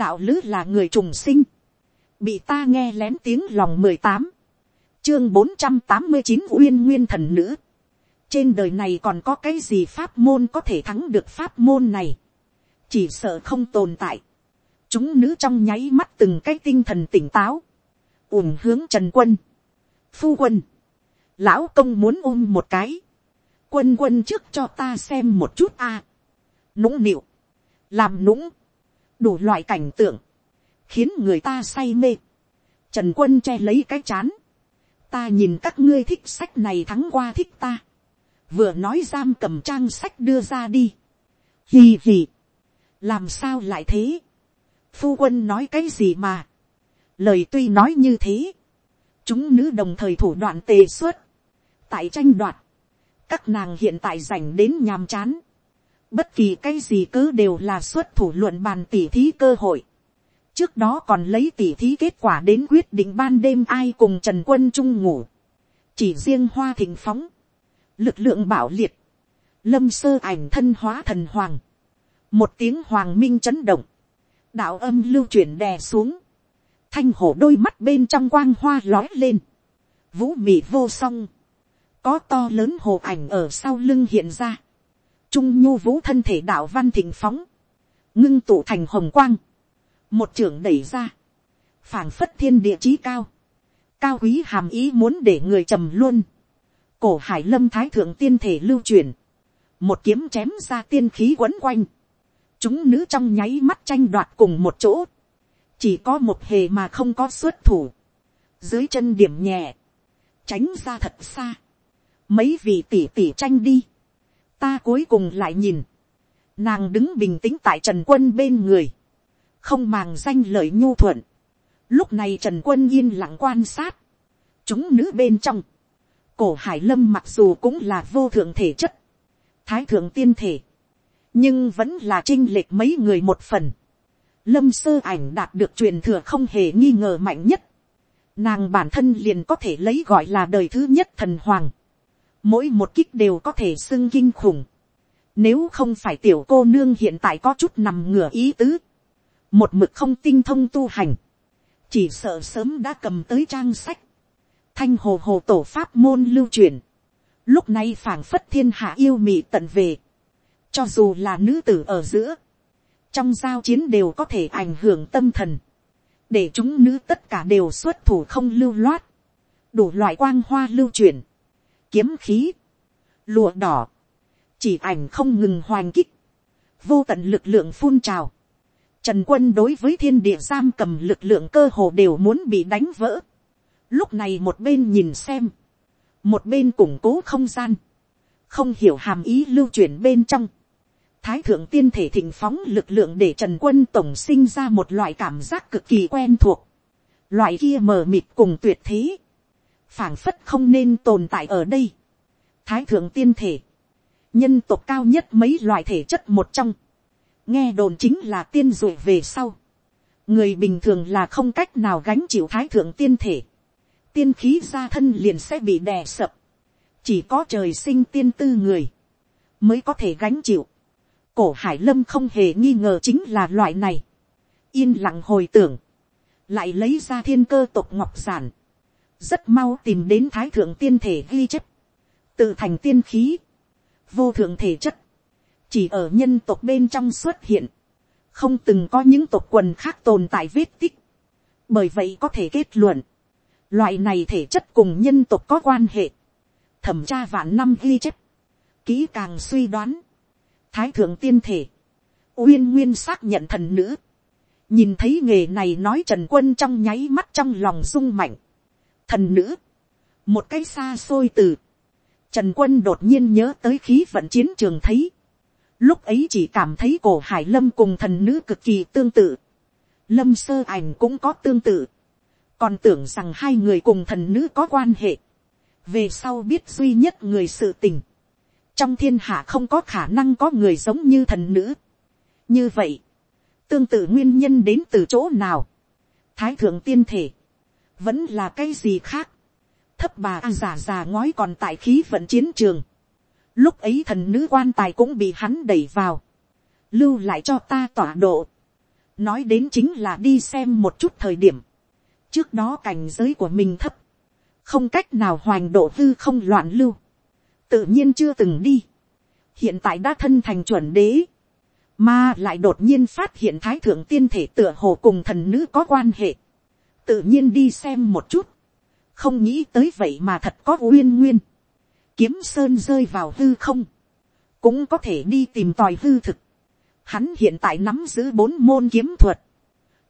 đạo lữ là người trùng sinh, bị ta nghe lén tiếng lòng mười tám, chương bốn trăm tám mươi chín uyên nguyên thần nữ, trên đời này còn có cái gì pháp môn có thể thắng được pháp môn này, chỉ sợ không tồn tại, chúng nữ trong nháy mắt từng cái tinh thần tỉnh táo, ủng hướng trần quân, phu quân, lão công muốn ôm một cái, quân quân trước cho ta xem một chút a, nũng nịu, làm nũng, đủ loại cảnh tượng, khiến người ta say mê. Trần quân che lấy cái chán, ta nhìn các ngươi thích sách này thắng qua thích ta, vừa nói giam cầm trang sách đưa ra đi, hì hì, làm sao lại thế, phu quân nói cái gì mà, lời tuy nói như thế, chúng nữ đồng thời thủ đoạn tề xuất, tại tranh đoạt, các nàng hiện tại rảnh đến nhàm chán, bất kỳ cái gì cứ đều là xuất thủ luận bàn tỉ thí cơ hội, trước đó còn lấy tỉ thí kết quả đến quyết định ban đêm ai cùng trần quân chung ngủ, chỉ riêng hoa thịnh phóng, lực lượng bảo liệt, lâm sơ ảnh thân hóa thần hoàng, một tiếng hoàng minh chấn động, đạo âm lưu chuyển đè xuống, thanh hổ đôi mắt bên trong quang hoa lói lên, vũ mị vô song, có to lớn hồ ảnh ở sau lưng hiện ra, trung nhu vũ thân thể đạo văn thịnh phóng, ngưng tụ thành hồng quang, một trưởng đẩy ra, phảng phất thiên địa chí cao, cao quý hàm ý muốn để người trầm luôn, cổ hải lâm thái thượng tiên thể lưu truyền, một kiếm chém ra tiên khí quấn quanh, chúng nữ trong nháy mắt tranh đoạt cùng một chỗ, chỉ có một hề mà không có xuất thủ, dưới chân điểm nhẹ, tránh ra thật xa, mấy vị tỷ tỷ tranh đi, ta cuối cùng lại nhìn, nàng đứng bình tĩnh tại trần quân bên người, không màng danh lợi nhu thuận, lúc này trần quân yên lặng quan sát, chúng nữ bên trong, cổ hải lâm mặc dù cũng là vô thượng thể chất, thái thượng tiên thể, nhưng vẫn là trinh lệch mấy người một phần. Lâm sơ ảnh đạt được truyền thừa không hề nghi ngờ mạnh nhất. Nàng bản thân liền có thể lấy gọi là đời thứ nhất thần hoàng. Mỗi một kích đều có thể xưng kinh khủng. Nếu không phải tiểu cô nương hiện tại có chút nằm ngửa ý tứ. Một mực không tinh thông tu hành. Chỉ sợ sớm đã cầm tới trang sách. Thanh hồ hồ tổ pháp môn lưu truyền. Lúc này phảng phất thiên hạ yêu mị tận về cho dù là nữ tử ở giữa, trong giao chiến đều có thể ảnh hưởng tâm thần, để chúng nữ tất cả đều xuất thủ không lưu loát, đủ loại quang hoa lưu truyền kiếm khí, lụa đỏ, chỉ ảnh không ngừng hoành kích, vô tận lực lượng phun trào, trần quân đối với thiên địa giam cầm lực lượng cơ hồ đều muốn bị đánh vỡ, lúc này một bên nhìn xem, một bên củng cố không gian, không hiểu hàm ý lưu chuyển bên trong, thái thượng tiên thể thịnh phóng lực lượng để trần quân tổng sinh ra một loại cảm giác cực kỳ quen thuộc. loại kia mờ mịt cùng tuyệt thế phảng phất không nên tồn tại ở đây. thái thượng tiên thể. nhân tộc cao nhất mấy loại thể chất một trong. nghe đồn chính là tiên dụ về sau. người bình thường là không cách nào gánh chịu thái thượng tiên thể. tiên khí ra thân liền sẽ bị đè sập. chỉ có trời sinh tiên tư người mới có thể gánh chịu cổ hải lâm không hề nghi ngờ chính là loại này. yên lặng hồi tưởng, lại lấy ra thiên cơ tộc ngọc giản, rất mau tìm đến thái thượng tiên thể ghi chép, tự thành tiên khí, vô thượng thể chất, chỉ ở nhân tộc bên trong xuất hiện, không từng có những tộc quần khác tồn tại vết tích, bởi vậy có thể kết luận, loại này thể chất cùng nhân tộc có quan hệ, thẩm tra vạn năm ghi chép, kỹ càng suy đoán, thái thượng tiên thể, uyên nguyên xác nhận thần nữ, nhìn thấy nghề này nói trần quân trong nháy mắt trong lòng rung mạnh, thần nữ, một cái xa xôi từ, trần quân đột nhiên nhớ tới khí vận chiến trường thấy, lúc ấy chỉ cảm thấy cổ hải lâm cùng thần nữ cực kỳ tương tự, lâm sơ ảnh cũng có tương tự, còn tưởng rằng hai người cùng thần nữ có quan hệ, về sau biết duy nhất người sự tình, trong thiên hạ không có khả năng có người giống như thần nữ. như vậy, tương tự nguyên nhân đến từ chỗ nào, thái thượng tiên thể, vẫn là cái gì khác, thấp bà a giả già ngói còn tại khí vận chiến trường, lúc ấy thần nữ quan tài cũng bị hắn đẩy vào, lưu lại cho ta tỏa độ, nói đến chính là đi xem một chút thời điểm, trước đó cảnh giới của mình thấp, không cách nào hoành độ hư không loạn lưu, tự nhiên chưa từng đi, hiện tại đã thân thành chuẩn đế, mà lại đột nhiên phát hiện thái thượng tiên thể tựa hồ cùng thần nữ có quan hệ, tự nhiên đi xem một chút, không nghĩ tới vậy mà thật có uyên nguyên, kiếm sơn rơi vào hư không, cũng có thể đi tìm tòi hư thực, hắn hiện tại nắm giữ bốn môn kiếm thuật,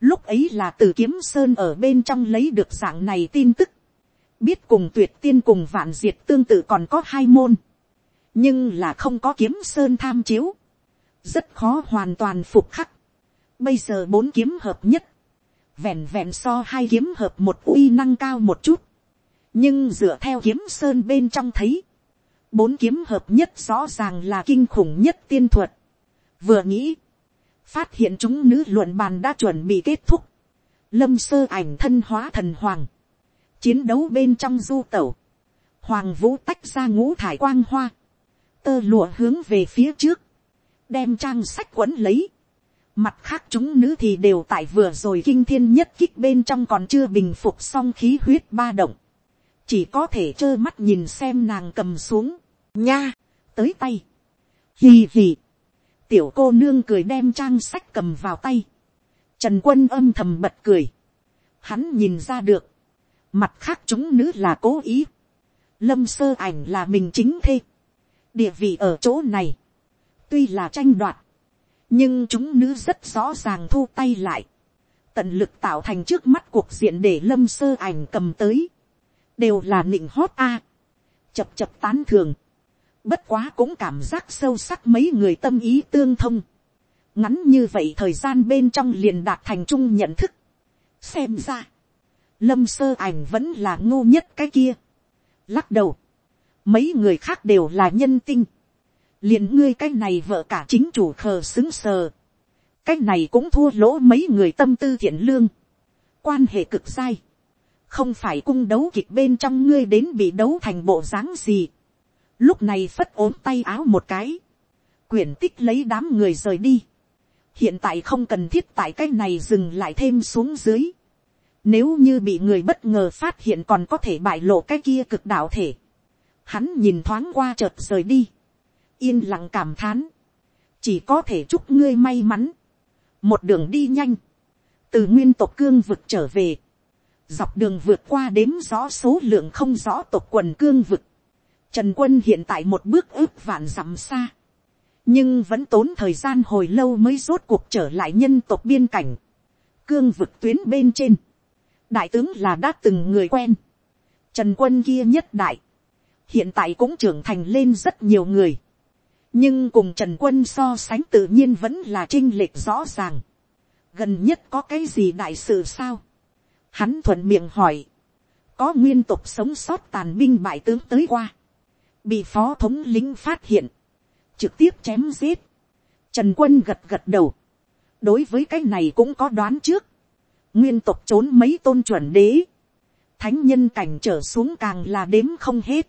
lúc ấy là từ kiếm sơn ở bên trong lấy được dạng này tin tức, biết cùng tuyệt tiên cùng vạn diệt tương tự còn có hai môn, nhưng là không có kiếm sơn tham chiếu, rất khó hoàn toàn phục khắc. Bây giờ bốn kiếm hợp nhất, vẹn vẹn so hai kiếm hợp một uy năng cao một chút, nhưng dựa theo kiếm sơn bên trong thấy, bốn kiếm hợp nhất rõ ràng là kinh khủng nhất tiên thuật. Vừa nghĩ, phát hiện chúng nữ luận bàn đã chuẩn bị kết thúc, lâm sơ ảnh thân hóa thần hoàng, chiến đấu bên trong du tẩu, hoàng vũ tách ra ngũ thải quang hoa, tơ lụa hướng về phía trước, đem trang sách quấn lấy, mặt khác chúng nữ thì đều tại vừa rồi kinh thiên nhất kích bên trong còn chưa bình phục xong khí huyết ba động, chỉ có thể trơ mắt nhìn xem nàng cầm xuống, nha, tới tay, hì hì, tiểu cô nương cười đem trang sách cầm vào tay, trần quân âm thầm bật cười, hắn nhìn ra được, mặt khác chúng nữ là cố ý, lâm sơ ảnh là mình chính thê, địa vị ở chỗ này, tuy là tranh đoạt, nhưng chúng nữ rất rõ ràng thu tay lại, tận lực tạo thành trước mắt cuộc diện để lâm sơ ảnh cầm tới, đều là nịnh hót a, chập chập tán thường, bất quá cũng cảm giác sâu sắc mấy người tâm ý tương thông, ngắn như vậy thời gian bên trong liền đạt thành chung nhận thức, xem ra, lâm sơ ảnh vẫn là ngô nhất cái kia, lắc đầu, mấy người khác đều là nhân tinh, liền ngươi cái này vợ cả chính chủ khờ xứng sờ, cái này cũng thua lỗ mấy người tâm tư thiện lương, quan hệ cực sai không phải cung đấu kịch bên trong ngươi đến bị đấu thành bộ dáng gì, lúc này phất ốm tay áo một cái, quyển tích lấy đám người rời đi, hiện tại không cần thiết tại cái này dừng lại thêm xuống dưới, nếu như bị người bất ngờ phát hiện còn có thể bại lộ cái kia cực đạo thể, hắn nhìn thoáng qua chợt rời đi, yên lặng cảm thán, chỉ có thể chúc ngươi may mắn, một đường đi nhanh, từ nguyên tộc cương vực trở về, dọc đường vượt qua đếm rõ số lượng không rõ tộc quần cương vực, trần quân hiện tại một bước ước vạn dặm xa, nhưng vẫn tốn thời gian hồi lâu mới rốt cuộc trở lại nhân tộc biên cảnh, cương vực tuyến bên trên, đại tướng là đã từng người quen, trần quân kia nhất đại, hiện tại cũng trưởng thành lên rất nhiều người, nhưng cùng trần quân so sánh tự nhiên vẫn là trinh lệch rõ ràng. gần nhất có cái gì đại sự sao. hắn thuận miệng hỏi. có nguyên tục sống sót tàn binh bại tướng tới qua. bị phó thống lính phát hiện. trực tiếp chém giết. trần quân gật gật đầu. đối với cái này cũng có đoán trước. nguyên tục trốn mấy tôn chuẩn đế. thánh nhân cảnh trở xuống càng là đếm không hết.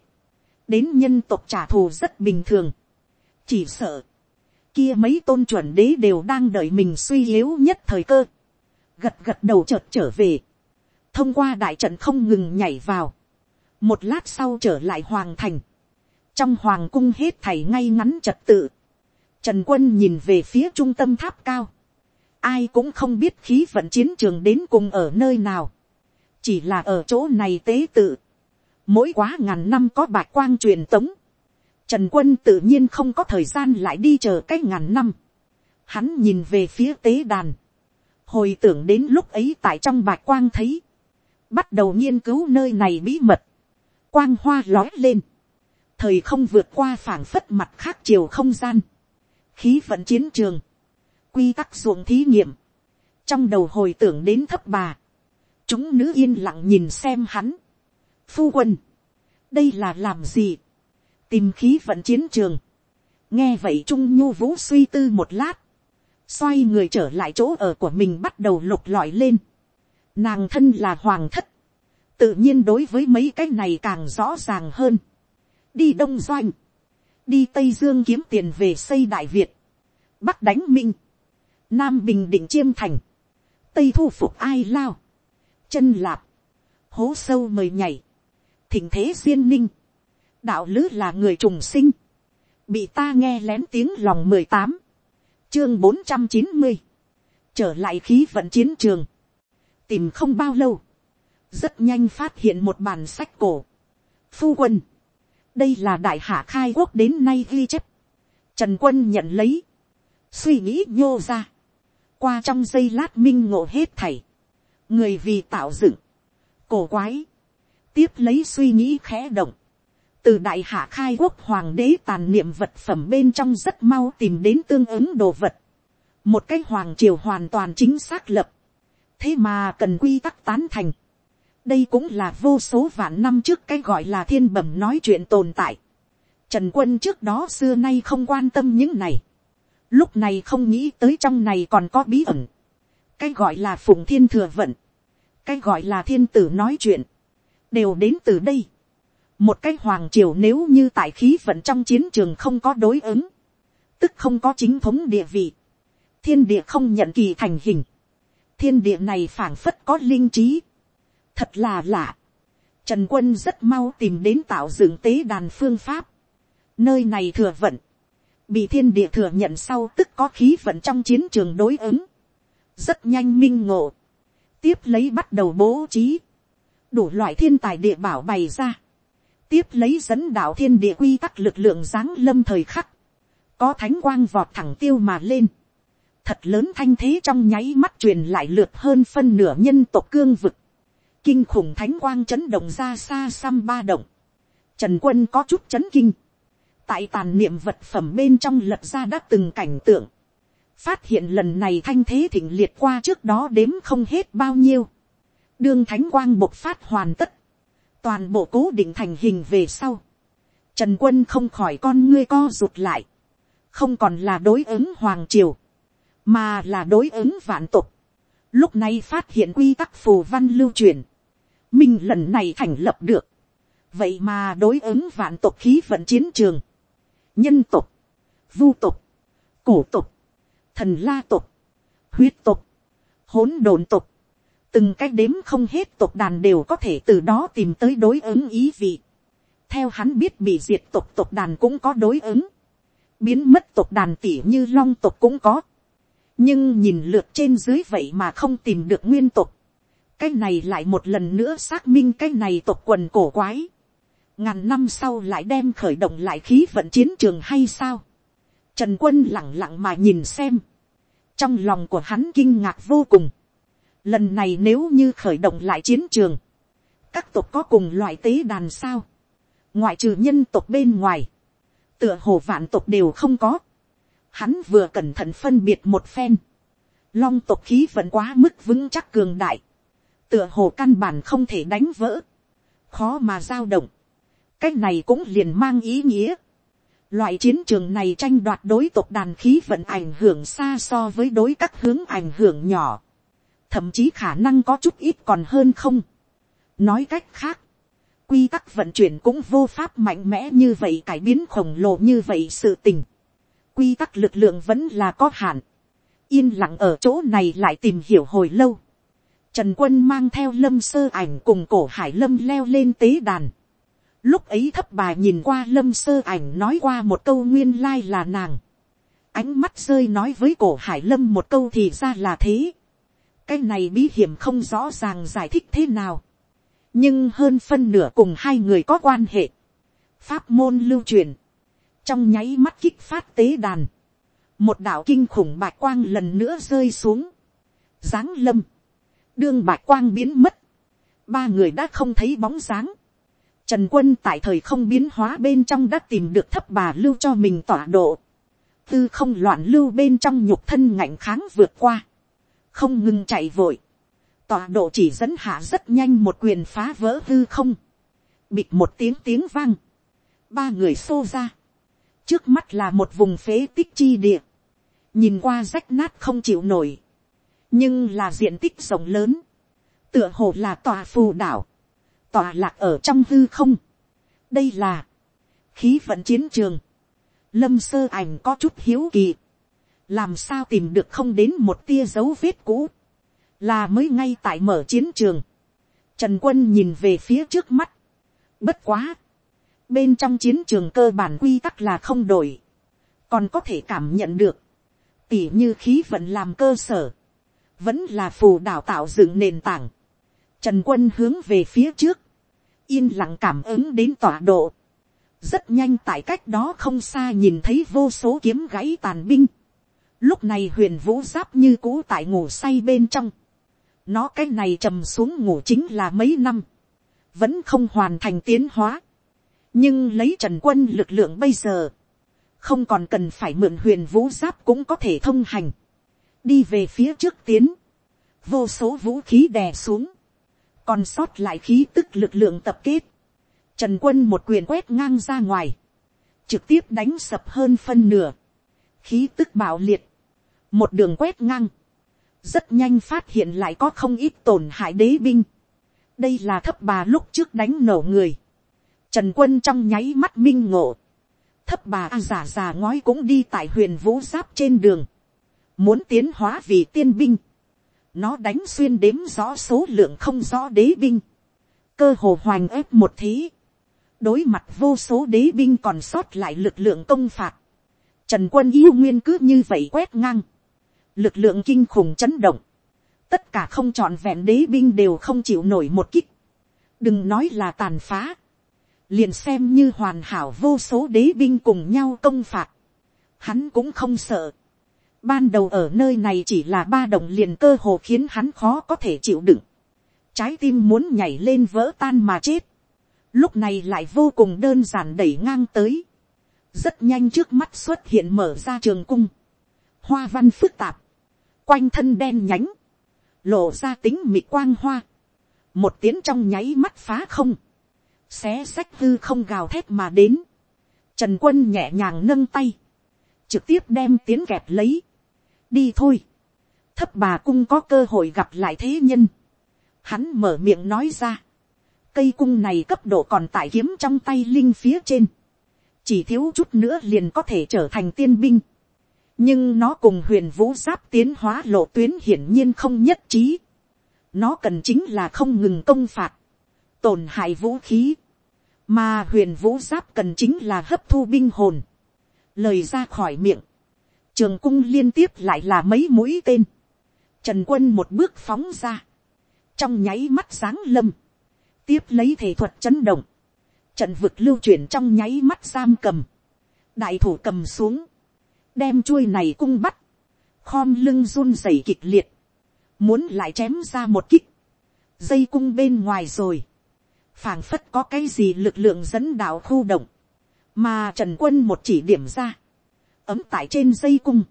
đến nhân tục trả thù rất bình thường chỉ sợ, kia mấy tôn chuẩn đế đều đang đợi mình suy yếu nhất thời cơ, gật gật đầu chợt trở về, thông qua đại trận không ngừng nhảy vào, một lát sau trở lại hoàng thành, trong hoàng cung hết thảy ngay ngắn trật tự, trần quân nhìn về phía trung tâm tháp cao, ai cũng không biết khí vận chiến trường đến cùng ở nơi nào, chỉ là ở chỗ này tế tự, mỗi quá ngàn năm có bạch quang truyền tống, Trần quân tự nhiên không có thời gian lại đi chờ cái ngàn năm. Hắn nhìn về phía tế đàn. Hồi tưởng đến lúc ấy tại trong bạch quang thấy. Bắt đầu nghiên cứu nơi này bí mật. Quang hoa lói lên. Thời không vượt qua phảng phất mặt khác chiều không gian. Khí vận chiến trường. Quy tắc ruộng thí nghiệm. Trong đầu hồi tưởng đến thấp bà. Chúng nữ yên lặng nhìn xem hắn. Phu quân. Đây là làm gì? Tìm khí vận chiến trường. nghe vậy trung nhu vũ suy tư một lát, xoay người trở lại chỗ ở của mình bắt đầu lục lọi lên. nàng thân là hoàng thất, tự nhiên đối với mấy cái này càng rõ ràng hơn. đi đông doanh, đi tây dương kiếm tiền về xây đại việt, bắc đánh minh, nam bình định chiêm thành, tây thu phục ai lao, chân lạp, hố sâu mời nhảy, thỉnh thế duyên ninh, đạo lứ là người trùng sinh, bị ta nghe lén tiếng lòng mười tám, chương bốn trăm chín mươi, trở lại khí vận chiến trường, tìm không bao lâu, rất nhanh phát hiện một bản sách cổ, phu quân, đây là đại hạ khai quốc đến nay ghi chép, trần quân nhận lấy, suy nghĩ nhô ra, qua trong giây lát minh ngộ hết thảy, người vì tạo dựng, cổ quái, tiếp lấy suy nghĩ khẽ động, từ đại hạ khai quốc hoàng đế tàn niệm vật phẩm bên trong rất mau tìm đến tương ứng đồ vật, một cái hoàng triều hoàn toàn chính xác lập, thế mà cần quy tắc tán thành, đây cũng là vô số vạn năm trước cái gọi là thiên bẩm nói chuyện tồn tại. Trần quân trước đó xưa nay không quan tâm những này. Lúc này không nghĩ tới trong này còn có bí ẩn. Cái gọi là phụng thiên thừa vận. Cái gọi là thiên tử nói chuyện. Đều đến từ đây. Một cái hoàng triều nếu như tại khí vận trong chiến trường không có đối ứng. Tức không có chính thống địa vị. Thiên địa không nhận kỳ thành hình. Thiên địa này phảng phất có linh trí Thật là lạ. Trần quân rất mau tìm đến tạo dựng tế đàn phương pháp. Nơi này thừa vận. Bị thiên địa thừa nhận sau tức có khí vận trong chiến trường đối ứng. Rất nhanh minh ngộ. Tiếp lấy bắt đầu bố trí. Đủ loại thiên tài địa bảo bày ra. Tiếp lấy dẫn đạo thiên địa quy tắc lực lượng giáng lâm thời khắc. Có thánh quang vọt thẳng tiêu mà lên. Thật lớn thanh thế trong nháy mắt truyền lại lượt hơn phân nửa nhân tộc cương vực. Kinh khủng thánh quang chấn động ra xa xăm ba động, trần quân có chút chấn kinh, tại tàn niệm vật phẩm bên trong lật ra đã từng cảnh tượng, phát hiện lần này thanh thế thịnh liệt qua trước đó đếm không hết bao nhiêu, đương thánh quang bộc phát hoàn tất, toàn bộ cố định thành hình về sau, trần quân không khỏi con ngươi co rụt lại, không còn là đối ứng hoàng triều, mà là đối ứng vạn tục. Lúc này phát hiện quy tắc phù văn lưu truyền, mình lần này thành lập được, vậy mà đối ứng vạn tộc khí vận chiến trường, nhân tộc, vu tộc, cổ tộc, thần la tộc, huyết tộc, hỗn độn tộc, từng cái đếm không hết tộc đàn đều có thể từ đó tìm tới đối ứng ý vị. theo hắn biết bị diệt tộc tộc đàn cũng có đối ứng, biến mất tộc đàn tỉ như long tộc cũng có, nhưng nhìn lượt trên dưới vậy mà không tìm được nguyên tộc, cái này lại một lần nữa xác minh cái này tộc quần cổ quái. ngàn năm sau lại đem khởi động lại khí vận chiến trường hay sao. trần quân lẳng lặng mà nhìn xem. trong lòng của hắn kinh ngạc vô cùng lần này nếu như khởi động lại chiến trường, các tộc có cùng loại tế đàn sao. ngoại trừ nhân tộc bên ngoài, tựa hồ vạn tộc đều không có. hắn vừa cẩn thận phân biệt một phen. long tộc khí vận quá mức vững chắc cường đại tựa hồ căn bản không thể đánh vỡ, khó mà giao động, cách này cũng liền mang ý nghĩa. Loại chiến trường này tranh đoạt đối tộc đàn khí vận ảnh hưởng xa so với đối các hướng ảnh hưởng nhỏ. Thậm chí khả năng có chút ít còn hơn không. Nói cách khác, quy tắc vận chuyển cũng vô pháp mạnh mẽ như vậy cải biến khổng lồ như vậy sự tình. Quy tắc lực lượng vẫn là có hạn. Yên lặng ở chỗ này lại tìm hiểu hồi lâu Trần quân mang theo lâm sơ ảnh cùng cổ hải lâm leo lên tế đàn. Lúc ấy thấp bà nhìn qua lâm sơ ảnh nói qua một câu nguyên lai là nàng. Ánh mắt rơi nói với cổ hải lâm một câu thì ra là thế. Cái này bí hiểm không rõ ràng giải thích thế nào. Nhưng hơn phân nửa cùng hai người có quan hệ. Pháp môn lưu truyền. Trong nháy mắt kích phát tế đàn. Một đạo kinh khủng bạch quang lần nữa rơi xuống. Giáng lâm đương bạch quang biến mất, ba người đã không thấy bóng dáng. Trần quân tại thời không biến hóa bên trong đã tìm được thấp bà lưu cho mình tỏa độ. Tư không loạn lưu bên trong nhục thân ngạnh kháng vượt qua. Không ngừng chạy vội. Tọa độ chỉ dẫn hạ rất nhanh một quyền phá vỡ hư không. Bịt một tiếng tiếng vang. Ba người xô ra. Trước mắt là một vùng phế tích chi địa. Nhìn qua rách nát không chịu nổi nhưng là diện tích rộng lớn, tựa hồ là tòa phù đảo, tòa lạc ở trong hư không. đây là khí vận chiến trường, lâm sơ ảnh có chút hiếu kỳ, làm sao tìm được không đến một tia dấu vết cũ, là mới ngay tại mở chiến trường, trần quân nhìn về phía trước mắt, bất quá, bên trong chiến trường cơ bản quy tắc là không đổi, còn có thể cảm nhận được, tỉ như khí vận làm cơ sở, vẫn là phù đào tạo dựng nền tảng, trần quân hướng về phía trước, yên lặng cảm ứng đến tọa độ, rất nhanh tại cách đó không xa nhìn thấy vô số kiếm gãy tàn binh, lúc này huyền vũ giáp như cũ tại ngủ say bên trong, nó cái này trầm xuống ngủ chính là mấy năm, vẫn không hoàn thành tiến hóa, nhưng lấy trần quân lực lượng bây giờ, không còn cần phải mượn huyền vũ giáp cũng có thể thông hành, đi về phía trước tiến, vô số vũ khí đè xuống, còn sót lại khí tức lực lượng tập kết, trần quân một quyền quét ngang ra ngoài, trực tiếp đánh sập hơn phân nửa, khí tức bạo liệt, một đường quét ngang, rất nhanh phát hiện lại có không ít tổn hại đế binh, đây là thấp bà lúc trước đánh nổ người, trần quân trong nháy mắt minh ngộ, thấp bà a giả già ngói cũng đi tại huyền vũ giáp trên đường, muốn tiến hóa vì tiên binh, nó đánh xuyên đếm rõ số lượng không rõ đế binh, cơ hồ hoành ép một thế, đối mặt vô số đế binh còn sót lại lực lượng công phạt, trần quân yêu nguyên cứ như vậy quét ngang, lực lượng kinh khủng chấn động, tất cả không trọn vẹn đế binh đều không chịu nổi một kích, đừng nói là tàn phá, liền xem như hoàn hảo vô số đế binh cùng nhau công phạt, hắn cũng không sợ. Ban đầu ở nơi này chỉ là ba đồng liền cơ hồ khiến hắn khó có thể chịu đựng. Trái tim muốn nhảy lên vỡ tan mà chết. Lúc này lại vô cùng đơn giản đẩy ngang tới. Rất nhanh trước mắt xuất hiện mở ra trường cung. Hoa văn phức tạp. Quanh thân đen nhánh. Lộ ra tính mịt quang hoa. Một tiếng trong nháy mắt phá không xé sách hư không gào thét mà đến, trần quân nhẹ nhàng nâng tay, trực tiếp đem tiếng kẹp lấy, đi thôi, thấp bà cung có cơ hội gặp lại thế nhân, hắn mở miệng nói ra, cây cung này cấp độ còn tại kiếm trong tay linh phía trên, chỉ thiếu chút nữa liền có thể trở thành tiên binh, nhưng nó cùng huyền vũ giáp tiến hóa lộ tuyến hiển nhiên không nhất trí, nó cần chính là không ngừng công phạt, tổn hại vũ khí, mà huyền vũ giáp cần chính là hấp thu binh hồn, lời ra khỏi miệng, trường cung liên tiếp lại là mấy mũi tên, trần quân một bước phóng ra, trong nháy mắt sáng lâm, tiếp lấy thể thuật chấn động, trận vực lưu chuyển trong nháy mắt giam cầm, đại thủ cầm xuống, đem chuôi này cung bắt, khom lưng run rẩy kịch liệt, muốn lại chém ra một kích, dây cung bên ngoài rồi, phảng phất có cái gì lực lượng dẫn đạo khu động, mà trần quân một chỉ điểm ra, ấm tại trên dây cung,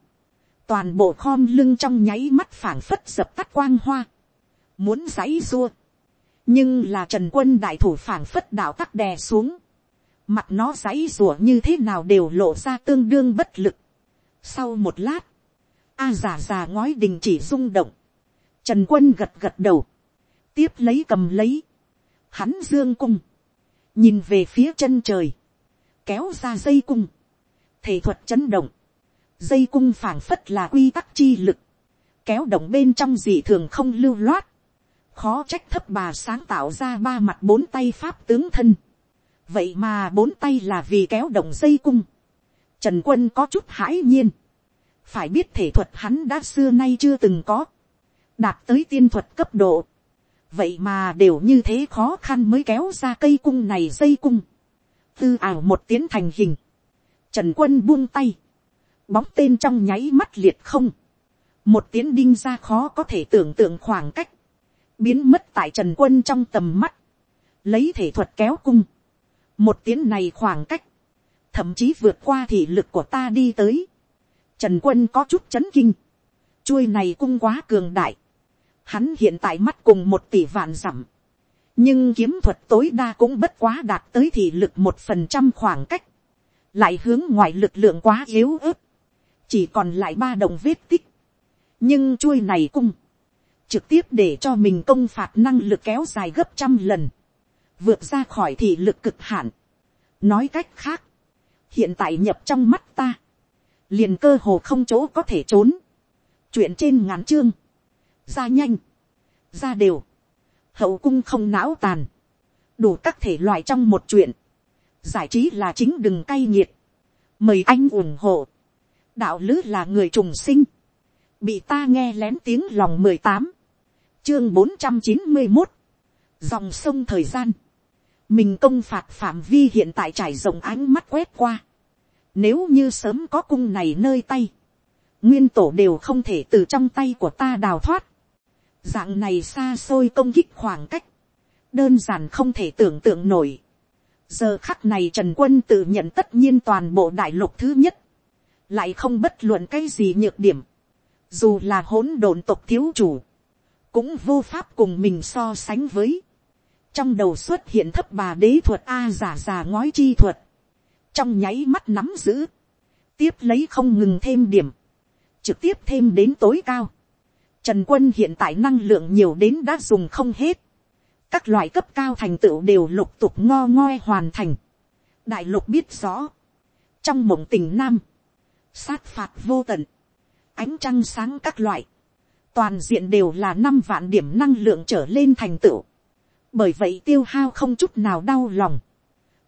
toàn bộ khom lưng trong nháy mắt phảng phất dập tắt quang hoa, muốn giấy xua, nhưng là trần quân đại thủ phảng phất đạo tắc đè xuống, mặt nó giấy rủa như thế nào đều lộ ra tương đương bất lực. Sau một lát, a giả già ngói đình chỉ rung động, trần quân gật gật đầu, tiếp lấy cầm lấy, hắn dương cung, nhìn về phía chân trời, kéo ra dây cung, thể thuật chấn động, dây cung phảng phất là quy tắc chi lực, kéo động bên trong dị thường không lưu loát, khó trách thấp bà sáng tạo ra ba mặt bốn tay pháp tướng thân, vậy mà bốn tay là vì kéo động dây cung, trần quân có chút hãi nhiên, phải biết thể thuật hắn đã xưa nay chưa từng có, đạt tới tiên thuật cấp độ, vậy mà đều như thế khó khăn mới kéo ra cây cung này dây cung, tư ảo một tiếng thành hình, trần quân buông tay, bóng tên trong nháy mắt liệt không, một tiếng đinh ra khó có thể tưởng tượng khoảng cách, biến mất tại trần quân trong tầm mắt, lấy thể thuật kéo cung, một tiếng này khoảng cách, thậm chí vượt qua thị lực của ta đi tới, trần quân có chút chấn kinh, chuôi này cung quá cường đại, Hắn hiện tại mắt cùng một tỷ vạn dặm. Nhưng kiếm thuật tối đa cũng bất quá đạt tới thị lực một phần trăm khoảng cách. Lại hướng ngoài lực lượng quá yếu ớt. Chỉ còn lại ba đồng vết tích. Nhưng chuôi này cung. Trực tiếp để cho mình công phạt năng lực kéo dài gấp trăm lần. Vượt ra khỏi thị lực cực hạn. Nói cách khác. Hiện tại nhập trong mắt ta. Liền cơ hồ không chỗ có thể trốn. Chuyện trên ngắn chương. Ra nhanh, ra đều, hậu cung không não tàn, đủ các thể loại trong một chuyện, giải trí là chính đừng cay nghiệt, mời anh ủng hộ, đạo lứ là người trùng sinh, bị ta nghe lén tiếng lòng mười tám, chương bốn trăm chín mươi một, dòng sông thời gian, mình công phạt phạm vi hiện tại trải rộng ánh mắt quét qua, nếu như sớm có cung này nơi tay, nguyên tổ đều không thể từ trong tay của ta đào thoát, dạng này xa xôi công kích khoảng cách, đơn giản không thể tưởng tượng nổi. giờ khắc này trần quân tự nhận tất nhiên toàn bộ đại lục thứ nhất, lại không bất luận cái gì nhược điểm, dù là hỗn độn tộc thiếu chủ, cũng vô pháp cùng mình so sánh với trong đầu xuất hiện thấp bà đế thuật a giả giả ngói chi thuật, trong nháy mắt nắm giữ, tiếp lấy không ngừng thêm điểm, trực tiếp thêm đến tối cao. Trần quân hiện tại năng lượng nhiều đến đã dùng không hết. Các loại cấp cao thành tựu đều lục tục ngo ngoe hoàn thành. Đại lục biết rõ. Trong mộng tình nam. Sát phạt vô tận. Ánh trăng sáng các loại. Toàn diện đều là năm vạn điểm năng lượng trở lên thành tựu. Bởi vậy tiêu hao không chút nào đau lòng.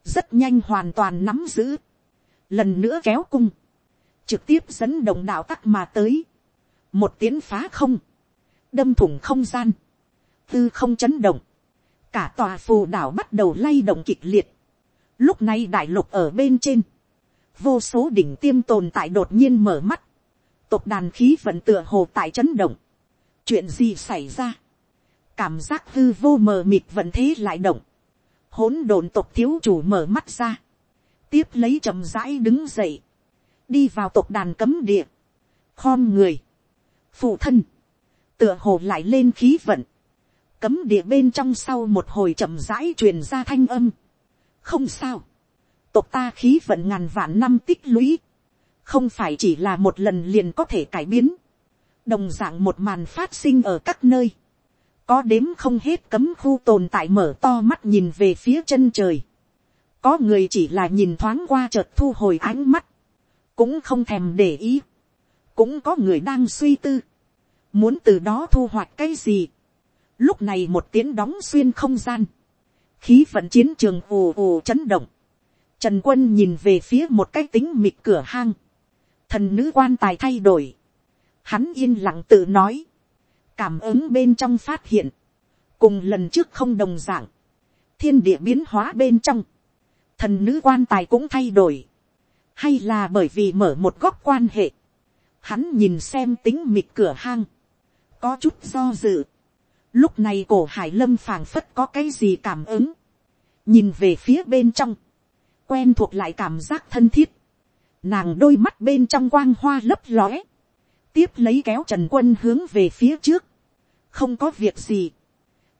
Rất nhanh hoàn toàn nắm giữ. Lần nữa kéo cung. Trực tiếp dẫn động đạo tắc mà tới. Một tiến phá không đâm thủng không gian, tư không chấn động, cả tòa phù đảo bắt đầu lay động kịch liệt. Lúc này đại lục ở bên trên, vô số đỉnh tiêm tồn tại đột nhiên mở mắt, tộc đàn khí vận tựa hồ tại chấn động. chuyện gì xảy ra, cảm giác hư vô mờ mịt vận thế lại động, hỗn độn tộc thiếu chủ mở mắt ra, tiếp lấy chậm rãi đứng dậy, đi vào tộc đàn cấm địa, khom người, phụ thân, tựa hồ lại lên khí vận, cấm địa bên trong sau một hồi chậm rãi truyền ra thanh âm. không sao, tộc ta khí vận ngàn vạn năm tích lũy, không phải chỉ là một lần liền có thể cải biến, đồng dạng một màn phát sinh ở các nơi, có đếm không hết cấm khu tồn tại mở to mắt nhìn về phía chân trời, có người chỉ là nhìn thoáng qua chợt thu hồi ánh mắt, cũng không thèm để ý, cũng có người đang suy tư, muốn từ đó thu hoạch cái gì. lúc này một tiếng đóng xuyên không gian, khí vận chiến trường ồ ồ chấn động, trần quân nhìn về phía một cái tính mịt cửa hang, thần nữ quan tài thay đổi, hắn yên lặng tự nói, cảm ứng bên trong phát hiện, cùng lần trước không đồng d ạ n g thiên địa biến hóa bên trong, thần nữ quan tài cũng thay đổi, hay là bởi vì mở một góc quan hệ, hắn nhìn xem tính mịt cửa hang, có chút do dự. Lúc này cổ hải lâm phảng phất có cái gì cảm ứng. Nhìn về phía bên trong. Quen thuộc lại cảm giác thân thiết. Nàng đôi mắt bên trong quang hoa lấp lóe. Tiếp lấy kéo Trần Quân hướng về phía trước. Không có việc gì.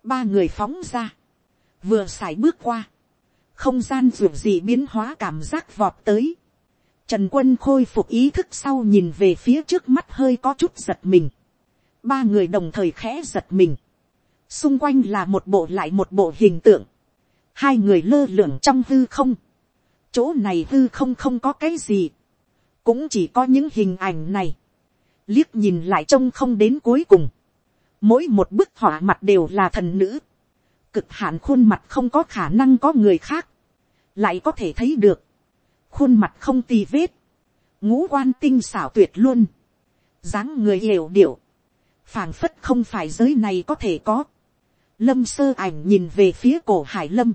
Ba người phóng ra. Vừa xài bước qua. Không gian ruột gì biến hóa cảm giác vọt tới. Trần Quân khôi phục ý thức sau nhìn về phía trước mắt hơi có chút giật mình ba người đồng thời khẽ giật mình, xung quanh là một bộ lại một bộ hình tượng, hai người lơ lửng trong hư không, chỗ này hư không không có cái gì, cũng chỉ có những hình ảnh này, liếc nhìn lại trông không đến cuối cùng, mỗi một bức họa mặt đều là thần nữ, cực hạn khuôn mặt không có khả năng có người khác, lại có thể thấy được, khuôn mặt không tì vết, ngũ quan tinh xảo tuyệt luôn, dáng người hiểu điệu, phảng phất không phải giới này có thể có. lâm sơ ảnh nhìn về phía cổ hải lâm.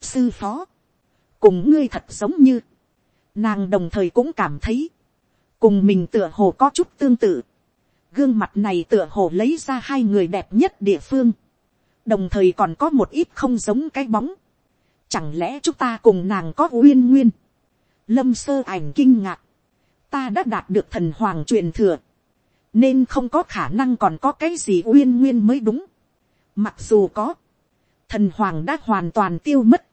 sư phó, cùng ngươi thật giống như, nàng đồng thời cũng cảm thấy, cùng mình tựa hồ có chút tương tự. gương mặt này tựa hồ lấy ra hai người đẹp nhất địa phương, đồng thời còn có một ít không giống cái bóng. chẳng lẽ chúng ta cùng nàng có uyên nguyên. lâm sơ ảnh kinh ngạc, ta đã đạt được thần hoàng truyền thừa nên không có khả năng còn có cái gì uyên nguyên mới đúng. Mặc dù có, thần hoàng đã hoàn toàn tiêu mất,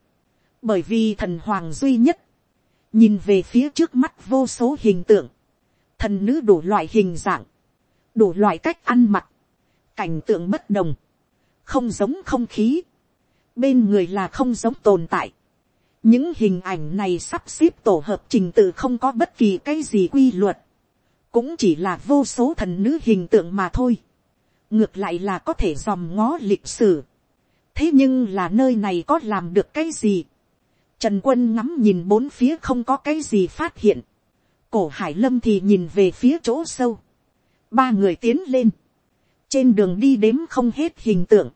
bởi vì thần hoàng duy nhất, nhìn về phía trước mắt vô số hình tượng, thần nữ đủ loại hình dạng, đủ loại cách ăn mặc, cảnh tượng bất đồng, không giống không khí, bên người là không giống tồn tại. những hình ảnh này sắp xếp tổ hợp trình tự không có bất kỳ cái gì quy luật, cũng chỉ là vô số thần nữ hình tượng mà thôi. ngược lại là có thể dòm ngó lịch sử. thế nhưng là nơi này có làm được cái gì. trần quân ngắm nhìn bốn phía không có cái gì phát hiện cổ hải lâm thì nhìn về phía chỗ sâu. ba người tiến lên. trên đường đi đếm không hết hình tượng.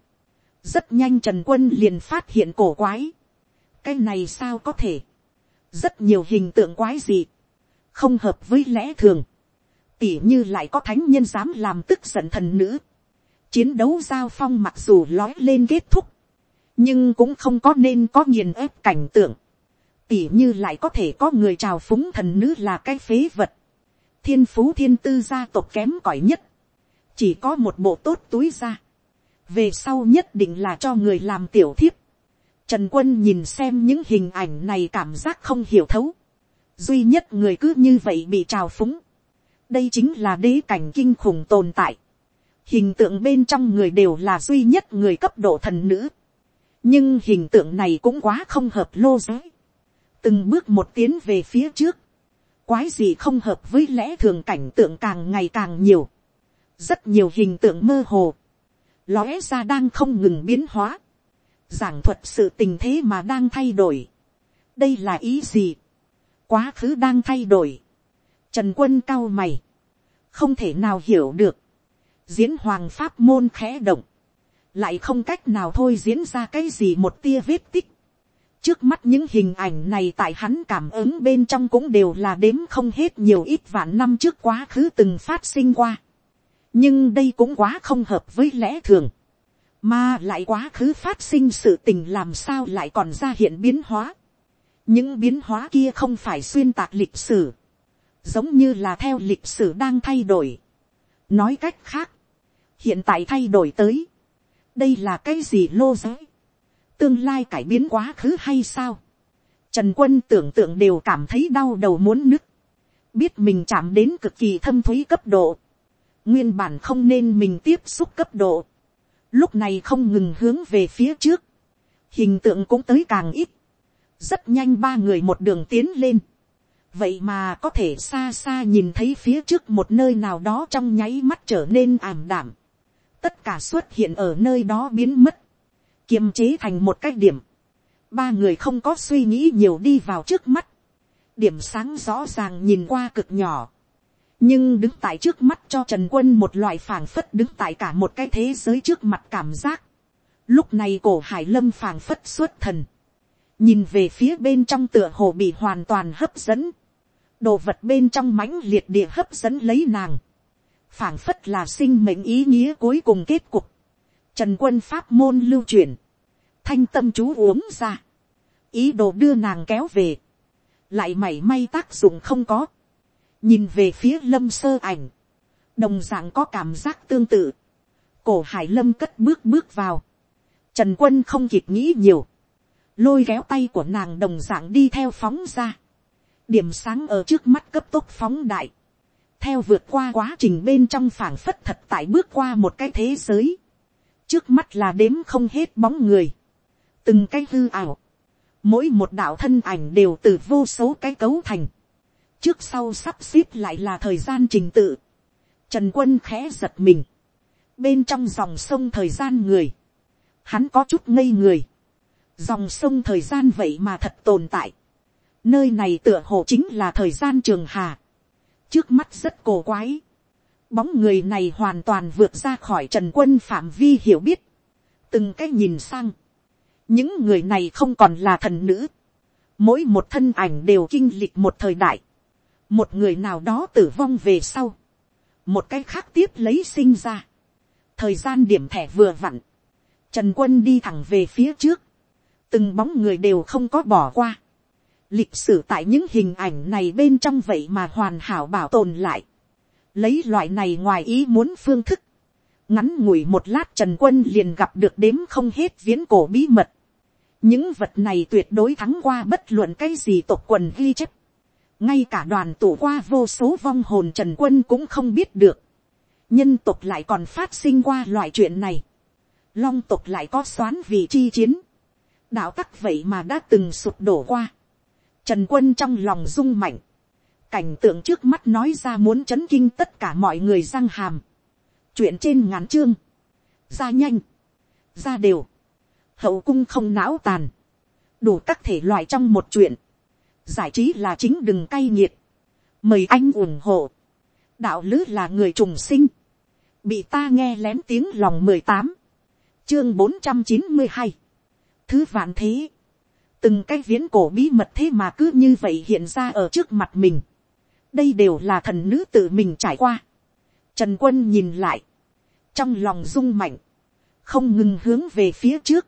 rất nhanh trần quân liền phát hiện cổ quái. cái này sao có thể. rất nhiều hình tượng quái gì. không hợp với lẽ thường tỉ như lại có thánh nhân dám làm tức giận thần nữ. Chiến đấu giao phong mặc dù lói lên kết thúc, nhưng cũng không có nên có nghiền ép cảnh tượng. Tỉ như lại có thể có người trào phúng thần nữ là cái phế vật. Thiên phú thiên tư gia tộc kém cỏi nhất. Chỉ có một bộ tốt túi ra. Về sau nhất định là cho người làm tiểu thiếp. Trần quân nhìn xem những hình ảnh này cảm giác không hiểu thấu. Duy nhất người cứ như vậy bị trào phúng đây chính là đế cảnh kinh khủng tồn tại. hình tượng bên trong người đều là duy nhất người cấp độ thần nữ. nhưng hình tượng này cũng quá không hợp lô giới từng bước một tiến về phía trước. quái gì không hợp với lẽ thường cảnh tượng càng ngày càng nhiều. rất nhiều hình tượng mơ hồ. lóe ra đang không ngừng biến hóa. giảng thuật sự tình thế mà đang thay đổi. đây là ý gì. quá khứ đang thay đổi Trần quân cao mày. Không thể nào hiểu được. Diễn hoàng pháp môn khẽ động. Lại không cách nào thôi diễn ra cái gì một tia vết tích. Trước mắt những hình ảnh này tại hắn cảm ứng bên trong cũng đều là đếm không hết nhiều ít vạn năm trước quá khứ từng phát sinh qua. Nhưng đây cũng quá không hợp với lẽ thường. Mà lại quá khứ phát sinh sự tình làm sao lại còn ra hiện biến hóa. Những biến hóa kia không phải xuyên tạc lịch sử giống như là theo lịch sử đang thay đổi. nói cách khác, hiện tại thay đổi tới, đây là cái gì lô giới, tương lai cải biến quá khứ hay sao, trần quân tưởng tượng đều cảm thấy đau đầu muốn nứt, biết mình chạm đến cực kỳ thâm thúy cấp độ, nguyên bản không nên mình tiếp xúc cấp độ, lúc này không ngừng hướng về phía trước, hình tượng cũng tới càng ít, rất nhanh ba người một đường tiến lên, vậy mà có thể xa xa nhìn thấy phía trước một nơi nào đó trong nháy mắt trở nên ảm đảm. tất cả xuất hiện ở nơi đó biến mất, kiềm chế thành một cái điểm. ba người không có suy nghĩ nhiều đi vào trước mắt. điểm sáng rõ ràng nhìn qua cực nhỏ. nhưng đứng tại trước mắt cho trần quân một loại phảng phất đứng tại cả một cái thế giới trước mặt cảm giác. lúc này cổ hải lâm phảng phất xuất thần nhìn về phía bên trong tựa hồ bị hoàn toàn hấp dẫn đồ vật bên trong mãnh liệt địa hấp dẫn lấy nàng, phảng phất là sinh mệnh ý nghĩa cuối cùng kết cục, trần quân pháp môn lưu truyền, thanh tâm chú uống ra, ý đồ đưa nàng kéo về, lại mảy may tác dụng không có, nhìn về phía lâm sơ ảnh, đồng dạng có cảm giác tương tự, cổ hải lâm cất bước bước vào, trần quân không kịp nghĩ nhiều, lôi kéo tay của nàng đồng dạng đi theo phóng ra, điểm sáng ở trước mắt cấp tốc phóng đại, theo vượt qua quá trình bên trong phảng phất thật tại bước qua một cái thế giới, trước mắt là đếm không hết bóng người, từng cái hư ảo, mỗi một đạo thân ảnh đều từ vô số cái cấu thành, trước sau sắp xếp lại là thời gian trình tự, trần quân khẽ giật mình, bên trong dòng sông thời gian người, hắn có chút ngây người, dòng sông thời gian vậy mà thật tồn tại, Nơi này tựa hồ chính là thời gian trường hà. Trước mắt rất cổ quái. Bóng người này hoàn toàn vượt ra khỏi trần quân phạm vi hiểu biết. Từng cái nhìn sang. Những người này không còn là thần nữ. Mỗi một thân ảnh đều kinh lịch một thời đại. Một người nào đó tử vong về sau. Một cái khác tiếp lấy sinh ra. Thời gian điểm thẻ vừa vặn. Trần quân đi thẳng về phía trước. Từng bóng người đều không có bỏ qua lịch sử tại những hình ảnh này bên trong vậy mà hoàn hảo bảo tồn lại lấy loại này ngoài ý muốn phương thức. ngắn ngủi một lát trần quân liền gặp được đếm không hết viễn cổ bí mật. những vật này tuyệt đối thắng qua bất luận cái gì tộc quần ghi chép. ngay cả đoàn tụ qua vô số vong hồn trần quân cũng không biết được. nhân tộc lại còn phát sinh qua loại chuyện này. long tộc lại có xoán vì chi chiến. đạo tắc vậy mà đã từng sụp đổ qua Trần quân trong lòng rung mạnh. Cảnh tượng trước mắt nói ra muốn chấn kinh tất cả mọi người răng hàm. Chuyện trên ngắn chương. ra nhanh, ra đều, hậu cung không não tàn, đủ các thể loại trong một chuyện, giải trí là chính đừng cay nghiệt, mời anh ủng hộ, đạo lứ là người trùng sinh, bị ta nghe lén tiếng lòng mười tám, chương bốn trăm chín mươi hai, thứ vạn thế, từng cái viễn cổ bí mật thế mà cứ như vậy hiện ra ở trước mặt mình, đây đều là thần nữ tự mình trải qua, trần quân nhìn lại, trong lòng rung mạnh, không ngừng hướng về phía trước,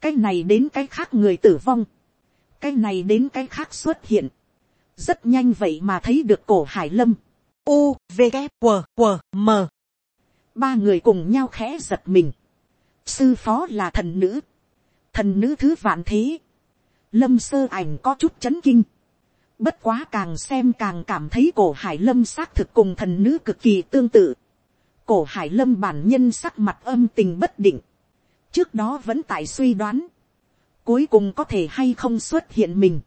cái này đến cái khác người tử vong, cái này đến cái khác xuất hiện, rất nhanh vậy mà thấy được cổ hải lâm, u v g q q m. Ba người cùng nhau khẽ giật mình, sư phó là thần nữ, thần nữ thứ vạn thế, lâm sơ ảnh có chút chấn kinh, bất quá càng xem càng cảm thấy cổ hải lâm xác thực cùng thần nữ cực kỳ tương tự, cổ hải lâm bản nhân sắc mặt âm tình bất định, trước đó vẫn tại suy đoán, cuối cùng có thể hay không xuất hiện mình,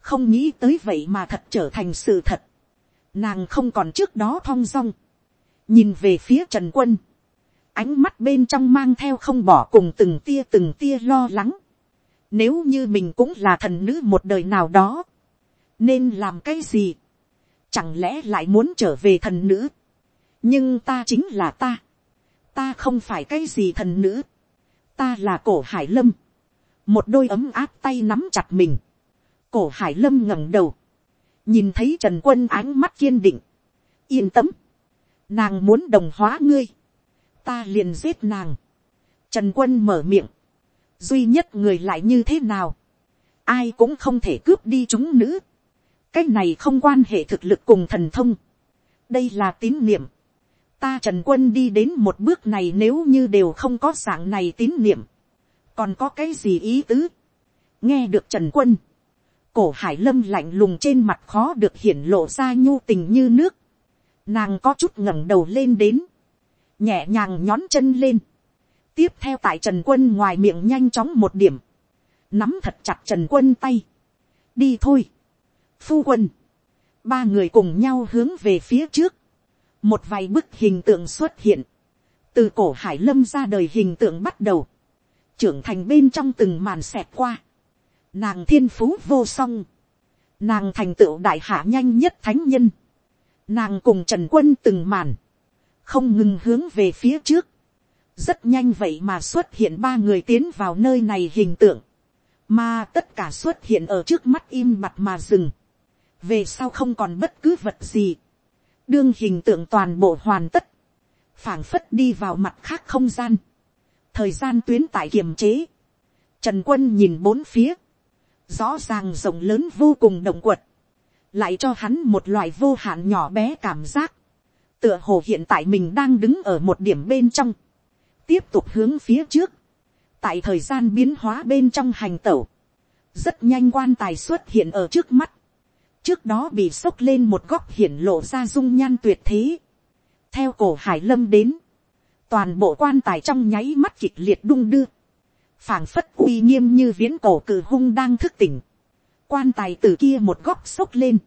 không nghĩ tới vậy mà thật trở thành sự thật, nàng không còn trước đó thong dong, nhìn về phía trần quân, ánh mắt bên trong mang theo không bỏ cùng từng tia từng tia lo lắng, nếu như mình cũng là thần nữ một đời nào đó, nên làm cái gì, chẳng lẽ lại muốn trở về thần nữ, nhưng ta chính là ta, ta không phải cái gì thần nữ, ta là cổ hải lâm, một đôi ấm áp tay nắm chặt mình, cổ hải lâm ngẩng đầu, nhìn thấy trần quân ánh mắt kiên định, yên tâm, nàng muốn đồng hóa ngươi, ta liền giết nàng, trần quân mở miệng, duy nhất người lại như thế nào, ai cũng không thể cướp đi chúng nữ, cái này không quan hệ thực lực cùng thần thông, đây là tín niệm, ta trần quân đi đến một bước này nếu như đều không có dạng này tín niệm, còn có cái gì ý tứ, nghe được trần quân, cổ hải lâm lạnh lùng trên mặt khó được hiển lộ ra nhu tình như nước, nàng có chút ngẩng đầu lên đến, nhẹ nhàng nhón chân lên, tiếp theo tại trần quân ngoài miệng nhanh chóng một điểm, nắm thật chặt trần quân tay, đi thôi, phu quân, ba người cùng nhau hướng về phía trước, một vài bức hình tượng xuất hiện, từ cổ hải lâm ra đời hình tượng bắt đầu, trưởng thành bên trong từng màn xẹt qua, nàng thiên phú vô song, nàng thành tựu đại hạ nhanh nhất thánh nhân, nàng cùng trần quân từng màn, không ngừng hướng về phía trước, rất nhanh vậy mà xuất hiện ba người tiến vào nơi này hình tượng, mà tất cả xuất hiện ở trước mắt im mặt mà dừng, về sau không còn bất cứ vật gì, đương hình tượng toàn bộ hoàn tất, phảng phất đi vào mặt khác không gian, thời gian tuyến tại kiềm chế, trần quân nhìn bốn phía, rõ ràng rộng lớn vô cùng động quật, lại cho hắn một loại vô hạn nhỏ bé cảm giác, tựa hồ hiện tại mình đang đứng ở một điểm bên trong, tiếp tục hướng phía trước, tại thời gian biến hóa bên trong hành tẩu, rất nhanh quan tài xuất hiện ở trước mắt, trước đó bị sốc lên một góc hiển lộ ra dung nhan tuyệt thế, theo cổ hải lâm đến, toàn bộ quan tài trong nháy mắt kịch liệt đung đưa, phảng phất uy nghiêm như viễn cổ cử hung đang thức tỉnh, quan tài từ kia một góc sốc lên,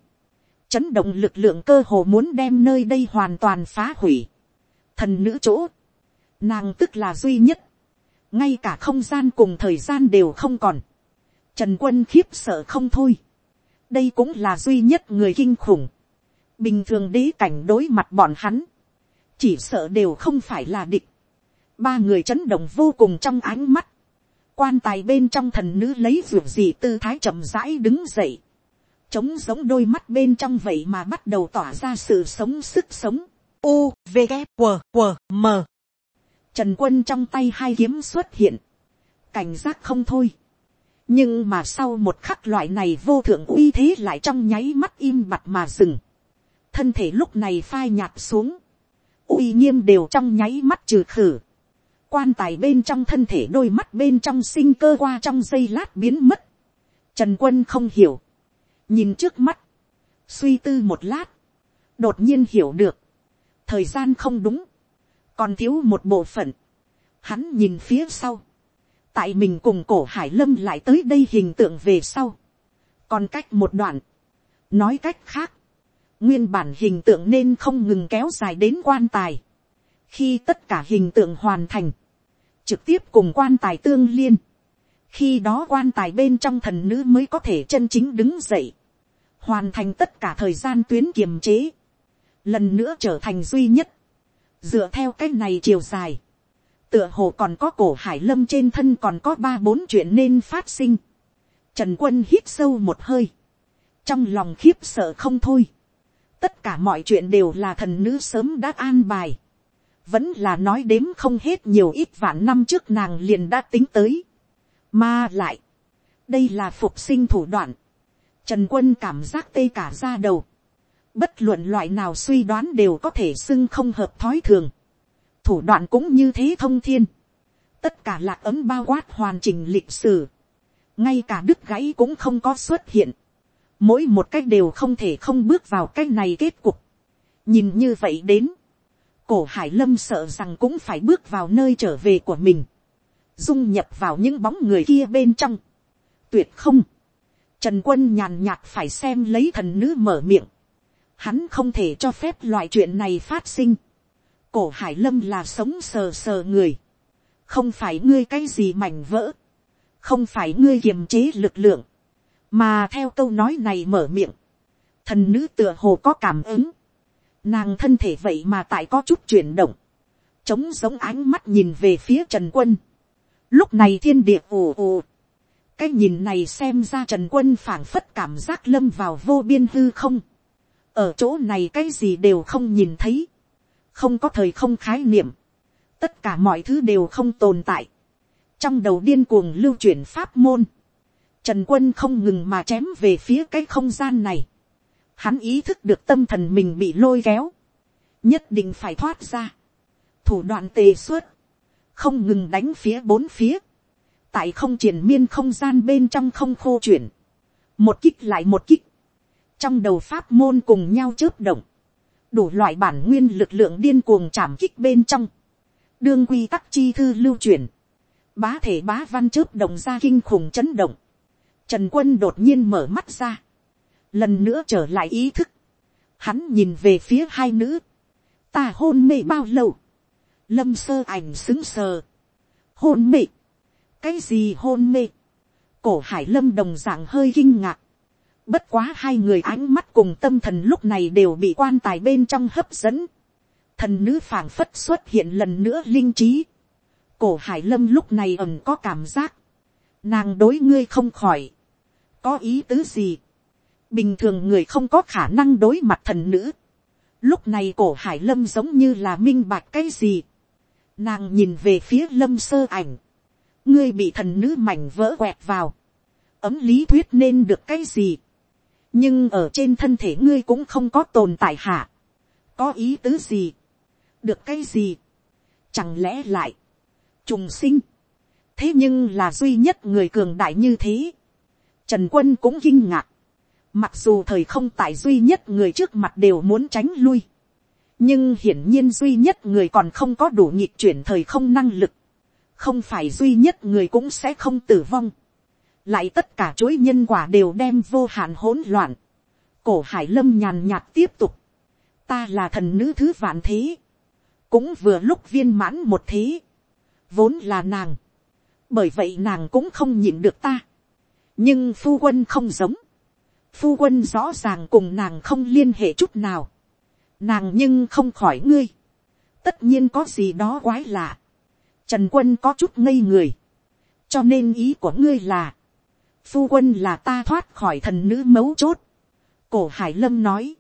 chấn động lực lượng cơ hồ muốn đem nơi đây hoàn toàn phá hủy, thần nữ chỗ, nàng tức là duy nhất, ngay cả không gian cùng thời gian đều không còn, trần quân khiếp sợ không thôi, đây cũng là duy nhất người kinh khủng, bình thường đế cảnh đối mặt bọn hắn, chỉ sợ đều không phải là địch, ba người chấn động vô cùng trong ánh mắt, quan tài bên trong thần nữ lấy ruột gì tư thái chậm rãi đứng dậy, trống giống đôi mắt bên trong vậy mà bắt đầu tỏa ra sự sống sức sống, u v g q q m. Trần quân trong tay hai kiếm xuất hiện, cảnh giác không thôi, nhưng mà sau một khắc loại này vô thượng uy thế lại trong nháy mắt im mặt mà dừng, thân thể lúc này phai nhạt xuống, uy nghiêm đều trong nháy mắt trừ khử, quan tài bên trong thân thể đôi mắt bên trong sinh cơ qua trong giây lát biến mất, trần quân không hiểu, nhìn trước mắt, suy tư một lát, đột nhiên hiểu được, thời gian không đúng, còn thiếu một bộ phận, hắn nhìn phía sau, tại mình cùng cổ hải lâm lại tới đây hình tượng về sau, còn cách một đoạn, nói cách khác, nguyên bản hình tượng nên không ngừng kéo dài đến quan tài, khi tất cả hình tượng hoàn thành, trực tiếp cùng quan tài tương liên, khi đó quan tài bên trong thần nữ mới có thể chân chính đứng dậy, hoàn thành tất cả thời gian tuyến kiềm chế, lần nữa trở thành duy nhất, dựa theo cái này chiều dài, tựa hồ còn có cổ hải lâm trên thân còn có ba bốn chuyện nên phát sinh, trần quân hít sâu một hơi, trong lòng khiếp sợ không thôi, tất cả mọi chuyện đều là thần nữ sớm đã an bài, vẫn là nói đếm không hết nhiều ít vạn năm trước nàng liền đã tính tới, mà lại, đây là phục sinh thủ đoạn, trần quân cảm giác tê cả ra đầu, bất luận loại nào suy đoán đều có thể xưng không hợp thói thường, thủ đoạn cũng như thế thông thiên, tất cả lạc ấm bao quát hoàn chỉnh lịch sử, ngay cả đứt gãy cũng không có xuất hiện, mỗi một cách đều không thể không bước vào cách này kết cục. nhìn như vậy đến, cổ hải lâm sợ rằng cũng phải bước vào nơi trở về của mình, dung nhập vào những bóng người kia bên trong. tuyệt không, trần quân nhàn nhạt phải xem lấy thần nữ mở miệng, hắn không thể cho phép loại chuyện này phát sinh cổ hải lâm là sống sờ sờ người, không phải ngươi cái gì mảnh vỡ, không phải ngươi kiềm chế lực lượng, mà theo câu nói này mở miệng, thần nữ tựa hồ có cảm ứng, nàng thân thể vậy mà tại có chút chuyển động, chống giống ánh mắt nhìn về phía trần quân, lúc này thiên địa ồ ồ, cái nhìn này xem ra trần quân phảng phất cảm giác lâm vào vô biên hư không, ở chỗ này cái gì đều không nhìn thấy, không có thời không khái niệm, tất cả mọi thứ đều không tồn tại, trong đầu điên cuồng lưu chuyển pháp môn, Trần quân không ngừng mà chém về phía cái không gian này. Hắn ý thức được tâm thần mình bị lôi kéo. Nhất định phải thoát ra. Thủ đoạn tề suốt. Không ngừng đánh phía bốn phía. Tại không triển miên không gian bên trong không khô chuyển. Một kích lại một kích. Trong đầu pháp môn cùng nhau chớp động. Đủ loại bản nguyên lực lượng điên cuồng chạm kích bên trong. Đương quy tắc chi thư lưu truyền, Bá thể bá văn chớp động ra kinh khủng chấn động Trần quân đột nhiên mở mắt ra. Lần nữa trở lại ý thức. Hắn nhìn về phía hai nữ. Ta hôn mê bao lâu? Lâm sơ ảnh xứng sờ. Hôn mê. Cái gì hôn mê? Cổ hải lâm đồng dạng hơi kinh ngạc. Bất quá hai người ánh mắt cùng tâm thần lúc này đều bị quan tài bên trong hấp dẫn. Thần nữ phảng phất xuất hiện lần nữa linh trí. Cổ hải lâm lúc này ẩm có cảm giác. Nàng đối ngươi không khỏi có ý tứ gì. bình thường người không có khả năng đối mặt thần nữ. lúc này cổ hải lâm giống như là minh bạch cái gì. nàng nhìn về phía lâm sơ ảnh. ngươi bị thần nữ mảnh vỡ quẹt vào. ấm lý thuyết nên được cái gì nhưng ở trên thân thể ngươi cũng không có tồn tại hả? có ý tứ gì. được cái gì. chẳng lẽ lại. trùng sinh thế nhưng là duy nhất người cường đại như thế. Trần quân cũng kinh ngạc. Mặc dù thời không tại duy nhất người trước mặt đều muốn tránh lui. Nhưng hiển nhiên duy nhất người còn không có đủ nhịp chuyển thời không năng lực. Không phải duy nhất người cũng sẽ không tử vong. Lại tất cả chuỗi nhân quả đều đem vô hạn hỗn loạn. Cổ hải lâm nhàn nhạt tiếp tục. Ta là thần nữ thứ vạn thế. Cũng vừa lúc viên mãn một thế. Vốn là nàng. Bởi vậy nàng cũng không nhịn được ta nhưng phu quân không giống, phu quân rõ ràng cùng nàng không liên hệ chút nào, nàng nhưng không khỏi ngươi, tất nhiên có gì đó quái lạ, trần quân có chút ngây người, cho nên ý của ngươi là, phu quân là ta thoát khỏi thần nữ mấu chốt, cổ hải lâm nói,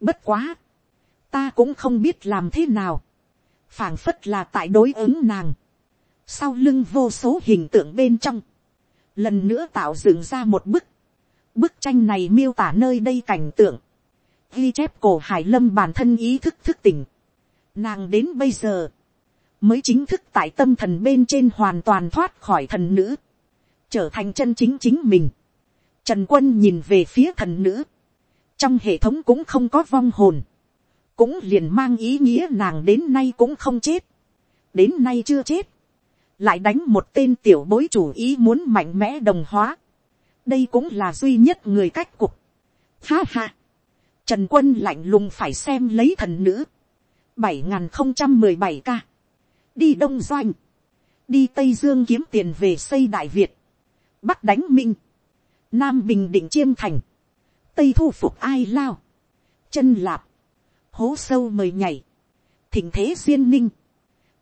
bất quá, ta cũng không biết làm thế nào, phảng phất là tại đối ứng nàng, sau lưng vô số hình tượng bên trong, lần nữa tạo dựng ra một bức. Bức tranh này miêu tả nơi đây cảnh tượng. Ghi chép cổ hải lâm bản thân ý thức thức tỉnh. Nàng đến bây giờ. Mới chính thức tại tâm thần bên trên hoàn toàn thoát khỏi thần nữ. Trở thành chân chính chính mình. Trần quân nhìn về phía thần nữ. Trong hệ thống cũng không có vong hồn. Cũng liền mang ý nghĩa nàng đến nay cũng không chết. Đến nay chưa chết lại đánh một tên tiểu bối chủ ý muốn mạnh mẽ đồng hóa. đây cũng là duy nhất người cách cục. Ha ha. Trần quân lạnh lùng phải xem lấy thần nữ. bảy nghìn không trăm mười bảy ca. đi đông doanh. đi tây dương kiếm tiền về xây đại việt, bắc đánh minh, nam bình định chiêm thành, tây thu phục ai lao, chân lạp, hố sâu mời nhảy, thỉnh thế duyên ninh,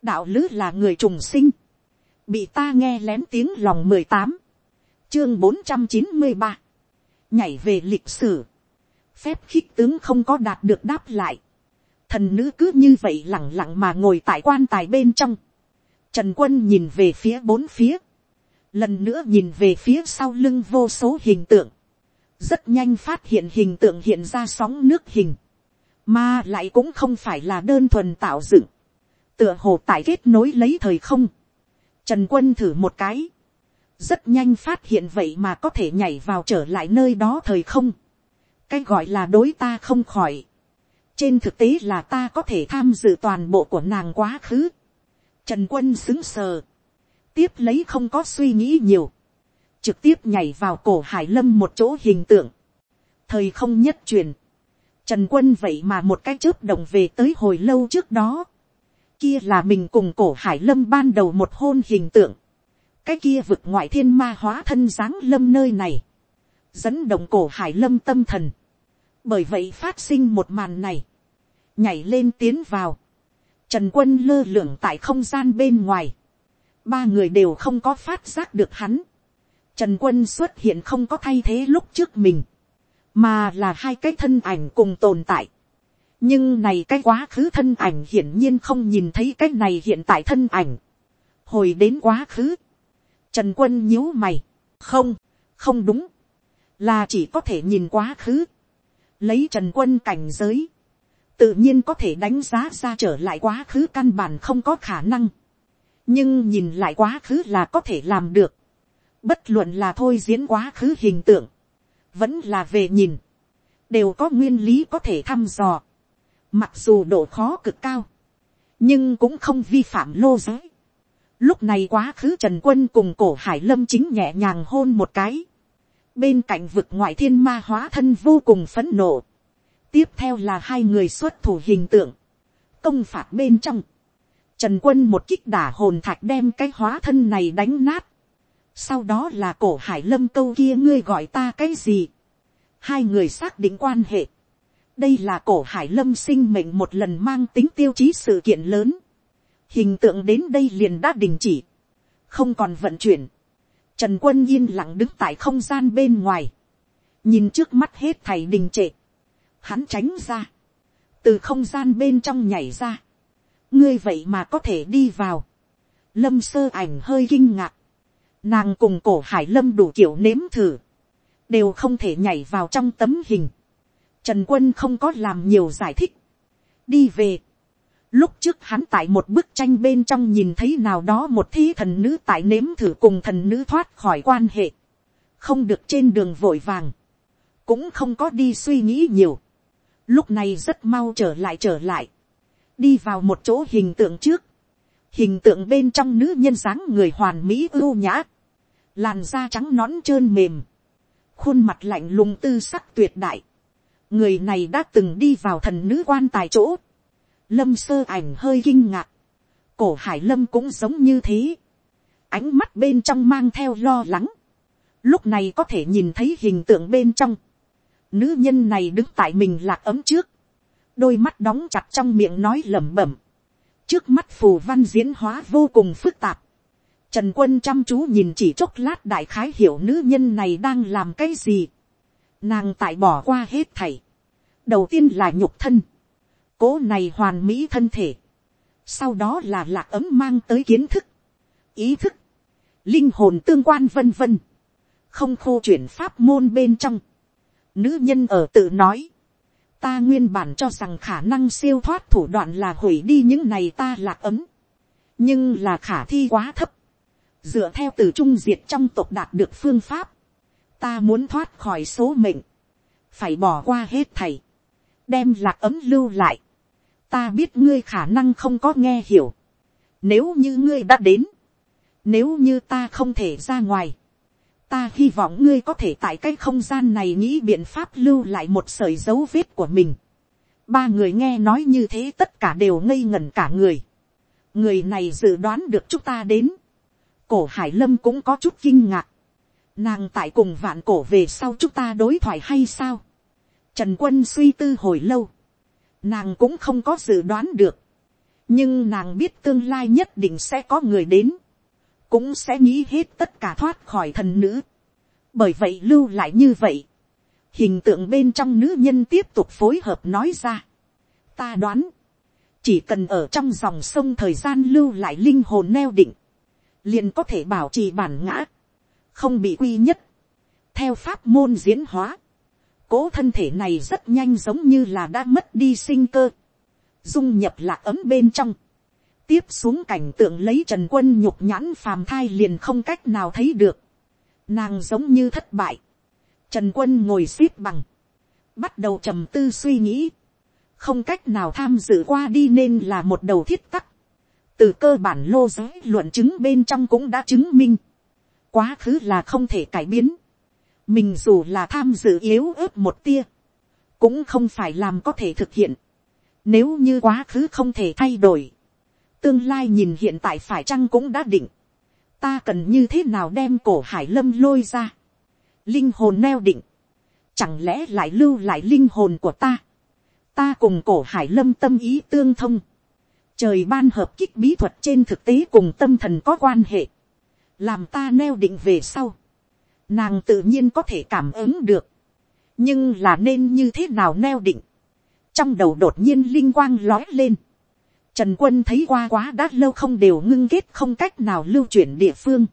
đạo lứ là người trùng sinh, bị ta nghe lén tiếng lòng mười tám, chương bốn trăm chín mươi ba, nhảy về lịch sử, phép khích tướng không có đạt được đáp lại, thần nữ cứ như vậy lẳng lặng mà ngồi tại quan tài bên trong, trần quân nhìn về phía bốn phía, lần nữa nhìn về phía sau lưng vô số hình tượng, rất nhanh phát hiện hình tượng hiện ra sóng nước hình, mà lại cũng không phải là đơn thuần tạo dựng, tựa hồ tại kết nối lấy thời không, trần quân thử một cái, rất nhanh phát hiện vậy mà có thể nhảy vào trở lại nơi đó thời không, cái gọi là đối ta không khỏi, trên thực tế là ta có thể tham dự toàn bộ của nàng quá khứ, trần quân xứng sờ, tiếp lấy không có suy nghĩ nhiều, trực tiếp nhảy vào cổ hải lâm một chỗ hình tượng, thời không nhất truyền, trần quân vậy mà một cái chớp đồng về tới hồi lâu trước đó, kia là mình cùng cổ hải lâm ban đầu một hôn hình tượng, cái kia vực ngoại thiên ma hóa thân dáng lâm nơi này, dẫn động cổ hải lâm tâm thần, bởi vậy phát sinh một màn này, nhảy lên tiến vào, trần quân lơ lửng tại không gian bên ngoài, ba người đều không có phát giác được hắn, trần quân xuất hiện không có thay thế lúc trước mình, mà là hai cái thân ảnh cùng tồn tại. nhưng này cái quá khứ thân ảnh hiển nhiên không nhìn thấy cái này hiện tại thân ảnh. hồi đến quá khứ, trần quân nhíu mày, không, không đúng, là chỉ có thể nhìn quá khứ, lấy trần quân cảnh giới, tự nhiên có thể đánh giá ra trở lại quá khứ căn bản không có khả năng, nhưng nhìn lại quá khứ là có thể làm được, bất luận là thôi diễn quá khứ hình tượng, vẫn là về nhìn, đều có nguyên lý có thể thăm dò, mặc dù độ khó cực cao, nhưng cũng không vi phạm lô giới. Lúc này quá khứ Trần Quân cùng cổ Hải Lâm chính nhẹ nhàng hôn một cái. Bên cạnh vực ngoại thiên ma hóa thân vô cùng phấn nộ. Tiếp theo là hai người xuất thủ hình tượng. Công phạt bên trong. Trần Quân một kích đả hồn thạch đem cái hóa thân này đánh nát sau đó là cổ hải lâm câu kia ngươi gọi ta cái gì. hai người xác định quan hệ. đây là cổ hải lâm sinh mệnh một lần mang tính tiêu chí sự kiện lớn. hình tượng đến đây liền đã đình chỉ. không còn vận chuyển. trần quân yên lặng đứng tại không gian bên ngoài. nhìn trước mắt hết thầy đình trệ. hắn tránh ra. từ không gian bên trong nhảy ra ngươi vậy mà có thể đi vào. lâm sơ ảnh hơi kinh ngạc Nàng cùng cổ hải lâm đủ kiểu nếm thử. Đều không thể nhảy vào trong tấm hình. Trần quân không có làm nhiều giải thích. Đi về. Lúc trước hắn tại một bức tranh bên trong nhìn thấy nào đó một thi thần nữ tại nếm thử cùng thần nữ thoát khỏi quan hệ. Không được trên đường vội vàng. Cũng không có đi suy nghĩ nhiều. Lúc này rất mau trở lại trở lại. Đi vào một chỗ hình tượng trước. Hình tượng bên trong nữ nhân dáng người hoàn mỹ ưu nhã. Làn da trắng nõn trơn mềm, khuôn mặt lạnh lùng tư sắc tuyệt đại, người này đã từng đi vào thần nữ quan tài chỗ, lâm sơ ảnh hơi kinh ngạc, cổ hải lâm cũng giống như thế, ánh mắt bên trong mang theo lo lắng, lúc này có thể nhìn thấy hình tượng bên trong, nữ nhân này đứng tại mình lạc ấm trước, đôi mắt đóng chặt trong miệng nói lẩm bẩm, trước mắt phù văn diễn hóa vô cùng phức tạp, Trần quân chăm chú nhìn chỉ chốc lát đại khái hiểu nữ nhân này đang làm cái gì. Nàng tại bỏ qua hết thảy. Đầu tiên là nhục thân. Cố này hoàn mỹ thân thể. Sau đó là lạc ấm mang tới kiến thức. Ý thức. Linh hồn tương quan vân vân. Không khô chuyển pháp môn bên trong. Nữ nhân ở tự nói. Ta nguyên bản cho rằng khả năng siêu thoát thủ đoạn là hủy đi những này ta lạc ấm. Nhưng là khả thi quá thấp. Dựa theo từ trung diệt trong tộc đạt được phương pháp, ta muốn thoát khỏi số mệnh, phải bỏ qua hết thầy, đem lạc ấm lưu lại, ta biết ngươi khả năng không có nghe hiểu, nếu như ngươi đã đến, nếu như ta không thể ra ngoài, ta hy vọng ngươi có thể tại cái không gian này nghĩ biện pháp lưu lại một sợi dấu vết của mình. ba người nghe nói như thế tất cả đều ngây ngẩn cả người. người này dự đoán được chúng ta đến, cổ hải lâm cũng có chút kinh ngạc, nàng tại cùng vạn cổ về sau chúng ta đối thoại hay sao, trần quân suy tư hồi lâu, nàng cũng không có dự đoán được, nhưng nàng biết tương lai nhất định sẽ có người đến, cũng sẽ nghĩ hết tất cả thoát khỏi thần nữ, bởi vậy lưu lại như vậy, hình tượng bên trong nữ nhân tiếp tục phối hợp nói ra, ta đoán, chỉ cần ở trong dòng sông thời gian lưu lại linh hồn neo định, liền có thể bảo trì bản ngã, không bị quy nhất. theo pháp môn diễn hóa, cố thân thể này rất nhanh giống như là đã mất đi sinh cơ, dung nhập lạc ấm bên trong, tiếp xuống cảnh tượng lấy trần quân nhục nhãn phàm thai liền không cách nào thấy được, nàng giống như thất bại, trần quân ngồi xếp bằng, bắt đầu trầm tư suy nghĩ, không cách nào tham dự qua đi nên là một đầu thiết tắc, từ cơ bản lô giới luận chứng bên trong cũng đã chứng minh, quá khứ là không thể cải biến, mình dù là tham dự yếu ớt một tia, cũng không phải làm có thể thực hiện, nếu như quá khứ không thể thay đổi, tương lai nhìn hiện tại phải chăng cũng đã định, ta cần như thế nào đem cổ hải lâm lôi ra, linh hồn neo định, chẳng lẽ lại lưu lại linh hồn của ta, ta cùng cổ hải lâm tâm ý tương thông, trời ban hợp kích bí thuật trên thực tế cùng tâm thần có quan hệ, làm ta neo định về sau, nàng tự nhiên có thể cảm ứng được, nhưng là nên như thế nào neo định, trong đầu đột nhiên linh quang lói lên, trần quân thấy qua quá đã lâu không đều ngưng kết không cách nào lưu chuyển địa phương,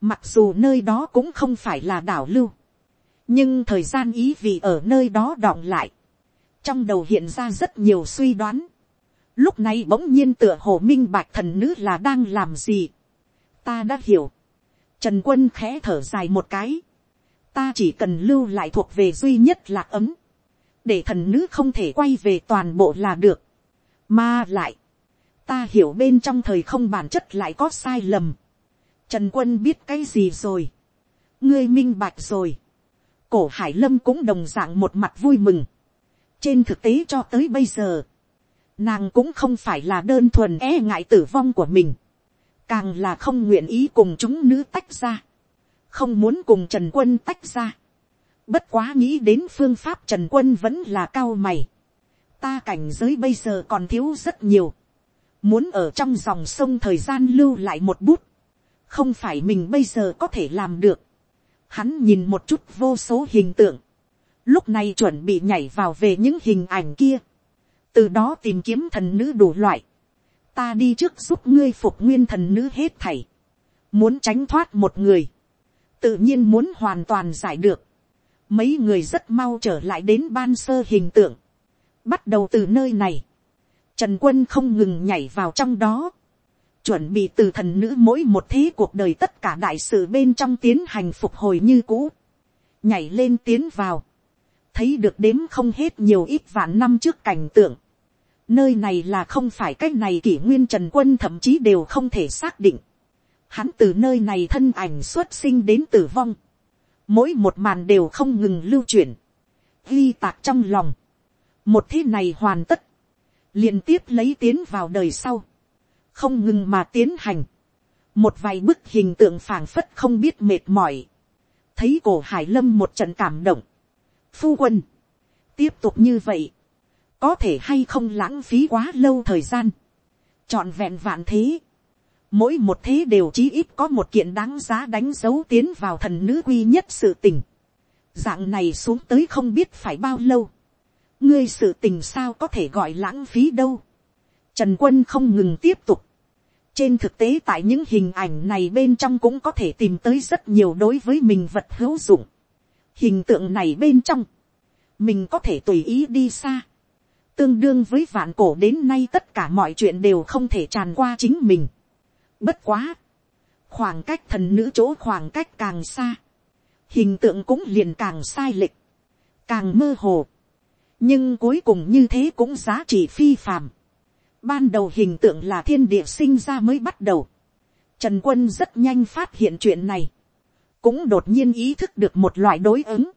mặc dù nơi đó cũng không phải là đảo lưu, nhưng thời gian ý vì ở nơi đó đọng lại, trong đầu hiện ra rất nhiều suy đoán, lúc này bỗng nhiên tựa hồ minh bạch thần nữ là đang làm gì, ta đã hiểu, trần quân khẽ thở dài một cái, ta chỉ cần lưu lại thuộc về duy nhất là ấm, để thần nữ không thể quay về toàn bộ là được, mà lại, ta hiểu bên trong thời không bản chất lại có sai lầm, trần quân biết cái gì rồi, ngươi minh bạch rồi, cổ hải lâm cũng đồng dạng một mặt vui mừng, trên thực tế cho tới bây giờ, nàng cũng không phải là đơn thuần e ngại tử vong của mình, càng là không nguyện ý cùng chúng nữ tách ra, không muốn cùng trần quân tách ra, bất quá nghĩ đến phương pháp trần quân vẫn là cao mày, ta cảnh giới bây giờ còn thiếu rất nhiều, muốn ở trong dòng sông thời gian lưu lại một bút, không phải mình bây giờ có thể làm được, Hắn nhìn một chút vô số hình tượng. Lúc này chuẩn bị nhảy vào về những hình ảnh kia. Từ đó tìm kiếm thần nữ đủ loại. Ta đi trước giúp ngươi phục nguyên thần nữ hết thảy. Muốn tránh thoát một người. Tự nhiên muốn hoàn toàn giải được. Mấy người rất mau trở lại đến ban sơ hình tượng. Bắt đầu từ nơi này. Trần quân không ngừng nhảy vào trong đó. Chuẩn bị từ thần nữ mỗi một thế cuộc đời tất cả đại sự bên trong tiến hành phục hồi như cũ, nhảy lên tiến vào, thấy được đếm không hết nhiều ít vạn năm trước cảnh tượng, nơi này là không phải cách này kỷ nguyên trần quân thậm chí đều không thể xác định, hắn từ nơi này thân ảnh xuất sinh đến tử vong, mỗi một màn đều không ngừng lưu chuyển, ghi tạc trong lòng, một thế này hoàn tất, liên tiếp lấy tiến vào đời sau, không ngừng mà tiến hành, một vài bức hình tượng phảng phất không biết mệt mỏi, thấy cổ hải lâm một trận cảm động, phu quân, tiếp tục như vậy, có thể hay không lãng phí quá lâu thời gian, trọn vẹn vạn thế, mỗi một thế đều chí ít có một kiện đáng giá đánh dấu tiến vào thần nữ quy nhất sự tình, dạng này xuống tới không biết phải bao lâu, ngươi sự tình sao có thể gọi lãng phí đâu, Trần quân không ngừng tiếp tục. Trên thực tế tại những hình ảnh này bên trong cũng có thể tìm tới rất nhiều đối với mình vật hữu dụng. Hình tượng này bên trong. Mình có thể tùy ý đi xa. Tương đương với vạn cổ đến nay tất cả mọi chuyện đều không thể tràn qua chính mình. Bất quá. Khoảng cách thần nữ chỗ khoảng cách càng xa. Hình tượng cũng liền càng sai lệch. Càng mơ hồ. Nhưng cuối cùng như thế cũng giá trị phi phàm Ban đầu hình tượng là thiên địa sinh ra mới bắt đầu. Trần quân rất nhanh phát hiện chuyện này. Cũng đột nhiên ý thức được một loại đối ứng.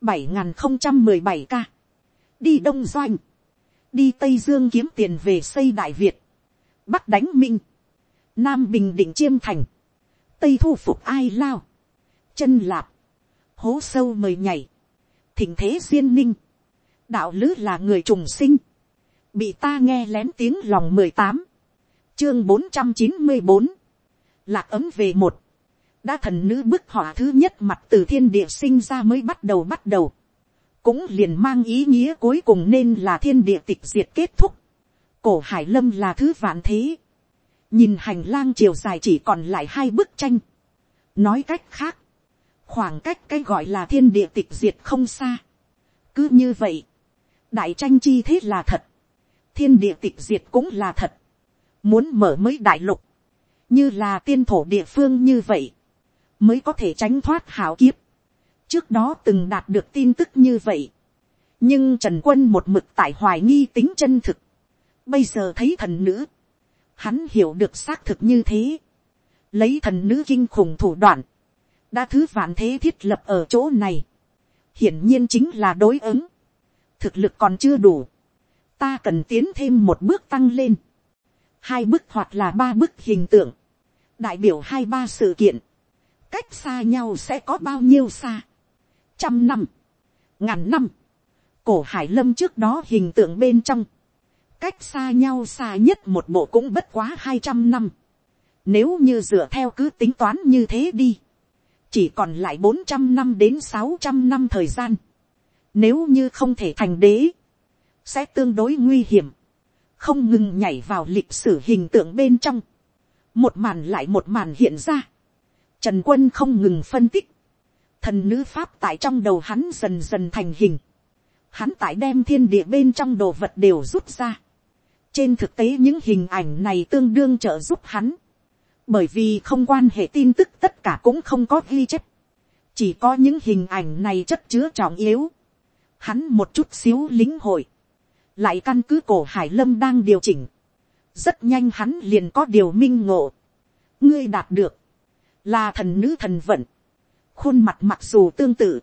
7017 ca. Đi Đông Doanh. Đi Tây Dương kiếm tiền về xây Đại Việt. Bắc đánh Minh. Nam Bình Định Chiêm Thành. tây thu phục ai lao, chân lạp, hố sâu mời nhảy, thỉnh thế duyên ninh, đạo lứ là người trùng sinh, bị ta nghe lén tiếng lòng mười tám, chương bốn trăm chín mươi bốn, lạc ấm về một, đã thần nữ bức họa thứ nhất mặt từ thiên địa sinh ra mới bắt đầu bắt đầu, cũng liền mang ý nghĩa cuối cùng nên là thiên địa tịch diệt kết thúc, cổ hải lâm là thứ vạn thế, nhìn hành lang chiều dài chỉ còn lại hai bức tranh, nói cách khác, khoảng cách cái gọi là thiên địa tịch diệt không xa, cứ như vậy, đại tranh chi thế là thật, thiên địa tịch diệt cũng là thật, muốn mở mới đại lục, như là tiên thổ địa phương như vậy, mới có thể tránh thoát hảo kiếp. trước đó từng đạt được tin tức như vậy, nhưng trần quân một mực tại hoài nghi tính chân thực, bây giờ thấy thần nữ, hắn hiểu được xác thực như thế, lấy thần nữ kinh khủng thủ đoạn, đã thứ vạn thế thiết lập ở chỗ này, hiển nhiên chính là đối ứng, thực lực còn chưa đủ, ta cần tiến thêm một bước tăng lên, hai bước hoặc là ba bước hình tượng, đại biểu hai ba sự kiện, cách xa nhau sẽ có bao nhiêu xa, trăm năm, ngàn năm, cổ hải lâm trước đó hình tượng bên trong, cách xa nhau xa nhất một bộ cũng bất quá hai trăm năm, nếu như dựa theo cứ tính toán như thế đi, chỉ còn lại bốn trăm năm đến sáu trăm năm thời gian, nếu như không thể thành đế, sẽ tương đối nguy hiểm, không ngừng nhảy vào lịch sử hình tượng bên trong, một màn lại một màn hiện ra, trần quân không ngừng phân tích, thần nữ pháp tại trong đầu hắn dần dần thành hình, hắn tại đem thiên địa bên trong đồ vật đều rút ra, trên thực tế những hình ảnh này tương đương trợ giúp hắn, bởi vì không quan hệ tin tức tất cả cũng không có ghi chép, chỉ có những hình ảnh này chất chứa trọng yếu, hắn một chút xíu lính hội, lại căn cứ cổ hải lâm đang điều chỉnh, rất nhanh hắn liền có điều minh ngộ, ngươi đạt được, là thần nữ thần vận, khuôn mặt mặc dù tương tự,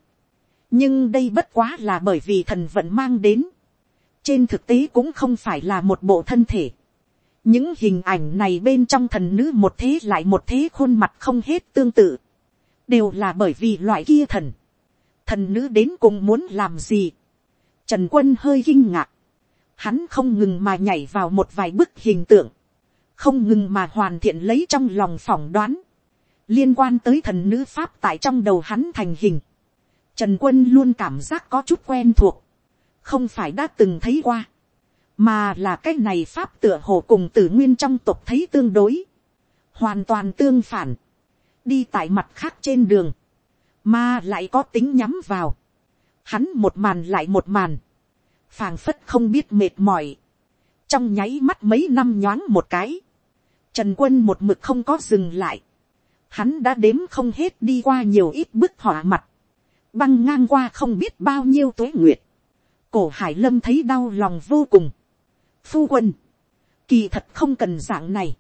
nhưng đây bất quá là bởi vì thần vận mang đến, trên thực tế cũng không phải là một bộ thân thể, những hình ảnh này bên trong thần nữ một thế lại một thế khuôn mặt không hết tương tự, đều là bởi vì loại kia thần, thần nữ đến cùng muốn làm gì, trần quân hơi kinh ngạc, hắn không ngừng mà nhảy vào một vài bức hình tượng, không ngừng mà hoàn thiện lấy trong lòng phỏng đoán, liên quan tới thần nữ pháp tại trong đầu hắn thành hình, trần quân luôn cảm giác có chút quen thuộc, không phải đã từng thấy qua, mà là cái này pháp tựa hồ cùng tử nguyên trong tộc thấy tương đối, hoàn toàn tương phản, đi tại mặt khác trên đường, mà lại có tính nhắm vào, hắn một màn lại một màn, phàng phất không biết mệt mỏi, trong nháy mắt mấy năm nhoáng một cái, trần quân một mực không có dừng lại, hắn đã đếm không hết đi qua nhiều ít bức họa mặt, băng ngang qua không biết bao nhiêu tuế nguyệt, cổ hải lâm thấy đau lòng vô cùng, phu quân, kỳ thật không cần dạng này,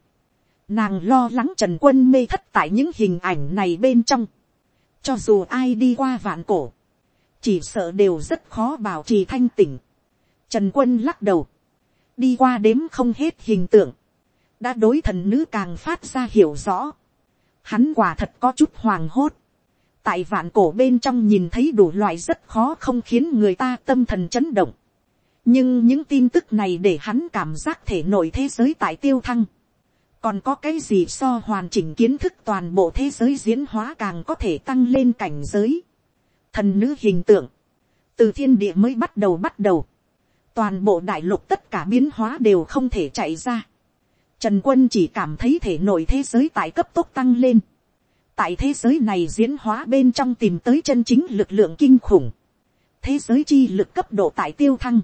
nàng lo lắng trần quân mê thất tại những hình ảnh này bên trong, cho dù ai đi qua vạn cổ, chỉ sợ đều rất khó bảo trì thanh tỉnh. Trần quân lắc đầu, đi qua đếm không hết hình tượng, đã đối thần nữ càng phát ra hiểu rõ. Hắn quả thật có chút hoàng hốt. Tại vạn cổ bên trong nhìn thấy đủ loại rất khó không khiến người ta tâm thần chấn động. Nhưng những tin tức này để hắn cảm giác thể nội thế giới tại tiêu thăng. Còn có cái gì so hoàn chỉnh kiến thức toàn bộ thế giới diễn hóa càng có thể tăng lên cảnh giới. Thần nữ hình tượng. Từ thiên địa mới bắt đầu bắt đầu. Toàn bộ đại lục tất cả biến hóa đều không thể chạy ra Trần quân chỉ cảm thấy thể nội thế giới tại cấp tốc tăng lên. Tại thế giới này diễn hóa bên trong tìm tới chân chính lực lượng kinh khủng. Thế giới chi lực cấp độ tại tiêu thăng.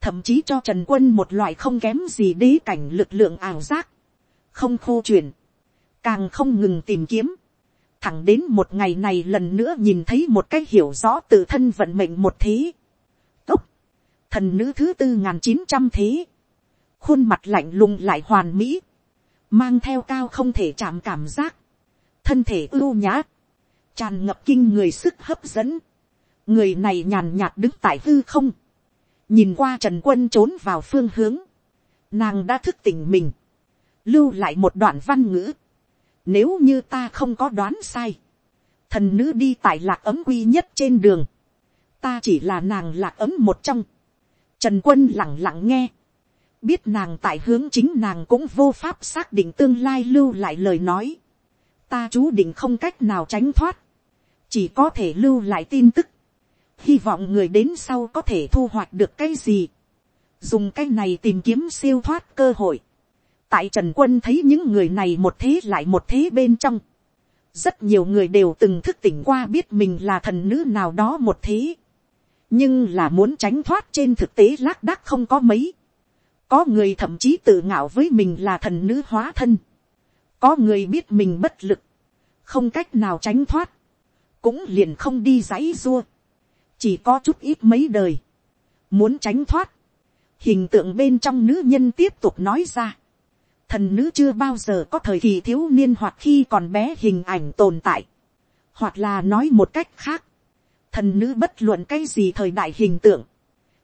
Thậm chí cho Trần quân một loại không kém gì đế cảnh lực lượng ảo giác. Không khô chuyển. Càng không ngừng tìm kiếm. Thẳng đến một ngày này lần nữa nhìn thấy một cái hiểu rõ tự thân vận mệnh một thế. Tốc. Thần nữ thứ tư ngàn chín trăm thế khuôn mặt lạnh lùng lại hoàn mỹ, mang theo cao không thể chạm cảm giác, thân thể ưu nhã, tràn ngập kinh người sức hấp dẫn, người này nhàn nhạt đứng tại hư không, nhìn qua trần quân trốn vào phương hướng, nàng đã thức tỉnh mình, lưu lại một đoạn văn ngữ, Nếu như ta không có đoán sai. Thần nữ đi tại lạc ấm quy nhất trên đường. Ta chỉ là nàng lạc ấm một trong. Trần quân lặng lặng nghe. Biết nàng tại hướng chính nàng cũng vô pháp xác định tương lai lưu lại lời nói. Ta chú định không cách nào tránh thoát. Chỉ có thể lưu lại tin tức. Hy vọng người đến sau có thể thu hoạch được cái gì. Dùng cái này tìm kiếm siêu thoát cơ hội tại trần quân thấy những người này một thế lại một thế bên trong, rất nhiều người đều từng thức tỉnh qua biết mình là thần nữ nào đó một thế, nhưng là muốn tránh thoát trên thực tế lác đác không có mấy, có người thậm chí tự ngạo với mình là thần nữ hóa thân, có người biết mình bất lực, không cách nào tránh thoát, cũng liền không đi dãy dua, chỉ có chút ít mấy đời, muốn tránh thoát, hình tượng bên trong nữ nhân tiếp tục nói ra, thần nữ chưa bao giờ có thời kỳ thiếu niên hoặc khi còn bé hình ảnh tồn tại, hoặc là nói một cách khác, thần nữ bất luận cái gì thời đại hình tượng,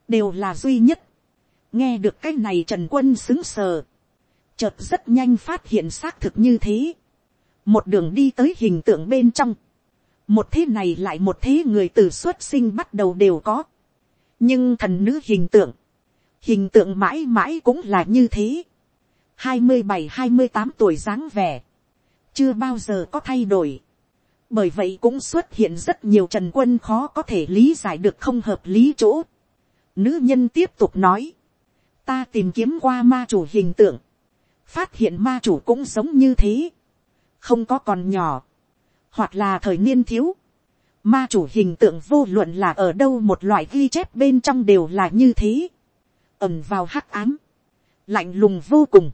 đều là duy nhất. nghe được cái này trần quân xứng sờ, chợt rất nhanh phát hiện xác thực như thế, một đường đi tới hình tượng bên trong, một thế này lại một thế người từ xuất sinh bắt đầu đều có, nhưng thần nữ hình tượng, hình tượng mãi mãi cũng là như thế, hai mươi bảy hai mươi tám tuổi dáng vẻ, chưa bao giờ có thay đổi. bởi vậy cũng xuất hiện rất nhiều trần quân khó có thể lý giải được không hợp lý chỗ. nữ nhân tiếp tục nói, ta tìm kiếm qua ma chủ hình tượng, phát hiện ma chủ cũng giống như thế, không có còn nhỏ, hoặc là thời niên thiếu, ma chủ hình tượng vô luận là ở đâu một loại ghi chép bên trong đều là như thế, ẩm vào hắc ám, lạnh lùng vô cùng,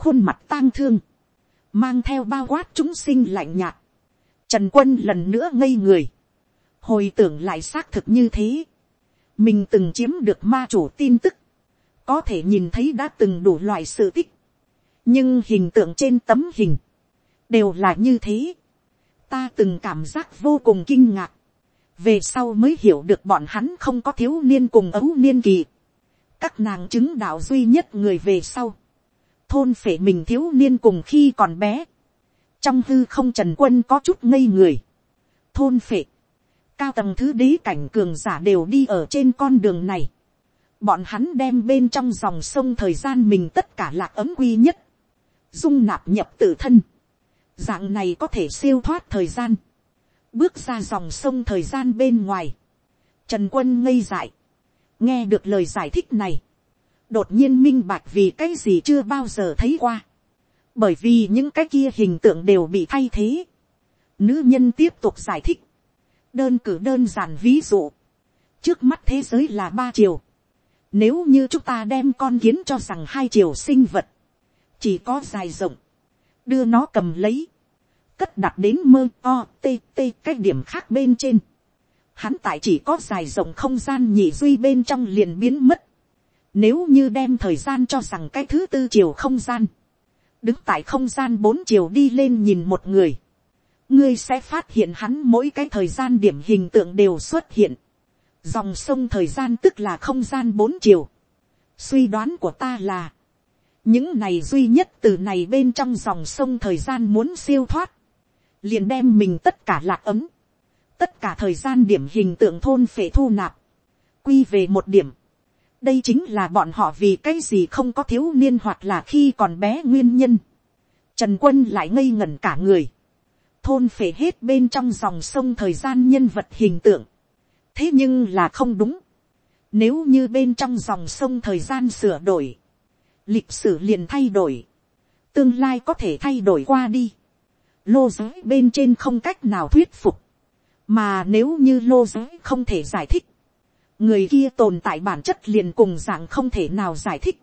khuôn mặt tang thương, mang theo bao quát chúng sinh lạnh nhạt, trần quân lần nữa ngây người, hồi tưởng lại xác thực như thế, mình từng chiếm được ma chủ tin tức, có thể nhìn thấy đã từng đủ loại sự tích, nhưng hình tượng trên tấm hình, đều là như thế, ta từng cảm giác vô cùng kinh ngạc, về sau mới hiểu được bọn hắn không có thiếu niên cùng ấu niên kỳ, các nàng chứng đạo duy nhất người về sau, thôn phệ mình thiếu niên cùng khi còn bé. Trong hư không trần quân có chút ngây người. Thôn phệ. Cao tầng thứ đế cảnh cường giả đều đi ở trên con đường này. Bọn hắn đem bên trong dòng sông thời gian mình tất cả là ấm quy nhất. Dung nạp nhập tự thân. Dạng này có thể siêu thoát thời gian. Bước ra dòng sông thời gian bên ngoài. Trần quân ngây dại. Nghe được lời giải thích này đột nhiên minh bạch vì cái gì chưa bao giờ thấy qua. bởi vì những cái kia hình tượng đều bị thay thế. nữ nhân tiếp tục giải thích. đơn cử đơn giản ví dụ. trước mắt thế giới là ba chiều. nếu như chúng ta đem con kiến cho rằng hai chiều sinh vật, chỉ có dài rộng, đưa nó cầm lấy, cất đặt đến mơ o t t cái điểm khác bên trên. Hắn tại chỉ có dài rộng không gian nhị duy bên trong liền biến mất. Nếu như đem thời gian cho rằng cái thứ tư chiều không gian. Đứng tại không gian bốn chiều đi lên nhìn một người. Ngươi sẽ phát hiện hắn mỗi cái thời gian điểm hình tượng đều xuất hiện. Dòng sông thời gian tức là không gian bốn chiều. Suy đoán của ta là. Những này duy nhất từ này bên trong dòng sông thời gian muốn siêu thoát. Liền đem mình tất cả lạc ấm. Tất cả thời gian điểm hình tượng thôn phệ thu nạp. Quy về một điểm đây chính là bọn họ vì cái gì không có thiếu niên hoặc là khi còn bé nguyên nhân. Trần quân lại ngây ngẩn cả người. Thôn phể hết bên trong dòng sông thời gian nhân vật hình tượng. Thế nhưng là không đúng. Nếu như bên trong dòng sông thời gian sửa đổi. Lịch sử liền thay đổi. Tương lai có thể thay đổi qua đi. Lô giới bên trên không cách nào thuyết phục. Mà nếu như lô giới không thể giải thích người kia tồn tại bản chất liền cùng dạng không thể nào giải thích.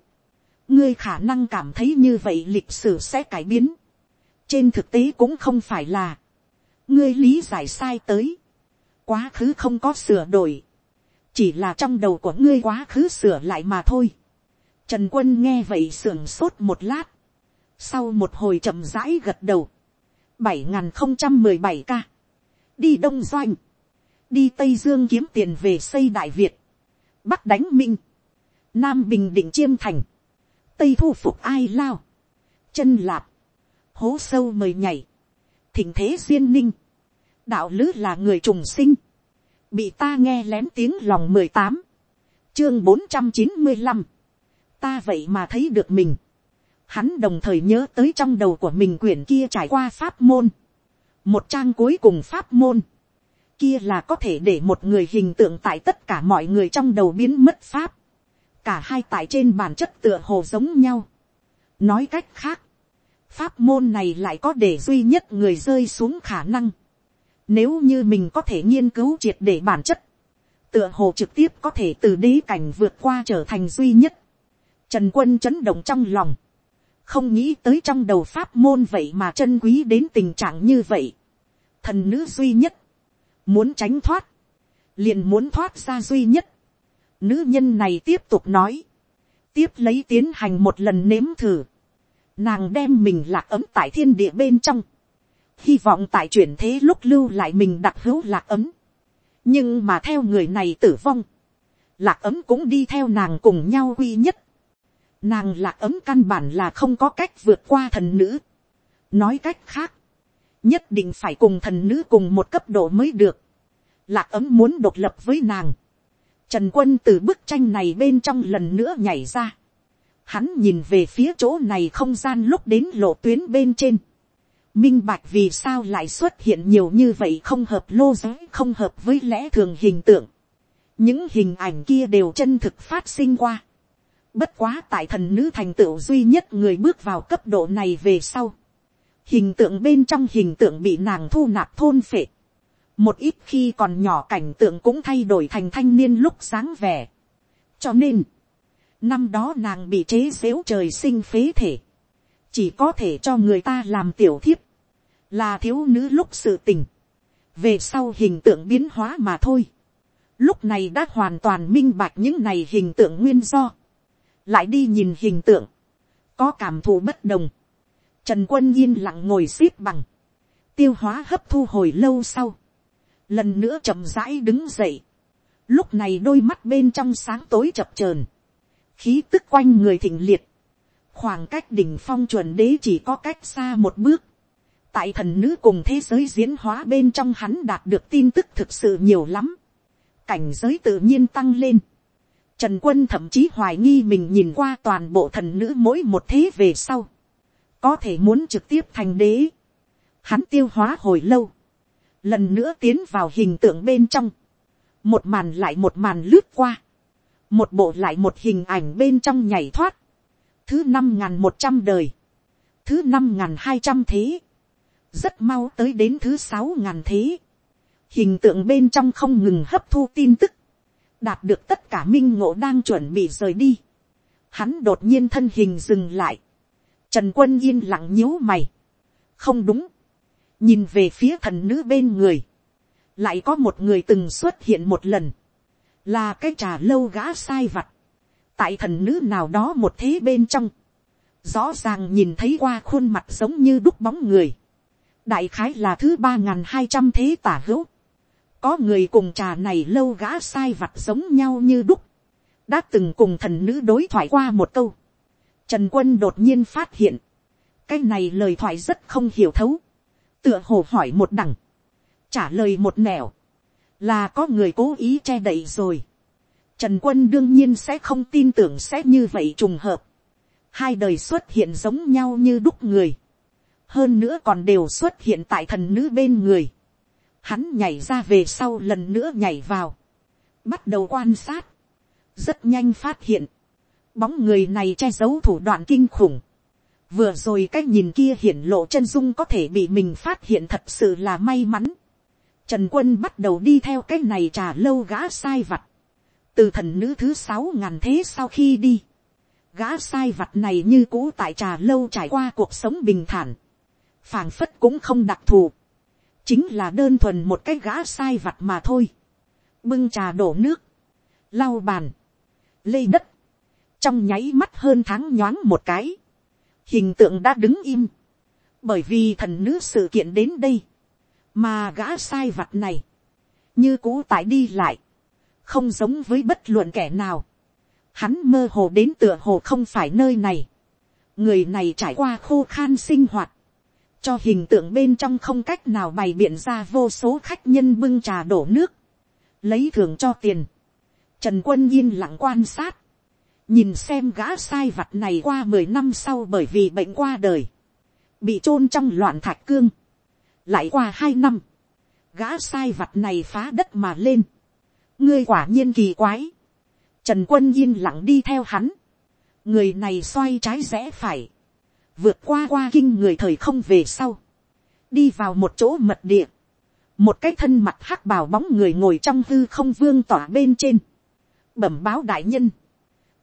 ngươi khả năng cảm thấy như vậy lịch sử sẽ cải biến. trên thực tế cũng không phải là, ngươi lý giải sai tới. quá khứ không có sửa đổi. chỉ là trong đầu của ngươi quá khứ sửa lại mà thôi. trần quân nghe vậy sưởng sốt một lát. sau một hồi chậm rãi gật đầu. bảy n không trăm mười bảy ca. đi đông doanh đi tây dương kiếm tiền về xây đại việt, bắc đánh minh, nam bình định chiêm thành, tây thu phục ai lao, chân lạp, hố sâu mời nhảy, thỉnh thế duyên ninh, đạo lữ là người trùng sinh, bị ta nghe lén tiếng lòng mười tám, chương bốn trăm chín mươi năm, ta vậy mà thấy được mình, hắn đồng thời nhớ tới trong đầu của mình quyển kia trải qua pháp môn, một trang cuối cùng pháp môn, kia là có thể để một người hình tượng tại tất cả mọi người trong đầu biến mất pháp, cả hai tại trên bản chất tựa hồ giống nhau. nói cách khác, pháp môn này lại có để duy nhất người rơi xuống khả năng. nếu như mình có thể nghiên cứu triệt để bản chất, tựa hồ trực tiếp có thể từ đế cảnh vượt qua trở thành duy nhất. Trần quân chấn động trong lòng, không nghĩ tới trong đầu pháp môn vậy mà chân quý đến tình trạng như vậy. thần nữ duy nhất, muốn tránh thoát, liền muốn thoát ra duy nhất. Nữ nhân này tiếp tục nói, tiếp lấy tiến hành một lần nếm thử, nàng đem mình lạc ấm tại thiên địa bên trong, hy vọng tại chuyển thế lúc lưu lại mình đặc hữu lạc ấm. nhưng mà theo người này tử vong, lạc ấm cũng đi theo nàng cùng nhau uy nhất. nàng lạc ấm căn bản là không có cách vượt qua thần nữ. nói cách khác, nhất định phải cùng thần nữ cùng một cấp độ mới được. Lạc ấm muốn độc lập với nàng. Trần quân từ bức tranh này bên trong lần nữa nhảy ra. Hắn nhìn về phía chỗ này không gian lúc đến lộ tuyến bên trên. Minh bạch vì sao lại xuất hiện nhiều như vậy không hợp lô giới, không hợp với lẽ thường hình tượng. Những hình ảnh kia đều chân thực phát sinh qua. Bất quá tại thần nữ thành tựu duy nhất người bước vào cấp độ này về sau hình tượng bên trong hình tượng bị nàng thu nạp thôn phệ. một ít khi còn nhỏ cảnh tượng cũng thay đổi thành thanh niên lúc sáng vẻ. cho nên, năm đó nàng bị chế xếu trời sinh phế thể, chỉ có thể cho người ta làm tiểu thiếp, là thiếu nữ lúc sự tình, về sau hình tượng biến hóa mà thôi. lúc này đã hoàn toàn minh bạch những này hình tượng nguyên do, lại đi nhìn hình tượng, có cảm thụ bất đồng, Trần quân yên lặng ngồi xếp bằng. Tiêu hóa hấp thu hồi lâu sau. Lần nữa chậm rãi đứng dậy. Lúc này đôi mắt bên trong sáng tối chập chờn Khí tức quanh người thịnh liệt. Khoảng cách đỉnh phong chuẩn đế chỉ có cách xa một bước. Tại thần nữ cùng thế giới diễn hóa bên trong hắn đạt được tin tức thực sự nhiều lắm. Cảnh giới tự nhiên tăng lên. Trần quân thậm chí hoài nghi mình nhìn qua toàn bộ thần nữ mỗi một thế về sau có thể muốn trực tiếp thành đế. Hắn tiêu hóa hồi lâu, lần nữa tiến vào hình tượng bên trong, một màn lại một màn lướt qua, một bộ lại một hình ảnh bên trong nhảy thoát, thứ năm n g h n một trăm đời, thứ năm n g h n hai trăm thế, rất mau tới đến thứ sáu ngàn thế, hình tượng bên trong không ngừng hấp thu tin tức, đạt được tất cả minh ngộ đang chuẩn bị rời đi, hắn đột nhiên thân hình dừng lại, Trần quân yên lặng nhíu mày. Không đúng. Nhìn về phía thần nữ bên người. Lại có một người từng xuất hiện một lần. Là cái trà lâu gã sai vặt. Tại thần nữ nào đó một thế bên trong. Rõ ràng nhìn thấy qua khuôn mặt giống như đúc bóng người. Đại khái là thứ ba hai trăm thế tả hữu. Có người cùng trà này lâu gã sai vặt giống nhau như đúc. Đã từng cùng thần nữ đối thoại qua một câu Trần quân đột nhiên phát hiện. Cái này lời thoại rất không hiểu thấu. Tựa hồ hỏi một đằng. Trả lời một nẻo. Là có người cố ý che đậy rồi. Trần quân đương nhiên sẽ không tin tưởng sẽ như vậy trùng hợp. Hai đời xuất hiện giống nhau như đúc người. Hơn nữa còn đều xuất hiện tại thần nữ bên người. Hắn nhảy ra về sau lần nữa nhảy vào. Bắt đầu quan sát. Rất nhanh phát hiện bóng người này che giấu thủ đoạn kinh khủng. Vừa rồi cái nhìn kia hiển lộ chân dung có thể bị mình phát hiện thật sự là may mắn. Trần quân bắt đầu đi theo cái này trà lâu gã sai vặt. Từ thần nữ thứ sáu ngàn thế sau khi đi. Gã sai vặt này như cũ tại trà lâu trải qua cuộc sống bình thản. phảng phất cũng không đặc thù. Chính là đơn thuần một cái gã sai vặt mà thôi. Bưng trà đổ nước. Lau bàn. Lê đất trong nháy mắt hơn tháng nhoáng một cái, hình tượng đã đứng im, bởi vì thần nữ sự kiện đến đây, mà gã sai vặt này, như cũ tại đi lại, không giống với bất luận kẻ nào, hắn mơ hồ đến tựa hồ không phải nơi này, người này trải qua khô khan sinh hoạt, cho hình tượng bên trong không cách nào bày biện ra vô số khách nhân bưng trà đổ nước, lấy thường cho tiền, trần quân yên lặng quan sát, nhìn xem gã sai vặt này qua mười năm sau bởi vì bệnh qua đời, bị chôn trong loạn thạch cương, lại qua hai năm, gã sai vặt này phá đất mà lên, ngươi quả nhiên kỳ quái, trần quân yên lặng đi theo hắn, người này xoay trái rẽ phải, vượt qua qua kinh người thời không về sau, đi vào một chỗ mật địa, một cái thân mặt hắc bào bóng người ngồi trong hư không vương tỏa bên trên, bẩm báo đại nhân,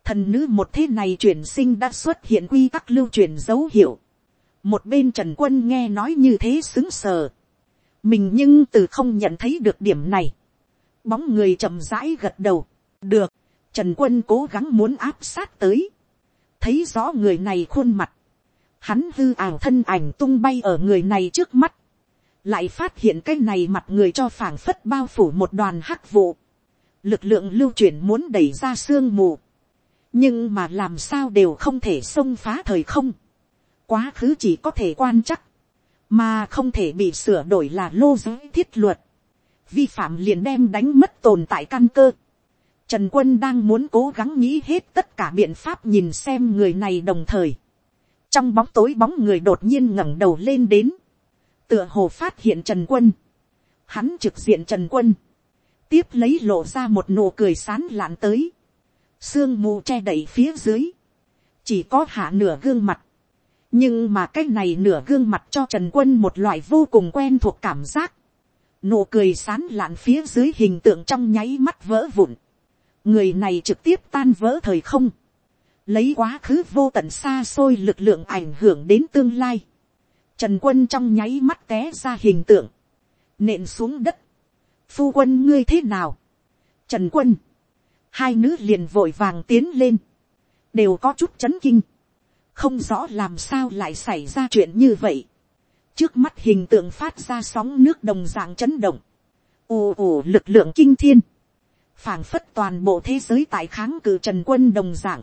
thần nữ một thế này chuyển sinh đã xuất hiện quy tắc lưu truyền dấu hiệu, một bên trần quân nghe nói như thế xứng sờ, mình nhưng từ không nhận thấy được điểm này, bóng người chậm rãi gật đầu, được, trần quân cố gắng muốn áp sát tới, thấy rõ người này khuôn mặt, hắn hư ảo thân ảnh tung bay ở người này trước mắt, lại phát hiện cái này mặt người cho phảng phất bao phủ một đoàn hắc vụ, lực lượng lưu chuyển muốn đẩy ra sương mù, nhưng mà làm sao đều không thể xông phá thời không, quá khứ chỉ có thể quan chắc, mà không thể bị sửa đổi là lô giới thiết luật, vi phạm liền đem đánh mất tồn tại căn cơ. Trần quân đang muốn cố gắng nghĩ hết tất cả biện pháp nhìn xem người này đồng thời. Trong bóng tối bóng người đột nhiên ngẩng đầu lên đến. Tựa hồ phát hiện Trần quân. Hắn trực diện Trần quân. Tiếp lấy lộ ra một nụ cười sán lạn tới. Sương mù che đậy phía dưới. Chỉ có hạ nửa gương mặt nhưng mà cái này nửa gương mặt cho trần quân một loại vô cùng quen thuộc cảm giác. nụ cười sán lạn phía dưới hình tượng trong nháy mắt vỡ vụn. người này trực tiếp tan vỡ thời không. lấy quá khứ vô tận xa xôi lực lượng ảnh hưởng đến tương lai. trần quân trong nháy mắt té ra hình tượng. nện xuống đất. phu quân ngươi thế nào. trần quân hai nữ liền vội vàng tiến lên. đều có chút chấn kinh. Không rõ làm sao lại xảy ra chuyện như vậy. trước mắt hình tượng phát ra sóng nước đồng dạng chấn động, ù ù lực lượng kinh thiên, phảng phất toàn bộ thế giới tại kháng cự trần quân đồng dạng,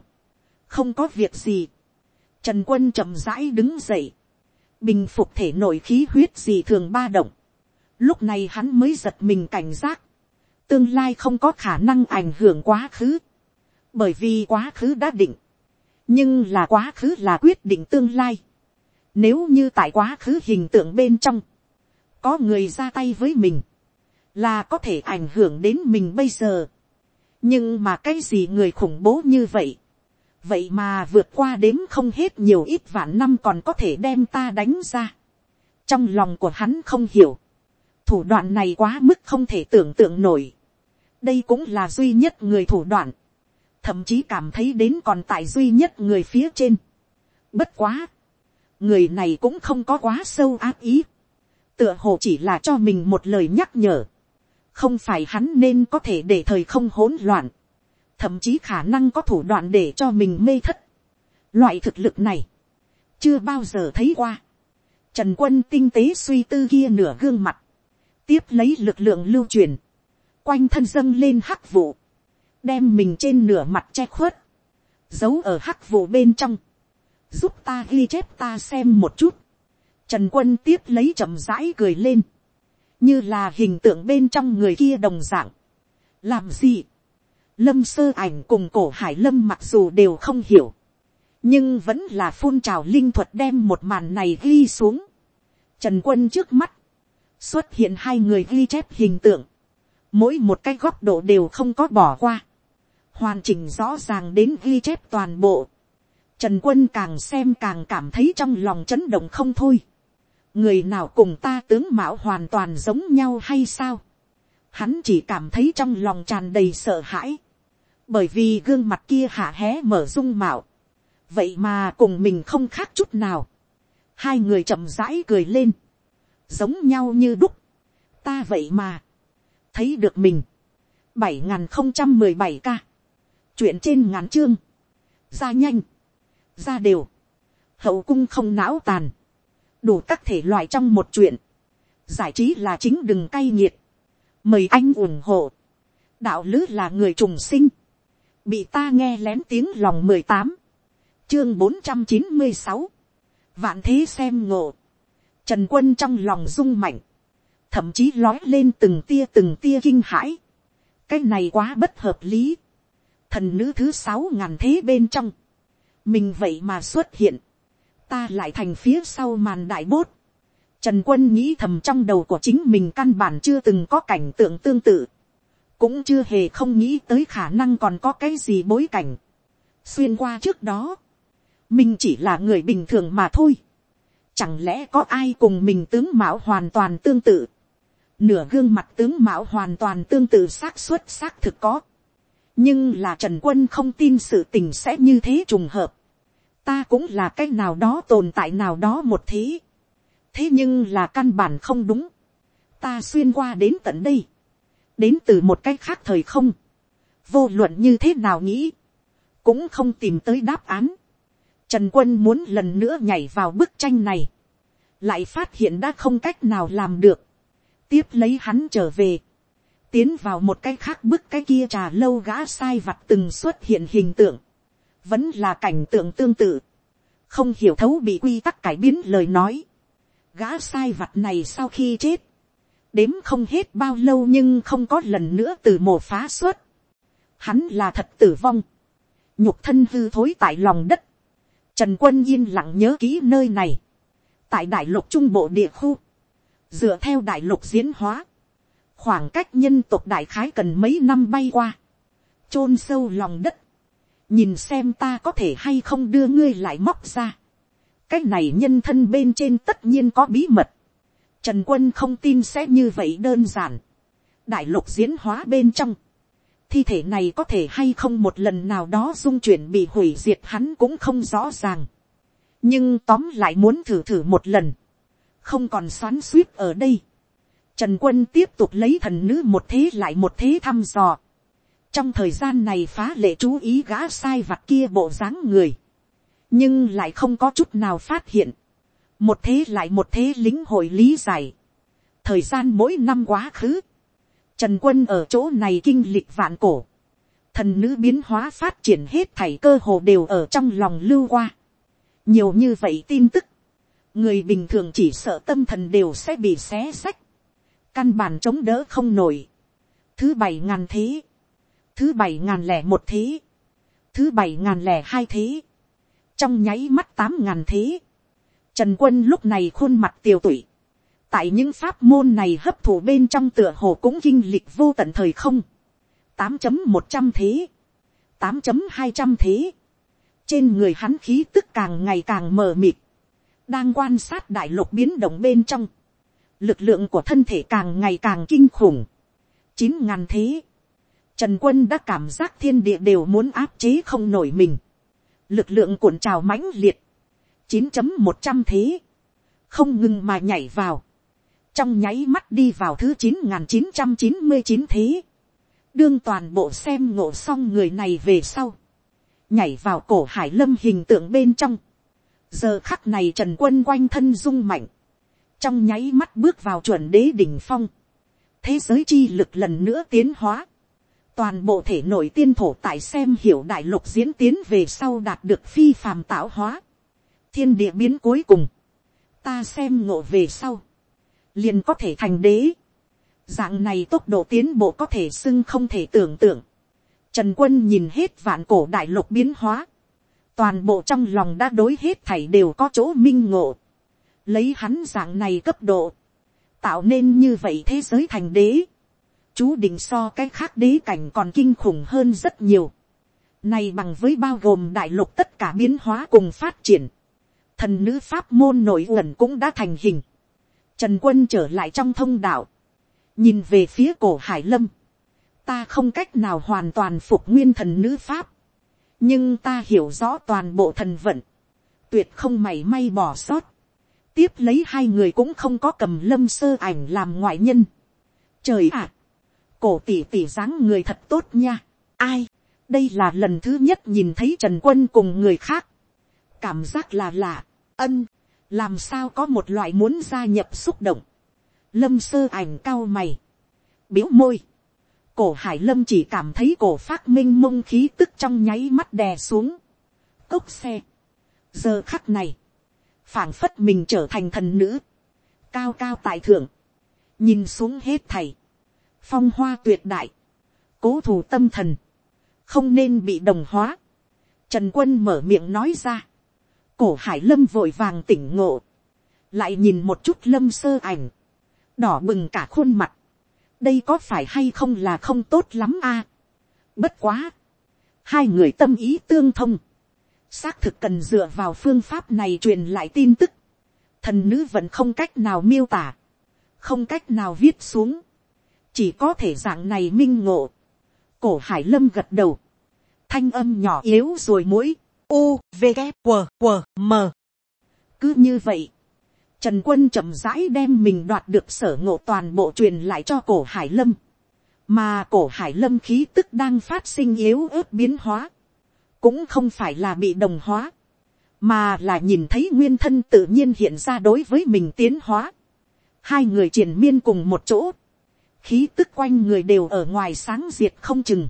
không có việc gì, trần quân chậm rãi đứng dậy, bình phục thể nội khí huyết gì thường ba động, lúc này hắn mới giật mình cảnh giác, tương lai không có khả năng ảnh hưởng quá khứ, bởi vì quá khứ đã định, nhưng là quá khứ là quyết định tương lai. Nếu như tại quá khứ hình tượng bên trong, có người ra tay với mình, là có thể ảnh hưởng đến mình bây giờ. nhưng mà cái gì người khủng bố như vậy, vậy mà vượt qua đếm không hết nhiều ít vạn năm còn có thể đem ta đánh ra. trong lòng của hắn không hiểu, thủ đoạn này quá mức không thể tưởng tượng nổi đây cũng là duy nhất người thủ đoạn. Thậm chí cảm thấy đến còn tại duy nhất người phía trên. Bất quá, người này cũng không có quá sâu áp ý, tựa hồ chỉ là cho mình một lời nhắc nhở, không phải hắn nên có thể để thời không hỗn loạn, thậm chí khả năng có thủ đoạn để cho mình mê thất. Loại thực lực này, chưa bao giờ thấy qua. Trần quân tinh tế suy tư kia nửa gương mặt, tiếp lấy lực lượng lưu truyền, quanh thân dâng lên hắc vụ, đem mình trên nửa mặt che khuất, giấu ở hắc vụ bên trong, giúp ta ghi chép ta xem một chút. Trần quân tiếp lấy chậm rãi cười lên, như là hình tượng bên trong người kia đồng dạng. làm gì, lâm sơ ảnh cùng cổ hải lâm mặc dù đều không hiểu, nhưng vẫn là phun trào linh thuật đem một màn này ghi xuống. Trần quân trước mắt, xuất hiện hai người ghi chép hình tượng, mỗi một cái góc độ đều không có bỏ qua hoàn chỉnh rõ ràng đến ghi chép toàn bộ. Trần quân càng xem càng cảm thấy trong lòng chấn động không thôi. người nào cùng ta tướng mạo hoàn toàn giống nhau hay sao. hắn chỉ cảm thấy trong lòng tràn đầy sợ hãi. bởi vì gương mặt kia hạ hé mở dung mạo. vậy mà cùng mình không khác chút nào. hai người chậm rãi cười lên. giống nhau như đúc. ta vậy mà thấy được mình. bảy n không trăm mười bảy ca. Chuyện trên ngắn chương, ra nhanh, ra đều, hậu cung không não tàn, đủ các thể loại trong một chuyện, giải trí là chính đừng cay nghiệt, mời anh ủng hộ, đạo lứ là người trùng sinh, bị ta nghe lén tiếng lòng mười tám, chương bốn trăm chín mươi sáu, vạn thế xem ngộ, Trần quân trong lòng rung mạnh. Thậm chí lói lên từng tia từng tia kinh hãi. Cái này quá bất hợp lý. Thần nữ thứ sáu ngàn thế bên trong. Mình vậy mà xuất hiện. Ta lại thành phía sau màn đại bốt. Trần quân nghĩ thầm trong đầu của chính mình căn bản chưa từng có cảnh tượng tương tự. Cũng chưa hề không nghĩ tới khả năng còn có cái gì bối cảnh. Xuyên qua trước đó. Mình chỉ là người bình thường mà thôi Chẳng lẽ có ai cùng mình tướng mạo hoàn toàn tương tự. Nửa gương mặt tướng mạo hoàn toàn tương tự xác suất xác thực có. Nhưng là Trần Quân không tin sự tình sẽ như thế trùng hợp. Ta cũng là cái nào đó tồn tại nào đó một thế. Thế nhưng là căn bản không đúng. Ta xuyên qua đến tận đây. Đến từ một cách khác thời không. Vô luận như thế nào nghĩ. Cũng không tìm tới đáp án Trần quân muốn lần nữa nhảy vào bức tranh này. Lại phát hiện đã không cách nào làm được. Tiếp lấy hắn trở về. Tiến vào một cái khác bức cái kia trà lâu gã sai vặt từng xuất hiện hình tượng. Vẫn là cảnh tượng tương tự. Không hiểu thấu bị quy tắc cải biến lời nói. Gã sai vặt này sau khi chết. Đếm không hết bao lâu nhưng không có lần nữa từ mồ phá xuất. Hắn là thật tử vong. Nhục thân hư thối tại lòng đất, Trần quân yên lặng nhớ kỹ nơi này. Tại đại lục trung bộ địa khu. Dựa theo đại lục diễn hóa. Khoảng cách nhân tộc đại khái cần mấy năm bay qua. chôn sâu lòng đất. Nhìn xem ta có thể hay không đưa ngươi lại móc ra. Cái này nhân thân bên trên tất nhiên có bí mật. Trần quân không tin sẽ như vậy đơn giản. Đại lục diễn hóa bên trong thi thể này có thể hay không một lần nào đó dung chuyển bị hủy diệt hắn cũng không rõ ràng. nhưng tóm lại muốn thử thử một lần không còn xoắn suýt ở đây. trần quân tiếp tục lấy thần nữ một thế lại một thế thăm dò. trong thời gian này phá lệ chú ý gã sai vặt kia bộ dáng người. nhưng lại không có chút nào phát hiện. một thế lại một thế lính hội lý giải. thời gian mỗi năm quá khứ Trần quân ở chỗ này kinh lịch vạn cổ. Thần nữ biến hóa phát triển hết thảy cơ hồ đều ở trong lòng lưu qua. Nhiều như vậy tin tức. Người bình thường chỉ sợ tâm thần đều sẽ bị xé sách. Căn bản chống đỡ không nổi. Thứ bảy ngàn thế. Thứ bảy ngàn lẻ một thế. Thứ bảy ngàn lẻ hai thế. Trong nháy mắt tám ngàn thế. Trần quân lúc này khuôn mặt tiều tụy tại những pháp môn này hấp thụ bên trong tựa hồ cũng kinh lịch vô tận thời không. tám chấm một trăm thế. tám chấm hai trăm thế. Trên người hắn khí tức càng ngày càng mờ mịt. Đang quan sát đại lục biến động bên trong. Lực lượng của thân thể càng ngày càng kinh khủng. chín ngàn thế. Trần quân đã cảm giác thiên địa đều muốn áp chế không nổi mình. Lực lượng cuộn trào mãnh liệt. chín chấm một trăm thế. Không ngừng mà nhảy vào trong nháy mắt đi vào thứ chín ngàn chín trăm chín mươi chín thế, đương toàn bộ xem ngộ xong người này về sau, nhảy vào cổ hải lâm hình tượng bên trong, giờ khắc này trần quân quanh thân rung mạnh, trong nháy mắt bước vào chuẩn đế đỉnh phong, thế giới chi lực lần nữa tiến hóa, toàn bộ thể nội tiên thổ tại xem hiểu đại lục diễn tiến về sau đạt được phi phàm tạo hóa, thiên địa biến cuối cùng, ta xem ngộ về sau, liền có thể thành đế. Dạng này tốc độ tiến bộ có thể xưng không thể tưởng tượng. Trần quân nhìn hết vạn cổ đại lục biến hóa. Toàn bộ trong lòng đã đối hết thảy đều có chỗ minh ngộ. Lấy hắn dạng này cấp độ. Tạo nên như vậy thế giới thành đế. Chú định so cái khác đế cảnh còn kinh khủng hơn rất nhiều. Này bằng với bao gồm đại lục tất cả biến hóa cùng phát triển. Thần nữ pháp môn nổi uẩn cũng đã thành hình Trần quân trở lại trong thông đạo. Nhìn về phía cổ hải lâm. Ta không cách nào hoàn toàn phục nguyên thần nữ pháp. Nhưng ta hiểu rõ toàn bộ thần vận. Tuyệt không mảy may bỏ sót. Tiếp lấy hai người cũng không có cầm lâm sơ ảnh làm ngoại nhân. Trời ạ! cổ tỷ tỷ dáng người thật tốt nha. Ai? Đây là lần thứ nhất nhìn thấy Trần Quân cùng người khác. Cảm giác là lạ. Ân làm sao có một loại muốn gia nhập xúc động, lâm sơ ảnh cao mày, biếu môi, cổ hải lâm chỉ cảm thấy cổ phát minh mông khí tức trong nháy mắt đè xuống, cốc xe, giờ khắc này, phảng phất mình trở thành thần nữ, cao cao tại thượng, nhìn xuống hết thầy, phong hoa tuyệt đại, cố thủ tâm thần, không nên bị đồng hóa. Trần quân mở miệng nói ra, cổ hải lâm vội vàng tỉnh ngộ, lại nhìn một chút lâm sơ ảnh, đỏ bừng cả khuôn mặt, đây có phải hay không là không tốt lắm a. bất quá, hai người tâm ý tương thông, xác thực cần dựa vào phương pháp này truyền lại tin tức, thần nữ vẫn không cách nào miêu tả, không cách nào viết xuống, chỉ có thể dạng này minh ngộ. cổ hải lâm gật đầu, thanh âm nhỏ yếu rồi mũi, u v g q q m. Cứ như vậy, trần quân chậm rãi đem mình đoạt được sở ngộ toàn bộ truyền lại cho cổ hải lâm, mà cổ hải lâm khí tức đang phát sinh yếu ớt biến hóa, cũng không phải là bị đồng hóa, mà là nhìn thấy nguyên thân tự nhiên hiện ra đối với mình tiến hóa. Hai người triển miên cùng một chỗ, khí tức quanh người đều ở ngoài sáng diệt không chừng,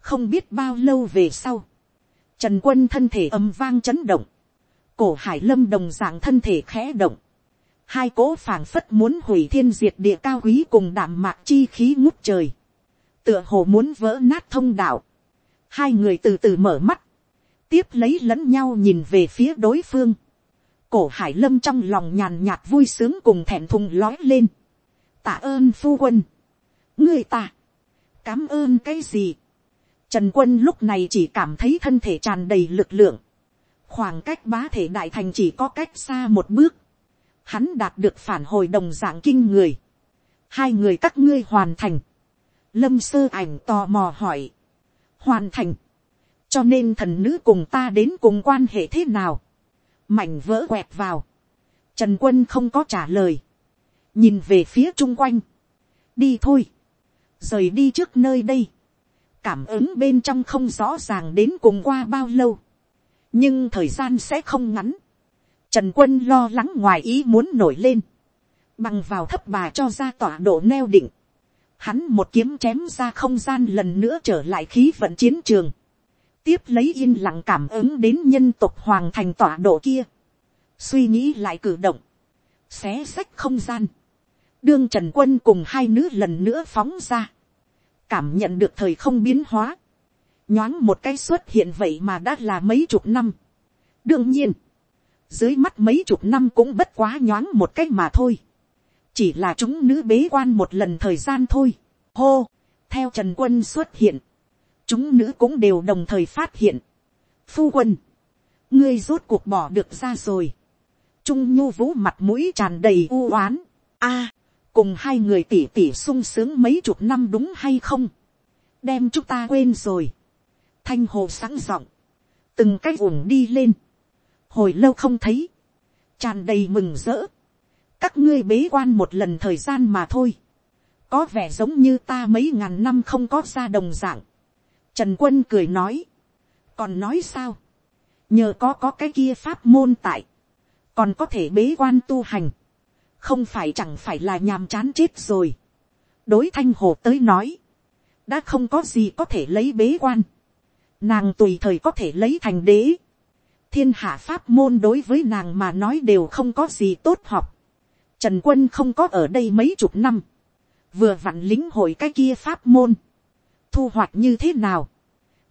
không biết bao lâu về sau, trần quân thân thể âm vang chấn động, cổ hải lâm đồng dạng thân thể khẽ động, hai cỗ phảng phất muốn hủy thiên diệt địa cao quý cùng đảm mạc chi khí ngút trời, tựa hồ muốn vỡ nát thông đạo, hai người từ từ mở mắt, tiếp lấy lẫn nhau nhìn về phía đối phương, cổ hải lâm trong lòng nhàn nhạt vui sướng cùng thẹn thùng lói lên, tạ ơn phu quân, người ta, cám ơn cái gì, Trần quân lúc này chỉ cảm thấy thân thể tràn đầy lực lượng. Khoảng cách bá thể đại thành chỉ có cách xa một bước. Hắn đạt được phản hồi đồng dạng kinh người. Hai người các ngươi hoàn thành. Lâm sơ ảnh tò mò hỏi. Hoàn thành. Cho nên thần nữ cùng ta đến cùng quan hệ thế nào. Mảnh vỡ quẹt vào. Trần quân không có trả lời. Nhìn về phía chung quanh. Đi thôi. Rời đi trước nơi đây cảm ứng bên trong không rõ ràng đến cùng qua bao lâu, nhưng thời gian sẽ không ngắn. Trần quân lo lắng ngoài ý muốn nổi lên, bằng vào thấp bà cho ra tọa độ neo định, hắn một kiếm chém ra không gian lần nữa trở lại khí vận chiến trường, tiếp lấy yên lặng cảm ứng đến nhân tộc hoàng thành tọa độ kia, suy nghĩ lại cử động, xé sách không gian, đương trần quân cùng hai nữ lần nữa phóng ra, cảm nhận được thời không biến hóa, nhoáng một cái xuất hiện vậy mà đã là mấy chục năm. đương nhiên, dưới mắt mấy chục năm cũng bất quá nhoáng một cách mà thôi, chỉ là chúng nữ bế quan một lần thời gian thôi. hô, theo trần quân xuất hiện, chúng nữ cũng đều đồng thời phát hiện. phu quân, ngươi rốt cuộc bỏ được ra rồi. trung nhu vũ mặt mũi tràn đầy u oán. a, cùng hai người tỉ tỉ sung sướng mấy chục năm đúng hay không, đem chúng ta quên rồi, thanh hồ sẵn giọng, từng cách ủng đi lên, hồi lâu không thấy, tràn đầy mừng rỡ, các ngươi bế quan một lần thời gian mà thôi, có vẻ giống như ta mấy ngàn năm không có ra đồng dạng, trần quân cười nói, còn nói sao, nhờ có có cái kia pháp môn tại, còn có thể bế quan tu hành, không phải chẳng phải là nhàm chán chết rồi. đối thanh hồ tới nói, đã không có gì có thể lấy bế quan, nàng tùy thời có thể lấy thành đế, thiên hạ pháp môn đối với nàng mà nói đều không có gì tốt học, trần quân không có ở đây mấy chục năm, vừa vặn lính hội cái kia pháp môn, thu hoạch như thế nào,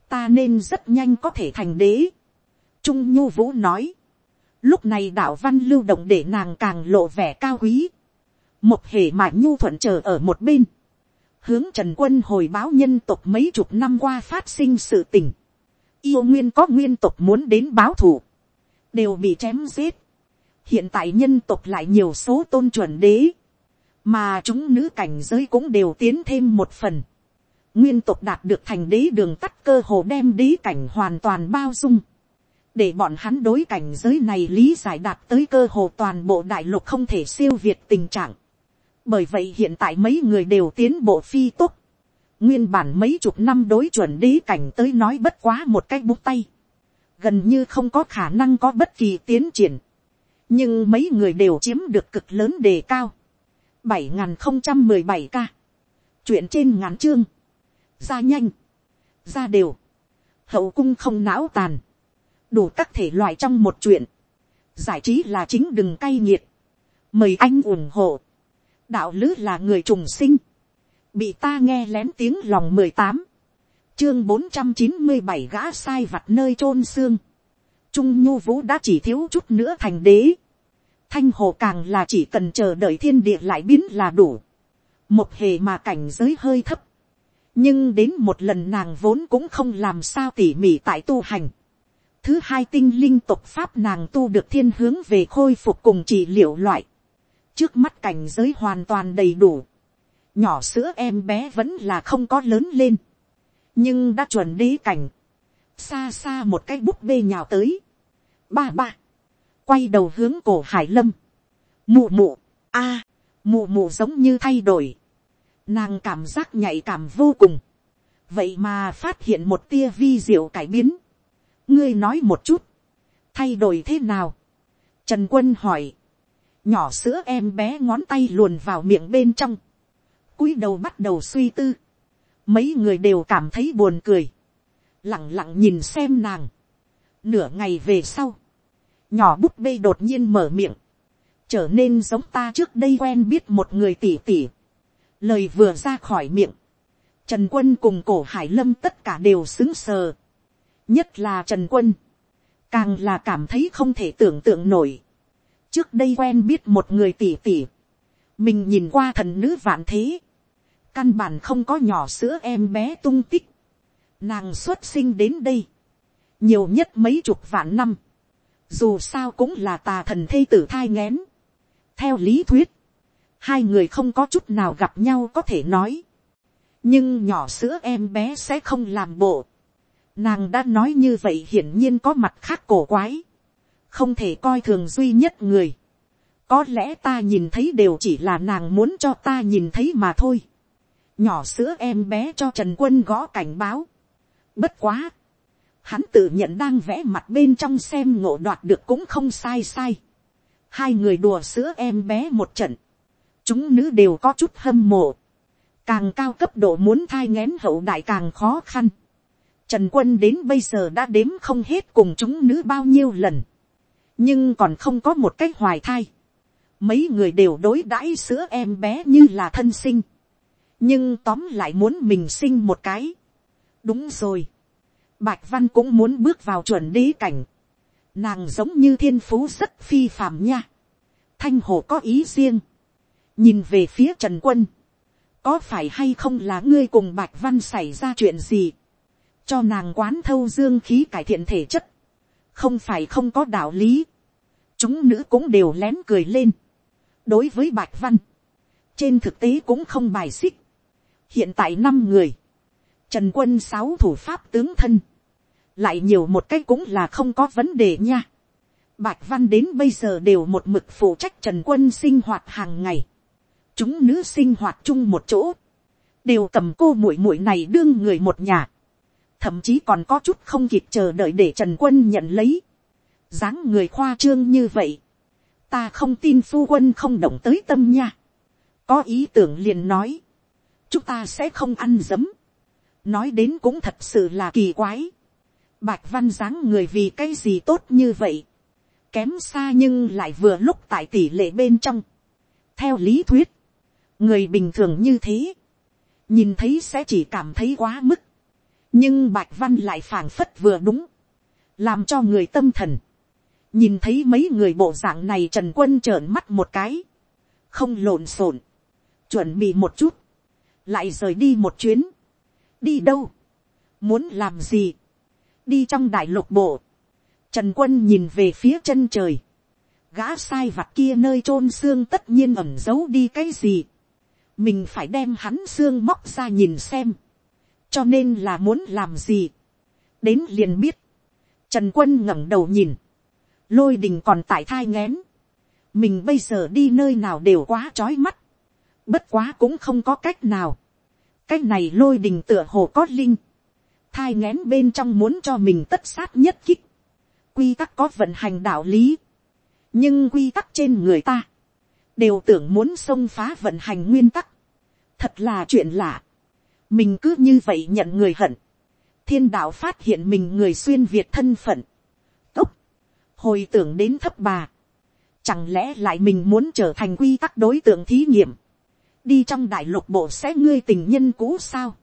ta nên rất nhanh có thể thành đế. Trung nhu vũ nói, Lúc này đạo văn lưu động để nàng càng lộ vẻ cao quý. Một hệ mà nhu thuận chờ ở một bên. Hướng Trần Quân hồi báo nhân tộc mấy chục năm qua phát sinh sự tình. Yêu nguyên có nguyên tộc muốn đến báo thù Đều bị chém giết. Hiện tại nhân tộc lại nhiều số tôn chuẩn đế. Mà chúng nữ cảnh giới cũng đều tiến thêm một phần. Nguyên tộc đạt được thành đế đường tắt cơ hồ đem đế cảnh hoàn toàn bao dung để bọn hắn đối cảnh giới này lý giải đạt tới cơ hồ toàn bộ đại lục không thể siêu việt tình trạng. bởi vậy hiện tại mấy người đều tiến bộ phi tốc nguyên bản mấy chục năm đối chuẩn đế cảnh tới nói bất quá một cái bút tay. gần như không có khả năng có bất kỳ tiến triển. nhưng mấy người đều chiếm được cực lớn đề cao. bảy nghìn không trăm mười bảy ca. chuyện trên ngắn chương. ra nhanh. ra đều. hậu cung không não tàn đủ các thể loại trong một chuyện. Giải trí là chính đừng cay nghiệt. mời anh ủng hộ, đạo lữ là người trùng sinh, bị ta nghe lén tiếng lòng mười tám, chương bốn trăm chín mươi bảy gã sai vặt nơi chôn xương, trung nhu vũ đã chỉ thiếu chút nữa thành đế, thanh hồ càng là chỉ cần chờ đợi thiên địa lại biến là đủ, một hề mà cảnh giới hơi thấp, nhưng đến một lần nàng vốn cũng không làm sao tỉ mỉ tại tu hành. thứ hai tinh linh tục pháp nàng tu được thiên hướng về khôi phục cùng trị liệu loại. trước mắt cảnh giới hoàn toàn đầy đủ nhỏ sữa em bé vẫn là không có lớn lên. nhưng đã chuẩn đế cảnh. xa xa một cái búp bê nhào tới. ba ba. quay đầu hướng cổ hải lâm. mụ mụ. a. mụ mụ giống như thay đổi Nàng cảm giác nhạy cảm vô cùng. Vậy mà phát hiện một tia vi diệu cải biến. Ngươi nói một chút. Thay đổi thế nào? Trần quân hỏi. Nhỏ sữa em bé ngón tay luồn vào miệng bên trong cúi đầu bắt đầu suy tư. Mấy người đều cảm thấy buồn cười. Lặng lặng nhìn xem nàng. Nửa ngày về sau. Nhỏ bút bê đột nhiên mở miệng. Trở nên giống ta trước đây quen biết một người tỉ tỉ lời vừa ra khỏi miệng, trần quân cùng cổ hải lâm tất cả đều xứng sờ, nhất là trần quân, càng là cảm thấy không thể tưởng tượng nổi. trước đây quen biết một người tỉ tỉ, mình nhìn qua thần nữ vạn thế, căn bản không có nhỏ sữa em bé tung tích, nàng xuất sinh đến đây, nhiều nhất mấy chục vạn năm, dù sao cũng là tà thần thê tử thai nghén theo lý thuyết, hai người không có chút nào gặp nhau có thể nói. nhưng nhỏ sữa em bé sẽ không làm bộ. nàng đã nói như vậy hiển nhiên có mặt khác cổ quái. không thể coi thường duy nhất người có lẽ ta nhìn thấy đều chỉ là nàng muốn cho ta nhìn thấy mà thôi. nhỏ sữa em bé cho trần quân gõ cảnh báo. bất quá. hắn tự nhận đang vẽ mặt bên trong xem ngộ đoạt được cũng không sai sai. hai người đùa sữa em bé một trận chúng nữ đều có chút hâm mộ, càng cao cấp độ muốn thai ngén hậu đại càng khó khăn. Trần quân đến bây giờ đã đếm không hết cùng chúng nữ bao nhiêu lần, nhưng còn không có một cách hoài thai. Mấy người đều đối đãi sữa em bé như là thân sinh, nhưng tóm lại muốn mình sinh một cái. đúng rồi, bạch văn cũng muốn bước vào chuẩn đế cảnh, nàng giống như thiên phú rất phi phàm nha. thanh hồ có ý riêng, nhìn về phía trần quân, có phải hay không là ngươi cùng bạch văn xảy ra chuyện gì, cho nàng quán thâu dương khí cải thiện thể chất, không phải không có đạo lý, chúng nữ cũng đều lén cười lên, đối với bạch văn, trên thực tế cũng không bài xích, hiện tại năm người, trần quân sáu thủ pháp tướng thân, lại nhiều một cái cũng là không có vấn đề nha. Bạch văn đến bây giờ đều một mực phụ trách trần quân sinh hoạt hàng ngày. Chúng nữ sinh hoạt chung một chỗ, đều cầm cô muội muội này đương người một nhà, thậm chí còn có chút không kịp chờ đợi để trần quân nhận lấy, dáng người khoa trương như vậy, ta không tin phu quân không động tới tâm nha, có ý tưởng liền nói, chúng ta sẽ không ăn dấm, nói đến cũng thật sự là kỳ quái, bạch văn dáng người vì cái gì tốt như vậy, kém xa nhưng lại vừa lúc tại tỷ lệ bên trong, theo lý thuyết, người bình thường như thế, nhìn thấy sẽ chỉ cảm thấy quá mức, nhưng bạch văn lại phảng phất vừa đúng, làm cho người tâm thần, nhìn thấy mấy người bộ dạng này trần quân trợn mắt một cái, không lộn xộn, chuẩn bị một chút, lại rời đi một chuyến, đi đâu, muốn làm gì, đi trong đại lục bộ, trần quân nhìn về phía chân trời, gã sai vặt kia nơi t r ô n xương tất nhiên ẩm giấu đi cái gì, mình phải đem hắn xương móc ra nhìn xem, cho nên là muốn làm gì, đến liền biết, trần quân ngẩng đầu nhìn, lôi đình còn tại thai ngén, mình bây giờ đi nơi nào đều quá trói mắt, bất quá cũng không có cách nào, cái này lôi đình tựa hồ có linh, thai ngén bên trong muốn cho mình tất sát nhất kích, quy tắc có vận hành đạo lý, nhưng quy tắc trên người ta, đều tưởng muốn xông phá vận hành nguyên tắc. Thật là chuyện lạ. Mình cứ như vậy nhận người hận. Thiên đạo phát hiện mình người xuyên Việt thân phận. Hồi tưởng đến thấp bà. Chẳng lẽ lại mình muốn trở thành quy tắc đối tượng thí nghiệm. Đi trong đại lục bộ sẽ ngươi tình nhân cũ sao.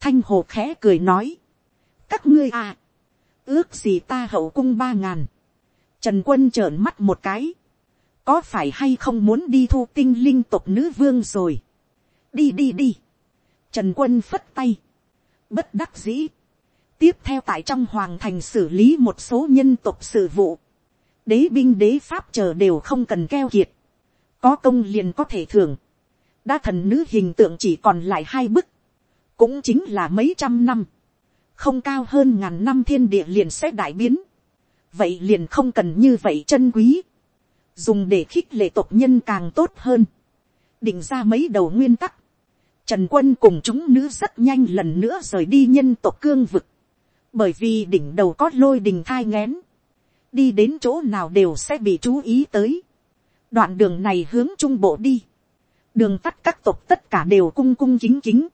Thanh hồ khẽ cười nói. Các ngươi à. Ước gì ta hậu cung ba ngàn. Trần quân trợn mắt một cái. Có phải hay không muốn đi thu tinh linh tộc nữ vương rồi. Đi đi đi. Trần quân phất tay. Bất đắc dĩ. Tiếp theo tại trong hoàng thành xử lý một số nhân tộc sự vụ. Đế binh đế pháp chờ đều không cần keo kiệt. Có công liền có thể thưởng. Đa thần nữ hình tượng chỉ còn lại hai bức. Cũng chính là mấy trăm năm. Không cao hơn ngàn năm thiên địa liền sẽ đại biến. Vậy liền không cần như vậy chân quý. Dùng để khích lệ tộc nhân càng tốt hơn. Định ra mấy đầu nguyên tắc Trần quân cùng chúng nữ rất nhanh lần nữa rời đi nhân tộc cương vực. Bởi vì đỉnh đầu có lôi đình thai ngén. Đi đến chỗ nào đều sẽ bị chú ý tới. Đoạn đường này hướng trung bộ đi. Đường tắt các tộc tất cả đều cung cung chính chính.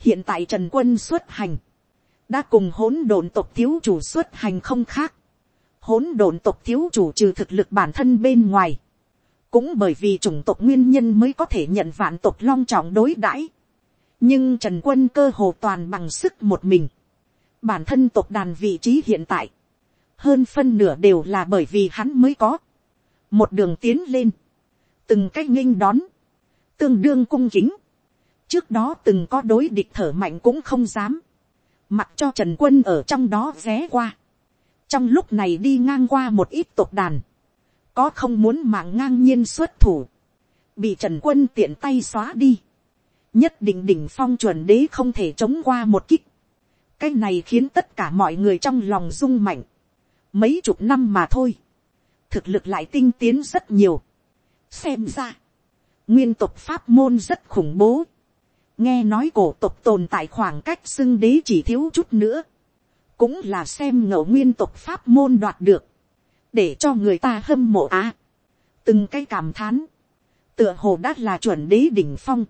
Hiện tại Trần quân xuất hành. Đã cùng hỗn độn tộc thiếu chủ xuất hành không khác. Hỗn độn tộc thiếu chủ trừ thực lực bản thân bên ngoài cũng bởi vì chủng tộc nguyên nhân mới có thể nhận vạn tộc long trọng đối đãi nhưng trần quân cơ hồ toàn bằng sức một mình. bản thân tộc đàn vị trí hiện tại, hơn phân nửa đều là bởi vì hắn mới có. một đường tiến lên, từng cái nghinh đón, tương đương cung kính. trước đó từng có đối địch thở mạnh cũng không dám, mặc cho trần quân ở trong đó ghé qua. trong lúc này đi ngang qua một ít tộc đàn, có không muốn mạng ngang nhiên xuất thủ, bị trần quân tiện tay xóa đi nhất định đỉnh phong chuẩn đế không thể chống qua một kích. cái này khiến tất cả mọi người trong lòng rung mạnh mấy chục năm mà thôi. thực lực lại tinh tiến rất nhiều. xem ra, nguyên tộc pháp môn rất khủng bố. nghe nói cổ tộc tồn tại khoảng cách xưng đế chỉ thiếu chút nữa. cũng là xem ngẫu nguyên tộc pháp môn đoạt được. để cho người ta hâm mộ á. từng cái cảm thán. tựa hồ đã là chuẩn đế đỉnh phong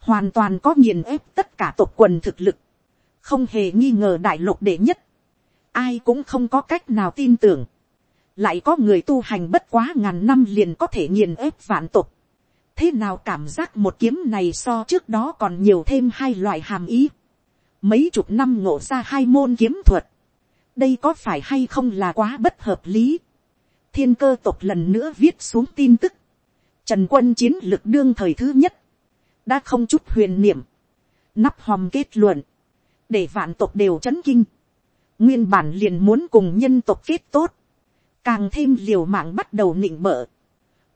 hoàn toàn có nghiền ép tất cả tộc quần thực lực, không hề nghi ngờ đại lục đệ nhất, ai cũng không có cách nào tin tưởng, lại có người tu hành bất quá ngàn năm liền có thể nghiền ép vạn tộc, thế nào cảm giác một kiếm này so trước đó còn nhiều thêm hai loại hàm ý, mấy chục năm ngộ ra hai môn kiếm thuật, đây có phải hay không là quá bất hợp lý, thiên cơ tộc lần nữa viết xuống tin tức, trần quân chiến lực đương thời thứ nhất, đã không chút huyền niệm, nắp hòm kết luận, để vạn tộc đều chấn kinh, nguyên bản liền muốn cùng nhân tộc kết tốt, càng thêm liều mạng bắt đầu nịnh bợ,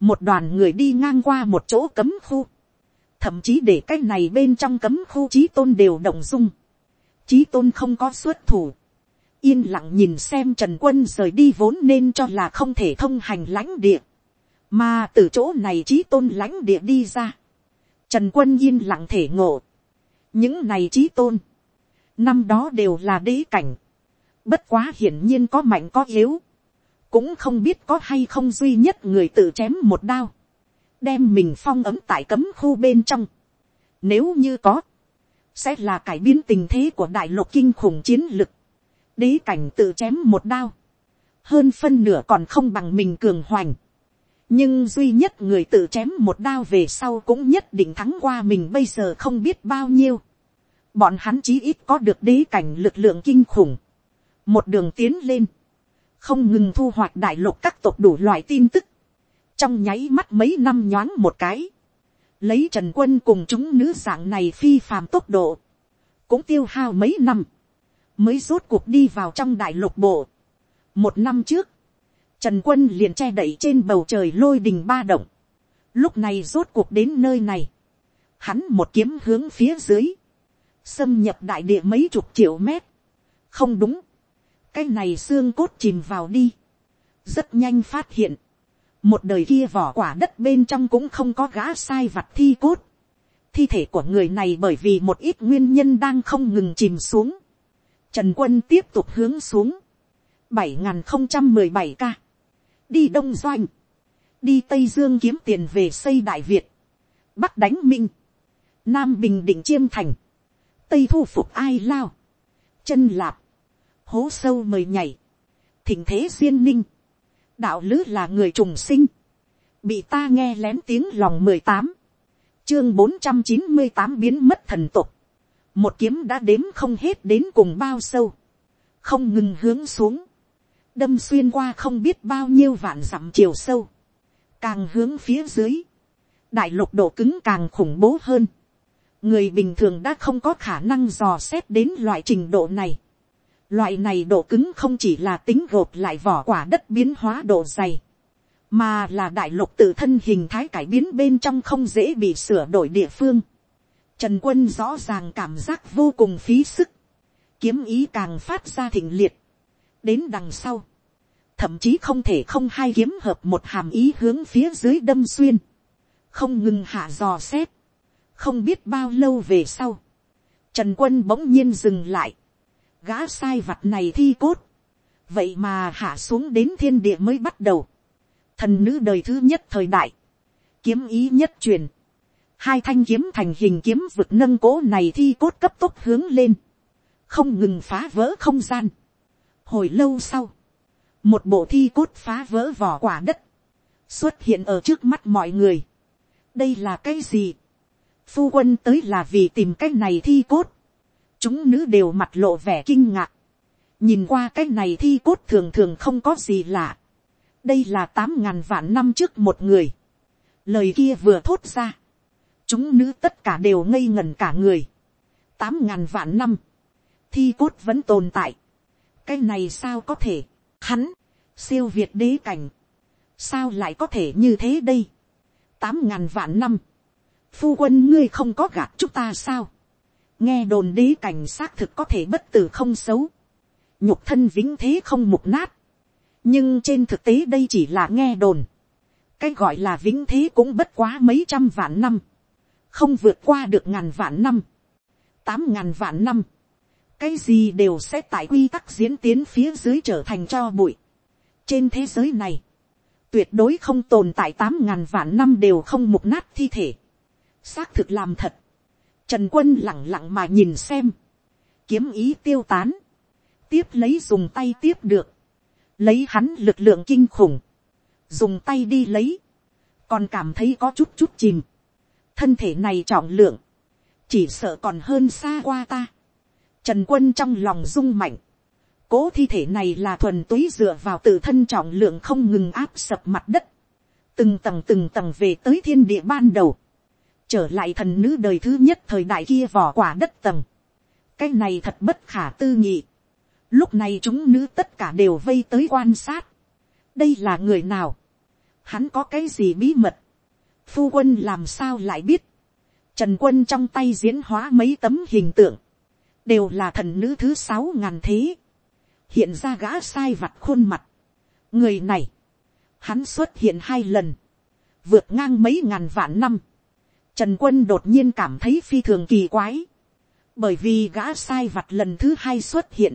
một đoàn người đi ngang qua một chỗ cấm khu, thậm chí để cái này bên trong cấm khu trí tôn đều động dung, trí tôn không có xuất thủ, yên lặng nhìn xem trần quân rời đi vốn nên cho là không thể thông hành lãnh địa, mà từ chỗ này trí tôn lãnh địa đi ra, Trần quân yên lặng thể ngộ. Những này trí tôn. Năm đó đều là đế cảnh. Bất quá hiển nhiên có mạnh có yếu. Cũng không biết có hay không duy nhất người tự chém một đao. Đem mình phong ấm tại cấm khu bên trong. Nếu như có. Sẽ là cải biến tình thế của đại lục kinh khủng chiến lực. Đế cảnh tự chém một đao. Hơn phân nửa còn không bằng mình cường hoành nhưng duy nhất người tự chém một đao về sau cũng nhất định thắng qua mình bây giờ không biết bao nhiêu. bọn hắn chí ít có được đế cảnh lực lượng kinh khủng một đường tiến lên, không ngừng thu hoạch đại lục các tộc đủ loại tin tức. trong nháy mắt mấy năm nhoáng một cái, lấy trần quân cùng chúng nữ dạng này phi phàm tốc độ, cũng tiêu hao mấy năm, mới rốt cuộc đi vào trong đại lục bộ. một năm trước, Trần quân liền che đậy trên bầu trời lôi đình ba động. Lúc này rốt cuộc đến nơi này. Hắn một kiếm hướng phía dưới. Xâm nhập đại địa mấy chục triệu mét. Không đúng. Cái này xương cốt chìm vào đi. Rất nhanh phát hiện. Một đời kia vỏ quả đất bên trong cũng không có gã sai vặt thi cốt. Thi thể của người này bởi vì một ít nguyên nhân đang không ngừng chìm xuống. Trần quân tiếp tục hướng xuống. 7017 ca đi đông doanh, đi tây dương kiếm tiền về xây đại việt, bắc đánh minh, nam bình định chiêm thành, tây thu phục ai lao, chân lạp, hố sâu mời nhảy, thỉnh thế duyên ninh, đạo lứ là người trùng sinh, bị ta nghe lén tiếng lòng mười tám, chương bốn trăm chín mươi tám biến mất thần tục, một kiếm đã đếm không hết đến cùng bao sâu, không ngừng hướng xuống, đâm xuyên qua không biết bao nhiêu vạn dặm chiều sâu, càng hướng phía dưới, đại lục độ cứng càng khủng bố hơn, người bình thường đã không có khả năng dò xét đến loại trình độ này. Loại này độ cứng không chỉ là tính gộp lại vỏ quả đất biến hóa độ dày, mà là đại lục tự thân hình thái cải biến bên trong không dễ bị sửa đổi địa phương. Trần quân rõ ràng cảm giác vô cùng phí sức, kiếm ý càng phát ra thịnh liệt. đến đằng sau, thậm chí không thể không hai kiếm hợp một hàm ý hướng phía dưới đâm xuyên, không ngừng hạ dò xét, không biết bao lâu về sau, trần quân bỗng nhiên dừng lại, gã sai vặt này thi cốt, vậy mà hạ xuống đến thiên địa mới bắt đầu, thần nữ đời thứ nhất thời đại, kiếm ý nhất truyền, hai thanh kiếm thành hình kiếm vực nâng cố này thi cốt cấp tốc hướng lên, không ngừng phá vỡ không gian. Hồi lâu sau, một bộ thi cốt phá vỡ vỏ quả đất, xuất hiện ở trước mắt mọi người. đây là cái gì, phu quân tới là vì tìm cái này thi cốt, chúng nữ đều mặt lộ vẻ kinh ngạc, nhìn qua cái này thi cốt thường thường không có gì lạ, đây là tám ngàn vạn năm trước một người, lời kia vừa thốt ra, chúng nữ tất cả đều ngây ngần cả người, tám ngàn vạn năm, thi cốt vẫn tồn tại, cái này sao có thể, hắn, siêu việt đế cảnh, sao lại có thể như thế đây, tám ngàn vạn năm, phu quân ngươi không có gạt chúng ta sao, nghe đồn đế cảnh xác thực có thể bất tử không xấu, nhục thân vĩnh thế không mục nát, nhưng trên thực tế đây chỉ là nghe đồn, cái gọi là vĩnh thế cũng bất quá mấy trăm vạn năm, không vượt qua được ngàn vạn năm, tám ngàn vạn năm, cái gì đều sẽ tại quy tắc diễn tiến phía dưới trở thành cho bụi. trên thế giới này, tuyệt đối không tồn tại tám ngàn vạn năm đều không mục nát thi thể. Xác thực làm thật, trần quân lẳng lặng mà nhìn xem, kiếm ý tiêu tán, tiếp lấy dùng tay tiếp được, lấy hắn lực lượng kinh khủng, dùng tay đi lấy, còn cảm thấy có chút chút chìm, thân thể này trọng lượng, chỉ sợ còn hơn xa qua ta, trần quân trong lòng rung mạnh, cố thi thể này là thuần túy dựa vào tự thân trọng lượng không ngừng áp sập mặt đất, từng tầng từng tầng về tới thiên địa ban đầu, trở lại thần nữ đời thứ nhất thời đại kia vỏ quả đất tầng. cái này thật bất khả tư nghị. lúc này chúng nữ tất cả đều vây tới quan sát. đây là người nào. hắn có cái gì bí mật. phu quân làm sao lại biết. trần quân trong tay diễn hóa mấy tấm hình tượng. đều là thần nữ thứ sáu ngàn thế. hiện ra gã sai vặt khuôn mặt. người này, hắn xuất hiện hai lần, vượt ngang mấy ngàn vạn năm Trần quân đột nhiên cảm thấy phi thường kỳ quái. Bởi vì gã sai vặt lần thứ hai xuất hiện.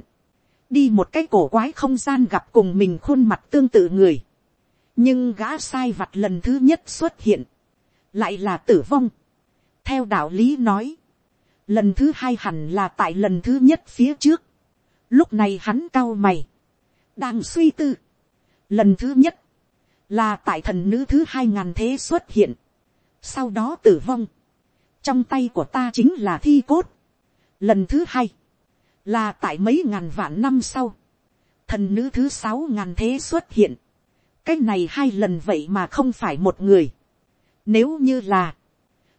Đi một cái cổ quái không gian gặp cùng mình khuôn mặt tương tự người. Nhưng gã sai vặt lần thứ nhất xuất hiện. Lại là tử vong. Theo đạo lý nói. Lần thứ hai hẳn là tại lần thứ nhất phía trước. Lúc này hắn cao mày. Đang suy tư. Lần thứ nhất. Là tại thần nữ thứ hai ngàn thế xuất hiện sau đó tử vong, trong tay của ta chính là thi cốt. Lần thứ hai, là tại mấy ngàn vạn năm sau, thần nữ thứ sáu ngàn thế xuất hiện. cái này hai lần vậy mà không phải một người. Nếu như là,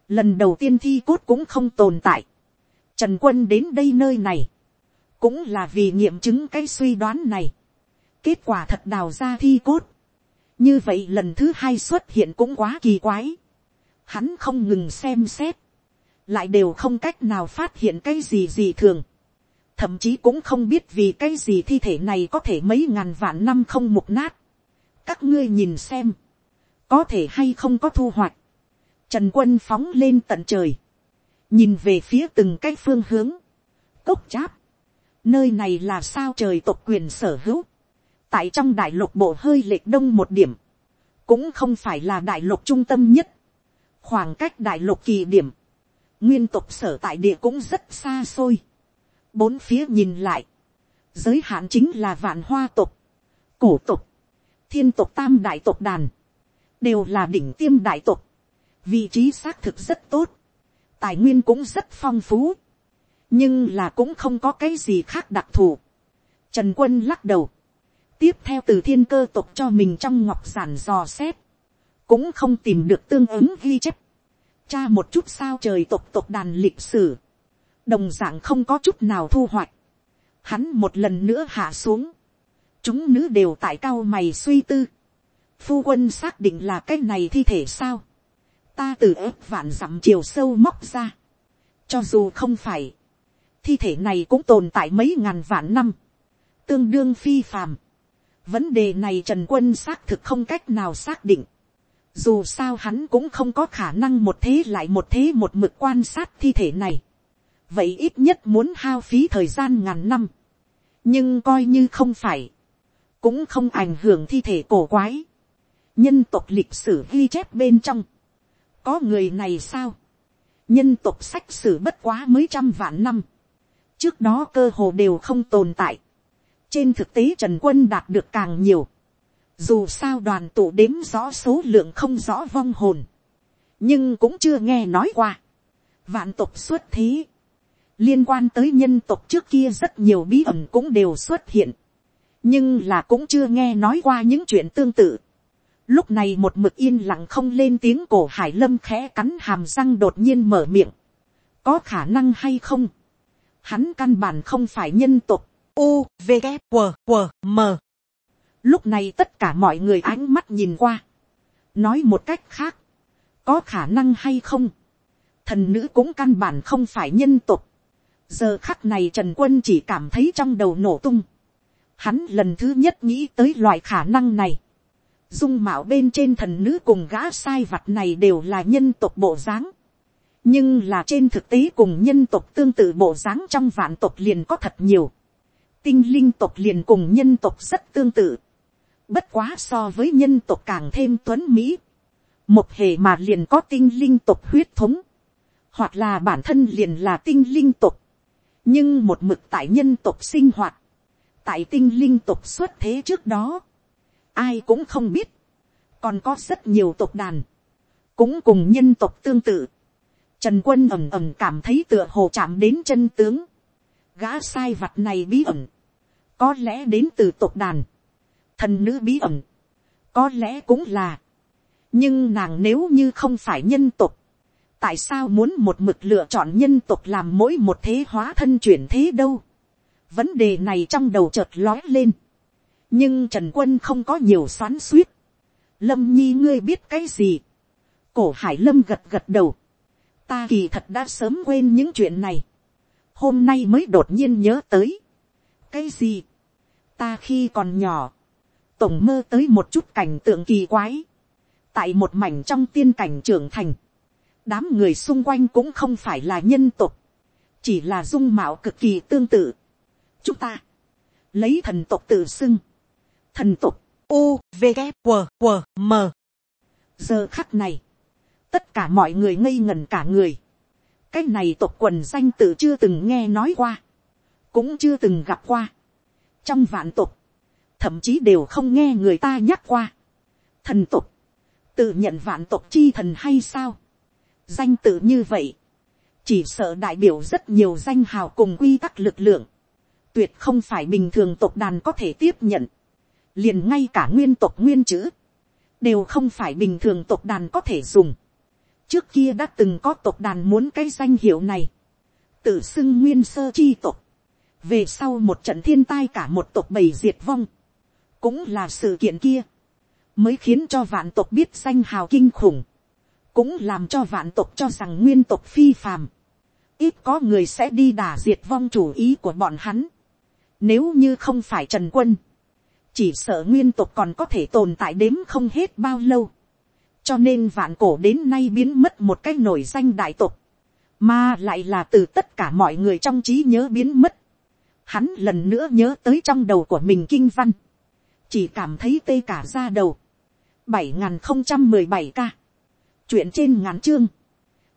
lần đầu tiên thi cốt cũng không tồn tại. Trần quân đến đây nơi này, cũng là vì nghiệm chứng cái suy đoán này. kết quả thật đào ra thi cốt. như vậy lần thứ hai xuất hiện cũng quá kỳ quái hắn không ngừng xem xét, lại đều không cách nào phát hiện cái gì gì thường, thậm chí cũng không biết vì cái gì thi thể này có thể mấy ngàn vạn năm không mục nát. các ngươi nhìn xem, có thể hay không có thu hoạch, trần quân phóng lên tận trời, nhìn về phía từng cái phương hướng, cốc cháp, nơi này là sao trời tộc quyền sở hữu, tại trong đại lục bộ hơi lệch đông một điểm, cũng không phải là đại lục trung tâm nhất, khoảng cách đại lục kỳ điểm, nguyên tục sở tại địa cũng rất xa xôi. bốn phía nhìn lại, giới hạn chính là vạn hoa tục, cổ tục, thiên tục tam đại tục đàn, đều là đỉnh tiêm đại tộc, vị trí xác thực rất tốt, tài nguyên cũng rất phong phú, nhưng là cũng không có cái gì khác đặc thù. Trần quân lắc đầu, tiếp theo từ thiên cơ tộc cho mình trong ngọc giản dò xét, cũng không tìm được tương ứng ghi chép, cha một chút sao trời tộc tộc đàn lịch sử, đồng d ạ n g không có chút nào thu hoạch, hắn một lần nữa hạ xuống, chúng nữ đều tại cao mày suy tư, phu quân xác định là cái này thi thể sao, ta từ ớt vạn dặm chiều sâu móc ra, cho dù không phải, thi thể này cũng tồn tại mấy ngàn vạn năm, tương đương phi phàm. Vấn đề này Trần Quân xác thực không cách nào xác định. Dù sao hắn cũng không có khả năng một thế lại một thế một mực quan sát thi thể này. Vậy ít nhất muốn hao phí thời gian ngàn năm. Nhưng coi như không phải. Cũng không ảnh hưởng thi thể cổ quái. Nhân tộc lịch sử ghi chép bên trong. Có người này sao? Nhân tộc sách sử bất quá mới trăm vạn năm. Trước đó cơ hồ đều không tồn tại. Trên thực tế Trần Quân đạt được càng nhiều dù sao đoàn tụ đếm rõ số lượng không rõ vong hồn. Nhưng cũng chưa nghe nói qua. Vạn tộc xuất thế. Liên quan tới nhân tộc trước kia rất nhiều bí ẩn cũng đều xuất hiện. Nhưng là cũng chưa nghe nói qua những chuyện tương tự. Lúc này một mực yên lặng không lên tiếng cổ hải lâm khẽ cắn hàm răng đột nhiên mở miệng. Có khả năng hay không? Hắn căn bản không phải nhân tộc. U, V, K, W, W, M. Lúc này tất cả mọi người ánh mắt nhìn qua. Nói một cách khác. Có khả năng hay không? Thần nữ cũng căn bản không phải nhân tục. Giờ khắc này Trần Quân chỉ cảm thấy trong đầu nổ tung. Hắn lần thứ nhất nghĩ tới loại khả năng này. Dung mạo bên trên thần nữ cùng gã sai vặt này đều là nhân tộc bộ dáng. Nhưng là trên thực tế cùng nhân tộc tương tự bộ dáng trong vạn tộc liền có thật nhiều. Tinh linh tộc liền cùng nhân tộc rất tương tự Bất quá so với nhân tộc càng thêm tuấn Mỹ. Một hệ mà liền có tinh linh tộc huyết thống. Hoặc là bản thân liền là tinh linh tộc. Nhưng một mực tại nhân tộc sinh hoạt. Tại tinh linh tộc xuất thế trước đó. Ai cũng không biết. Còn có rất nhiều tộc đàn. Cũng cùng nhân tộc tương tự. Trần quân ẩm ẩm cảm thấy tựa hồ chạm đến chân tướng. Gã sai vặt này bí ẩn. Có lẽ đến từ tộc đàn thần nữ bí ẩn, có lẽ cũng là, nhưng nàng nếu như không phải nhân tục, tại sao muốn một mực lựa chọn nhân tục làm mỗi một thế hóa thân chuyển thế đâu. vấn đề này trong đầu chợt lói lên, nhưng trần quân không có nhiều xoắn suýt. lâm nhi ngươi biết cái gì. cổ hải lâm gật gật đầu. ta kỳ thật đã sớm quên những chuyện này. hôm nay mới đột nhiên nhớ tới. cái gì. ta khi còn nhỏ, tổng mơ tới một chút cảnh tượng kỳ quái. tại một mảnh trong tiên cảnh trưởng thành, đám người xung quanh cũng không phải là nhân tục, chỉ là dung mạo cực kỳ tương tự. chúng ta, lấy thần tục tự xưng, thần tục, u, v, g, q, q, m. giờ khắc này, tất cả mọi người ngây ngần cả người. cái này tộc quần danh tự chưa từng nghe nói qua, cũng chưa từng gặp qua. trong vạn tộc, thậm chí đều không nghe người ta nhắc qua. thần tục, tự nhận vạn tục chi thần hay sao. danh tự như vậy, chỉ sợ đại biểu rất nhiều danh hào cùng quy tắc lực lượng, tuyệt không phải bình thường tộc đàn có thể tiếp nhận, liền ngay cả nguyên tộc nguyên chữ, đều không phải bình thường tộc đàn có thể dùng. trước kia đã từng có tộc đàn muốn cái danh hiệu này, tự xưng nguyên sơ chi tộc, về sau một trận thiên tai cả một tộc bầy diệt vong, cũng là sự kiện kia, mới khiến cho vạn tộc biết danh hào kinh khủng, cũng làm cho vạn tộc cho rằng nguyên tộc phi phàm, ít có người sẽ đi đả diệt vong chủ ý của bọn hắn, nếu như không phải trần quân, chỉ sợ nguyên tộc còn có thể tồn tại đếm không hết bao lâu, cho nên vạn cổ đến nay biến mất một cái nổi danh đại tộc, mà lại là từ tất cả mọi người trong trí nhớ biến mất. Hắn lần nữa nhớ tới trong đầu của mình kinh văn chỉ cảm thấy tê cả ra đầu. bảy n không trăm mười bảy ca. chuyện trên ngắn chương.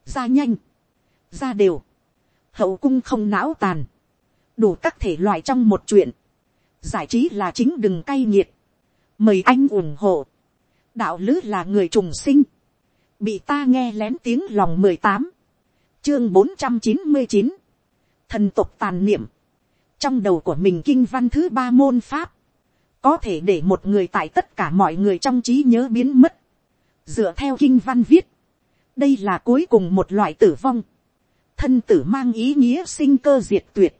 ra nhanh. ra đều. hậu cung không não tàn. đủ các thể loại trong một chuyện. giải trí là chính đừng cay nghiệt. mời anh ủng hộ. đạo lứ là người trùng sinh, bị ta nghe lén tiếng lòng mười tám, chương bốn trăm chín mươi chín, thần tục tàn niệm, trong đầu của mình kinh văn thứ ba môn pháp, có thể để một người tại tất cả mọi người trong trí nhớ biến mất, dựa theo kinh văn viết, đây là cuối cùng một loại tử vong, thân tử mang ý nghĩa sinh cơ diệt tuyệt,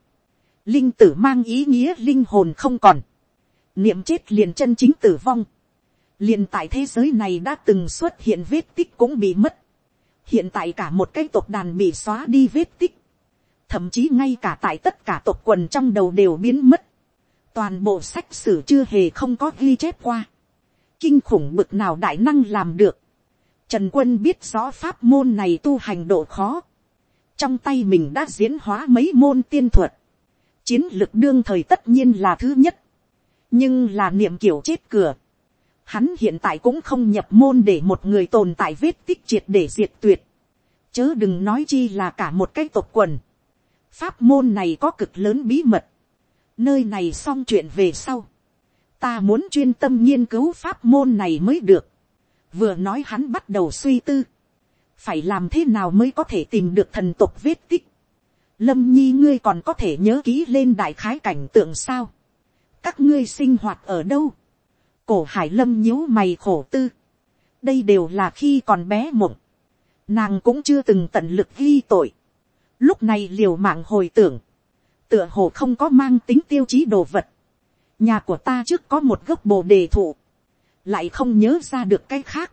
linh tử mang ý nghĩa linh hồn không còn, niệm chết liền chân chính tử vong, liền tại thế giới này đã từng xuất hiện vết tích cũng bị mất, hiện tại cả một cái tộc đàn bị xóa đi vết tích, thậm chí ngay cả tại tất cả tộc quần trong đầu đều biến mất, toàn bộ sách sử chưa hề không có ghi chép qua, kinh khủng bực nào đại năng làm được, trần quân biết rõ pháp môn này tu hành độ khó, trong tay mình đã diễn hóa mấy môn tiên thuật, chiến lược đương thời tất nhiên là thứ nhất, nhưng là niệm kiểu chết cửa, hắn hiện tại cũng không nhập môn để một người tồn tại vết tích triệt để diệt tuyệt, chớ đừng nói chi là cả một cái tộc quần, pháp môn này có cực lớn bí mật, nơi này xong chuyện về sau, ta muốn chuyên tâm nghiên cứu pháp môn này mới được, vừa nói hắn bắt đầu suy tư, phải làm thế nào mới có thể tìm được thần tục vết tích, lâm nhi ngươi còn có thể nhớ kỹ lên đại khái cảnh tượng sao, các ngươi sinh hoạt ở đâu, cổ hải lâm nhíu mày khổ tư, đây đều là khi còn bé mộng, nàng cũng chưa từng tận lực ghi tội, lúc này liều mạng hồi tưởng, tựa hồ không có mang tính tiêu chí đồ vật, nhà của ta trước có một gốc bồ đề thụ, lại không nhớ ra được cái khác,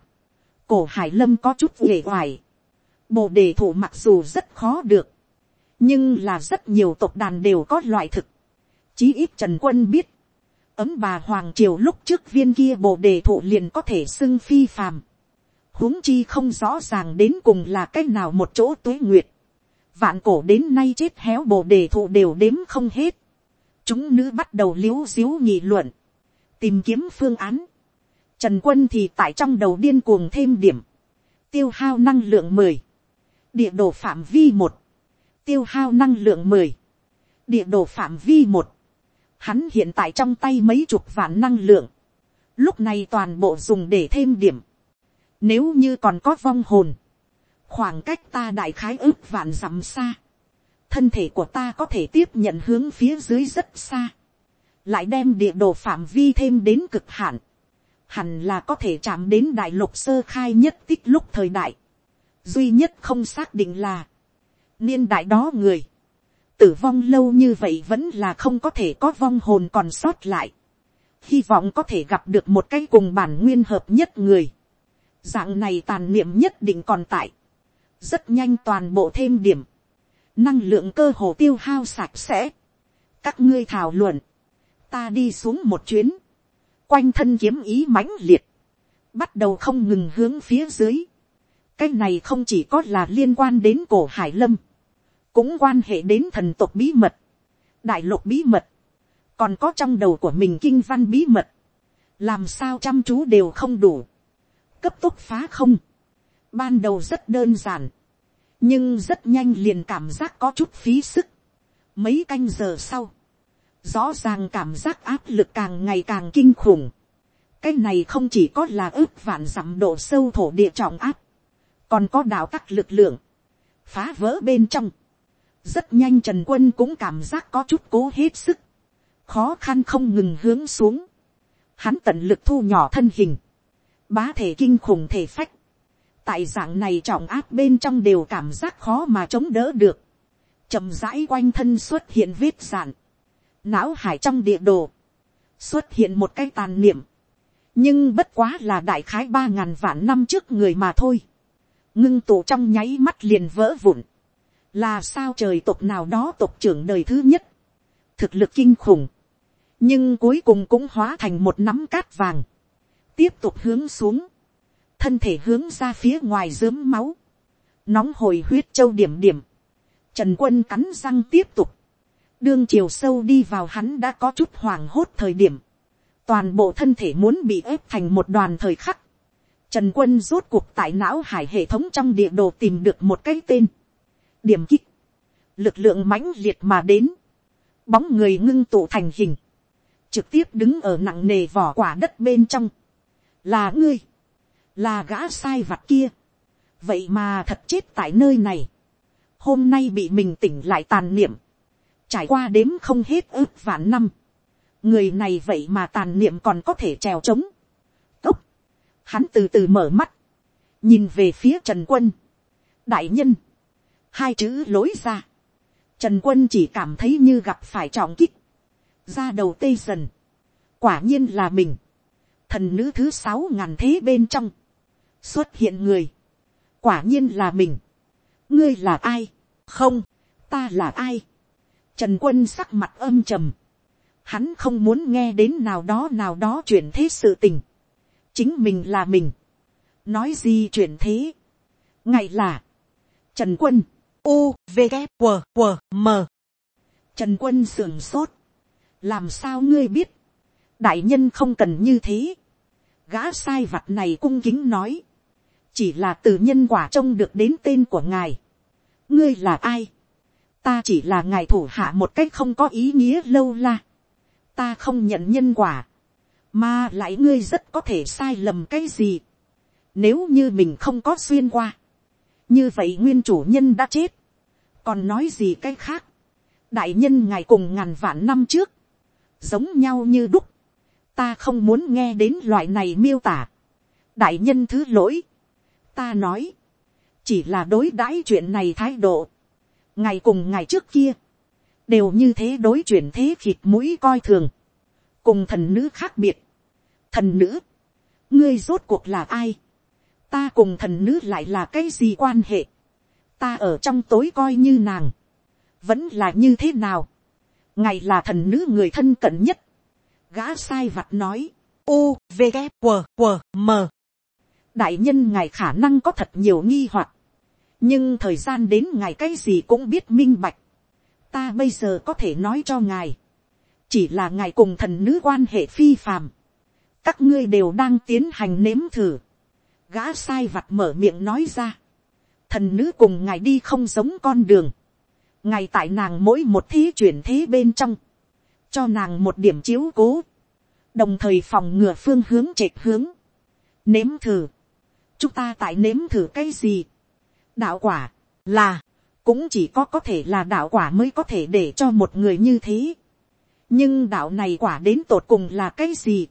cổ hải lâm có chút uể oải, bồ đề thụ mặc dù rất khó được, nhưng là rất nhiều tộc đàn đều có loại thực, chí ít trần quân biết, ấm bà hoàng triều lúc trước viên kia bồ đề thụ liền có thể xưng phi phàm, huống chi không rõ ràng đến cùng là cái nào một chỗ tuế nguyệt, vạn cổ đến nay chết héo bồ đề thụ đều đếm không hết, chúng nữ bắt đầu l i ế u xíu nhị luận, tìm kiếm phương án, trần quân thì tại trong đầu điên cuồng thêm điểm, tiêu hao năng lượng mười, địa đồ phạm vi một, tiêu hao năng lượng mười, địa đồ phạm vi một, Hắn hiện tại trong tay mấy chục vạn năng lượng. Lúc này toàn bộ dùng để thêm điểm. Nếu như còn có vong hồn. Khoảng cách ta đại khái ước vạn dặm xa. Thân thể của ta có thể tiếp nhận hướng phía dưới rất xa. Lại đem địa đồ phạm vi thêm đến cực hạn. Hẳn là có thể chạm đến đại lục sơ khai nhất tích lúc thời đại. Duy nhất không xác định là. Niên đại đó người tử vong lâu như vậy vẫn là không có thể có vong hồn còn sót lại. Hy vọng có thể gặp được một cái cùng bản nguyên hợp nhất người. Dạng này tàn niệm nhất định còn tại. Rất nhanh toàn bộ thêm điểm. Năng lượng cơ hồ tiêu hao sạch sẽ. Các ngươi thảo luận. Ta đi xuống một chuyến. Quanh thân kiếm ý mãnh liệt. Bắt đầu không ngừng hướng phía dưới. Cái này không chỉ có là liên quan đến cổ hải lâm cũng quan hệ đến thần tộc bí mật, đại lục bí mật, còn có trong đầu của mình kinh văn bí mật, làm sao chăm chú đều không đủ, cấp tốc phá không, ban đầu rất đơn giản, nhưng rất nhanh liền cảm giác có chút phí sức, mấy canh giờ sau, rõ ràng cảm giác áp lực càng ngày càng kinh khủng, cái này không chỉ có là ước vạn dặm độ sâu thổ địa trọng áp, còn có đạo tắc lực lượng, phá vỡ bên trong, rất nhanh trần quân cũng cảm giác có chút cố hết sức, khó khăn không ngừng hướng xuống, hắn tận lực thu nhỏ thân hình, bá thể kinh khủng thể phách, tại dạng này trọng áp bên trong đều cảm giác khó mà chống đỡ được, chậm rãi quanh thân xuất hiện vết giản, não hải trong địa đồ, xuất hiện một cái tàn niệm, nhưng bất quá là đại khái ba ngàn vạn năm trước người mà thôi, ngưng tụ trong nháy mắt liền vỡ vụn, là sao trời tộc nào đó tộc trưởng đời thứ nhất, thực lực kinh khủng, nhưng cuối cùng cũng hóa thành một nắm cát vàng, tiếp tục hướng xuống, thân thể hướng ra phía ngoài dớm máu, nóng hồi huyết châu điểm điểm, trần quân cắn răng tiếp tục, đương chiều sâu đi vào hắn đã có chút hoảng hốt thời điểm, toàn bộ thân thể muốn bị ép thành một đoàn thời khắc, trần quân rốt cuộc tại não hải hệ thống trong địa đồ tìm được một cái tên, điểm kích, lực lượng mãnh liệt mà đến, bóng người ngưng tụ thành hình, trực tiếp đứng ở nặng nề vỏ quả đất bên trong, là ngươi, là gã sai vặt kia, vậy mà thật chết tại nơi này, hôm nay bị mình tỉnh lại tàn niệm, trải qua đếm không hết ước vạn năm, người này vậy mà tàn niệm còn có thể trèo trống, cốc, hắn từ từ mở mắt, nhìn về phía trần quân, đại nhân, hai chữ lối ra, trần quân chỉ cảm thấy như gặp phải trọng kích, ra đầu tê dần, quả nhiên là mình, thần nữ thứ sáu ngàn thế bên trong, xuất hiện người, quả nhiên là mình, ngươi là ai, không, ta là ai, trần quân sắc mặt âm trầm, hắn không muốn nghe đến nào đó nào đó chuyển thế sự tình, chính mình là mình, nói gì chuyển thế, ngày là, trần quân, u v g q q m. Trần quân sưởng sốt, làm sao ngươi biết, đại nhân không cần như thế, gã sai vặt này cung kính nói, chỉ là từ nhân quả trông được đến tên của ngài. ngươi là ai, ta chỉ là ngài thủ hạ một cách không có ý nghĩa lâu la, ta không nhận nhân quả, mà lại ngươi rất có thể sai lầm cái gì, nếu như mình không có xuyên qua, như vậy nguyên chủ nhân đã chết, còn nói gì cái khác, đại nhân ngài cùng ngàn vạn năm trước, giống nhau như đúc, ta không muốn nghe đến loại này miêu tả, đại nhân thứ lỗi, ta nói, chỉ là đối đãi chuyện này thái độ, ngày cùng ngày trước kia, đều như thế đối chuyển thế khịt mũi coi thường, cùng thần nữ khác biệt, thần nữ, ngươi rốt cuộc là ai, ta cùng thần nữ lại là cái gì quan hệ, ta ở trong tối coi như nàng, vẫn là như thế nào, ngày là thần nữ người thân cận nhất, gã sai vặt nói, u v g q q m đại nhân ngài khả năng có thật nhiều nghi hoặc, nhưng thời gian đến ngài cái gì cũng biết minh bạch, ta bây giờ có thể nói cho ngài, chỉ là ngài cùng thần nữ quan hệ phi phàm, các ngươi đều đang tiến hành nếm thử, gã sai vặt mở miệng nói ra, thần nữ cùng ngài đi không giống con đường, ngài tại nàng mỗi một thế chuyển thế bên trong, cho nàng một điểm chiếu cố, đồng thời phòng ngừa phương hướng trệt hướng, nếm thử, chúng ta tại nếm thử cái gì, đạo quả, là, cũng chỉ có có thể là đạo quả mới có thể để cho một người như thế. nhưng đạo này quả đến tột cùng là cái gì,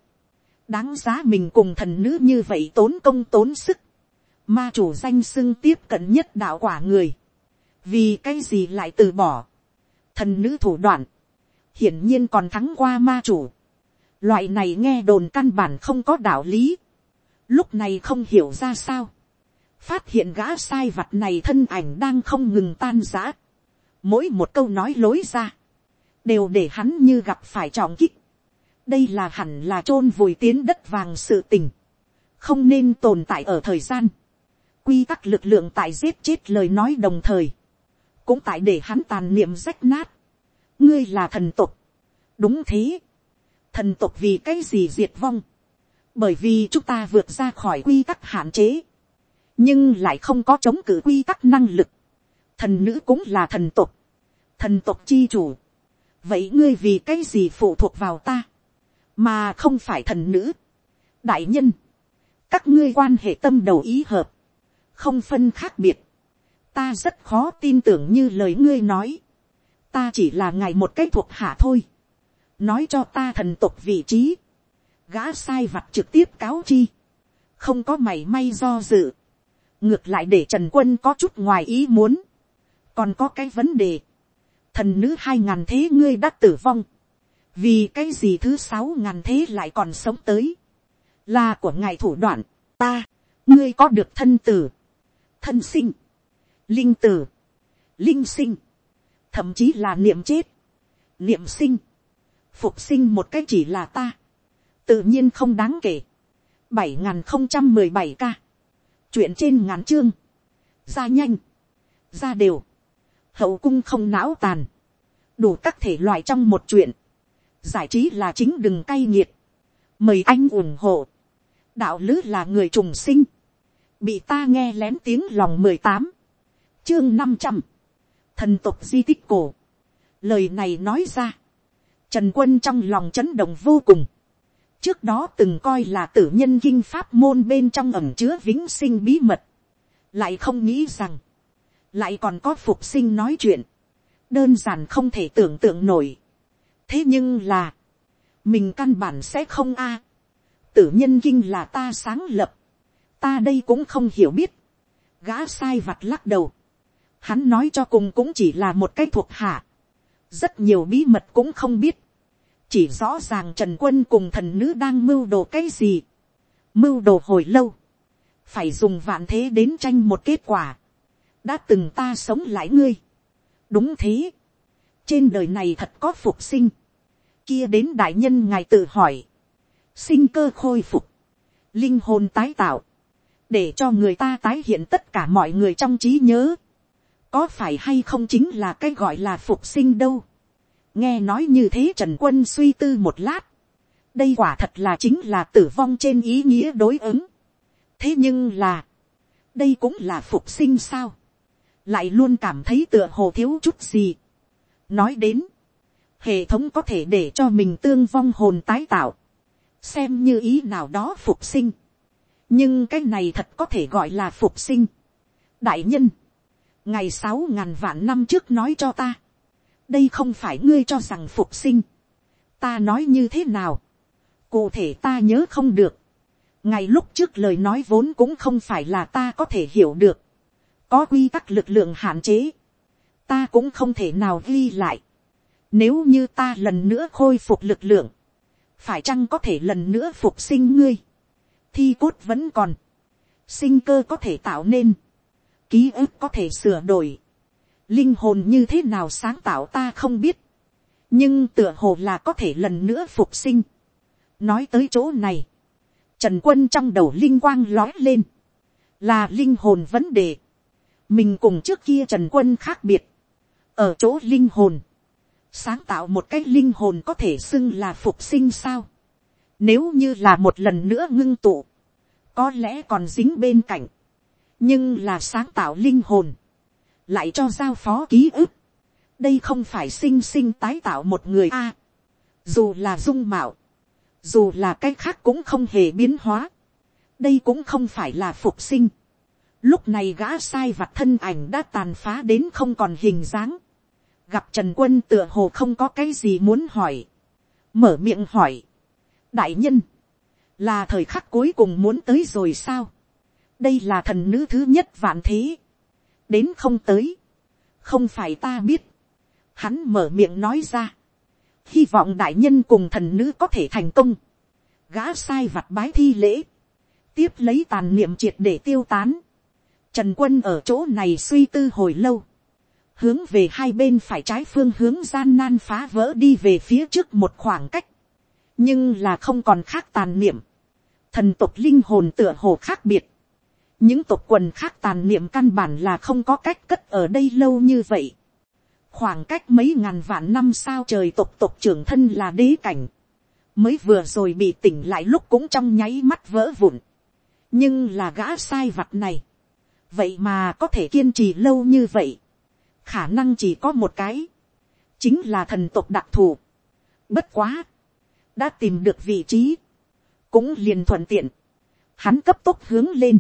đáng giá mình cùng thần nữ như vậy tốn công tốn sức, ma chủ danh xưng tiếp cận nhất đạo quả người, vì cái gì lại từ bỏ, thần nữ thủ đoạn, hiển nhiên còn thắng qua ma chủ, loại này nghe đồn căn bản không có đạo lý, lúc này không hiểu ra sao, phát hiện gã sai vặt này thân ảnh đang không ngừng tan giã, mỗi một câu nói lối ra, đều để hắn như gặp phải trọng kích, đây là hẳn là chôn vùi tiến đất vàng sự tình, không nên tồn tại ở thời gian, quy tắc lực lượng tại giết chết lời nói đồng thời, cũng tại để hắn tàn niệm rách nát, ngươi là thần tục, đúng thế, thần tục vì cái gì diệt vong, bởi vì chúng ta vượt ra khỏi quy tắc hạn chế, nhưng lại không có chống cự quy tắc năng lực. Thần nữ cũng là thần tộc, thần tộc chi chủ. vậy ngươi vì cái gì phụ thuộc vào ta, mà không phải thần nữ. đại nhân, các ngươi quan hệ tâm đầu ý hợp, không phân khác biệt. ta rất khó tin tưởng như lời ngươi nói. ta chỉ là ngài một cái thuộc hạ thôi. nói cho ta thần tộc vị trí gã sai vặt trực tiếp cáo chi, không có mảy may do dự, ngược lại để trần quân có chút ngoài ý muốn, còn có cái vấn đề, thần nữ hai ngàn thế ngươi đã tử vong, vì cái gì thứ sáu ngàn thế lại còn sống tới, là của ngài thủ đoạn, ta, ngươi có được thân tử, thân sinh, linh tử, linh sinh, thậm chí là niệm chết, niệm sinh, phục sinh một cách chỉ là ta, tự nhiên không đáng kể. bảy nghìn không trăm mười bảy ca. chuyện trên ngắn chương. ra nhanh. ra đều. hậu cung không não tàn. đủ các thể loại trong một chuyện. giải trí là chính đừng cay nghiệt. mời anh ủng hộ. đạo lứ là người trùng sinh. bị ta nghe lén tiếng lòng mười tám. chương năm trăm. thần tục di tích cổ. lời này nói ra. Trần quân trong lòng chấn động vô cùng trước đó từng coi là tử nhân kinh pháp môn bên trong ẩm chứa vĩnh sinh bí mật, lại không nghĩ rằng, lại còn có phục sinh nói chuyện, đơn giản không thể tưởng tượng nổi. thế nhưng là, mình căn bản sẽ không a. tử nhân kinh là ta sáng lập, ta đây cũng không hiểu biết, gã sai vặt lắc đầu, hắn nói cho cùng cũng chỉ là một cái thuộc hạ, rất nhiều bí mật cũng không biết, chỉ rõ ràng trần quân cùng thần nữ đang mưu đồ cái gì, mưu đồ hồi lâu, phải dùng vạn thế đến tranh một kết quả, đã từng ta sống lại ngươi, đúng thế, trên đời này thật có phục sinh, kia đến đại nhân ngài tự hỏi, sinh cơ khôi phục, linh hồn tái tạo, để cho người ta tái hiện tất cả mọi người trong trí nhớ, có phải hay không chính là cái gọi là phục sinh đâu nghe nói như thế trần quân suy tư một lát, đây quả thật là chính là tử vong trên ý nghĩa đối ứng. thế nhưng là, đây cũng là phục sinh sao, lại luôn cảm thấy tựa hồ thiếu chút gì. nói đến, hệ thống có thể để cho mình tương vong hồn tái tạo, xem như ý nào đó phục sinh. nhưng cái này thật có thể gọi là phục sinh. đại nhân, ngày sáu ngàn vạn năm trước nói cho ta, đây không phải ngươi cho rằng phục sinh, ta nói như thế nào, cụ thể ta nhớ không được, ngày lúc trước lời nói vốn cũng không phải là ta có thể hiểu được, có quy tắc lực lượng hạn chế, ta cũng không thể nào ghi lại, nếu như ta lần nữa khôi phục lực lượng, phải chăng có thể lần nữa phục sinh ngươi, thi cốt vẫn còn, sinh cơ có thể tạo nên, ký ức có thể sửa đổi, linh hồn như thế nào sáng tạo ta không biết, nhưng tựa hồ là có thể lần nữa phục sinh. nói tới chỗ này, trần quân trong đầu linh quang lói lên, là linh hồn vấn đề, mình cùng trước kia trần quân khác biệt, ở chỗ linh hồn, sáng tạo một cái linh hồn có thể xưng là phục sinh sao, nếu như là một lần nữa ngưng tụ, có lẽ còn dính bên cạnh, nhưng là sáng tạo linh hồn, lại cho giao phó ký ức. đây không phải sinh sinh tái tạo một người a. dù là dung mạo, dù là cái khác cũng không hề biến hóa. đây cũng không phải là phục sinh. lúc này gã sai vặt thân ảnh đã tàn phá đến không còn hình dáng. gặp trần quân tựa hồ không có cái gì muốn hỏi. mở miệng hỏi. đại nhân, là thời khắc cuối cùng muốn tới rồi sao đây là thần nữ thứ nhất vạn thế, đến không tới, không phải ta biết, hắn mở miệng nói ra, hy vọng đại nhân cùng thần nữ có thể thành công, gã sai vặt bái thi lễ, tiếp lấy tàn niệm triệt để tiêu tán, trần quân ở chỗ này suy tư hồi lâu, hướng về hai bên phải trái phương hướng gian nan phá vỡ đi về phía trước một khoảng cách, nhưng là không còn khác tàn niệm, thần tục linh hồn tựa hồ khác biệt, những tộc quần khác tàn niệm căn bản là không có cách cất ở đây lâu như vậy. khoảng cách mấy ngàn vạn năm sao trời tộc tộc trưởng thân là đế cảnh. mới vừa rồi bị tỉnh lại lúc cũng trong nháy mắt vỡ vụn. nhưng là gã sai vặt này. vậy mà có thể kiên trì lâu như vậy. khả năng chỉ có một cái. chính là thần tộc đặc thù. bất quá. đã tìm được vị trí. cũng liền thuận tiện. hắn cấp tốc hướng lên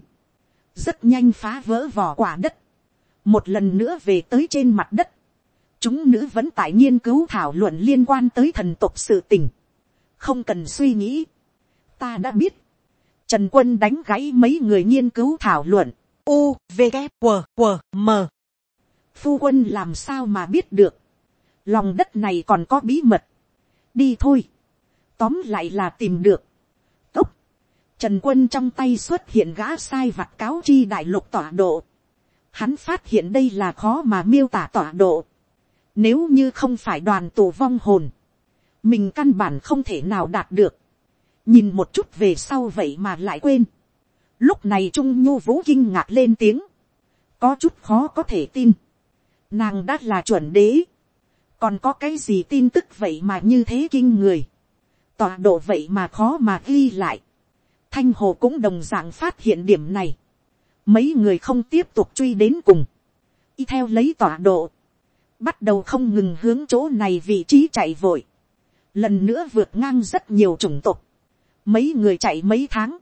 rất nhanh phá vỡ vỏ quả đất, một lần nữa về tới trên mặt đất, chúng nữ vẫn tại nghiên cứu thảo luận liên quan tới thần tục sự tình, không cần suy nghĩ, ta đã biết, trần quân đánh gãy mấy người nghiên cứu thảo luận, u v g q q m. Phu quân làm sao mà biết được, lòng đất này còn có bí mật, đi thôi, tóm lại là tìm được, Trần quân trong tay xuất hiện gã sai vặt cáo chi đại lục tọa độ. Hắn phát hiện đây là khó mà miêu tả tọa độ. Nếu như không phải đoàn tù vong hồn. Mình căn bản không thể nào đạt được. Nhìn một chút về sau vậy mà lại quên. Lúc này Trung Nhu Vũ kinh ngạc lên tiếng. Có chút khó có thể tin. Nàng đã là chuẩn đế. Còn có cái gì tin tức vậy mà như thế kinh người. Tọa độ vậy mà khó mà ghi lại thanh hồ cũng đồng dạng phát hiện điểm này, mấy người không tiếp tục truy đến cùng, y theo lấy tọa độ, bắt đầu không ngừng hướng chỗ này vị trí chạy vội, lần nữa vượt ngang rất nhiều chủng tộc, mấy người chạy mấy tháng,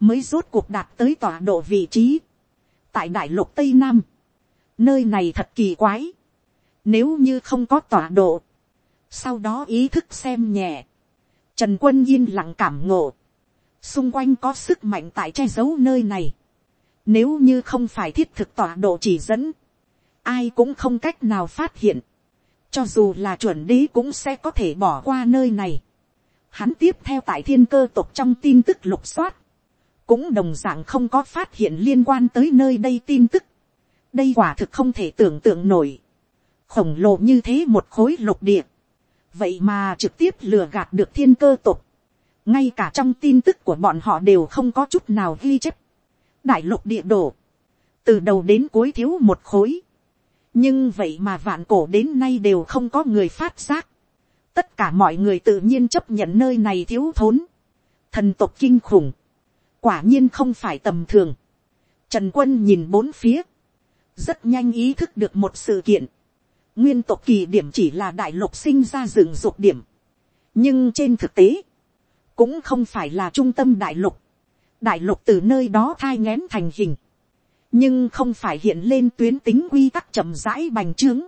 mới rốt cuộc đạt tới tọa độ vị trí, tại đại lục tây nam, nơi này thật kỳ quái, nếu như không có tọa độ, sau đó ý thức xem nhẹ, trần quân yên lặng cảm ngộ, xung quanh có sức mạnh tại che giấu nơi này, nếu như không phải thiết thực tọa độ chỉ dẫn, ai cũng không cách nào phát hiện, cho dù là chuẩn đế cũng sẽ có thể bỏ qua nơi này. Hắn tiếp theo tại thiên cơ tộc trong tin tức lục soát, cũng đồng dạng không có phát hiện liên quan tới nơi đây tin tức. đây quả thực không thể tưởng tượng nổi. khổng lồ như thế một khối lục địa. vậy mà trực tiếp lừa gạt được thiên cơ tục ngay cả trong tin tức của bọn họ đều không có chút nào ghi chép. đại lục địa đổ. từ đầu đến cuối thiếu một khối nhưng vậy mà vạn cổ đến nay đều không có người phát giác. tất cả mọi người tự nhiên chấp nhận nơi này thiếu thốn. thần tộc kinh khủng. quả nhiên không phải tầm thường. trần quân nhìn bốn phía. rất nhanh ý thức được một sự kiện. nguyên tộc kỳ điểm chỉ là đại lục sinh ra rừng dục điểm. nhưng trên thực tế, cũng không phải là trung tâm đại lục. đại lục từ nơi đó thai ngén thành hình nhưng không phải hiện lên tuyến tính quy tắc chậm rãi bành trướng,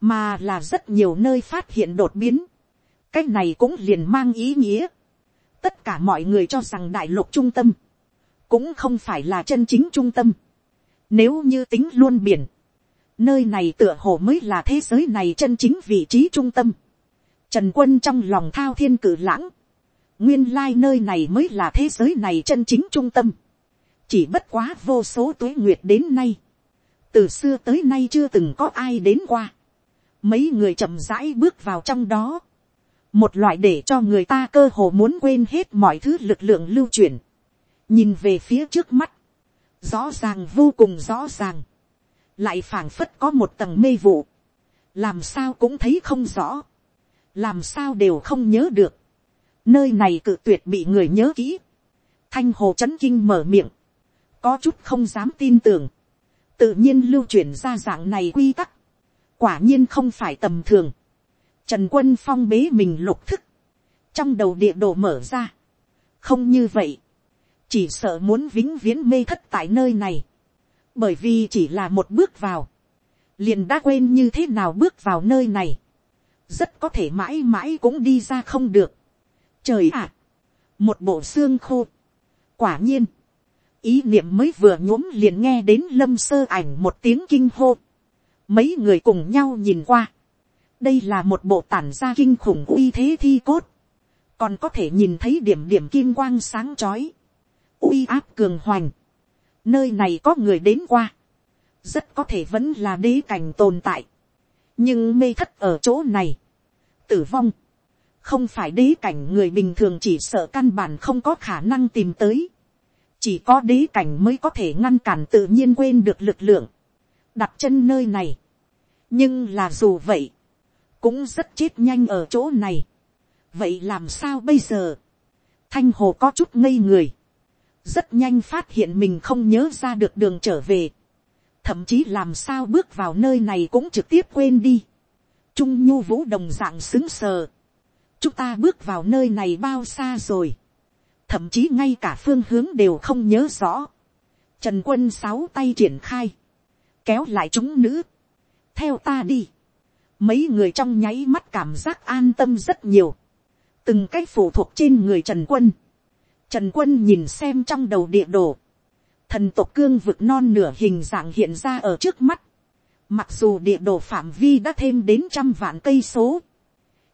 mà là rất nhiều nơi phát hiện đột biến. cái này cũng liền mang ý nghĩa. tất cả mọi người cho rằng đại lục trung tâm, cũng không phải là chân chính trung tâm. nếu như tính luôn biển, nơi này tựa hồ mới là thế giới này chân chính vị trí trung tâm. Trần quân trong lòng thao thiên cử lãng, nguyên lai nơi này mới là thế giới này chân chính trung tâm. Chỉ bất quá vô số tuế nguyệt đến nay, từ xưa tới nay chưa từng có ai đến qua, mấy người chậm rãi bước vào trong đó, một loại để cho người ta cơ hồ muốn quên hết mọi thứ lực lượng lưu chuyển, nhìn về phía trước mắt, rõ ràng vô cùng rõ ràng, lại phảng phất có một tầng mê vụ, làm sao cũng thấy không rõ, làm sao đều không nhớ được, nơi này cự tuyệt bị người nhớ kỹ, thanh hồ c h ấ n kinh mở miệng, có chút không dám tin tưởng, tự nhiên lưu truyền ra dạng này quy tắc, quả nhiên không phải tầm thường, trần quân phong bế mình lục thức, trong đầu địa đồ mở ra, không như vậy, chỉ sợ muốn vĩnh viễn mê thất tại nơi này, bởi vì chỉ là một bước vào, liền đã quên như thế nào bước vào nơi này, rất có thể mãi mãi cũng đi ra không được. Trời ạ, một bộ xương khô, quả nhiên, ý niệm mới vừa nhuốm liền nghe đến lâm sơ ảnh một tiếng kinh hô. mấy người cùng nhau nhìn qua. đây là một bộ tản gia kinh khủng uy thế thi cốt. còn có thể nhìn thấy điểm điểm kim quang sáng chói. uy áp cường hoành. nơi này có người đến qua. rất có thể vẫn là đế cảnh tồn tại. nhưng mê thất ở chỗ này. tử vong không phải đế cảnh người bình thường chỉ sợ căn bản không có khả năng tìm tới chỉ có đế cảnh mới có thể ngăn cản tự nhiên quên được lực lượng, đặt chân nơi này. nhưng là dù vậy, cũng rất chết nhanh ở chỗ này. vậy làm sao bây giờ, thanh hồ có chút ngây người, rất nhanh phát hiện mình không nhớ ra được đường trở về, thậm chí làm sao bước vào nơi này cũng trực tiếp quên đi. trung nhu vũ đồng dạng xứng sờ, chúng ta bước vào nơi này bao xa rồi, thậm chí ngay cả phương hướng đều không nhớ rõ. Trần quân sáu tay triển khai, kéo lại chúng nữ, theo ta đi. Mấy người trong nháy mắt cảm giác an tâm rất nhiều, từng cách phụ thuộc trên người trần quân. Trần quân nhìn xem trong đầu địa đồ, thần tộc cương vực non nửa hình dạng hiện ra ở trước mắt. Mặc dù địa đồ phạm vi đã thêm đến trăm vạn cây số,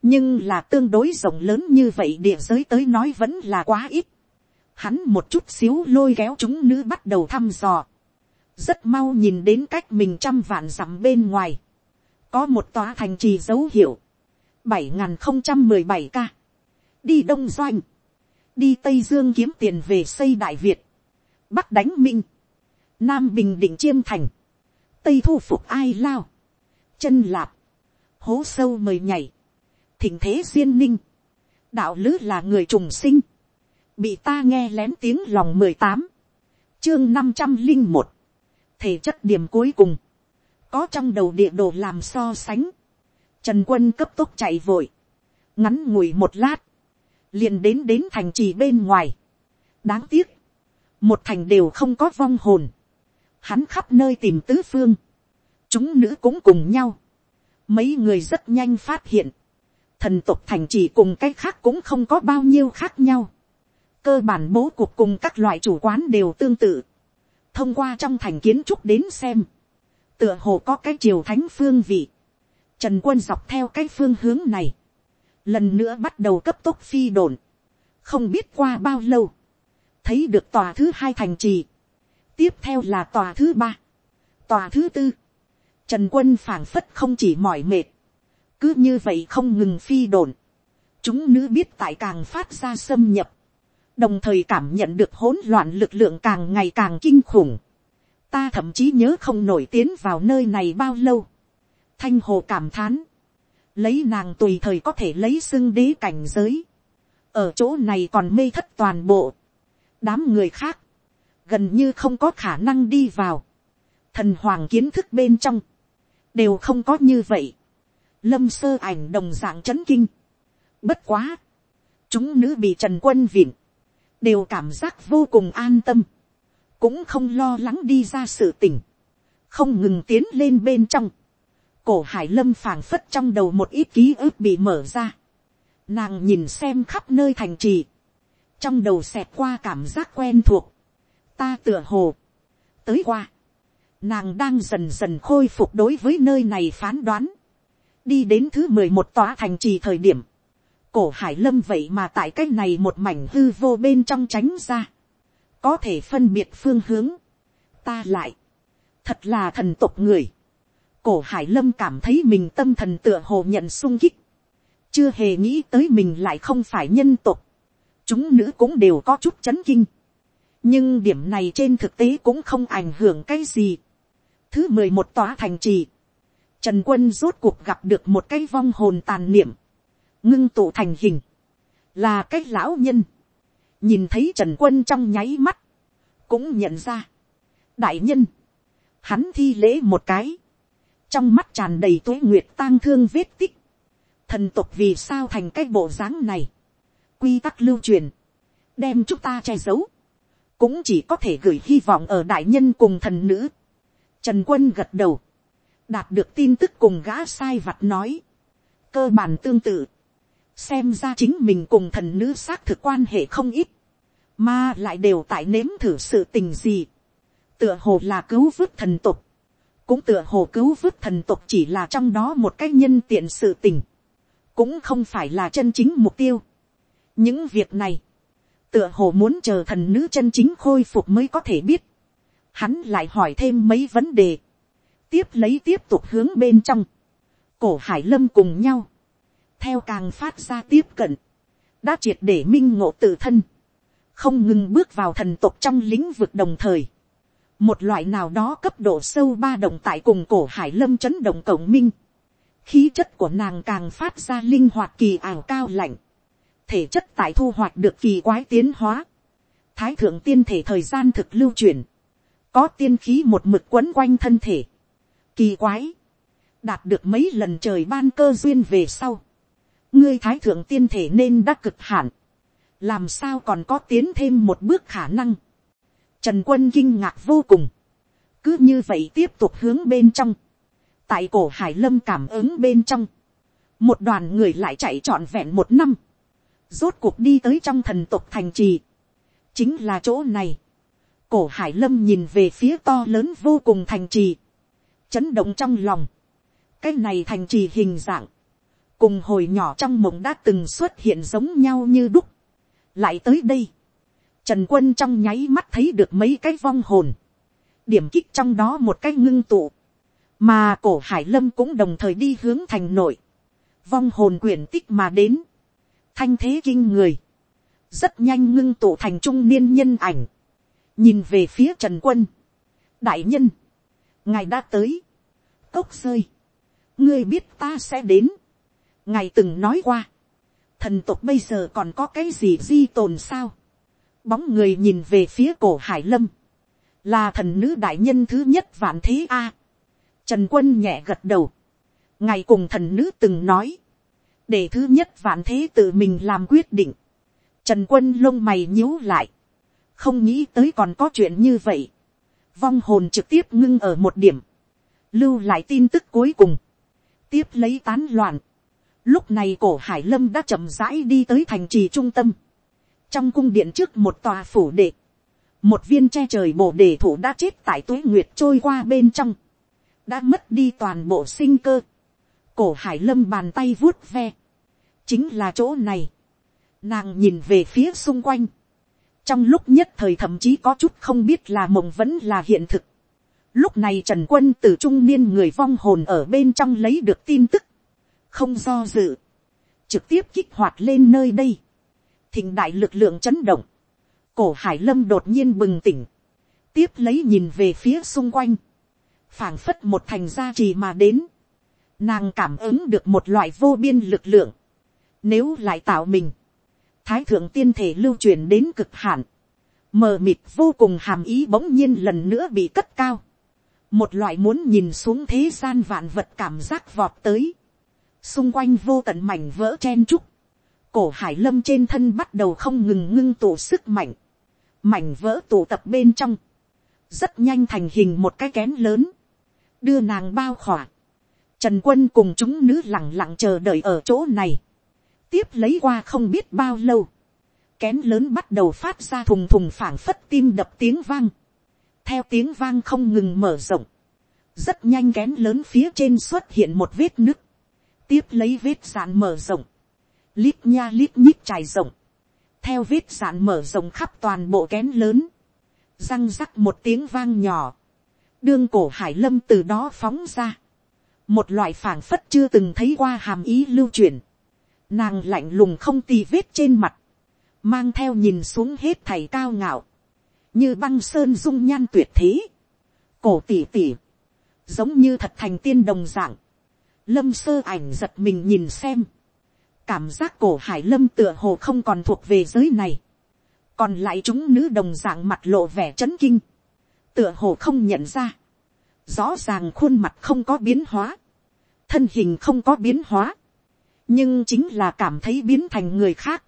nhưng là tương đối rộng lớn như vậy địa giới tới nói vẫn là quá ít. Hắn một chút xíu lôi kéo chúng nữ bắt đầu thăm dò. Rất mau nhìn đến cách mình trăm vạn dặm bên ngoài. Có một tòa thành trì dấu hiệu. bảy không trăm mười bảy ca. Đi Đông Doanh. Đi Tây Dương kiếm tiền về xây Đại Việt. Bắc đánh Minh. Nam Bình Định Chiêm Thành. Tây thu phục ai lao. Chân lạp. Hố sâu mời nhảy thỉnh thế duyên ninh, đạo lứ là người trùng sinh, bị ta nghe lén tiếng lòng mười tám, chương năm trăm linh một, thể chất điểm cuối cùng, có trong đầu địa đồ làm so sánh, trần quân cấp tốc chạy vội, ngắn ngủi một lát, liền đến đến thành trì bên ngoài. đáng tiếc, một thành đều không có vong hồn, hắn khắp nơi tìm tứ phương, chúng nữ cũng cùng nhau, mấy người rất nhanh phát hiện, thần tộc thành trì cùng cái khác cũng không có bao nhiêu khác nhau, cơ bản bố cục cùng các loại chủ quán đều tương tự, thông qua trong thành kiến trúc đến xem, tựa hồ có cái triều thánh phương vị, trần quân dọc theo cái phương hướng này, lần nữa bắt đầu cấp tốc phi đồn, không biết qua bao lâu, thấy được tòa thứ hai thành trì, tiếp theo là tòa thứ ba, tòa thứ tư, trần quân phảng phất không chỉ mỏi mệt, cứ như vậy không ngừng phi đồn, chúng nữ biết tại càng phát ra xâm nhập, đồng thời cảm nhận được hỗn loạn lực lượng càng ngày càng kinh khủng, ta thậm chí nhớ không nổi tiến vào nơi này bao lâu, thanh hồ cảm thán, lấy nàng tùy thời có thể lấy xưng đế cảnh giới, ở chỗ này còn mê thất toàn bộ, đám người khác, gần như không có khả năng đi vào, thần hoàng kiến thức bên trong, đều không có như vậy, lâm sơ ảnh đồng dạng c h ấ n kinh, bất quá, chúng nữ bị trần quân vịn, đều cảm giác vô cùng an tâm, cũng không lo lắng đi ra sự tình, không ngừng tiến lên bên trong, cổ hải lâm phảng phất trong đầu một ít ký ức bị mở ra, nàng nhìn xem khắp nơi thành trì, trong đầu xẹt qua cảm giác quen thuộc, ta tựa hồ, tới qua, nàng đang dần dần khôi phục đối với nơi này phán đoán, đi đến thứ mười một tòa thành trì thời điểm, cổ hải lâm vậy mà tại cái này một mảnh hư vô bên trong tránh ra, có thể phân biệt phương hướng, ta lại, thật là thần tộc người, cổ hải lâm cảm thấy mình tâm thần tựa hồ nhận sung kích, chưa hề nghĩ tới mình lại không phải nhân tộc, chúng nữ cũng đều có chút chấn kinh, nhưng điểm này trên thực tế cũng không ảnh hưởng cái gì. thứ mười một tòa thành trì, Trần quân rốt cuộc gặp được một cái vong hồn tàn niệm. Ngưng tụ thành hình. Là cái lão nhân. Nhìn thấy Trần quân trong nháy mắt. Cũng nhận ra. Đại nhân. Hắn thi lễ một cái. Trong mắt tràn đầy tuế nguyệt tang thương vết tích. Thần tục vì sao thành cái bộ dáng này. Quy tắc lưu truyền. Đem chúng ta che giấu. Cũng chỉ có thể gửi hy vọng ở đại nhân cùng thần nữ. Trần quân gật đầu đạt được tin tức cùng gã sai vặt nói, cơ bản tương tự, xem ra chính mình cùng thần nữ xác thực quan hệ không ít, mà lại đều tại nếm thử sự tình gì, tựa hồ là cứu vớt thần tục, cũng tựa hồ cứu vớt thần tục chỉ là trong đó một cái nhân tiện sự tình, cũng không phải là chân chính mục tiêu. những việc này, tựa hồ muốn chờ thần nữ chân chính khôi phục mới có thể biết, hắn lại hỏi thêm mấy vấn đề, tiếp lấy tiếp tục hướng bên trong, cổ hải lâm cùng nhau, theo càng phát ra tiếp cận, đã triệt để minh ngộ tự thân, không ngừng bước vào thần tục trong lĩnh vực đồng thời, một loại nào đó cấp độ sâu ba động tại cùng cổ hải lâm chấn động cộng minh, khí chất của nàng càng phát ra linh hoạt kỳ ảo cao lạnh, thể chất tại thu hoạch được kỳ quái tiến hóa, thái thượng tiên thể thời gian thực lưu truyền, có tiên khí một mực quấn quanh thân thể, Kỳ quái. Đạt được mấy lần trời ban cơ duyên về sau. Ngươi thái thượng tiên thể nên đã cực hạn. Làm sao còn có tiến thêm một bước khả năng. Trần quân kinh ngạc vô cùng. Cứ như vậy tiếp tục hướng bên trong. Tại cổ hải lâm cảm ứng bên trong. Một đoàn người lại chạy trọn vẹn một năm. Rốt cuộc đi tới trong thần tục thành trì. Chính là chỗ này. Cổ hải lâm nhìn về phía to lớn vô cùng thành trì chấn động trong lòng, cái này thành trì hình dạng, cùng hồi nhỏ trong mộng đã từng xuất hiện giống nhau như đúc, lại tới đây, trần quân trong nháy mắt thấy được mấy cái vong hồn, điểm kích trong đó một cái ngưng tụ, mà cổ hải lâm cũng đồng thời đi hướng thành nội, vong hồn quyển tích mà đến, thanh thế kinh người, rất nhanh ngưng tụ thành trung niên nhân ảnh, nhìn về phía trần quân, đại nhân, ngài đã tới, cốc rơi, ngươi biết ta sẽ đến, ngài từng nói qua, thần tục bây giờ còn có cái gì di tồn sao, bóng người nhìn về phía cổ hải lâm, là thần nữ đại nhân thứ nhất vạn thế a, trần quân nhẹ gật đầu, ngài cùng thần nữ từng nói, để thứ nhất vạn thế tự mình làm quyết định, Trần quân lông mày nhíu lại. Không nghĩ tới còn có chuyện như vậy. Vong hồn trực tiếp ngưng ở một điểm. Lưu lại tin tức cuối cùng. Tiếp lấy tán loạn. Lúc này cổ Hải Lâm đã chậm rãi đi tới thành trì trung tâm. Trong cung điện trước một tòa phủ đệ. Một viên che trời bổ đề thủ đã chết tại tuế nguyệt trôi qua bên trong. Đã mất đi toàn bộ sinh cơ. Cổ Hải Lâm bàn tay vuốt ve. Chính là chỗ này. Nàng nhìn về phía xung quanh. Trong lúc nhất thời thậm chí có chút không biết là mộng vẫn là hiện thực. Lúc này Trần Quân từ trung niên người vong hồn ở bên trong lấy được tin tức. Không do dự. Trực tiếp kích hoạt lên nơi đây. Thình đại lực lượng chấn động. Cổ Hải Lâm đột nhiên bừng tỉnh. Tiếp lấy nhìn về phía xung quanh. phảng phất một thành gia trì mà đến. Nàng cảm ứng được một loại vô biên lực lượng. Nếu lại tạo mình. Thái thượng tiên thể lưu truyền đến cực hạn. Mờ mịt vô cùng hàm ý bỗng nhiên lần nữa bị cất cao. Một loại muốn nhìn xuống thế gian vạn vật cảm giác vọt tới, xung quanh vô tận mảnh vỡ chen trúc, cổ hải lâm trên thân bắt đầu không ngừng ngưng tụ sức mạnh, mảnh vỡ tụ tập bên trong, rất nhanh thành hình một cái kén lớn, đưa nàng bao khỏa, trần quân cùng chúng nữ lẳng lặng chờ đợi ở chỗ này, tiếp lấy qua không biết bao lâu, kén lớn bắt đầu phát ra thùng thùng phảng phất tim đập tiếng vang, theo tiếng vang không ngừng mở rộng, rất nhanh kén lớn phía trên xuất hiện một vết nứt, tiếp lấy vết sạn mở rộng, lít nha lít nhít trải rộng, theo vết sạn mở rộng khắp toàn bộ kén lớn, răng rắc một tiếng vang nhỏ, đương cổ hải lâm từ đó phóng ra, một loại phảng phất chưa từng thấy qua hàm ý lưu truyền, nàng lạnh lùng không tì vết trên mặt, mang theo nhìn xuống hết thầy cao ngạo, như băng sơn dung nhan tuyệt thế, cổ tỉ tỉ, giống như thật thành tiên đồng dạng, lâm sơ ảnh giật mình nhìn xem, cảm giác cổ hải lâm tựa hồ không còn thuộc về giới này, còn lại chúng nữ đồng dạng mặt lộ vẻ c h ấ n kinh, tựa hồ không nhận ra, rõ ràng khuôn mặt không có biến hóa, thân hình không có biến hóa, nhưng chính là cảm thấy biến thành người khác,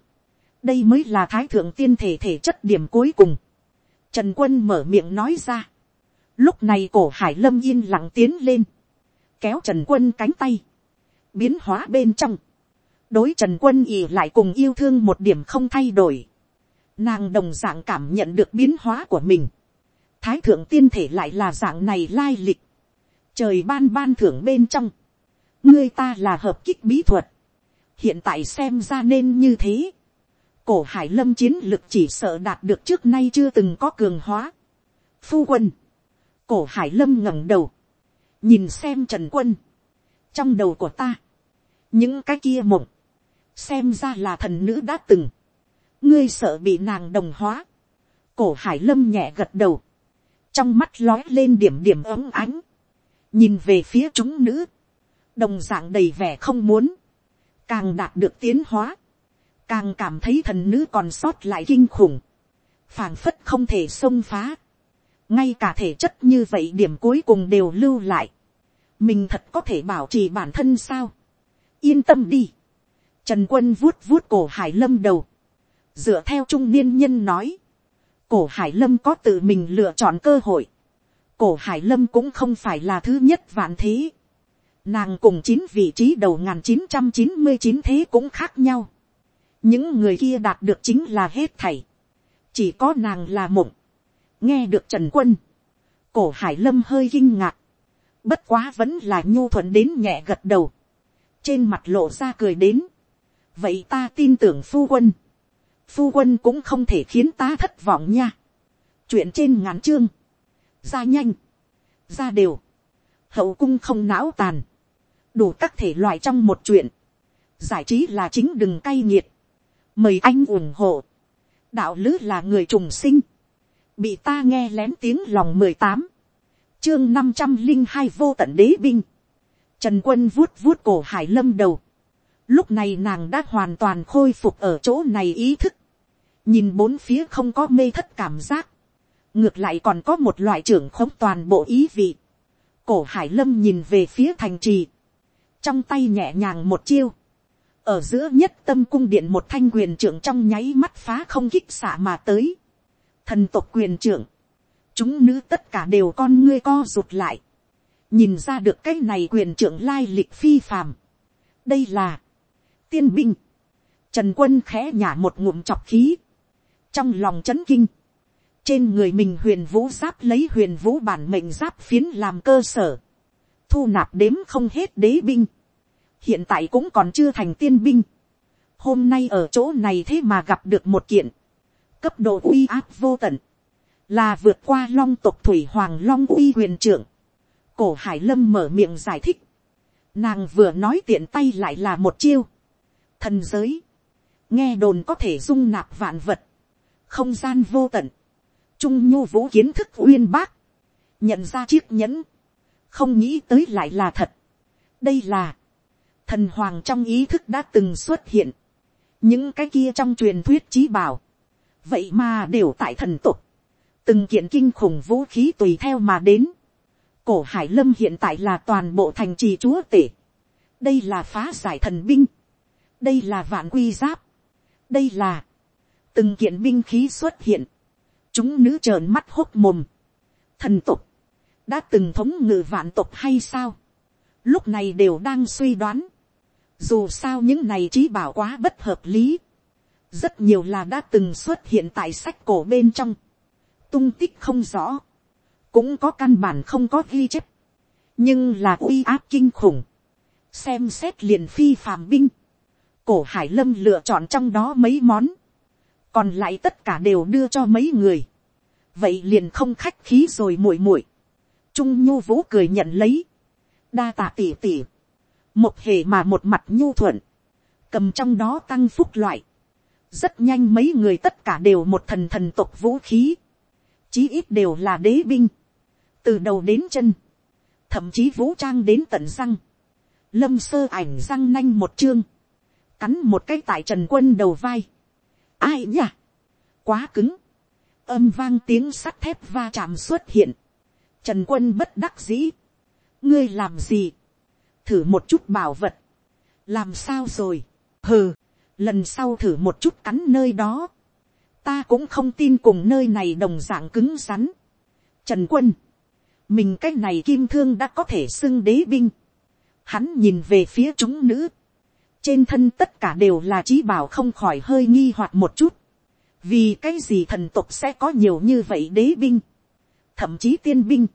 đây mới là thái thượng tiên thể thể chất điểm cuối cùng, Trần quân mở miệng nói ra. Lúc này cổ hải lâm yên lặng tiến lên. Kéo trần quân cánh tay. Biến hóa bên trong. Đối trần quân ỉ lại cùng yêu thương một điểm không thay đổi. Nàng đồng dạng cảm nhận được biến hóa của mình. Thái thượng tiên thể lại là dạng này lai lịch. Trời ban ban thưởng bên trong. Ngươi ta là hợp kích bí thuật. Hiện tại xem ra nên như thế. Cổ hải lâm chiến lực chỉ sợ đạt được trước nay chưa từng có cường hóa. Phu quân, cổ hải lâm ngẩng đầu, nhìn xem trần quân, trong đầu của ta, những cái kia mộng, xem ra là thần nữ đã từng, ngươi sợ bị nàng đồng hóa, cổ hải lâm nhẹ gật đầu, trong mắt lói lên điểm điểm ấm ánh, nhìn về phía chúng nữ, đồng d ạ n g đầy vẻ không muốn, càng đạt được tiến hóa, càng cảm thấy thần nữ còn sót lại kinh khủng, phảng phất không thể xông phá, ngay cả thể chất như vậy điểm cuối cùng đều lưu lại, mình thật có thể bảo trì bản thân sao, yên tâm đi, trần quân vuốt vuốt cổ hải lâm đầu, dựa theo trung niên nhân nói, cổ hải lâm có tự mình lựa chọn cơ hội, cổ hải lâm cũng không phải là thứ nhất vạn thế, nàng cùng chín vị trí đầu ngàn chín trăm chín mươi chín thế cũng khác nhau, những người kia đạt được chính là hết thảy, chỉ có nàng là mộng, nghe được trần quân, cổ hải lâm hơi kinh ngạc, bất quá vẫn là nhu thuận đến nhẹ gật đầu, trên mặt lộ ra cười đến, vậy ta tin tưởng phu quân, phu quân cũng không thể khiến ta thất vọng nha, chuyện trên ngắn chương, ra nhanh, ra đều, hậu cung không não tàn, đủ các thể loại trong một chuyện, giải trí là chính đừng cay nghiệt, mời anh ủng hộ. đạo lứ là người trùng sinh, bị ta nghe lén tiếng lòng mười tám, chương năm trăm linh hai vô tận đế binh, trần quân vuốt vuốt cổ hải lâm đầu, lúc này nàng đã hoàn toàn khôi phục ở chỗ này ý thức, nhìn bốn phía không có mê thất cảm giác, ngược lại còn có một loại trưởng khống toàn bộ ý vị, cổ hải lâm nhìn về phía thành trì, trong tay nhẹ nhàng một chiêu, ở giữa nhất tâm cung điện một thanh quyền trưởng trong nháy mắt phá không kích xả mà tới. thần tộc quyền trưởng, chúng nữ tất cả đều con ngươi co rụt lại, nhìn ra được cái này quyền trưởng lai lịch phi phàm. đây là, tiên binh, trần quân khẽ nhả một ngụm chọc khí, trong lòng c h ấ n kinh, trên người mình huyền vũ giáp lấy huyền vũ bản mệnh giáp phiến làm cơ sở, thu nạp đếm không hết đế binh, hiện tại cũng còn chưa thành tiên binh, hôm nay ở chỗ này thế mà gặp được một kiện, cấp độ uy áp vô tận, là vượt qua long tộc thủy hoàng long uy huyền trưởng, cổ hải lâm mở miệng giải thích, nàng vừa nói tiện tay lại là một chiêu, thần giới, nghe đồn có thể dung nạp vạn vật, không gian vô tận, trung nhu vũ kiến thức uyên bác, nhận ra chiếc nhẫn, không nghĩ tới lại là thật. đây là, thần hoàng trong ý thức đã từng xuất hiện, những cái kia trong truyền thuyết trí bảo, vậy mà đều tại thần tục, từng kiện kinh khủng vũ khí tùy theo mà đến, cổ hải lâm hiện tại là toàn bộ thành trì chúa tể, đây là phá giải thần binh, đây là vạn quy giáp, đây là từng kiện binh khí xuất hiện, chúng nữ trợn mắt hốt mồm, thần tục, đã từng thống ngự vạn tộc hay sao, lúc này đều đang suy đoán, dù sao những này trí bảo quá bất hợp lý, rất nhiều là đã từng xuất hiện tại sách cổ bên trong, tung tích không rõ, cũng có căn bản không có ghi chép, nhưng là uy áp kinh khủng, xem xét liền phi phàm binh, cổ hải lâm lựa chọn trong đó mấy món, còn lại tất cả đều đưa cho mấy người, vậy liền không khách khí rồi muội muội, trung nhu vũ cười nhận lấy, đa tạ tỉ tỉ, một hề mà một mặt nhu thuận, cầm trong đó tăng phúc loại, rất nhanh mấy người tất cả đều một thần thần tộc vũ khí, chí ít đều là đế binh, từ đầu đến chân, thậm chí vũ trang đến tận răng, lâm sơ ảnh răng nanh một chương, cắn một cái tại trần quân đầu vai, ai nhỉ? Quá cứng. Âm vang tiếng sắt thép va chạm xuất hiện. Trần quân bất đắc dĩ. Ngươi làm gì? Thử một chút bảo vật. Làm sao rồi? Hừ. Lần sau thử một chút cắn nơi đó. Ta cũng không tin cùng nơi này đồng dạng cứng rắn. Trần quân. Mình cái này kim thương đã có thể xưng đế binh. Hắn nhìn về phía chúng nữ trên thân tất cả đều là trí bảo không khỏi hơi nghi hoặc một chút, vì cái gì thần tục sẽ có nhiều như vậy đế binh, thậm chí tiên binh,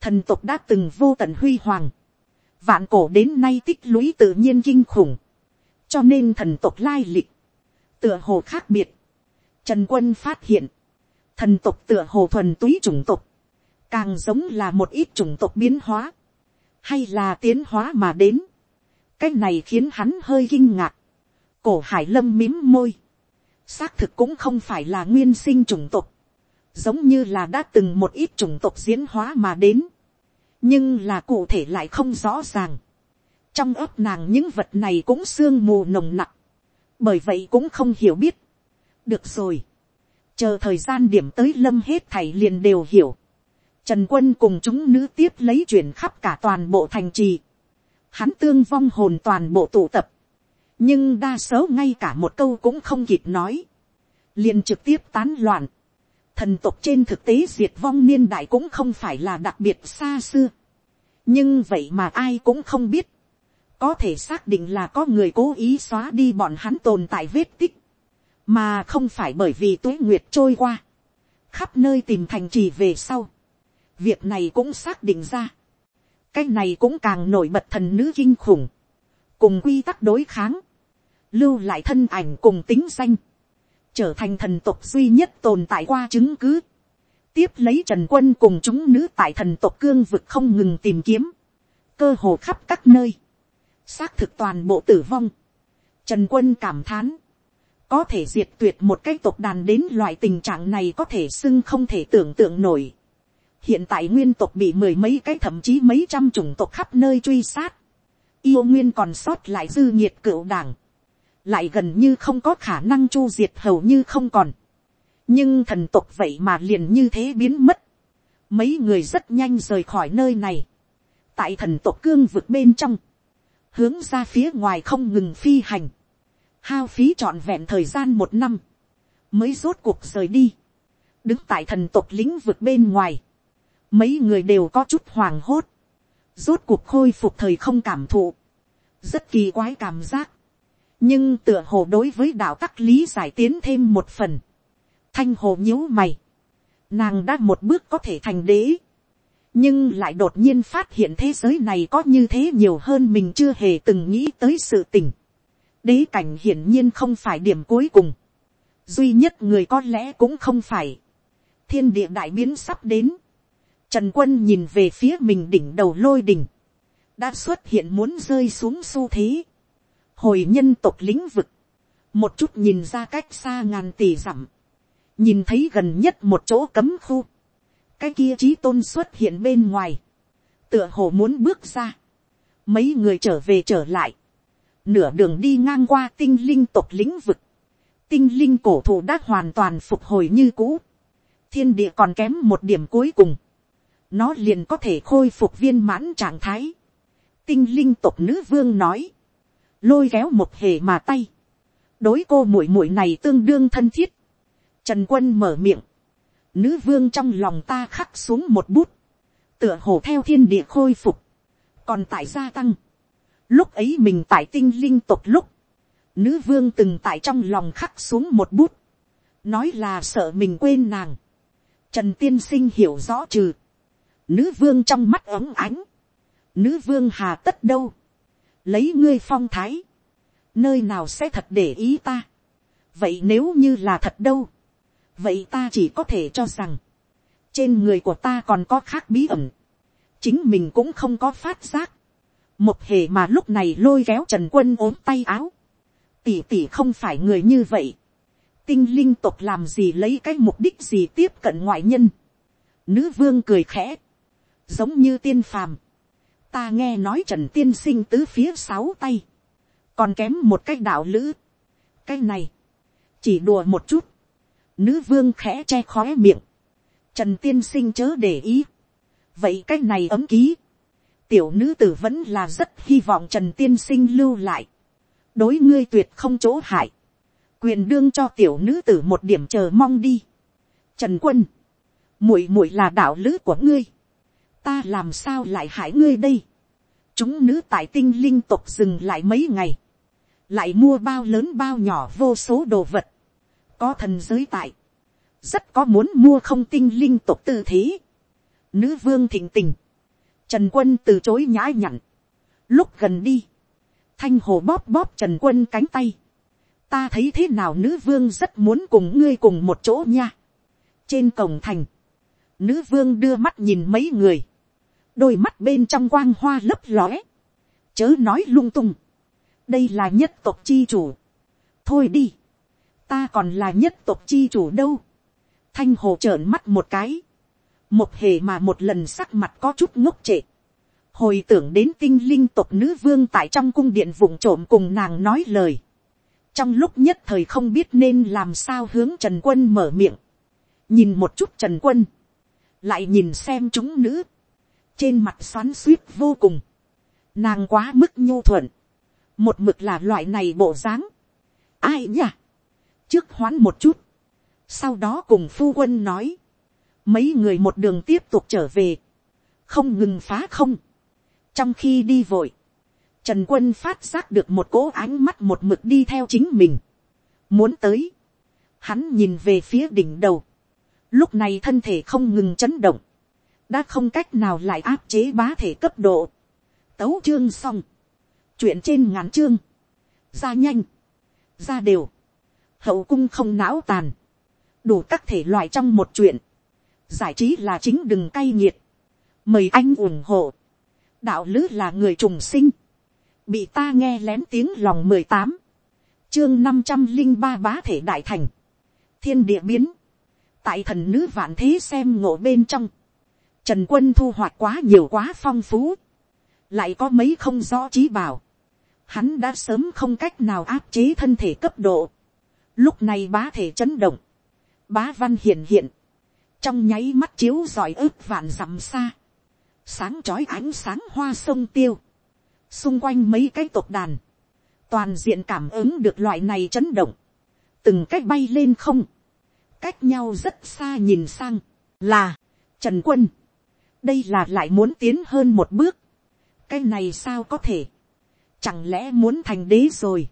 thần tộc đã từng vô tận huy hoàng, vạn cổ đến nay tích lũy tự nhiên kinh khủng, cho nên thần tộc lai lịch, tựa hồ khác biệt, trần quân phát hiện, thần tộc tựa hồ thuần túy chủng tộc, càng giống là một ít chủng tộc biến hóa, hay là tiến hóa mà đến, cái này khiến hắn hơi kinh ngạc. cổ hải lâm mím môi. xác thực cũng không phải là nguyên sinh chủng tộc giống như là đã từng một ít chủng tộc diễn hóa mà đến. nhưng là cụ thể lại không rõ ràng. trong ấp nàng những vật này cũng sương mù nồng nặc. bởi vậy cũng không hiểu biết. được rồi. chờ thời gian điểm tới lâm hết thầy liền đều hiểu. Trần quân cùng chúng nữ tiếp lấy chuyển khắp cả toàn bộ thành trì hắn tương vong hồn toàn bộ tụ tập, nhưng đa số ngay cả một câu cũng không kịp nói, liền trực tiếp tán loạn, thần tộc trên thực tế diệt vong niên đại cũng không phải là đặc biệt xa xưa, nhưng vậy mà ai cũng không biết, có thể xác định là có người cố ý xóa đi bọn hắn tồn tại vết tích, mà không phải bởi vì tuế nguyệt trôi qua, khắp nơi tìm thành trì về sau, việc này cũng xác định ra, cái này cũng càng nổi bật thần nữ kinh khủng, cùng quy tắc đối kháng, lưu lại thân ảnh cùng tính danh, trở thành thần tộc duy nhất tồn tại qua chứng cứ, tiếp lấy trần quân cùng chúng nữ tại thần tộc cương vực không ngừng tìm kiếm, cơ hồ khắp các nơi, xác thực toàn bộ tử vong, trần quân cảm thán, có thể diệt tuyệt một cái tộc đàn đến loại tình trạng này có thể xưng không thể tưởng tượng nổi. Hiện tại nguyên tộc bị mười mấy cái thậm chí mấy trăm chủng tộc khắp nơi truy sát, yêu nguyên còn sót lại dư nhiệt cựu đảng, lại gần như không có khả năng chu diệt hầu như không còn, nhưng thần tộc vậy mà liền như thế biến mất, mấy người rất nhanh rời khỏi nơi này, tại thần tộc cương vực bên trong, hướng ra phía ngoài không ngừng phi hành, hao phí trọn vẹn thời gian một năm, mới rốt cuộc rời đi, đứng tại thần tộc lĩnh vực bên ngoài, mấy người đều có chút hoàng hốt, rốt cuộc khôi phục thời không cảm thụ, rất kỳ quái cảm giác, nhưng tựa hồ đối với đạo tắc lý giải tiến thêm một phần, thanh hồ nhíu mày, nàng đã một bước có thể thành đế, nhưng lại đột nhiên phát hiện thế giới này có như thế nhiều hơn mình chưa hề từng nghĩ tới sự tình. đế cảnh hiển nhiên không phải điểm cuối cùng, duy nhất người có lẽ cũng không phải, thiên địa đại biến sắp đến, trần quân nhìn về phía mình đỉnh đầu lôi đỉnh, đã xuất hiện muốn rơi xuống xu thế, hồi nhân tộc lĩnh vực, một chút nhìn ra cách xa ngàn tỷ dặm, nhìn thấy gần nhất một chỗ cấm khu, cái kia trí tôn xuất hiện bên ngoài, tựa hồ muốn bước ra, mấy người trở về trở lại, nửa đường đi ngang qua tinh linh tộc lĩnh vực, tinh linh cổ thụ đã hoàn toàn phục hồi như cũ, thiên địa còn kém một điểm cuối cùng, nó liền có thể khôi phục viên mãn trạng thái. tinh linh tộc nữ vương nói, lôi kéo một hề mà tay, đối cô muội muội này tương đương thân thiết, trần quân mở miệng, nữ vương trong lòng ta khắc xuống một bút, tựa hồ theo thiên địa khôi phục, còn tại gia tăng, lúc ấy mình tại tinh linh tộc lúc, nữ vương từng tại trong lòng khắc xuống một bút, nói là sợ mình quên nàng, trần tiên sinh hiểu rõ trừ, nữ vương trong mắt ấm ánh, nữ vương hà tất đâu, lấy ngươi phong thái, nơi nào sẽ thật để ý ta, vậy nếu như là thật đâu, vậy ta chỉ có thể cho rằng, trên người của ta còn có khác bí ẩn, chính mình cũng không có phát giác, một hề mà lúc này lôi kéo trần quân ốm tay áo, tỉ tỉ không phải người như vậy, tinh linh tộc làm gì lấy cái mục đích gì tiếp cận ngoại nhân, nữ vương cười khẽ, giống như tiên phàm, ta nghe nói trần tiên sinh tứ phía sáu tay, còn kém một cái đạo lữ, cái này, chỉ đùa một chút, Nữ vương khẽ che khói miệng. Trần tiên sinh chớ để ý. Vậy cái này ấm ký. Tiểu nữ tử vẫn là rất hy vọng Trần tiên sinh lưu lại. Đối ngươi tuyệt không chỗ hại. Quyền đương cho tiểu nữ tử một điểm chờ mong đi. Trần quân. muội muội là đạo lữ của ngươi. Ta làm sao lại hại ngươi đây. Chúng nữ tại tinh linh tộc dừng lại mấy ngày. Lại mua bao lớn bao nhỏ vô số đồ vật, có thần giới tại, rất có muốn mua không tinh linh tộc tư thế. Nữ vương thịnh tình, trần quân từ chối nhã nhặn, lúc gần đi, thanh hồ bóp bóp trần quân cánh tay, ta thấy thế nào nữ vương rất muốn cùng ngươi cùng một chỗ nha. trên cổng thành, nữ vương đưa mắt nhìn mấy người, đôi mắt bên trong quang hoa lấp lóe, chớ nói lung tung, đây là nhất tộc chi chủ, thôi đi, ta còn là nhất tộc chi chủ đâu. thanh hồ trợn mắt một cái, một hề mà một lần sắc mặt có chút ngốc trệ. hồi tưởng đến tinh linh tộc nữ vương tại trong cung điện vụng trộm cùng nàng nói lời. trong lúc nhất thời không biết nên làm sao hướng trần quân mở miệng. nhìn một chút trần quân, lại nhìn xem chúng nữ, trên mặt xoắn suýt vô cùng, nàng quá mức nhu thuận, một mực là loại này bộ dáng, ai nhỉ? trước hoán một chút, sau đó cùng phu quân nói, mấy người một đường tiếp tục trở về, không ngừng phá không, trong khi đi vội, trần quân phát giác được một cỗ ánh mắt một mực đi theo chính mình, muốn tới, hắn nhìn về phía đỉnh đầu, lúc này thân thể không ngừng chấn động, đã không cách nào lại áp chế bá thể cấp độ, tấu chương xong, chuyện trên ngắn chương, ra nhanh, ra đều, hậu cung không não tàn, đủ các thể loại trong một chuyện, giải trí là chính đừng cay nghiệt, mời anh ủng hộ, đạo lứ là người trùng sinh, bị ta nghe lén tiếng lòng mười tám, chương năm trăm linh ba bá thể đại thành, thiên địa biến, tại thần nữ vạn thế xem ngộ bên trong, trần quân thu hoạch quá nhiều quá phong phú, lại có mấy không rõ trí bảo, hắn đã sớm không cách nào áp chế thân thể cấp độ, Lúc này bá thể chấn động. Bá văn hiện hiện. Trong nháy mắt chiếu giỏi ướp vạn dặm xa. Sáng trói ánh sáng hoa sông tiêu. xung quanh mấy cái tộc đàn, toàn diện cảm ứng được loại này chấn động, từng cách bay lên không, cách nhau rất xa nhìn sang, là, trần quân, đây là lại muốn tiến hơn một bước, cái này sao có thể, chẳng lẽ muốn thành đế rồi,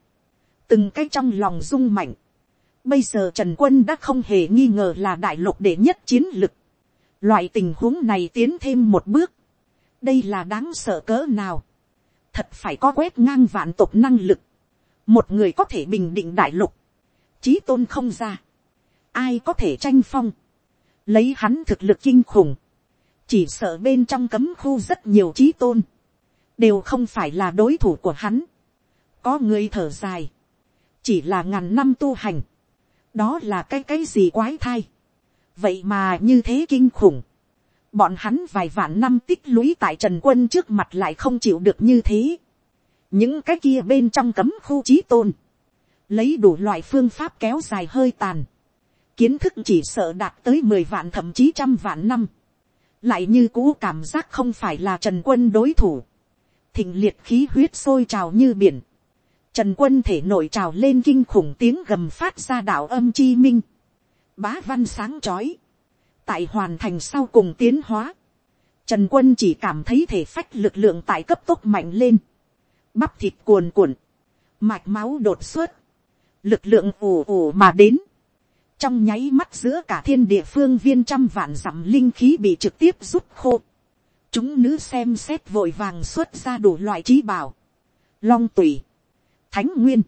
từng cái trong lòng rung mạnh, bây giờ trần quân đã không hề nghi ngờ là đại lục đệ nhất chiến lực, loại tình huống này tiến thêm một bước, đây là đáng sợ cỡ nào, thật phải có quét ngang vạn tộc năng lực, một người có thể bình định đại lục, trí tôn không ra, ai có thể tranh phong, lấy hắn thực lực kinh khủng, chỉ sợ bên trong cấm khu rất nhiều trí tôn, đều không phải là đối thủ của hắn. có người thở dài, chỉ là ngàn năm tu hành, đó là cái cái gì quái thai, vậy mà như thế kinh khủng, bọn hắn vài vạn năm tích lũy tại trần quân trước mặt lại không chịu được như thế, những cái kia bên trong cấm khu trí tôn, lấy đủ loại phương pháp kéo dài hơi tàn, kiến thức chỉ sợ đạt tới mười vạn thậm chí trăm vạn năm, lại như cũ cảm giác không phải là trần quân đối thủ, thịnh liệt khí huyết sôi trào như biển, trần quân thể nội trào lên kinh khủng tiếng gầm phát ra đạo âm chi minh, bá văn sáng trói, tại hoàn thành sau cùng tiến hóa, trần quân chỉ cảm thấy thể phách lực lượng tại cấp tốc mạnh lên, bắp thịt cuồn cuộn, mạch máu đột xuất, lực lượng ù ù mà đến, trong nháy mắt giữa cả thiên địa phương viên trăm vạn dặm linh khí bị trực tiếp rút khô. chúng nữ xem xét vội vàng xuất ra đủ loại trí bảo, long tùy, thánh nguyên,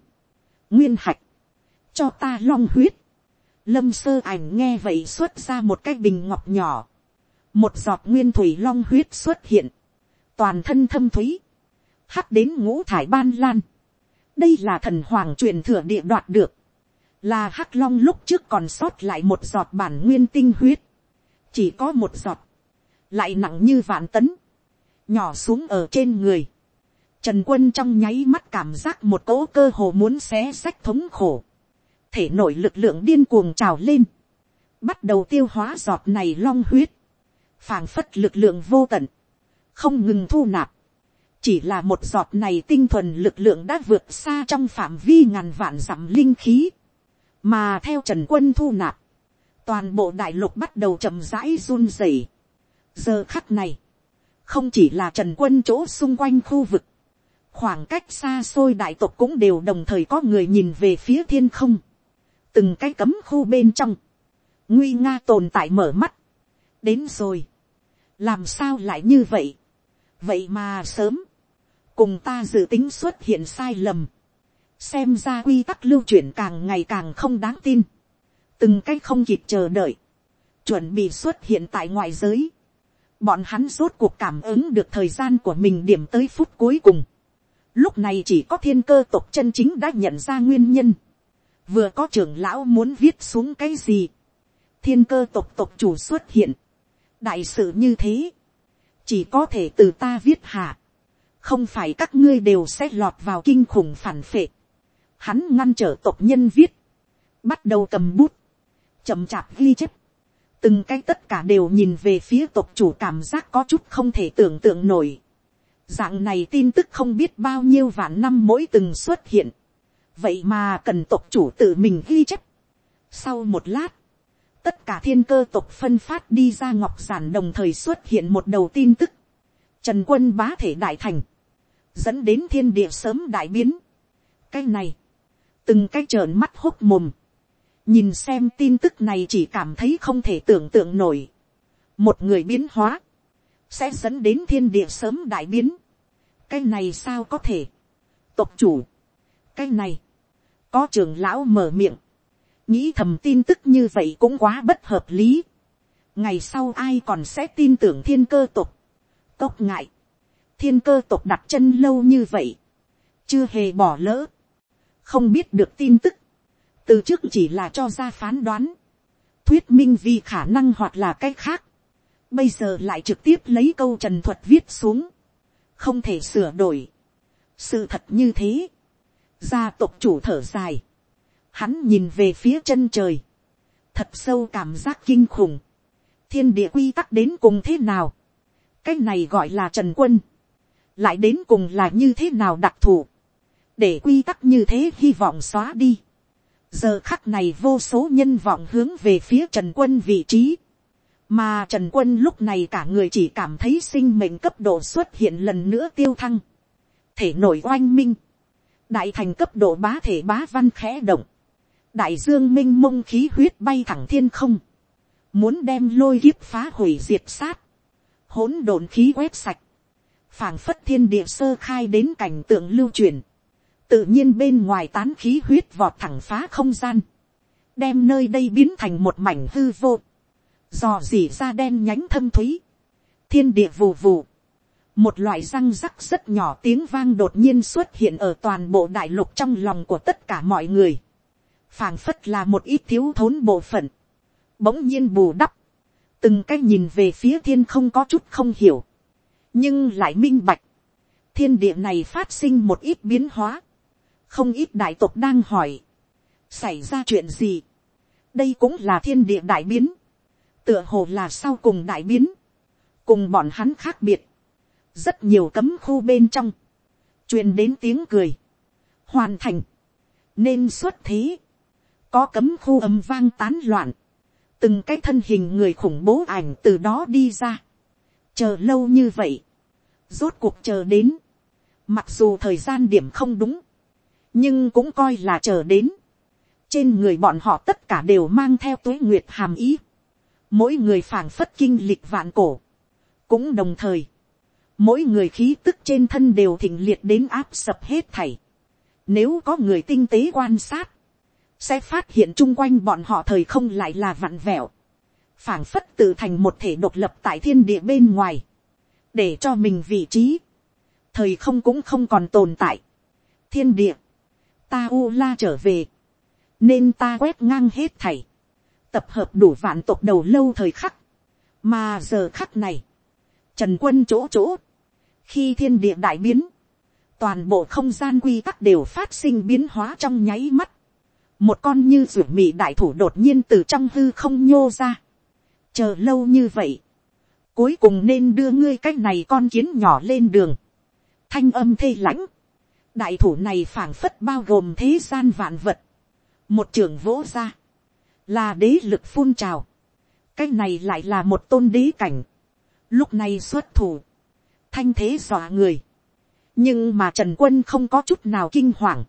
nguyên hạch, cho ta long huyết. lâm sơ ảnh nghe vậy xuất ra một cái bình ngọc nhỏ, một giọt nguyên thủy long huyết xuất hiện, toàn thân thâm thúy, hắt đến ngũ thải ban lan. đây là thần hoàng truyền thừa địa đoạt được, là hắc long lúc trước còn sót lại một giọt bản nguyên tinh huyết, chỉ có một giọt, lại nặng như vạn tấn, nhỏ xuống ở trên người. Trần quân trong nháy mắt cảm giác một cỗ cơ hồ muốn xé sách thống khổ, thể nội lực lượng điên cuồng trào lên, bắt đầu tiêu hóa giọt này long huyết, phảng phất lực lượng vô tận, không ngừng thu nạp, chỉ là một giọt này tinh thuần lực lượng đã vượt xa trong phạm vi ngàn vạn dặm linh khí, mà theo trần quân thu nạp, toàn bộ đại lục bắt đầu chậm rãi run rẩy. giờ khắc này, không chỉ là trần quân chỗ xung quanh khu vực, khoảng cách xa xôi đại tộc cũng đều đồng thời có người nhìn về phía thiên không, từng cái cấm khu bên trong, nguy nga tồn tại mở mắt, đến rồi, làm sao lại như vậy, vậy mà sớm, cùng ta dự tính xuất hiện sai lầm, xem ra quy tắc lưu chuyển càng ngày càng không đáng tin, từng cái không kịp chờ đợi, chuẩn bị xuất hiện tại ngoại giới, bọn hắn rốt cuộc cảm ứng được thời gian của mình điểm tới phút cuối cùng, lúc này chỉ có thiên cơ tộc chân chính đã nhận ra nguyên nhân, vừa có trưởng lão muốn viết xuống cái gì, thiên cơ tộc tộc chủ xuất hiện, đại sự như thế, chỉ có thể từ ta viết hạ, không phải các ngươi đều sẽ lọt vào kinh khủng phản phệ, hắn ngăn trở tộc nhân viết, bắt đầu cầm bút, chậm chạp ghi chép, từng cái tất cả đều nhìn về phía tộc chủ cảm giác có chút không thể tưởng tượng nổi. Dạng này tin tức không biết bao nhiêu vạn năm mỗi từng xuất hiện. Vậy mà cần tộc chủ tự mình ghi chép. Sau một lát, tất cả thiên cơ tộc phân phát đi ra ngọc giản đồng thời xuất hiện một đầu tin tức. Trần quân bá thể đại thành. Dẫn đến thiên địa sớm đại biến. Cái này từng cái trợn mắt hốc mồm, nhìn xem tin tức này chỉ cảm thấy không thể tưởng tượng nổi. một người biến hóa, sẽ dẫn đến thiên địa sớm đại biến. cái này sao có thể. tộc chủ, cái này, có trường lão mở miệng, nghĩ thầm tin tức như vậy cũng quá bất hợp lý. ngày sau ai còn sẽ tin tưởng thiên cơ tộc. tộc ngại, thiên cơ tộc đặt chân lâu như vậy, chưa hề bỏ lỡ không biết được tin tức, từ trước chỉ là cho ra phán đoán, thuyết minh vì khả năng hoặc là cái khác, bây giờ lại trực tiếp lấy câu trần thuật viết xuống, không thể sửa đổi, sự thật như thế, gia tộc chủ thở dài, hắn nhìn về phía chân trời, thật sâu cảm giác kinh khủng, thiên địa quy tắc đến cùng thế nào, cái này gọi là trần quân, lại đến cùng là như thế nào đặc thù, để quy tắc như thế hy vọng xóa đi. giờ khắc này vô số nhân vọng hướng về phía trần quân vị trí, mà trần quân lúc này cả người chỉ cảm thấy sinh mệnh cấp độ xuất hiện lần nữa tiêu thăng, thể nổi oanh minh, đại thành cấp độ bá thể bá văn khẽ động, đại dương m i n h mông khí huyết bay thẳng thiên không, muốn đem lôi kiếp phá hủy diệt sát, hỗn độn khí quét sạch, phảng phất thiên địa sơ khai đến cảnh tượng lưu truyền, tự nhiên bên ngoài tán khí huyết vọt thẳng phá không gian, đem nơi đây biến thành một mảnh hư vô, dò dỉ ra đen nhánh thâm thúy, thiên địa vù vù, một loại răng rắc rất nhỏ tiếng vang đột nhiên xuất hiện ở toàn bộ đại lục trong lòng của tất cả mọi người. Phảng phất là một ít thiếu thốn bộ phận, bỗng nhiên bù đắp, từng cái nhìn về phía thiên không có chút không hiểu, nhưng lại minh bạch, thiên địa này phát sinh một ít biến hóa, không ít đại tộc đang hỏi, xảy ra chuyện gì, đây cũng là thiên địa đại biến, tựa hồ là sau cùng đại biến, cùng bọn hắn khác biệt, rất nhiều cấm khu bên trong, truyền đến tiếng cười, hoàn thành, nên xuất thế, có cấm khu âm vang tán loạn, từng cái thân hình người khủng bố ảnh từ đó đi ra, chờ lâu như vậy, rốt cuộc chờ đến, mặc dù thời gian điểm không đúng, nhưng cũng coi là chờ đến, trên người bọn họ tất cả đều mang theo tuế nguyệt hàm ý, mỗi người phảng phất kinh lịch vạn cổ, cũng đồng thời, mỗi người khí tức trên thân đều thịnh liệt đến áp sập hết thảy. Nếu có người tinh tế quan sát, sẽ phát hiện chung quanh bọn họ thời không lại là vặn vẹo, phảng phất tự thành một thể độc lập tại thiên địa bên ngoài, để cho mình vị trí, thời không cũng không còn tồn tại. thiên địa, ta u la trở về, nên ta quét ngang hết thảy, tập hợp đủ vạn tộc đầu lâu thời khắc, mà giờ khắc này, trần quân chỗ chỗ, khi thiên địa đại biến, toàn bộ không gian quy tắc đều phát sinh biến hóa trong nháy mắt, một con như ruột mị đại thủ đột nhiên từ trong hư không nhô ra. chờ lâu như vậy, cuối cùng nên đưa ngươi cái này con kiến nhỏ lên đường. thanh âm thê lãnh, đại thủ này phảng phất bao gồm thế gian vạn vật, một trường vỗ ra, là đế lực phun trào, cái này lại là một tôn đế cảnh, lúc này xuất thủ, thanh thế dọa người, nhưng mà trần quân không có chút nào kinh hoàng,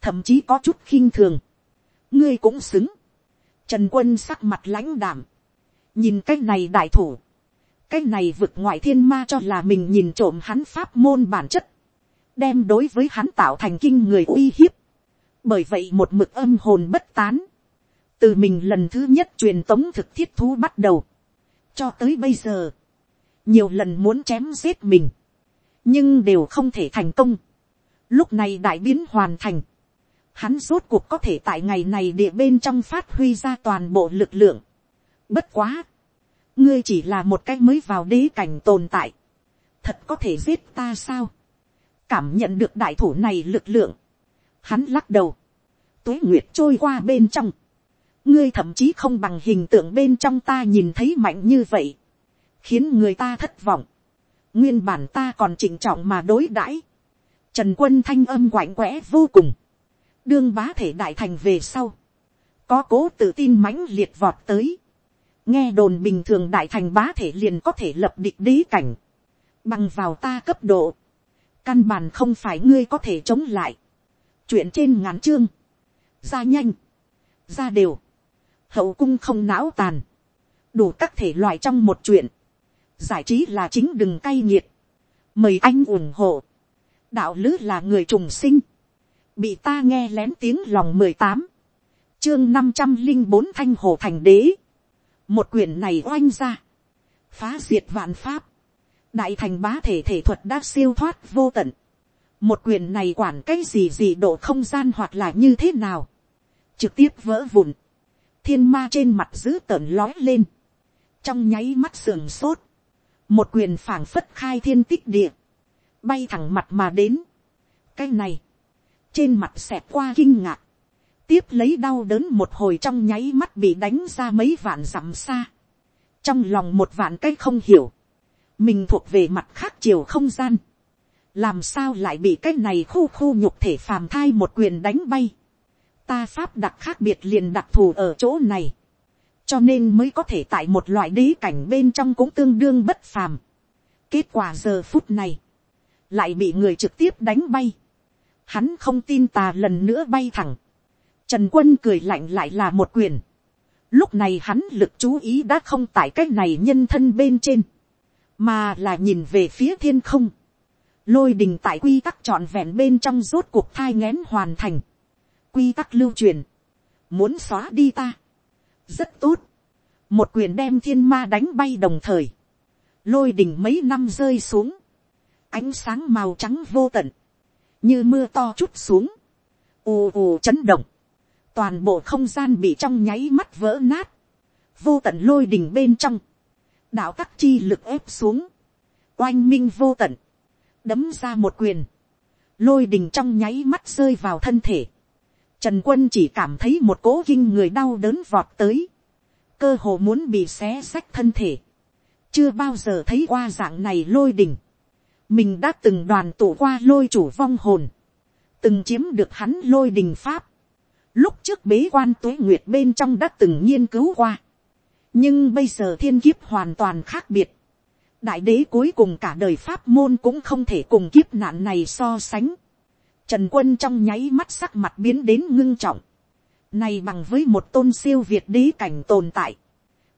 thậm chí có chút khinh thường, ngươi cũng xứng. Trần quân sắc mặt lãnh đảm. Nhìn cái này đại thủ. Cái này vực ngoại thiên ma cho là mình nhìn trộm hắn pháp môn bản chất. Đem đối với hắn tạo thành kinh người uy hiếp. Bởi vậy một mực âm hồn bất tán. Từ mình lần thứ nhất truyền tống thực thiết thú bắt đầu. Cho tới bây giờ. Nhiều lần muốn chém giết mình. Nhưng đều không thể thành công. Lúc này đại biến hoàn thành hắn rốt cuộc có thể tại ngày này địa bên trong phát huy ra toàn bộ lực lượng. Bất quá, ngươi chỉ là một cái mới vào đế cảnh tồn tại, thật có thể giết ta sao cảm nhận được đại thủ này lực lượng, hắn lắc đầu, tuế nguyệt trôi qua bên trong, ngươi thậm chí không bằng hình tượng bên trong ta nhìn thấy mạnh như vậy, khiến người ta thất vọng. nguyên bản ta còn chỉnh trọng mà đối đãi, trần quân thanh âm quạnh quẽ vô cùng, đương bá thể đại thành về sau, có cố tự tin mãnh liệt vọt tới, nghe đồn bình thường đại thành bá thể liền có thể lập địch đế cảnh, bằng vào ta cấp độ, căn bản không phải ngươi có thể chống lại, chuyện trên ngắn chương, ra nhanh, ra đều, hậu cung không não tàn, đủ các thể loại trong một chuyện, giải trí là chính đừng cay nghiệt, mời anh ủng hộ, đạo lứ là người trùng sinh, bị ta nghe lén tiếng lòng mười tám, chương năm trăm linh bốn thanh hồ thành đế, một quyển này oanh ra, phá diệt vạn pháp, đại thành bá thể thể thuật đã siêu thoát vô tận, một quyền này quản cái gì gì độ không gian hoặc là như thế nào, trực tiếp vỡ vụn, thiên ma trên mặt dữ tợn lói lên, trong nháy mắt sườn sốt, một quyền phảng phất khai thiên tích địa, bay thẳng mặt mà đến. cái này, trên mặt xẹt qua kinh ngạc, tiếp lấy đau đớn một hồi trong nháy mắt bị đánh ra mấy vạn dặm xa, trong lòng một vạn cái không hiểu, mình thuộc về mặt khác chiều không gian, làm sao lại bị cái này khu khu nhục thể phàm thai một quyền đánh bay. ta pháp đặc khác biệt liền đặc thù ở chỗ này. cho nên mới có thể tại một loại đế cảnh bên trong cũng tương đương bất phàm. kết quả giờ phút này, lại bị người trực tiếp đánh bay. hắn không tin tà lần nữa bay thẳng. trần quân cười lạnh lại là một quyền. lúc này hắn lực chú ý đã không tại cái này nhân thân bên trên, mà là nhìn về phía thiên không. Lôi đình tại quy tắc trọn vẹn bên trong rốt cuộc thai ngén hoàn thành, quy tắc lưu truyền, muốn xóa đi ta, rất tốt, một quyền đem thiên ma đánh bay đồng thời, lôi đình mấy năm rơi xuống, ánh sáng màu trắng vô tận, như mưa to chút xuống, ù ù chấn động, toàn bộ không gian bị trong nháy mắt vỡ nát, vô tận lôi đình bên trong, đạo tắc chi lực ép xuống, oanh minh vô tận, đấm ra một quyền, lôi đình trong nháy mắt rơi vào thân thể, trần quân chỉ cảm thấy một cố kinh người đau đớn vọt tới, cơ hồ muốn bị xé xách thân thể, chưa bao giờ thấy qua dạng này lôi đình, mình đã từng đoàn tụ qua lôi chủ vong hồn, từng chiếm được hắn lôi đình pháp, lúc trước bế quan tuế nguyệt bên trong đã từng nghiên cứu qua, nhưng bây giờ thiên kiếp hoàn toàn khác biệt, đại đế cuối cùng cả đời pháp môn cũng không thể cùng kiếp nạn này so sánh. Trần quân trong nháy mắt sắc mặt biến đến ngưng trọng. Này bằng với một tôn siêu việt đế cảnh tồn tại.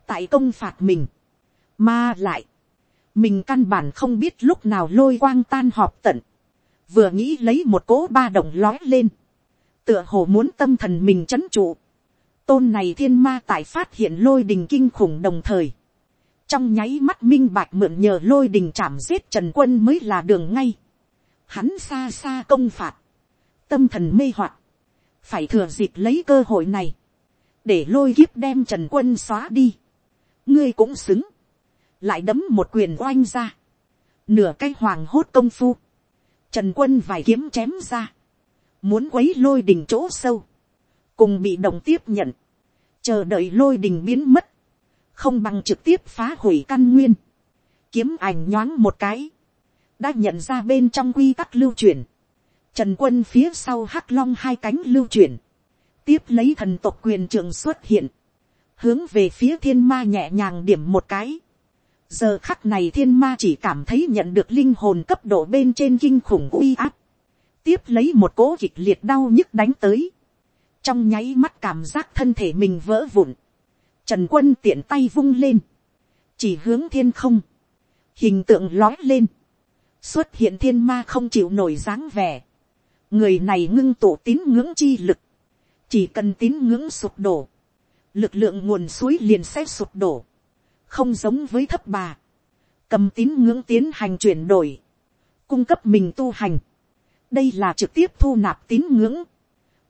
Tại công phạt mình. Mà lại. Mình căn bản không biết lúc nào lôi quang tan họp tận. Vừa nghĩ lấy một cỗ ba đồng lói lên. Tựa hồ muốn tâm thần mình chấn trụ. Tôn này thiên ma tại phát hiện lôi đình kinh khủng đồng thời. Trong nháy mắt minh bạch mượn nhờ lôi đình chạm giết trần quân mới là đường ngay. Hắn xa xa công phạt, tâm thần mê hoặc, phải thừa dịp lấy cơ hội này, để lôi kiếp đem trần quân xóa đi. ngươi cũng xứng, lại đấm một quyền oanh ra, nửa cái hoàng hốt công phu, trần quân vài kiếm chém ra, muốn quấy lôi đình chỗ sâu, cùng bị động tiếp nhận, chờ đợi lôi đình biến mất, không bằng trực tiếp phá hủy căn nguyên, kiếm ảnh nhoáng một cái, đã nhận ra bên trong quy tắc lưu truyền, trần quân phía sau hắc long hai cánh lưu truyền, tiếp lấy thần tộc quyền trường xuất hiện, hướng về phía thiên ma nhẹ nhàng điểm một cái, giờ khắc này thiên ma chỉ cảm thấy nhận được linh hồn cấp độ bên trên kinh khủng uy áp, tiếp lấy một cỗ kịch liệt đau nhức đánh tới, trong nháy mắt cảm giác thân thể mình vỡ vụn, Trần quân tiện tay vung lên. Chỉ hướng thiên không. Hình tượng lói lên. Xuất hiện thiên ma không chịu nổi dáng vẻ. Người này ngưng tụ tín ngưỡng chi lực. Chỉ cần tín ngưỡng sụp đổ. Lực lượng nguồn suối liền sẽ sụp đổ. Không giống với thấp bà. Cầm tín ngưỡng tiến hành chuyển đổi. Cung cấp mình tu hành. Đây là trực tiếp thu nạp tín ngưỡng.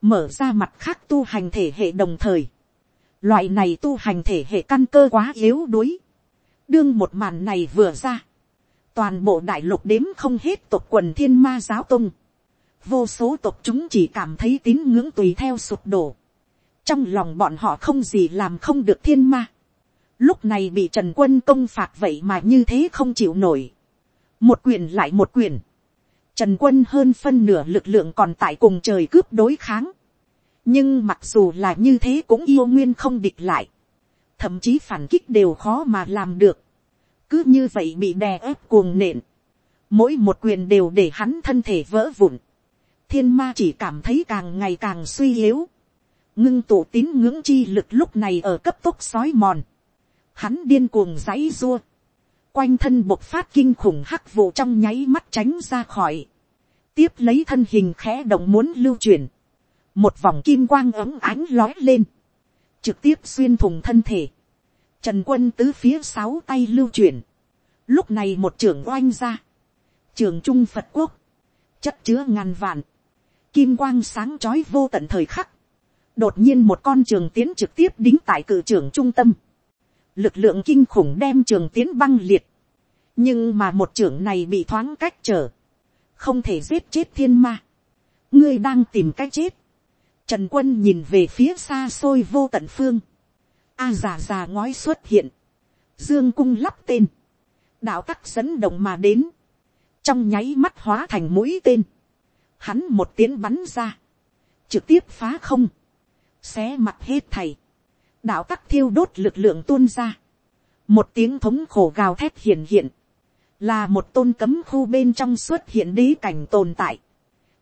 Mở ra mặt khác tu hành thể hệ đồng thời Loại này tu hành thể hệ căn cơ quá yếu đuối. Đương một màn này vừa ra. Toàn bộ đại lục đếm không hết tộc quần thiên ma giáo tung. Vô số tộc chúng chỉ cảm thấy tín ngưỡng tùy theo sụp đổ. Trong lòng bọn họ không gì làm không được thiên ma. Lúc này bị Trần Quân công phạt vậy mà như thế không chịu nổi. Một quyền lại một quyền. Trần Quân hơn phân nửa lực lượng còn tại cùng trời cướp đối kháng nhưng mặc dù là như thế cũng yêu nguyên không địch lại, thậm chí phản kích đều khó mà làm được, cứ như vậy bị đè ép cuồng nện, mỗi một quyền đều để hắn thân thể vỡ vụn, thiên ma chỉ cảm thấy càng ngày càng suy yếu, ngưng tụ tín ngưỡng chi lực lúc này ở cấp tốc sói mòn, hắn điên cuồng giãy dua, quanh thân bộc phát kinh khủng hắc vụ trong nháy mắt tránh ra khỏi, tiếp lấy thân hình khẽ động muốn lưu truyền một vòng kim quang ấm ánh lói lên, trực tiếp xuyên thùng thân thể, trần quân tứ phía sáu tay lưu chuyển, lúc này một trưởng oanh ra, trường trung phật quốc, chất chứa ngàn vạn, kim quang sáng trói vô tận thời khắc, đột nhiên một con trường tiến trực tiếp đính tại cử trường trung tâm, lực lượng kinh khủng đem trường tiến băng liệt, nhưng mà một trưởng này bị thoáng cách trở, không thể giết chết thiên ma, ngươi đang tìm cách chết, Trần quân nhìn về phía xa xôi vô tận phương. A già già ngói xuất hiện. Dương cung lắp tên. Đạo tắc dẫn động mà đến. trong nháy mắt hóa thành mũi tên, hắn một tiếng bắn ra, trực tiếp phá không, xé mặt hết thầy, đạo tắc thiêu đốt lực lượng tuôn ra, một tiếng thống khổ gào thét hiện hiện, là một tôn cấm khu bên trong xuất hiện đế cảnh tồn tại,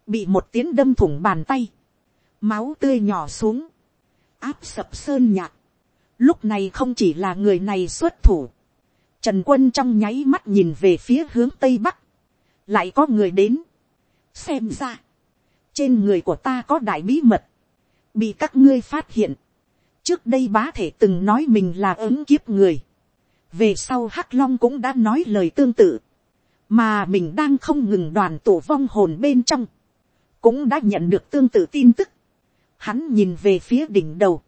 bị một tiếng đâm thủng bàn tay, máu tươi nhỏ xuống, áp sập sơn nhạc, lúc này không chỉ là người này xuất thủ, trần quân trong nháy mắt nhìn về phía hướng tây bắc, lại có người đến, xem ra, trên người của ta có đại bí mật, bị các ngươi phát hiện, trước đây bá thể từng nói mình là ứng kiếp người, về sau hắc long cũng đã nói lời tương tự, mà mình đang không ngừng đoàn tổ vong hồn bên trong, cũng đã nhận được tương tự tin tức. Hắn nhìn về phía đỉnh đầu,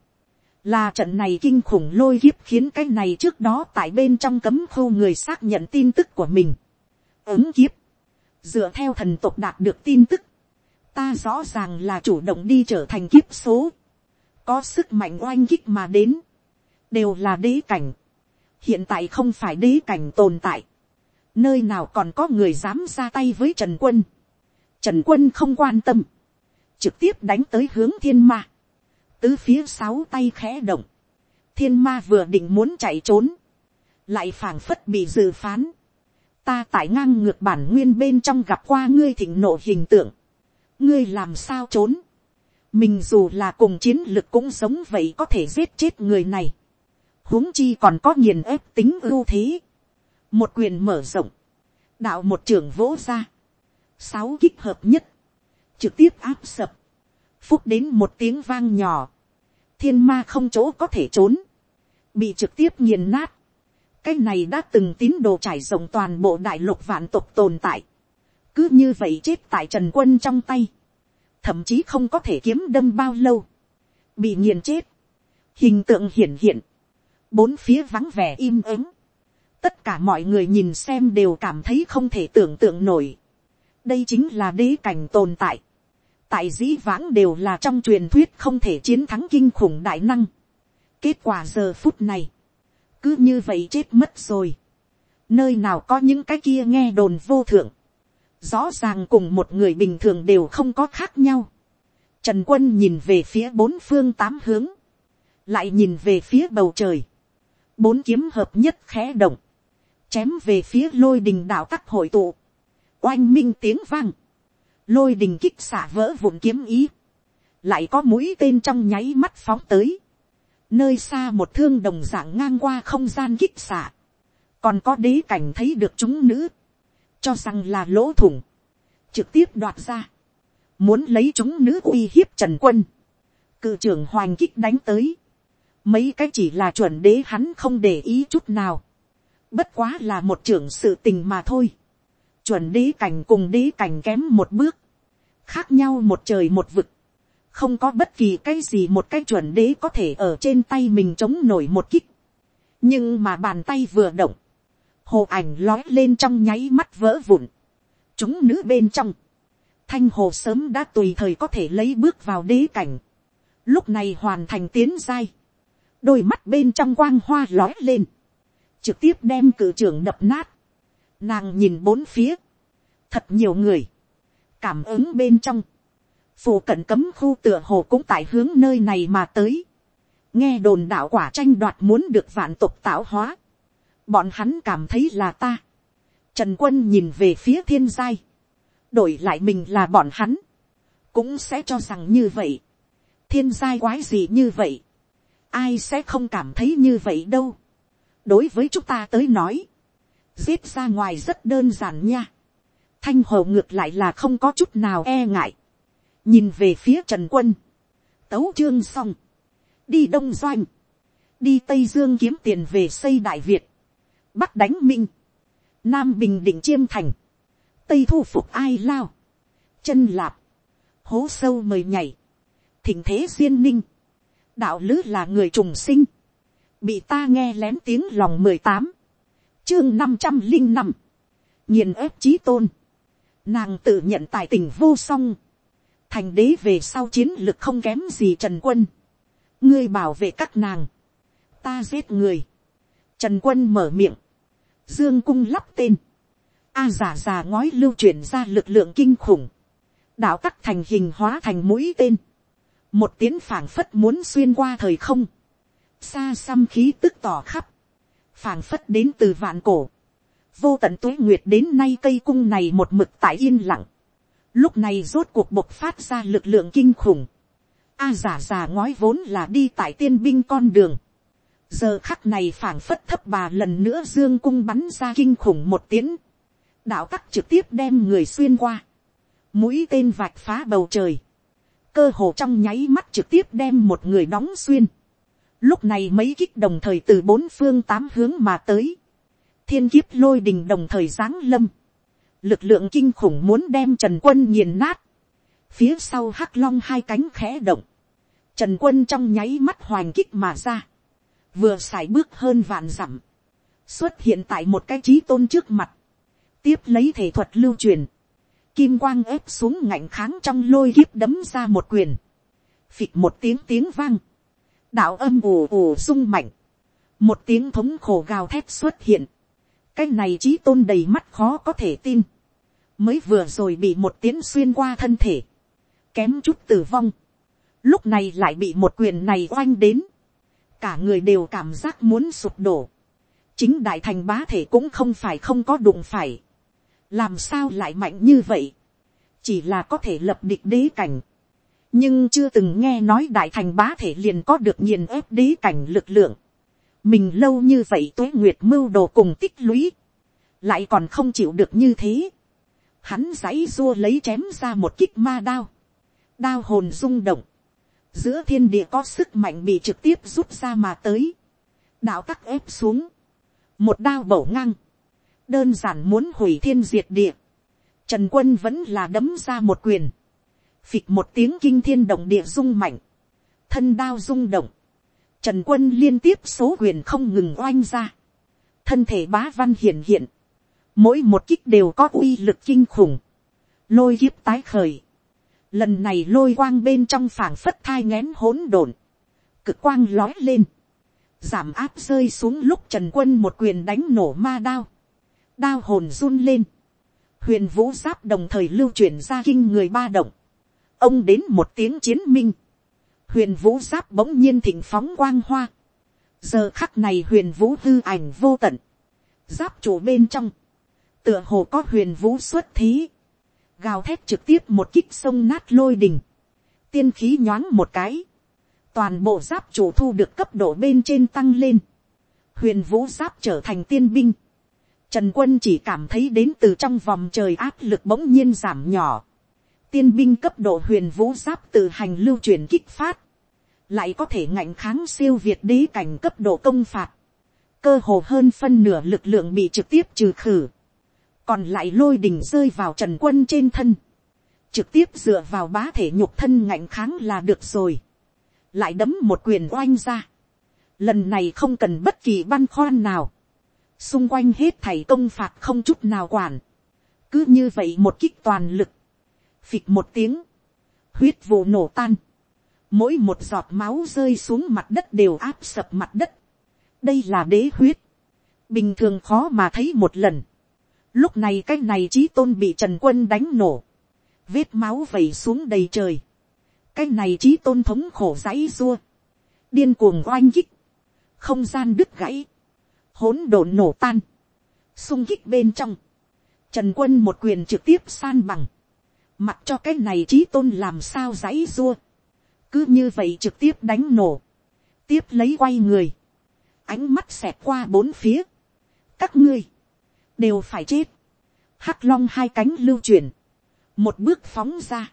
là trận này kinh khủng lôi kiếp khiến cái này trước đó tại bên trong cấm khu người xác nhận tin tức của mình. ứng kiếp, dựa theo thần tộc đạt được tin tức, ta rõ ràng là chủ động đi trở thành kiếp số, có sức mạnh oanh kích mà đến, đều là đế cảnh, hiện tại không phải đế cảnh tồn tại, nơi nào còn có người dám ra tay với trần quân, trần quân không quan tâm, trực tiếp đánh tới hướng thiên ma, tứ phía sáu tay khẽ động, thiên ma vừa định muốn chạy trốn, lại phảng phất bị dự phán, ta tại ngang ngược bản nguyên bên trong gặp qua ngươi thịnh nộ hình tượng, ngươi làm sao trốn, mình dù là cùng chiến lực cũng giống vậy có thể giết chết người này, huống chi còn có nghiền ép tính ưu thế, một quyền mở rộng, đạo một trưởng vỗ ra, sáu kích hợp nhất, trực tiếp áp sập, phúc đến một tiếng vang nhỏ, thiên ma không chỗ có thể trốn, bị trực tiếp nghiền nát, cái này đã từng tín đồ trải rộng toàn bộ đại lục vạn tộc tồn tại, cứ như vậy chết tại trần quân trong tay, thậm chí không có thể kiếm đâm bao lâu, bị nghiền chết, hình tượng hiển hiện, bốn phía vắng vẻ im ắng, tất cả mọi người nhìn xem đều cảm thấy không thể tưởng tượng nổi, đây chính là đế cảnh tồn tại, tại dĩ vãng đều là trong truyền thuyết không thể chiến thắng kinh khủng đại năng, kết quả giờ phút này, cứ như vậy chết mất rồi, nơi nào có những cái kia nghe đồn vô thượng, rõ ràng cùng một người bình thường đều không có khác nhau. Trần quân nhìn về phía bốn phương tám hướng, lại nhìn về phía bầu trời, bốn kiếm hợp nhất khẽ động, chém về phía lôi đình đạo tắc hội tụ, oanh minh tiếng vang, lôi đình kích xả vỡ vụn kiếm ý, lại có mũi tên trong nháy mắt phóng tới, nơi xa một thương đồng dạng ngang qua không gian kích xả, còn có đế cảnh thấy được chúng nữ, cho rằng là lỗ thủng, trực tiếp đoạt ra, muốn lấy chúng nữ uy hiếp trần quân, cự trưởng hoành kích đánh tới, mấy cái chỉ là chuẩn đế hắn không để ý chút nào, bất quá là một trưởng sự tình mà thôi, chuẩn đế cảnh cùng đế cảnh kém một bước, khác nhau một trời một vực, không có bất kỳ cái gì một cái chuẩn đế có thể ở trên tay mình chống nổi một kích, nhưng mà bàn tay vừa động, hồ ảnh lói lên trong nháy mắt vỡ vụn, chúng nữ bên trong, thanh hồ sớm đã tùy thời có thể lấy bước vào đế cảnh, lúc này hoàn thành tiến giai, đôi mắt bên trong quang hoa lói lên, trực tiếp đem cử trưởng đập nát, nàng nhìn bốn phía, thật nhiều người, cảm ứng bên trong, phù cận cấm khu tựa hồ cũng tại hướng nơi này mà tới, nghe đồn đạo quả tranh đoạt muốn được vạn tục tạo hóa, bọn hắn cảm thấy là ta, trần quân nhìn về phía thiên giai, đổi lại mình là bọn hắn, cũng sẽ cho rằng như vậy, thiên giai quái gì như vậy, ai sẽ không cảm thấy như vậy đâu, đối với chúng ta tới nói, giết ra ngoài rất đơn giản nha, thanh hồ ngược lại là không có chút nào e ngại, nhìn về phía trần quân, tấu chương xong, đi đông doanh, đi tây dương kiếm tiền về xây đại việt, bắc đánh minh, nam bình định chiêm thành, tây thu phục ai lao, chân lạp, hố sâu mời nhảy, thỉnh thế duyên ninh, đạo lứ là người trùng sinh, bị ta nghe lén tiếng lòng mười tám, chương năm trăm linh năm, nghiền ép trí tôn, nàng tự nhận tài tình vô song, thành đế về sau chiến lực không kém gì trần quân, ngươi bảo vệ các nàng, ta giết người, trần quân mở miệng, dương cung lắp tên, a giả giả ngói lưu chuyển ra lực lượng kinh khủng, đạo tắc thành hình hóa thành mũi tên, một tiếng phảng phất muốn xuyên qua thời không, xa xăm khí tức tỏ khắp, phảng phất đến từ vạn cổ, vô tận tuế nguyệt đến nay cây cung này một mực tại yên lặng, lúc này rốt cuộc bộc phát ra lực lượng kinh khủng, a giả giả ngói vốn là đi tại tiên binh con đường, giờ khắc này phảng phất thấp bà lần nữa dương cung bắn ra kinh khủng một tiếng, đạo tắc trực tiếp đem người xuyên qua, mũi tên vạch phá bầu trời, cơ hồ trong nháy mắt trực tiếp đem một người đóng xuyên, lúc này mấy kích đồng thời từ bốn phương tám hướng mà tới, thiên kiếp lôi đình đồng thời giáng lâm, lực lượng kinh khủng muốn đem trần quân nghiền nát, phía sau hắc long hai cánh khẽ động, trần quân trong nháy mắt hoành kích mà ra, vừa xài bước hơn vạn dặm, xuất hiện tại một cái trí tôn trước mặt, tiếp lấy thể thuật lưu truyền, kim quang ép xuống ngạnh kháng trong lôi kiếp đấm ra một quyền, phịch một tiếng tiếng vang, đạo âm ù ù sung mạnh, một tiếng thống khổ gào thét xuất hiện, cái này trí tôn đầy mắt khó có thể tin, mới vừa rồi bị một tiếng xuyên qua thân thể, kém chút tử vong, lúc này lại bị một quyền này oanh đến, cả người đều cảm giác muốn sụp đổ, chính đại thành bá thể cũng không phải không có đụng phải, làm sao lại mạnh như vậy, chỉ là có thể lập địch đế cảnh, nhưng chưa từng nghe nói đại thành bá thể liền có được nghiền ép đế cảnh lực lượng, mình lâu như vậy tuế nguyệt mưu đồ cùng tích lũy, lại còn không chịu được như thế, hắn giãy dua lấy chém ra một kích ma đao, đao hồn rung động, giữa thiên địa có sức mạnh bị trực tiếp rút ra mà tới, đạo tắc ép xuống, một đao bổ ngang, đơn giản muốn hủy thiên diệt địa, trần quân vẫn là đấm ra một quyền, phịch một tiếng kinh thiên động địa rung mạnh, thân đao rung động, trần quân liên tiếp số quyền không ngừng oanh ra, thân thể bá văn hiển hiện, mỗi một kích đều có uy lực kinh khủng, lôi kiếp tái khởi, lần này lôi quang bên trong phảng phất thai ngén hỗn độn, cực quang lói lên, giảm áp rơi xuống lúc trần quân một quyền đánh nổ ma đao, đao hồn run lên, huyền vũ giáp đồng thời lưu chuyển ra kinh người ba động, ông đến một tiếng chiến minh, huyền vũ giáp bỗng nhiên thịnh phóng quang hoa, giờ khắc này huyền vũ hư ảnh vô tận, giáp chủ bên trong, tựa hồ có huyền vũ xuất thí, gào thét trực tiếp một kích sông nát lôi đình, tiên khí nhoáng một cái, toàn bộ giáp chủ thu được cấp độ bên trên tăng lên, huyền vũ giáp trở thành tiên binh, Trần quân chỉ cảm thấy đến từ trong vòng trời áp lực bỗng nhiên giảm nhỏ. Tiên binh cấp độ huyền vũ giáp từ hành lưu truyền kích phát. Lại có thể ngạnh kháng siêu việt đế cảnh cấp độ công phạt. Cơ hồ hơn phân nửa lực lượng bị trực tiếp trừ khử. Còn lại lôi đình rơi vào trần quân trên thân. Trực tiếp dựa vào bá thể nhục thân ngạnh kháng là được rồi. Lại đấm một quyền oanh ra. Lần này không cần bất kỳ băn khoăn nào xung quanh hết thảy công phạt không chút nào quản, cứ như vậy một kích toàn lực, phịch một tiếng, huyết vụ nổ tan, mỗi một giọt máu rơi xuống mặt đất đều áp sập mặt đất, đây là đế huyết, bình thường khó mà thấy một lần, lúc này cái này trí tôn bị trần quân đánh nổ, vết máu vẩy xuống đầy trời, cái này trí tôn thống khổ dãy dua, điên cuồng oanh kích, không gian đứt gãy, hỗn độn nổ tan, sung kích bên trong, trần quân một quyền trực tiếp san bằng, mặc cho cái này trí tôn làm sao giãy dua, cứ như vậy trực tiếp đánh nổ, tiếp lấy quay người, ánh mắt xẹt qua bốn phía, các ngươi, đều phải chết, hắc long hai cánh lưu chuyển, một bước phóng ra,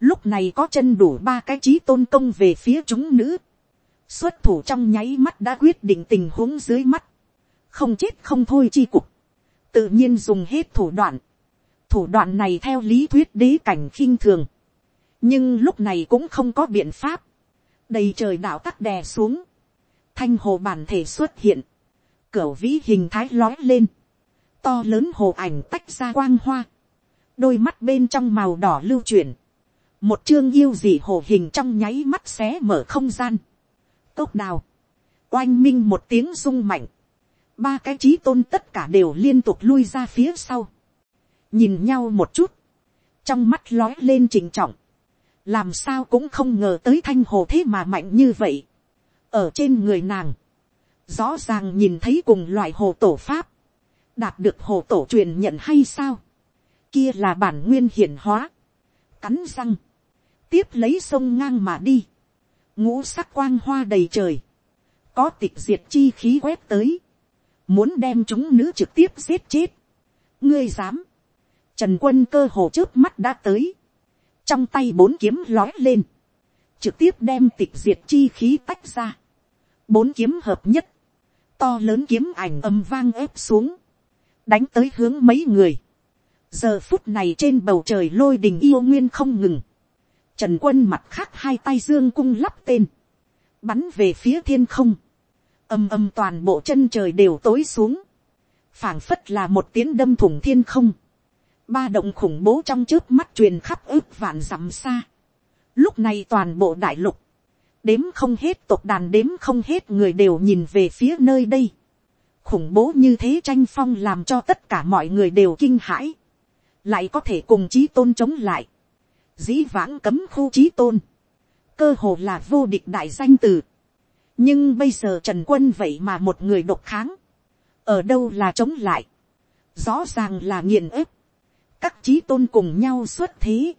lúc này có chân đủ ba cái trí tôn công về phía chúng nữ, xuất thủ trong nháy mắt đã quyết định tình huống dưới mắt, không chết không thôi chi cục, tự nhiên dùng hết thủ đoạn, thủ đoạn này theo lý thuyết đế cảnh khinh thường, nhưng lúc này cũng không có biện pháp, đầy trời đạo tắc đè xuống, thanh hồ bản thể xuất hiện, cửa vĩ hình thái lói lên, to lớn hồ ảnh tách ra quang hoa, đôi mắt bên trong màu đỏ lưu chuyển, một chương yêu dị hồ hình trong nháy mắt xé mở không gian, cốc đào, oanh minh một tiếng rung mạnh, ba cái trí tôn tất cả đều liên tục lui ra phía sau, nhìn nhau một chút, trong mắt lói lên trình trọng, làm sao cũng không ngờ tới thanh hồ thế mà mạnh như vậy, ở trên người nàng, rõ ràng nhìn thấy cùng loại hồ tổ pháp, đạt được hồ tổ truyền nhận hay sao, kia là bản nguyên hiển hóa, cắn răng, tiếp lấy sông ngang mà đi, ngũ sắc quang hoa đầy trời, có tịch diệt chi khí quét tới, muốn đem chúng nữ trực tiếp giết chết, ngươi dám, trần quân cơ hồ trước mắt đã tới, trong tay bốn kiếm lói lên, trực tiếp đem tịch diệt chi khí tách ra, bốn kiếm hợp nhất, to lớn kiếm ảnh âm vang ép xuống, đánh tới hướng mấy người. giờ phút này trên bầu trời lôi đình yêu nguyên không ngừng, trần quân mặt khác hai tay dương cung lắp tên, bắn về phía thiên không, âm âm toàn bộ chân trời đều tối xuống, phảng phất là một tiếng đâm thủng thiên không, ba động khủng bố trong trước mắt truyền khắp ước vạn dặm xa. Lúc này toàn bộ đại lục, đếm không hết tộc đàn đếm không hết người đều nhìn về phía nơi đây. khủng bố như thế tranh phong làm cho tất cả mọi người đều kinh hãi, lại có thể cùng chí tôn chống lại. dĩ vãng cấm khu chí tôn, cơ hồ là vô địch đại danh từ. nhưng bây giờ trần quân vậy mà một người độc kháng, ở đâu là chống lại, rõ ràng là nghiền ép, các chí tôn cùng nhau xuất thế,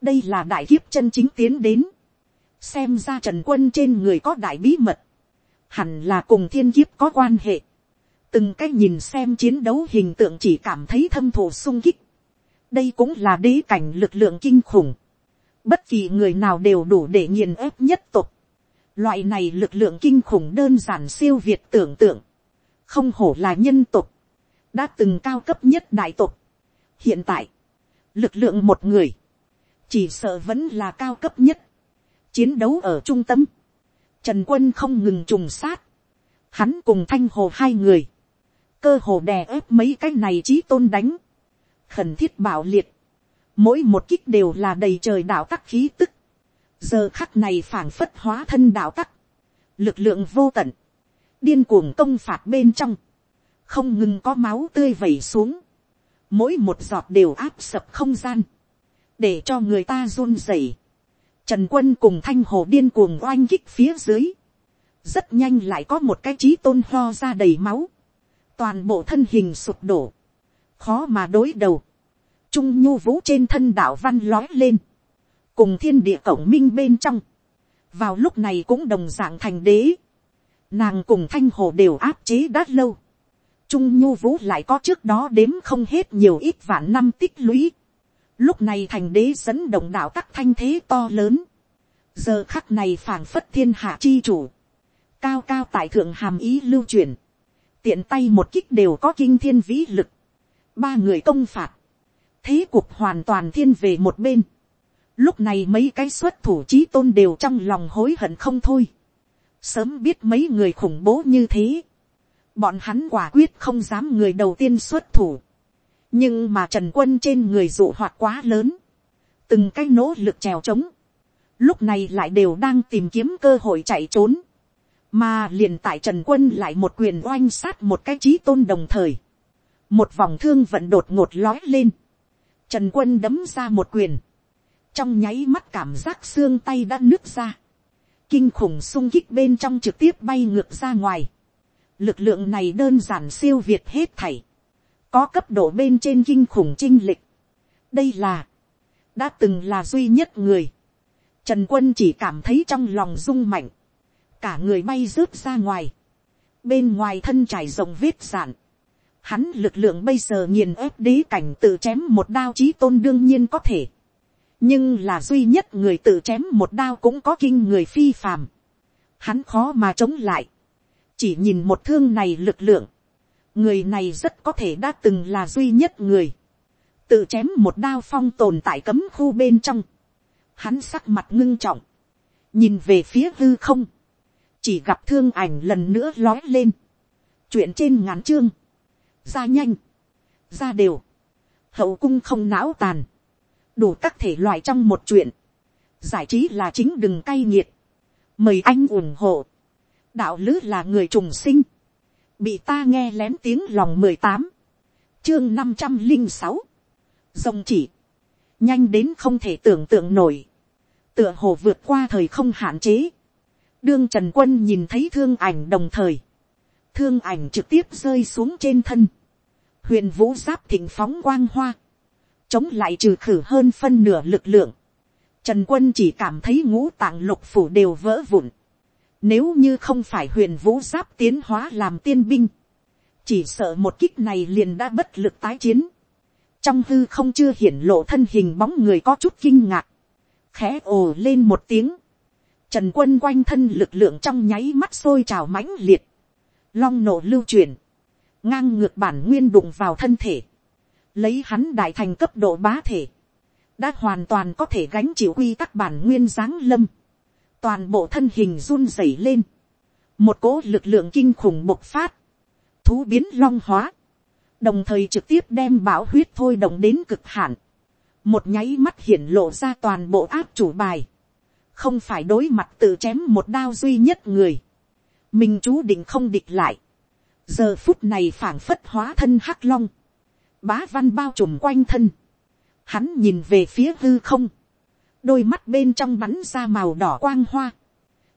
đây là đại kiếp chân chính tiến đến, xem ra trần quân trên người có đại bí mật, hẳn là cùng thiên kiếp có quan hệ, từng cái nhìn xem chiến đấu hình tượng chỉ cảm thấy thâm thổ sung kích, đây cũng là đế cảnh lực lượng kinh khủng, bất kỳ người nào đều đủ để nghiền ép nhất tục, loại này lực lượng kinh khủng đơn giản siêu việt tưởng tượng, không hổ là nhân tục, đã từng cao cấp nhất đại tục, hiện tại, lực lượng một người, chỉ sợ vẫn là cao cấp nhất, chiến đấu ở trung tâm, trần quân không ngừng trùng sát, hắn cùng thanh hồ hai người, cơ hồ đè ép mấy cái này trí tôn đánh, khẩn thiết bảo liệt, mỗi một kích đều là đầy trời đạo tắc khí tức, giờ khắc này phảng phất hóa thân đạo tắc, lực lượng vô tận, điên cuồng công phạt bên trong, không ngừng có máu tươi vẩy xuống, mỗi một giọt đều áp sập không gian, để cho người ta run rẩy. Trần quân cùng thanh hồ điên cuồng oanh kích phía dưới, rất nhanh lại có một cái trí tôn ho ra đầy máu, toàn bộ thân hình sụp đổ, khó mà đối đầu, trung nhu vũ trên thân đạo văn lói lên, cùng thiên địa cổng minh bên trong, vào lúc này cũng đồng d ạ n g thành đế, nàng cùng thanh hồ đều áp chế đã lâu, Trung Nhu Vũ lại có trước đó đếm không hết nhiều ít vạn năm tích lũy. Lúc này thành đế dẫn động đạo các thanh thế to lớn. Giờ khắc này phảng phất thiên hạ chi chủ. Cao cao tại thượng hàm ý lưu truyền. Tiện tay một kích đều có kinh thiên vĩ lực. Ba người công phạt. Thế cục hoàn toàn thiên về một bên. Lúc này mấy cái xuất thủ trí tôn đều trong lòng hối hận không thôi. Sớm biết mấy người khủng bố như thế bọn hắn quả quyết không dám người đầu tiên xuất thủ. nhưng mà trần quân trên người dụ hoạt quá lớn, từng cái nỗ lực trèo trống, lúc này lại đều đang tìm kiếm cơ hội chạy trốn, mà liền tại trần quân lại một quyền oanh sát một cái trí tôn đồng thời, một vòng thương vận đột ngột lói lên, trần quân đấm ra một quyền, trong nháy mắt cảm giác xương tay đã nứt ra, kinh khủng sung kích bên trong trực tiếp bay ngược ra ngoài, lực lượng này đơn giản siêu việt hết thảy, có cấp độ bên trên kinh khủng chinh lịch. đây là, đã từng là duy nhất người, trần quân chỉ cảm thấy trong lòng rung mạnh, cả người bay rớt ra ngoài, bên ngoài thân trải rộng vết giản, hắn lực lượng bây giờ nghiền ép đế cảnh tự chém một đao chí tôn đương nhiên có thể, nhưng là duy nhất người tự chém một đao cũng có kinh người phi phàm, hắn khó mà chống lại, chỉ nhìn một thương này lực lượng, người này rất có thể đã từng là duy nhất người, tự chém một đao phong tồn tại cấm khu bên trong, hắn sắc mặt ngưng trọng, nhìn về phía hư không, chỉ gặp thương ảnh lần nữa lói lên, chuyện trên ngắn chương, ra nhanh, ra đều, hậu cung không não tàn, đủ các thể loại trong một chuyện, giải trí là chính đừng cay nghiệt, mời anh ủng hộ đạo lứ là người trùng sinh, bị ta nghe lén tiếng lòng mười tám, chương năm trăm linh sáu, rồng chỉ. Nhanh đến không thể tưởng tượng nổi. Tựa hồ vượt qua thời không hạn chế. Đương Trần Quân nhìn thấy thương ảnh đồng thời. Thương ảnh trực tiếp rơi xuống trên thân. Huyền vũ giáp thịnh phóng quang hoa. Chống lại trừ khử hơn phân nửa lực lượng. Trần Quân chỉ cảm thấy ngũ tạng lục phủ đều vỡ vụn. Nếu như không phải huyền vũ giáp tiến hóa làm tiên binh. Chỉ sợ một kích này liền đã bất lực tái chiến. Trong hư không chưa hiển lộ thân hình bóng người có chút kinh ngạc. Khẽ ồ lên một tiếng. Trần quân quanh thân lực lượng trong nháy mắt sôi trào mãnh liệt. Long nổ lưu truyền. Ngang ngược bản nguyên đụng vào thân thể. Lấy hắn đại thành cấp độ bá thể. Đã hoàn toàn có thể gánh chịu quy tắc bản nguyên giáng lâm. Toàn bộ thân hình run rẩy lên. Một cỗ lực lượng kinh khủng bộc phát. Thú biến long hóa. Đồng thời trực tiếp đem bảo huyết thôi động đến cực hạn. Một nháy mắt hiển lộ ra toàn bộ áp chủ bài không phải đối mặt tự chém một đao duy nhất người, mình chú định không địch lại, giờ phút này phảng phất hóa thân hắc long, bá văn bao trùm quanh thân, hắn nhìn về phía hư không, đôi mắt bên trong bắn ra màu đỏ quang hoa,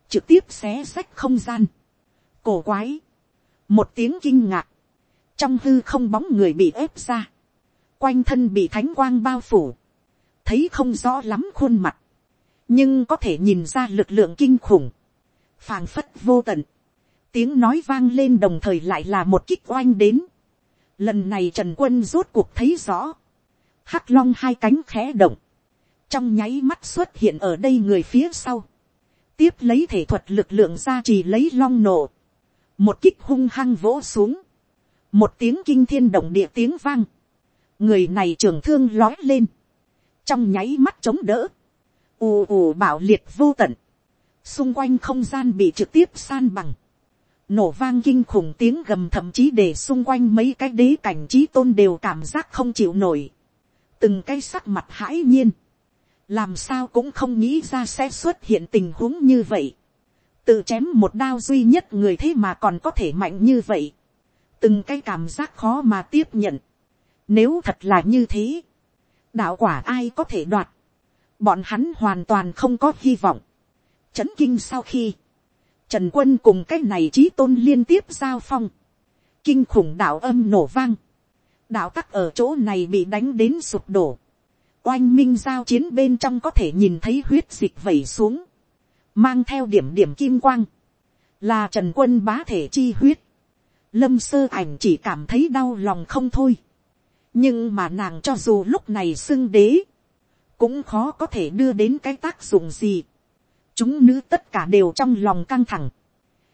trực tiếp xé sách không gian, cổ quái, một tiếng kinh ngạc, trong hư không bóng người bị ép ra, quanh thân bị thánh quang bao phủ, thấy không rõ lắm khuôn mặt, nhưng có thể nhìn ra lực lượng kinh khủng, phàng phất vô tận, tiếng nói vang lên đồng thời lại là một kích oanh đến. Lần này trần quân rốt cuộc thấy rõ, hắc long hai cánh khẽ động, trong nháy mắt xuất hiện ở đây người phía sau, tiếp lấy thể thuật lực lượng ra chỉ lấy long nổ, một kích hung hăng vỗ xuống, một tiếng kinh thiên động địa tiếng vang, người này trường thương lói lên, trong nháy mắt chống đỡ, ù ù bảo liệt vô tận, xung quanh không gian bị trực tiếp san bằng, nổ vang kinh khủng tiếng gầm thậm chí để xung quanh mấy cái đế cảnh trí tôn đều cảm giác không chịu nổi, từng cái sắc mặt hãi nhiên, làm sao cũng không nghĩ ra sẽ xuất hiện tình huống như vậy, tự chém một đao duy nhất người thế mà còn có thể mạnh như vậy, từng cái cảm giác khó mà tiếp nhận, nếu thật là như thế, đạo quả ai có thể đoạt, bọn hắn hoàn toàn không có hy vọng. Chấn kinh sau khi, Trần quân cùng cái này trí tôn liên tiếp giao phong. Kinh khủng đạo âm nổ vang. Đạo tắc ở chỗ này bị đánh đến sụp đổ. Oanh minh giao chiến bên trong có thể nhìn thấy huyết dịch vẩy xuống. Mang theo điểm điểm kim quang. Là trần quân bá thể chi huyết. Lâm sơ ảnh chỉ cảm thấy đau lòng không thôi. Nhưng mà nàng cho dù lúc này xưng đế cũng khó có thể đưa đến cái tác dụng gì. chúng nữ tất cả đều trong lòng căng thẳng.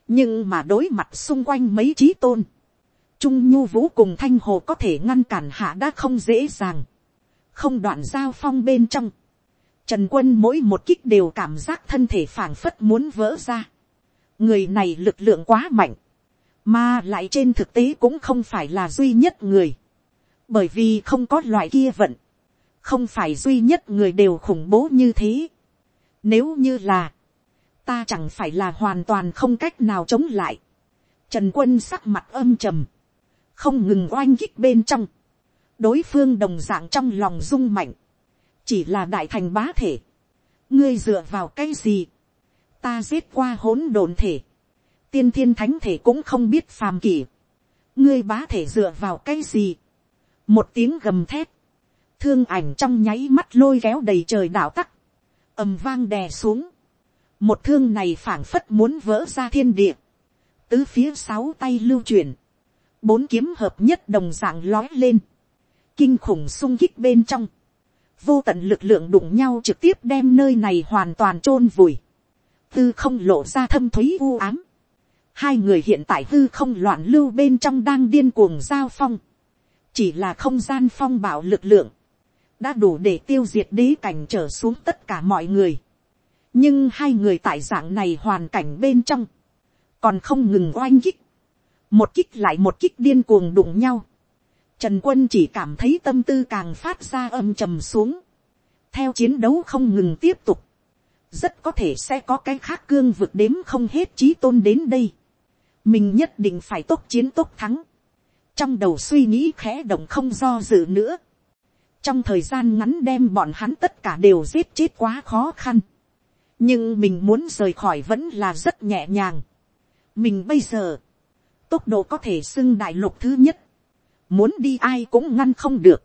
nhưng mà đối mặt xung quanh mấy trí tôn, trung nhu vũ cùng thanh hồ có thể ngăn cản hạ đã không dễ dàng không đoạn giao phong bên trong. trần quân mỗi một kích đều cảm giác thân thể phảng phất muốn vỡ ra. người này lực lượng quá mạnh, mà lại trên thực tế cũng không phải là duy nhất người, bởi vì không có loại kia vận không phải duy nhất người đều khủng bố như thế. Nếu như là, ta chẳng phải là hoàn toàn không cách nào chống lại. Trần quân sắc mặt âm trầm, không ngừng oanh kích bên trong đối phương đồng dạng trong lòng rung mạnh, chỉ là đại thành bá thể. ngươi dựa vào cái gì, ta giết qua hỗn độn thể, tiên thiên thánh thể cũng không biết phàm kỷ. ngươi bá thể dựa vào cái gì, một tiếng gầm thép thương ảnh trong nháy mắt lôi kéo đầy trời đảo tắc, ầm vang đè xuống, một thương này phảng phất muốn vỡ ra thiên địa, tứ phía sáu tay lưu chuyển, bốn kiếm hợp nhất đồng dạng lói lên, kinh khủng sung kích bên trong, vô tận lực lượng đụng nhau trực tiếp đem nơi này hoàn toàn chôn vùi, tư không lộ ra thâm thúy u ám, hai người hiện tại hư không loạn lưu bên trong đang điên cuồng giao phong, chỉ là không gian phong bảo lực lượng, đã đủ để tiêu diệt đế cảnh trở xuống tất cả mọi người. nhưng hai người tại dạng này hoàn cảnh bên trong, còn không ngừng oanh kích, một kích lại một kích điên cuồng đụng nhau. Trần quân chỉ cảm thấy tâm tư càng phát ra âm trầm xuống, theo chiến đấu không ngừng tiếp tục, rất có thể sẽ có cái khác cương vượt đếm không hết trí tôn đến đây. mình nhất định phải tốt chiến tốt thắng. trong đầu suy nghĩ khẽ động không do dự nữa trong thời gian ngắn đem bọn hắn tất cả đều giết chết quá khó khăn, nhưng mình muốn rời khỏi vẫn là rất nhẹ nhàng. mình bây giờ, tốc độ có thể xưng đại lục thứ nhất, muốn đi ai cũng ngăn không được.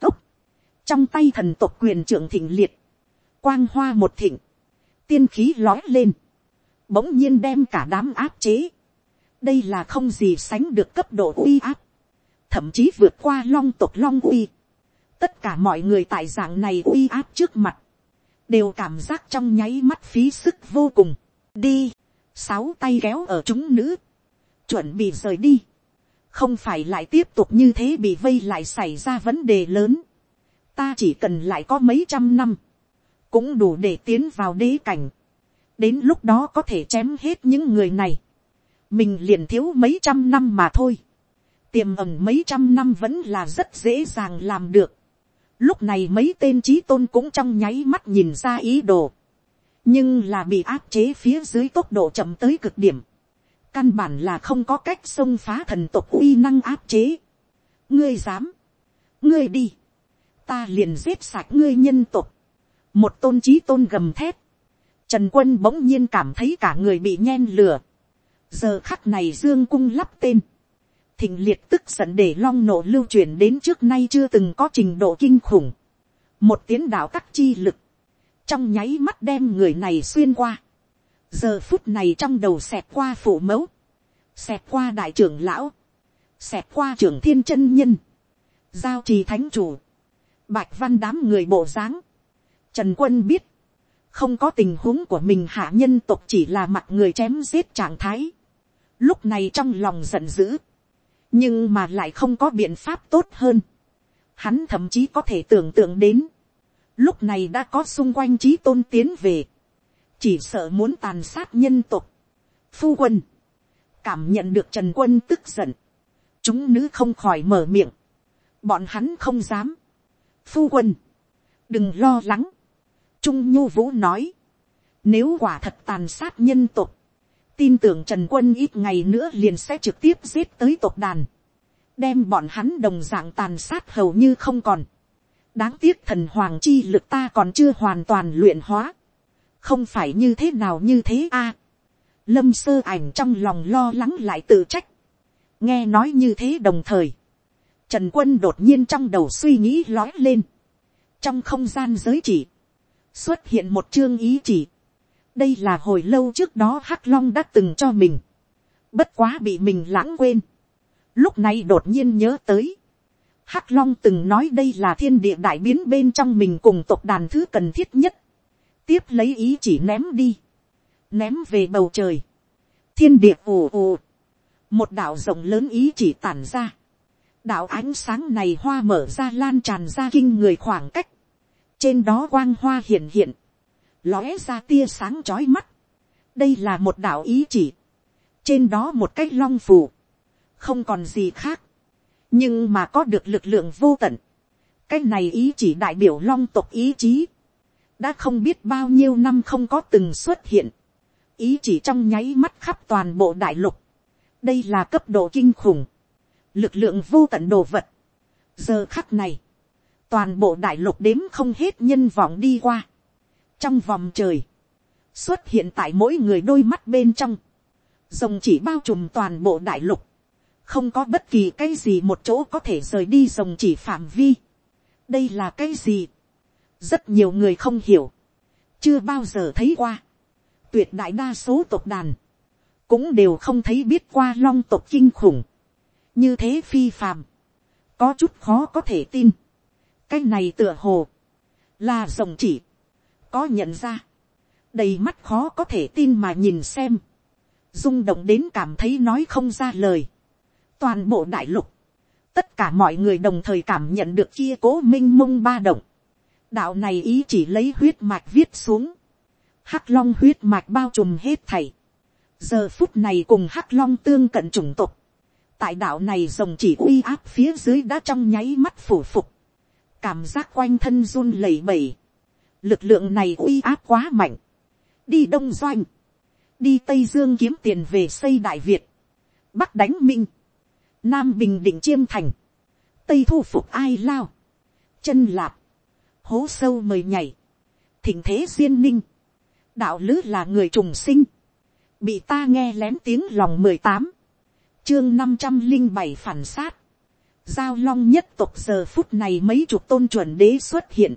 tốc, trong tay thần tộc quyền trưởng thịnh liệt, quang hoa một thịnh, tiên khí lói lên, bỗng nhiên đem cả đám áp chế. đây là không gì sánh được cấp độ uy áp, thậm chí vượt qua long tộc long uy. tất cả mọi người tại dạng này uy áp trước mặt, đều cảm giác trong nháy mắt phí sức vô cùng. đi, sáu tay kéo ở chúng nữ, chuẩn bị rời đi, không phải lại tiếp tục như thế bị vây lại xảy ra vấn đề lớn. ta chỉ cần lại có mấy trăm năm, cũng đủ để tiến vào đế cảnh. đến lúc đó có thể chém hết những người này. mình liền thiếu mấy trăm năm mà thôi. tiềm ẩn mấy trăm năm vẫn là rất dễ dàng làm được. lúc này mấy tên trí tôn cũng trong nháy mắt nhìn ra ý đồ. nhưng là bị áp chế phía dưới tốc độ chậm tới cực điểm căn bản là không có cách xông phá thần tộc uy năng áp chế. ngươi dám, ngươi đi, ta liền giết sạch ngươi nhân tộc. Một tôn trí tôn gầm thép, trần quân bỗng nhiên cảm thấy cả người bị nhen lửa, giờ khắc này dương cung lắp tên, thịnh liệt tức giận để long nổ lưu truyền đến trước nay chưa từng có trình độ kinh khủng, một tiến đạo các chi lực, trong nháy mắt đem người này xuyên qua, giờ phút này trong đầu xẹt qua phủ mẫu, xẹt qua đại trưởng lão, xẹt qua trưởng thiên chân nhân, giao trì thánh chủ, bạch văn đám người bộ dáng, Trần quân biết, không có tình huống của mình hạ nhân tộc chỉ là mặt người chém giết trạng thái. Lúc này trong lòng giận dữ, nhưng mà lại không có biện pháp tốt hơn. Hắn thậm chí có thể tưởng tượng đến, lúc này đã có xung quanh trí tôn tiến về, chỉ sợ muốn tàn sát nhân tộc. Phu quân, cảm nhận được trần quân tức giận, chúng nữ không khỏi mở miệng, bọn hắn không dám. Phu quân, đừng lo lắng, Trung Nhu Vũ nói. Nếu quả thật tàn sát nhân tộc. Tin tưởng Trần Quân ít ngày nữa liền sẽ trực tiếp giết tới tộc đàn. Đem bọn hắn đồng dạng tàn sát hầu như không còn. Đáng tiếc thần hoàng chi lực ta còn chưa hoàn toàn luyện hóa. Không phải như thế nào như thế a Lâm sơ ảnh trong lòng lo lắng lại tự trách. Nghe nói như thế đồng thời. Trần quân đột nhiên trong đầu suy nghĩ lói lên. Trong không gian giới chỉ, xuất hiện một chương ý chỉ. đây là hồi lâu trước đó hắc long đã từng cho mình. bất quá bị mình lãng quên. lúc này đột nhiên nhớ tới. hắc long từng nói đây là thiên địa đại biến bên trong mình cùng tộc đàn thứ cần thiết nhất tiếp lấy ý chỉ ném đi. ném về bầu trời. thiên địa ù ù. một đạo rộng lớn ý chỉ tản ra. đạo ánh sáng này hoa mở ra lan tràn ra kinh người khoảng cách trên đó quang hoa hiện hiện, lóe ra tia sáng trói mắt, đây là một đạo ý chỉ, trên đó một cái long phù, không còn gì khác, nhưng mà có được lực lượng vô tận, cái này ý chỉ đại biểu long tộc ý chí, đã không biết bao nhiêu năm không có từng xuất hiện, ý chỉ trong nháy mắt khắp toàn bộ đại lục, đây là cấp độ kinh khủng, lực lượng vô tận đồ vật, giờ khắc này, toàn bộ đại lục đếm không hết nhân vọng đi qua. trong vòng trời, xuất hiện tại mỗi người đôi mắt bên trong, rồng chỉ bao trùm toàn bộ đại lục, không có bất kỳ cái gì một chỗ có thể rời đi rồng chỉ phạm vi. đây là cái gì, rất nhiều người không hiểu, chưa bao giờ thấy qua, tuyệt đại đa số tộc đàn, cũng đều không thấy biết qua long tộc kinh khủng, như thế phi phàm, có chút khó có thể tin. Cái này tựa hồ, là rồng chỉ, có nhận ra, đầy mắt khó có thể tin mà nhìn xem, rung động đến cảm thấy nói không ra lời. toàn bộ đại lục, tất cả mọi người đồng thời cảm nhận được kia cố minh mông ba động đạo này ý chỉ lấy huyết mạch viết xuống, hắc long huyết mạch bao trùm hết thảy. giờ phút này cùng hắc long tương cận chủng tộc, tại đạo này rồng chỉ uy áp phía dưới đã trong nháy mắt phủ phục. Cảm giác quanh thân run lẩy bẩy, lực lượng này uy áp quá mạnh, đi đông doanh, đi tây dương kiếm tiền về xây đại việt, bắc đánh minh, nam bình định chiêm thành, tây thu phục ai lao, chân lạp, hố sâu mời nhảy, thỉnh thế duyên ninh, đạo lữ là người trùng sinh, bị ta nghe lén tiếng lòng mười tám, chương năm trăm linh bảy phản sát, giao long nhất tộc giờ phút này mấy chục tôn chuẩn đế xuất hiện,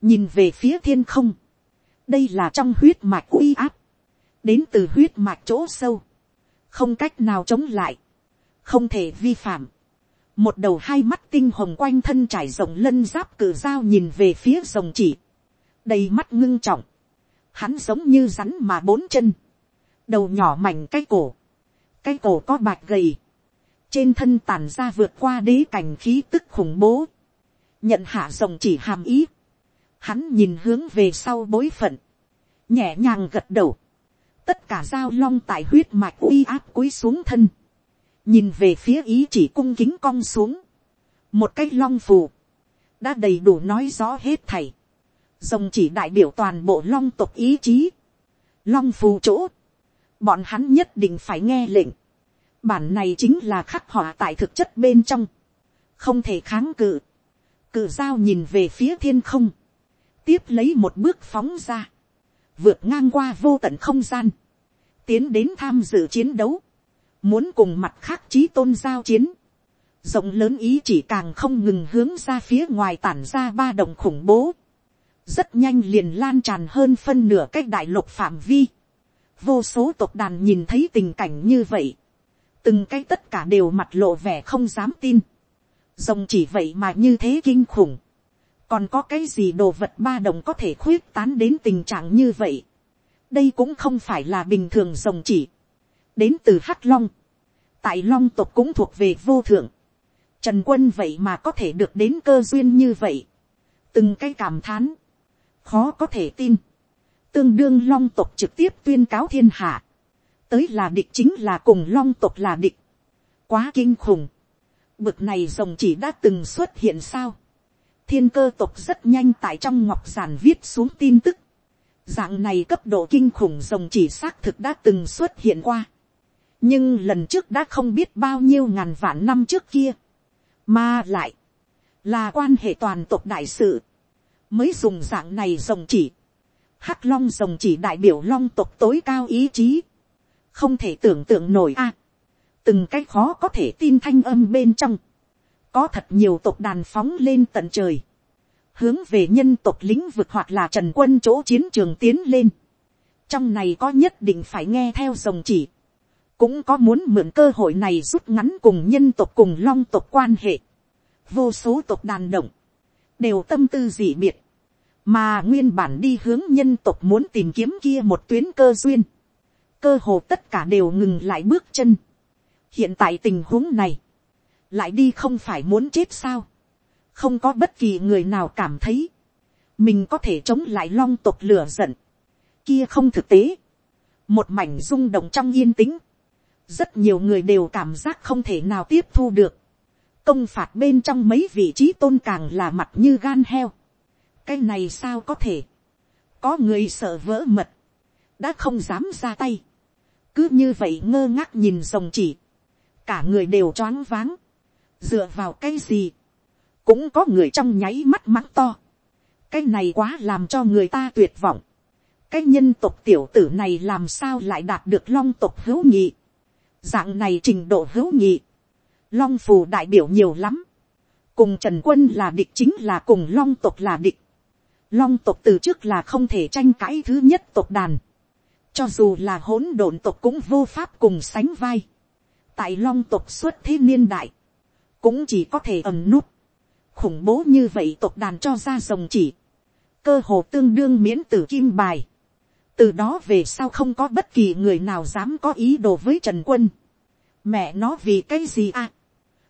nhìn về phía thiên không, đây là trong huyết mạch uy áp, đến từ huyết mạch chỗ sâu, không cách nào chống lại, không thể vi phạm, một đầu hai mắt tinh hồng quanh thân trải rộng lân giáp cử dao nhìn về phía rồng chỉ, đầy mắt ngưng trọng, hắn giống như rắn mà bốn chân, đầu nhỏ mảnh cái cổ, cái cổ có bạch gầy, trên thân tàn ra vượt qua đế cảnh khí tức khủng bố, nhận hạ rồng chỉ hàm ý, hắn nhìn hướng về sau bối phận, nhẹ nhàng gật đầu, tất cả dao long tại huyết mạch uy áp cúi xuống thân, nhìn về phía ý chỉ cung kính cong xuống, một cái long phù, đã đầy đủ nói rõ hết thầy, rồng chỉ đại biểu toàn bộ long tộc ý chí, long phù chỗ, bọn hắn nhất định phải nghe lệnh, bản này chính là khắc họa tại thực chất bên trong, không thể kháng cự, cự dao nhìn về phía thiên không, tiếp lấy một bước phóng ra, vượt ngang qua vô tận không gian, tiến đến tham dự chiến đấu, muốn cùng mặt khác trí tôn giao chiến, rộng lớn ý chỉ càng không ngừng hướng ra phía ngoài tản ra ba đồng khủng bố, rất nhanh liền lan tràn hơn phân nửa cách đại lục phạm vi, vô số tộc đàn nhìn thấy tình cảnh như vậy, từng cái tất cả đều mặt lộ vẻ không dám tin, rồng chỉ vậy mà như thế kinh khủng, còn có cái gì đồ vật ba đồng có thể khuyết tán đến tình trạng như vậy, đây cũng không phải là bình thường rồng chỉ, đến từ hắc long, tại long tộc cũng thuộc về vô thượng, trần quân vậy mà có thể được đến cơ duyên như vậy, từng cái cảm thán, khó có thể tin, tương đương long tộc trực tiếp tuyên cáo thiên hạ, tới là địch chính là cùng long tộc là địch, quá kinh khủng, bực này rồng chỉ đã từng xuất hiện sao, thiên cơ tộc rất nhanh tại trong ngọc giản viết xuống tin tức, dạng này cấp độ kinh khủng rồng chỉ xác thực đã từng xuất hiện qua, nhưng lần trước đã không biết bao nhiêu ngàn vạn năm trước kia, mà lại, là quan hệ toàn tộc đại sự, mới dùng dạng này rồng chỉ, hắc long rồng chỉ đại biểu long tộc tối cao ý chí, không thể tưởng tượng nổi a, từng cái khó có thể tin thanh âm bên trong, có thật nhiều tộc đàn phóng lên tận trời, hướng về nhân tộc lĩnh vực hoặc là trần quân chỗ chiến trường tiến lên, trong này có nhất định phải nghe theo rồng chỉ, cũng có muốn mượn cơ hội này rút ngắn cùng nhân tộc cùng long tộc quan hệ, vô số tộc đàn động, đều tâm tư dị biệt, mà nguyên bản đi hướng nhân tộc muốn tìm kiếm kia một tuyến cơ duyên, cơ hồ tất cả đều ngừng lại bước chân. hiện tại tình huống này, lại đi không phải muốn chết sao, không có bất kỳ người nào cảm thấy, mình có thể chống lại long tộc lửa giận, kia không thực tế, một mảnh rung động trong yên tĩnh, rất nhiều người đều cảm giác không thể nào tiếp thu được, công phạt bên trong mấy vị trí tôn càng là mặt như gan heo, cái này sao có thể, có người sợ vỡ mật, đã không dám ra tay, cứ như vậy ngơ ngác nhìn rồng chỉ, cả người đều choáng váng, dựa vào cái gì, cũng có người trong nháy mắt mắng to, cái này quá làm cho người ta tuyệt vọng, cái nhân tộc tiểu tử này làm sao lại đạt được long tộc hữu nhị, dạng này trình độ hữu nhị, long phù đại biểu nhiều lắm, cùng trần quân là địch chính là cùng long tộc là địch, long tộc từ trước là không thể tranh cãi thứ nhất tộc đàn, cho dù là hỗn độn tộc cũng vô pháp cùng sánh vai, tại long tộc xuất thế niên đại, cũng chỉ có thể ẩm núp. Khủng bố như vậy tộc đàn cho ra rồng chỉ, cơ hồ tương đương miễn tử kim bài, từ đó về sau không có bất kỳ người nào dám có ý đồ với trần quân, mẹ nó vì cái gì à,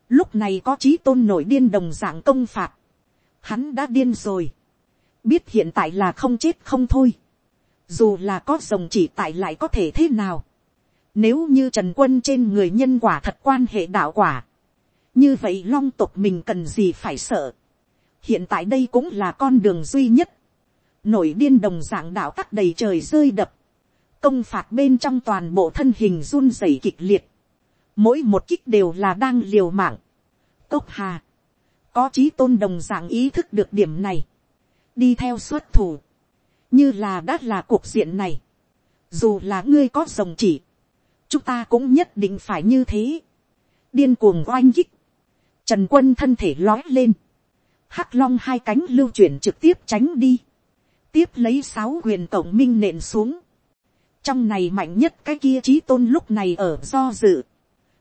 lúc này có trí tôn nổi điên đồng dạng công phạt, hắn đã điên rồi, biết hiện tại là không chết không thôi, dù là có rồng chỉ tại lại có thể thế nào, nếu như trần quân trên người nhân quả thật quan hệ đạo quả, như vậy long tộc mình cần gì phải sợ. hiện tại đây cũng là con đường duy nhất nổi điên đồng dạng đạo tắc đầy trời rơi đập. công phạt bên trong toàn bộ thân hình run rẩy kịch liệt. mỗi một kích đều là đang liều mạng. cốc hà. có trí tôn đồng dạng ý thức được điểm này, đi theo xuất thủ, như là đã là cuộc diện này, dù là ngươi có rồng chỉ, chúng ta cũng nhất định phải như thế, điên cuồng oanh kích, trần quân thân thể lói lên, hắc long hai cánh lưu chuyển trực tiếp tránh đi, tiếp lấy sáu quyền tổng minh nện xuống, trong này mạnh nhất cái kia trí tôn lúc này ở do dự,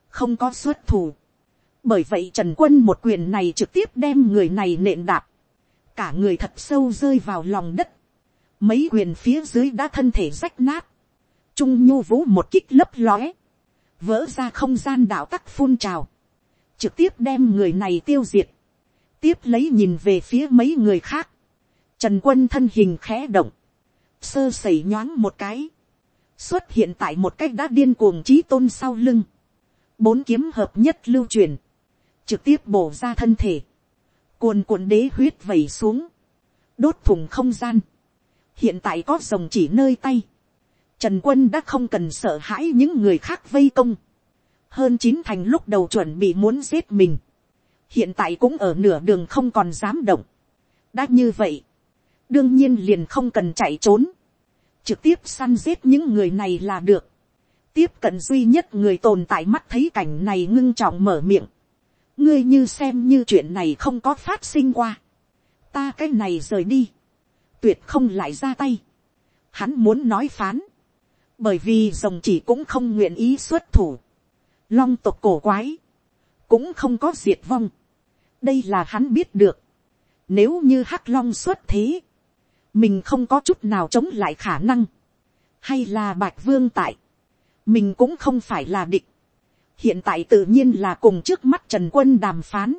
không có xuất thủ, bởi vậy trần quân một quyền này trực tiếp đem người này nện đạp, cả người thật sâu rơi vào lòng đất, mấy quyền phía dưới đã thân thể rách nát, trung nhu vũ một kích lấp lóe, vỡ ra không gian đạo tắc phun trào, trực tiếp đem người này tiêu diệt, tiếp lấy nhìn về phía mấy người khác, trần quân thân hình khẽ động, sơ sẩy nhoáng một cái, xuất hiện tại một cách đã điên cuồng trí tôn sau lưng, bốn kiếm hợp nhất lưu truyền, trực tiếp bổ ra thân thể, cuồn cuộn đế huyết vẩy xuống, đốt thùng không gian, hiện tại có rồng chỉ nơi tay, trần quân đã không cần sợ hãi những người khác vây công, hơn chín thành lúc đầu chuẩn bị muốn giết mình, hiện tại cũng ở nửa đường không còn dám động, đã như vậy, đương nhiên liền không cần chạy trốn, trực tiếp săn giết những người này là được, tiếp cận duy nhất người tồn tại mắt thấy cảnh này ngưng trọng mở miệng, ngươi như xem như chuyện này không có phát sinh qua, ta cái này rời đi, tuyệt không lại ra tay, hắn muốn nói phán, bởi vì rồng chỉ cũng không nguyện ý xuất thủ, long tộc cổ quái, cũng không có diệt vong, đây là hắn biết được, nếu như hắc long xuất thế, mình không có chút nào chống lại khả năng, hay là bạch vương tại, mình cũng không phải là địch, hiện tại tự nhiên là cùng trước mắt trần quân đàm phán,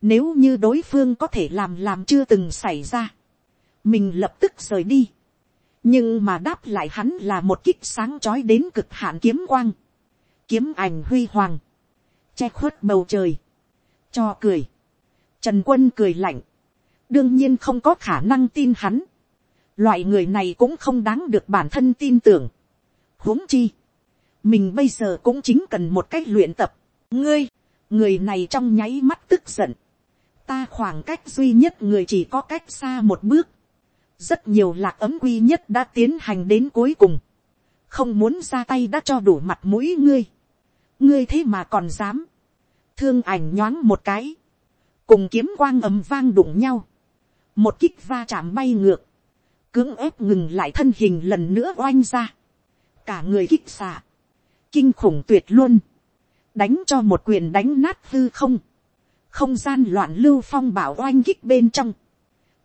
nếu như đối phương có thể làm làm chưa từng xảy ra, mình lập tức rời đi, nhưng mà đáp lại hắn là một kích sáng trói đến cực hạn kiếm quang, kiếm ảnh huy hoàng, che khuất bầu trời, cho cười, trần quân cười lạnh, đương nhiên không có khả năng tin hắn, loại người này cũng không đáng được bản thân tin tưởng, huống chi, mình bây giờ cũng chính cần một cách luyện tập, ngươi, người này trong nháy mắt tức giận, ta khoảng cách duy nhất người chỉ có cách xa một bước, rất nhiều lạc ấm quy nhất đã tiến hành đến cuối cùng, không muốn ra tay đã cho đủ mặt mũi ngươi, ngươi thế mà còn dám, thương ảnh nhoáng một cái, cùng kiếm quang ầm vang đụng nhau, một kích va chạm bay ngược, cưỡng ép ngừng lại thân hình lần nữa oanh ra, cả người kích xạ, kinh khủng tuyệt luôn, đánh cho một quyền đánh nát hư không, không gian loạn lưu phong bảo oanh kích bên trong,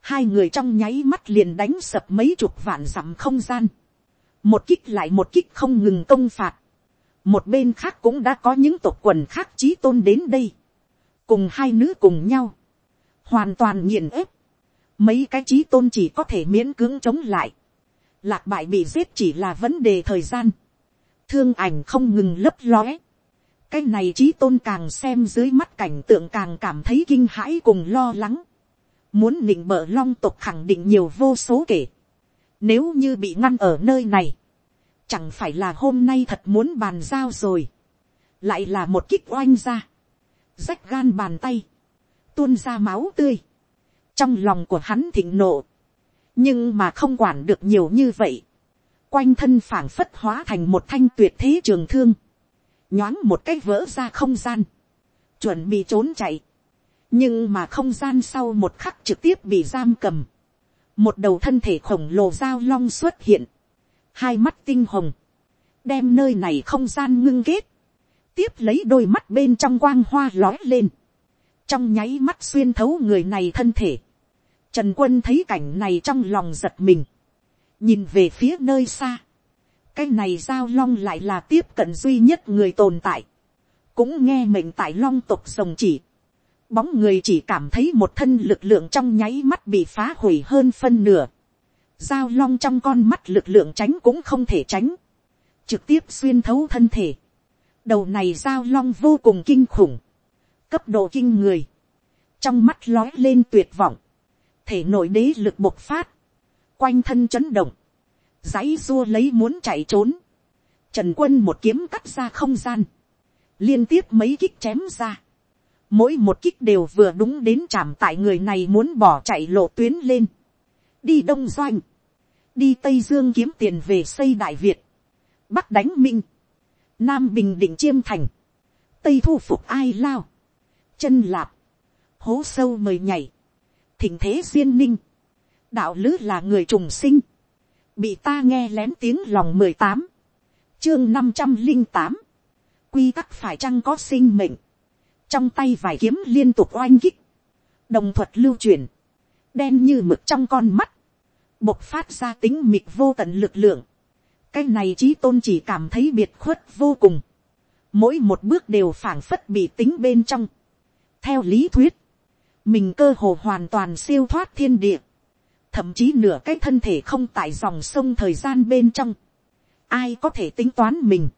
hai người trong nháy mắt liền đánh sập mấy chục vạn dặm không gian, một kích lại một kích không ngừng công phạt, một bên khác cũng đã có những tộc quần khác trí tôn đến đây, cùng hai nữ cùng nhau, hoàn toàn nghiền ép, mấy cái trí tôn chỉ có thể miễn cưỡng chống lại, lạc bại bị giết chỉ là vấn đề thời gian, thương ảnh không ngừng lấp lóe, cái này trí tôn càng xem dưới mắt cảnh tượng càng cảm thấy kinh hãi cùng lo lắng, muốn định bợ long tộc khẳng định nhiều vô số kể, nếu như bị ngăn ở nơi này, chẳng phải là hôm nay thật muốn bàn giao rồi, lại là một kích oanh ra, rách gan bàn tay, tuôn ra máu tươi, trong lòng của hắn thịnh nộ, nhưng mà không quản được nhiều như vậy, quanh thân phảng phất hóa thành một thanh tuyệt thế trường thương, nhoáng một cách vỡ ra không gian, chuẩn bị trốn chạy, nhưng mà không gian sau một khắc trực tiếp bị giam cầm, một đầu thân thể khổng lồ dao long xuất hiện, hai mắt tinh hồng, đem nơi này không gian ngưng kết, tiếp lấy đôi mắt bên trong quang hoa lói lên, trong nháy mắt xuyên thấu người này thân thể, trần quân thấy cảnh này trong lòng giật mình, nhìn về phía nơi xa, cái này giao long lại là tiếp cận duy nhất người tồn tại, cũng nghe mệnh tại long tục rồng chỉ, bóng người chỉ cảm thấy một thân lực lượng trong nháy mắt bị phá hủy hơn phân nửa, giao long trong con mắt lực lượng tránh cũng không thể tránh, trực tiếp xuyên thấu thân thể, đầu này giao long vô cùng kinh khủng, cấp độ kinh người, trong mắt lói lên tuyệt vọng, thể nội đế lực bộc phát, quanh thân chấn động, dãy dua lấy muốn chạy trốn, trần quân một kiếm cắt ra không gian, liên tiếp mấy kích chém ra, mỗi một kích đều vừa đúng đến chạm tại người này muốn bỏ chạy lộ tuyến lên, đi đông doanh, đi tây dương kiếm tiền về xây đại việt, bắc đánh minh, nam bình định chiêm thành, tây thu phục ai lao, chân lạp, hố sâu mời nhảy, thỉnh thế duyên ninh, đạo lữ là người trùng sinh, bị ta nghe lén tiếng lòng mười tám, chương năm trăm linh tám, quy tắc phải chăng có sinh mệnh, trong tay vài kiếm liên tục oanh kích, đồng thuật lưu truyền, đen như mực trong con mắt, bộc phát ra tính mịt vô tận lực lượng, cái này trí tôn chỉ cảm thấy biệt khuất vô cùng, mỗi một bước đều phảng phất bị tính bên trong. theo lý thuyết, mình cơ hồ hoàn toàn siêu thoát thiên địa, thậm chí nửa cái thân thể không tại dòng sông thời gian bên trong, ai có thể tính toán mình,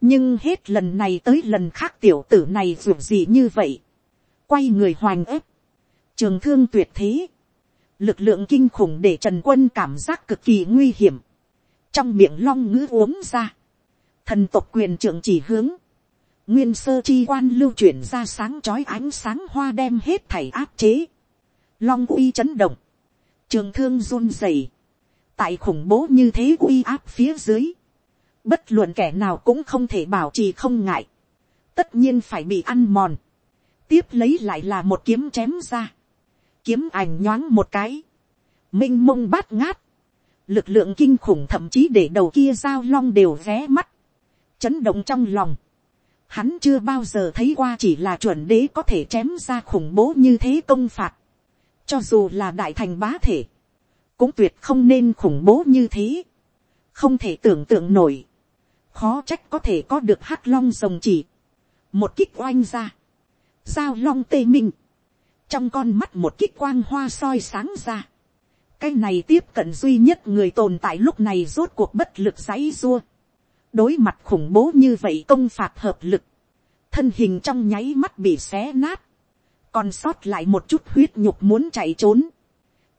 nhưng hết lần này tới lần khác tiểu tử này ruột gì như vậy, quay người hoành ép, trường thương tuyệt thế, lực lượng kinh khủng để trần quân cảm giác cực kỳ nguy hiểm, trong miệng long ngữ uống ra, thần tộc quyền trưởng chỉ hướng, nguyên sơ chi quan lưu chuyển ra sáng chói ánh sáng hoa đem hết thảy áp chế, long uy chấn động, trường thương run rẩy, tại khủng bố như thế uy áp phía dưới, bất luận kẻ nào cũng không thể bảo trì không ngại, tất nhiên phải bị ăn mòn, tiếp lấy lại là một kiếm chém ra, kiếm ảnh nhoáng một cái, minh mông bát ngát, lực lượng kinh khủng thậm chí để đầu kia giao long đều ré mắt, chấn động trong lòng, hắn chưa bao giờ thấy qua chỉ là chuẩn đế có thể chém ra khủng bố như thế công phạt, cho dù là đại thành bá thể, cũng tuyệt không nên khủng bố như thế, không thể tưởng tượng nổi, khó trách có thể có được hắc long rồng chỉ, một kích oanh ra, giao long tê minh, trong con mắt một kích quang hoa soi sáng ra. cái này tiếp cận duy nhất người tồn tại lúc này rốt cuộc bất lực giấy dua đối mặt khủng bố như vậy công phạt hợp lực, thân hình trong nháy mắt bị xé nát, còn sót lại một chút huyết nhục muốn chạy trốn,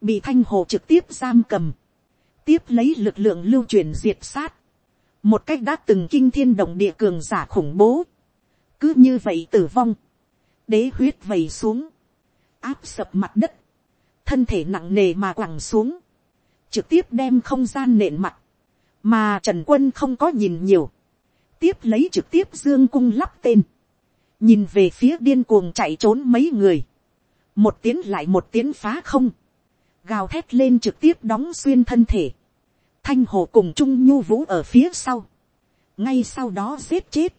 bị thanh hồ trực tiếp giam cầm, tiếp lấy lực lượng lưu truyền diệt sát, một cách đã từng kinh thiên động địa cường giả khủng bố, cứ như vậy tử vong, đế huyết vầy xuống, áp sập mặt đất, thân thể nặng nề mà quẳng xuống, trực tiếp đem không gian nện mặt, mà trần quân không có nhìn nhiều, tiếp lấy trực tiếp dương cung lắp tên, nhìn về phía điên cuồng chạy trốn mấy người, một tiếng lại một tiếng phá không, gào thét lên trực tiếp đóng xuyên thân thể, thanh hồ cùng trung nhu vũ ở phía sau, ngay sau đó giết chết,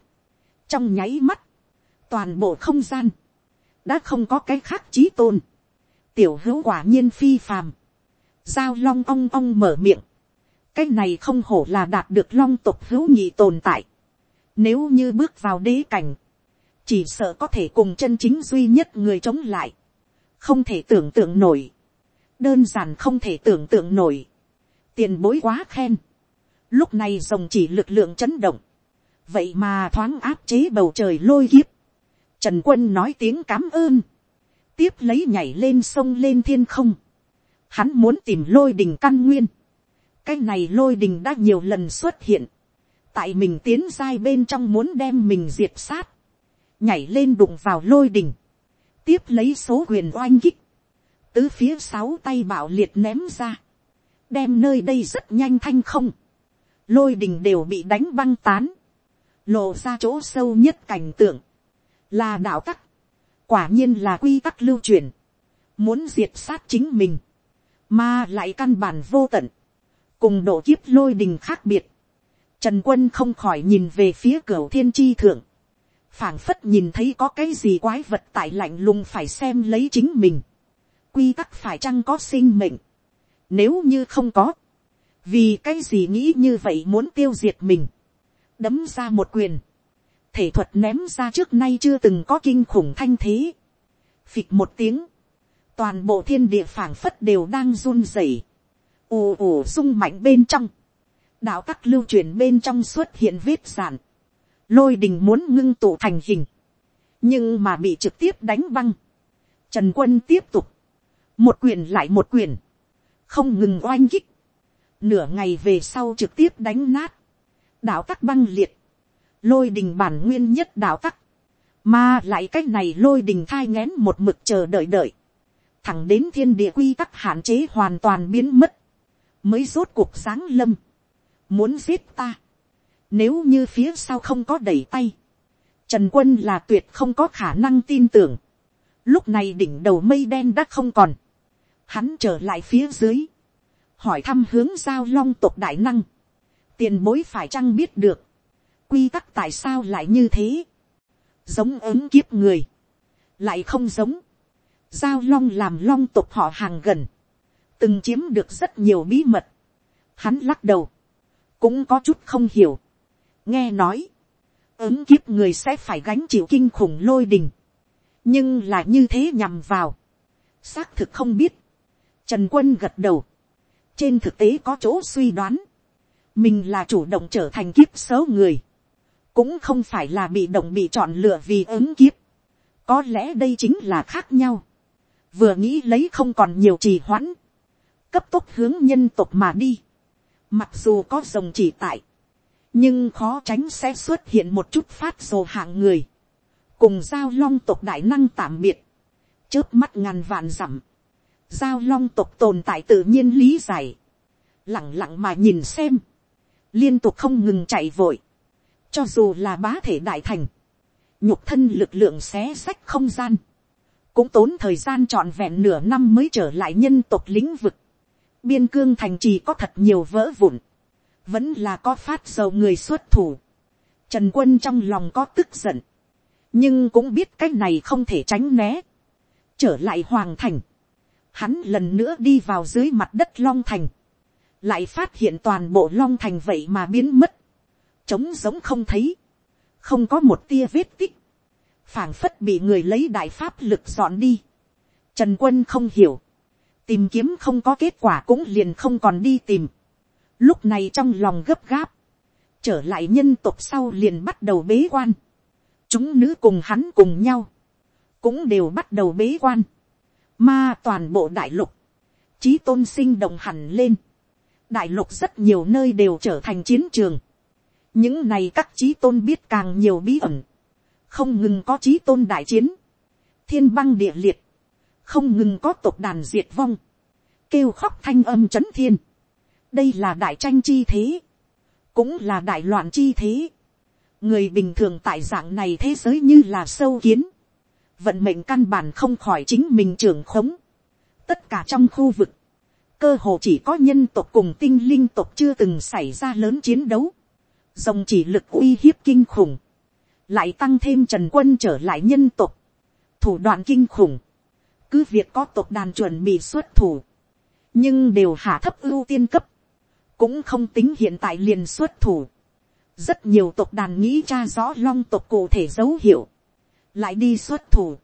trong nháy mắt, toàn bộ không gian, đã không có cái khác trí tôn, tiểu hữu quả nhiên phi phàm, giao long ong ong mở miệng, cái này không hổ là đạt được long tục hữu nhị tồn tại, nếu như bước vào đế cảnh, chỉ sợ có thể cùng chân chính duy nhất người chống lại, không thể tưởng tượng nổi, đơn giản không thể tưởng tượng nổi, tiền bối quá khen, lúc này rồng chỉ lực lượng chấn động, vậy mà thoáng áp chế bầu trời lôi kiếp, Trần quân nói tiếng cảm ơn. Tiếp lấy nhảy lên sông lên thiên không. Hắn muốn tìm lôi đình căn nguyên. Cái này lôi đình đã nhiều lần xuất hiện. Tại mình tiến dai bên trong muốn đem mình diệt sát. Nhảy lên đụng vào lôi đình. Tiếp lấy số quyền oanh kích. Tứ phía sáu tay bảo liệt ném ra. Đem nơi đây rất nhanh thanh không. Lôi đình đều bị đánh băng tán. Lộ ra chỗ sâu nhất cảnh tượng là đạo tắc, quả nhiên là quy tắc lưu truyền, muốn diệt sát chính mình, mà lại căn bản vô tận, cùng độ kiếp lôi đình khác biệt, trần quân không khỏi nhìn về phía cửa thiên tri thượng, phảng phất nhìn thấy có cái gì quái vật tại lạnh lùng phải xem lấy chính mình, quy tắc phải chăng có sinh mệnh, nếu như không có, vì cái gì nghĩ như vậy muốn tiêu diệt mình, đấm ra một quyền, thể thuật ném ra trước nay chưa từng có kinh khủng thanh thế. Phịch một tiếng, toàn bộ thiên địa phảng phất đều đang run rẩy, ù ù rung mạnh bên trong, đạo tắc lưu truyền bên trong xuất hiện vết giản, lôi đình muốn ngưng tụ thành hình, nhưng mà bị trực tiếp đánh băng. Trần quân tiếp tục, một quyền lại một quyền, không ngừng oanh kích, nửa ngày về sau trực tiếp đánh nát, đạo tắc băng liệt, lôi đình bản nguyên nhất đạo tắc, mà lại cái này lôi đình thai ngén một mực chờ đợi đợi, thẳng đến thiên địa quy tắc hạn chế hoàn toàn biến mất, mới rốt cuộc sáng lâm, muốn giết ta, nếu như phía sau không có đẩy tay, trần quân là tuyệt không có khả năng tin tưởng, lúc này đỉnh đầu mây đen đã không còn, hắn trở lại phía dưới, hỏi thăm hướng giao long tộc đại năng, tiền bối phải chăng biết được, quy tắc tại sao lại như thế, giống ứng kiếp người, lại không giống, giao long làm long tộc họ hàng gần, từng chiếm được rất nhiều bí mật, hắn lắc đầu, cũng có chút không hiểu, nghe nói, ứng kiếp người sẽ phải gánh chịu kinh khủng lôi đình, nhưng là như thế nhằm vào, xác thực không biết, trần quân gật đầu, trên thực tế có chỗ suy đoán, mình là chủ động trở thành kiếp xấu người, cũng không phải là bị động bị chọn lựa vì ứng kiếp, có lẽ đây chính là khác nhau, vừa nghĩ lấy không còn nhiều trì hoãn, cấp tốc hướng nhân tộc mà đi, mặc dù có rồng chỉ tại, nhưng khó tránh sẽ xuất hiện một chút phát rồ hạng người, cùng giao long tộc đại năng tạm biệt, chớp mắt ngàn vạn dặm, giao long tộc tồn tại tự nhiên lý giải, lặng lặng mà nhìn xem, liên tục không ngừng chạy vội, cho dù là bá thể đại thành, nhục thân lực lượng xé sách không gian, cũng tốn thời gian trọn vẹn nửa năm mới trở lại nhân tộc lĩnh vực, biên cương thành trì có thật nhiều vỡ vụn, vẫn là có phát dầu người xuất thủ, trần quân trong lòng có tức giận, nhưng cũng biết cái này không thể tránh né, trở lại hoàng thành, hắn lần nữa đi vào dưới mặt đất long thành, lại phát hiện toàn bộ long thành vậy mà biến mất, trống giống không thấy, không có một tia vết tích, phảng phất bị người lấy đại pháp lực dọn đi. Trần quân không hiểu, tìm kiếm không có kết quả cũng liền không còn đi tìm. Lúc này trong lòng gấp gáp, trở lại nhân tộc sau liền bắt đầu bế quan. Chúng nữ cùng hắn cùng nhau, cũng đều bắt đầu bế quan. Mà toàn bộ đại lục, trí tôn sinh động hẳn lên. Đại lục rất nhiều nơi đều trở thành chiến trường. Những này các trí tôn biết càng nhiều bí ẩn. Không ngừng có trí tôn đại chiến. Thiên băng địa liệt. Không ngừng có tộc đàn diệt vong. Kêu khóc thanh âm chấn thiên. Đây là đại tranh chi thế. Cũng là đại loạn chi thế. Người bình thường tại dạng này thế giới như là sâu kiến vận mệnh căn bản không khỏi chính mình trưởng khống. Tất cả trong khu vực, cơ hồ chỉ có nhân tộc cùng tinh linh tộc chưa từng xảy ra lớn chiến đấu. Dòng chỉ lực uy hiếp kinh khủng, lại tăng thêm trần quân trở lại nhân tộc. Thủ đoạn kinh khủng, cứ việc có tộc đàn chuẩn bị xuất thủ, nhưng đều hạ thấp ưu tiên cấp, cũng không tính hiện tại liền xuất thủ. Rất nhiều tộc đàn nghĩ tra rõ long tộc cụ thể dấu hiệu lại đi xuất thủ,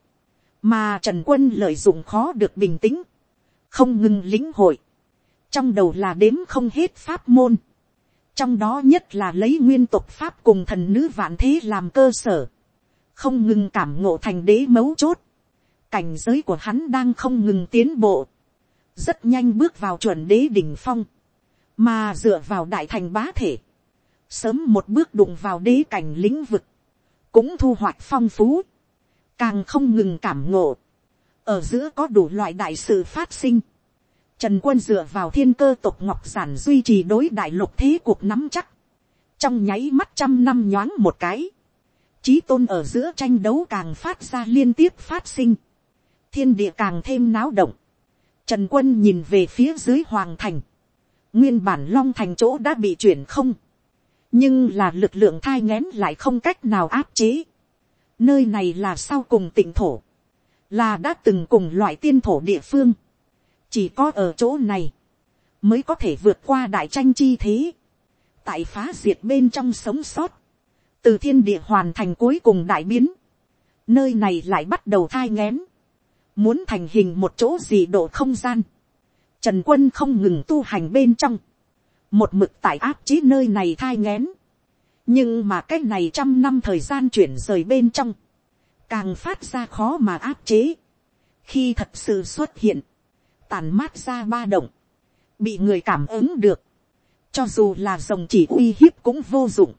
mà trần quân lợi dụng khó được bình tĩnh, không ngừng lĩnh hội, trong đầu là đếm không hết pháp môn, trong đó nhất là lấy nguyên tộc pháp cùng thần nữ vạn thế làm cơ sở, không ngừng cảm ngộ thành đế mấu chốt, cảnh giới của hắn đang không ngừng tiến bộ, rất nhanh bước vào chuẩn đế đỉnh phong, mà dựa vào đại thành bá thể, sớm một bước đụng vào đế cảnh lĩnh vực, cũng thu hoạch phong phú, càng không ngừng cảm ngộ, ở giữa có đủ loại đại sự phát sinh. Trần quân dựa vào thiên cơ tộc ngọc giản duy trì đối đại lục thế cuộc nắm chắc. Trong nháy mắt trăm năm nhoáng một cái. Chí tôn ở giữa tranh đấu càng phát ra liên tiếp phát sinh. Thiên địa càng thêm náo động. Trần quân nhìn về phía dưới hoàng thành. Nguyên bản long thành chỗ đã bị chuyển không. Nhưng là lực lượng thai ngén lại không cách nào áp chế Nơi này là sau cùng tỉnh thổ. Là đã từng cùng loại tiên thổ địa phương. Chỉ có ở chỗ này. Mới có thể vượt qua đại tranh chi thế. Tại phá diệt bên trong sống sót. Từ thiên địa hoàn thành cuối cùng đại biến. Nơi này lại bắt đầu thai ngén. Muốn thành hình một chỗ gì độ không gian. Trần quân không ngừng tu hành bên trong. Một mực tại áp chế nơi này thai ngén nhưng mà cái này trăm năm thời gian chuyển rời bên trong, càng phát ra khó mà áp chế. khi thật sự xuất hiện, tàn mát ra ba động, bị người cảm ứng được, cho dù là rồng chỉ uy hiếp cũng vô dụng.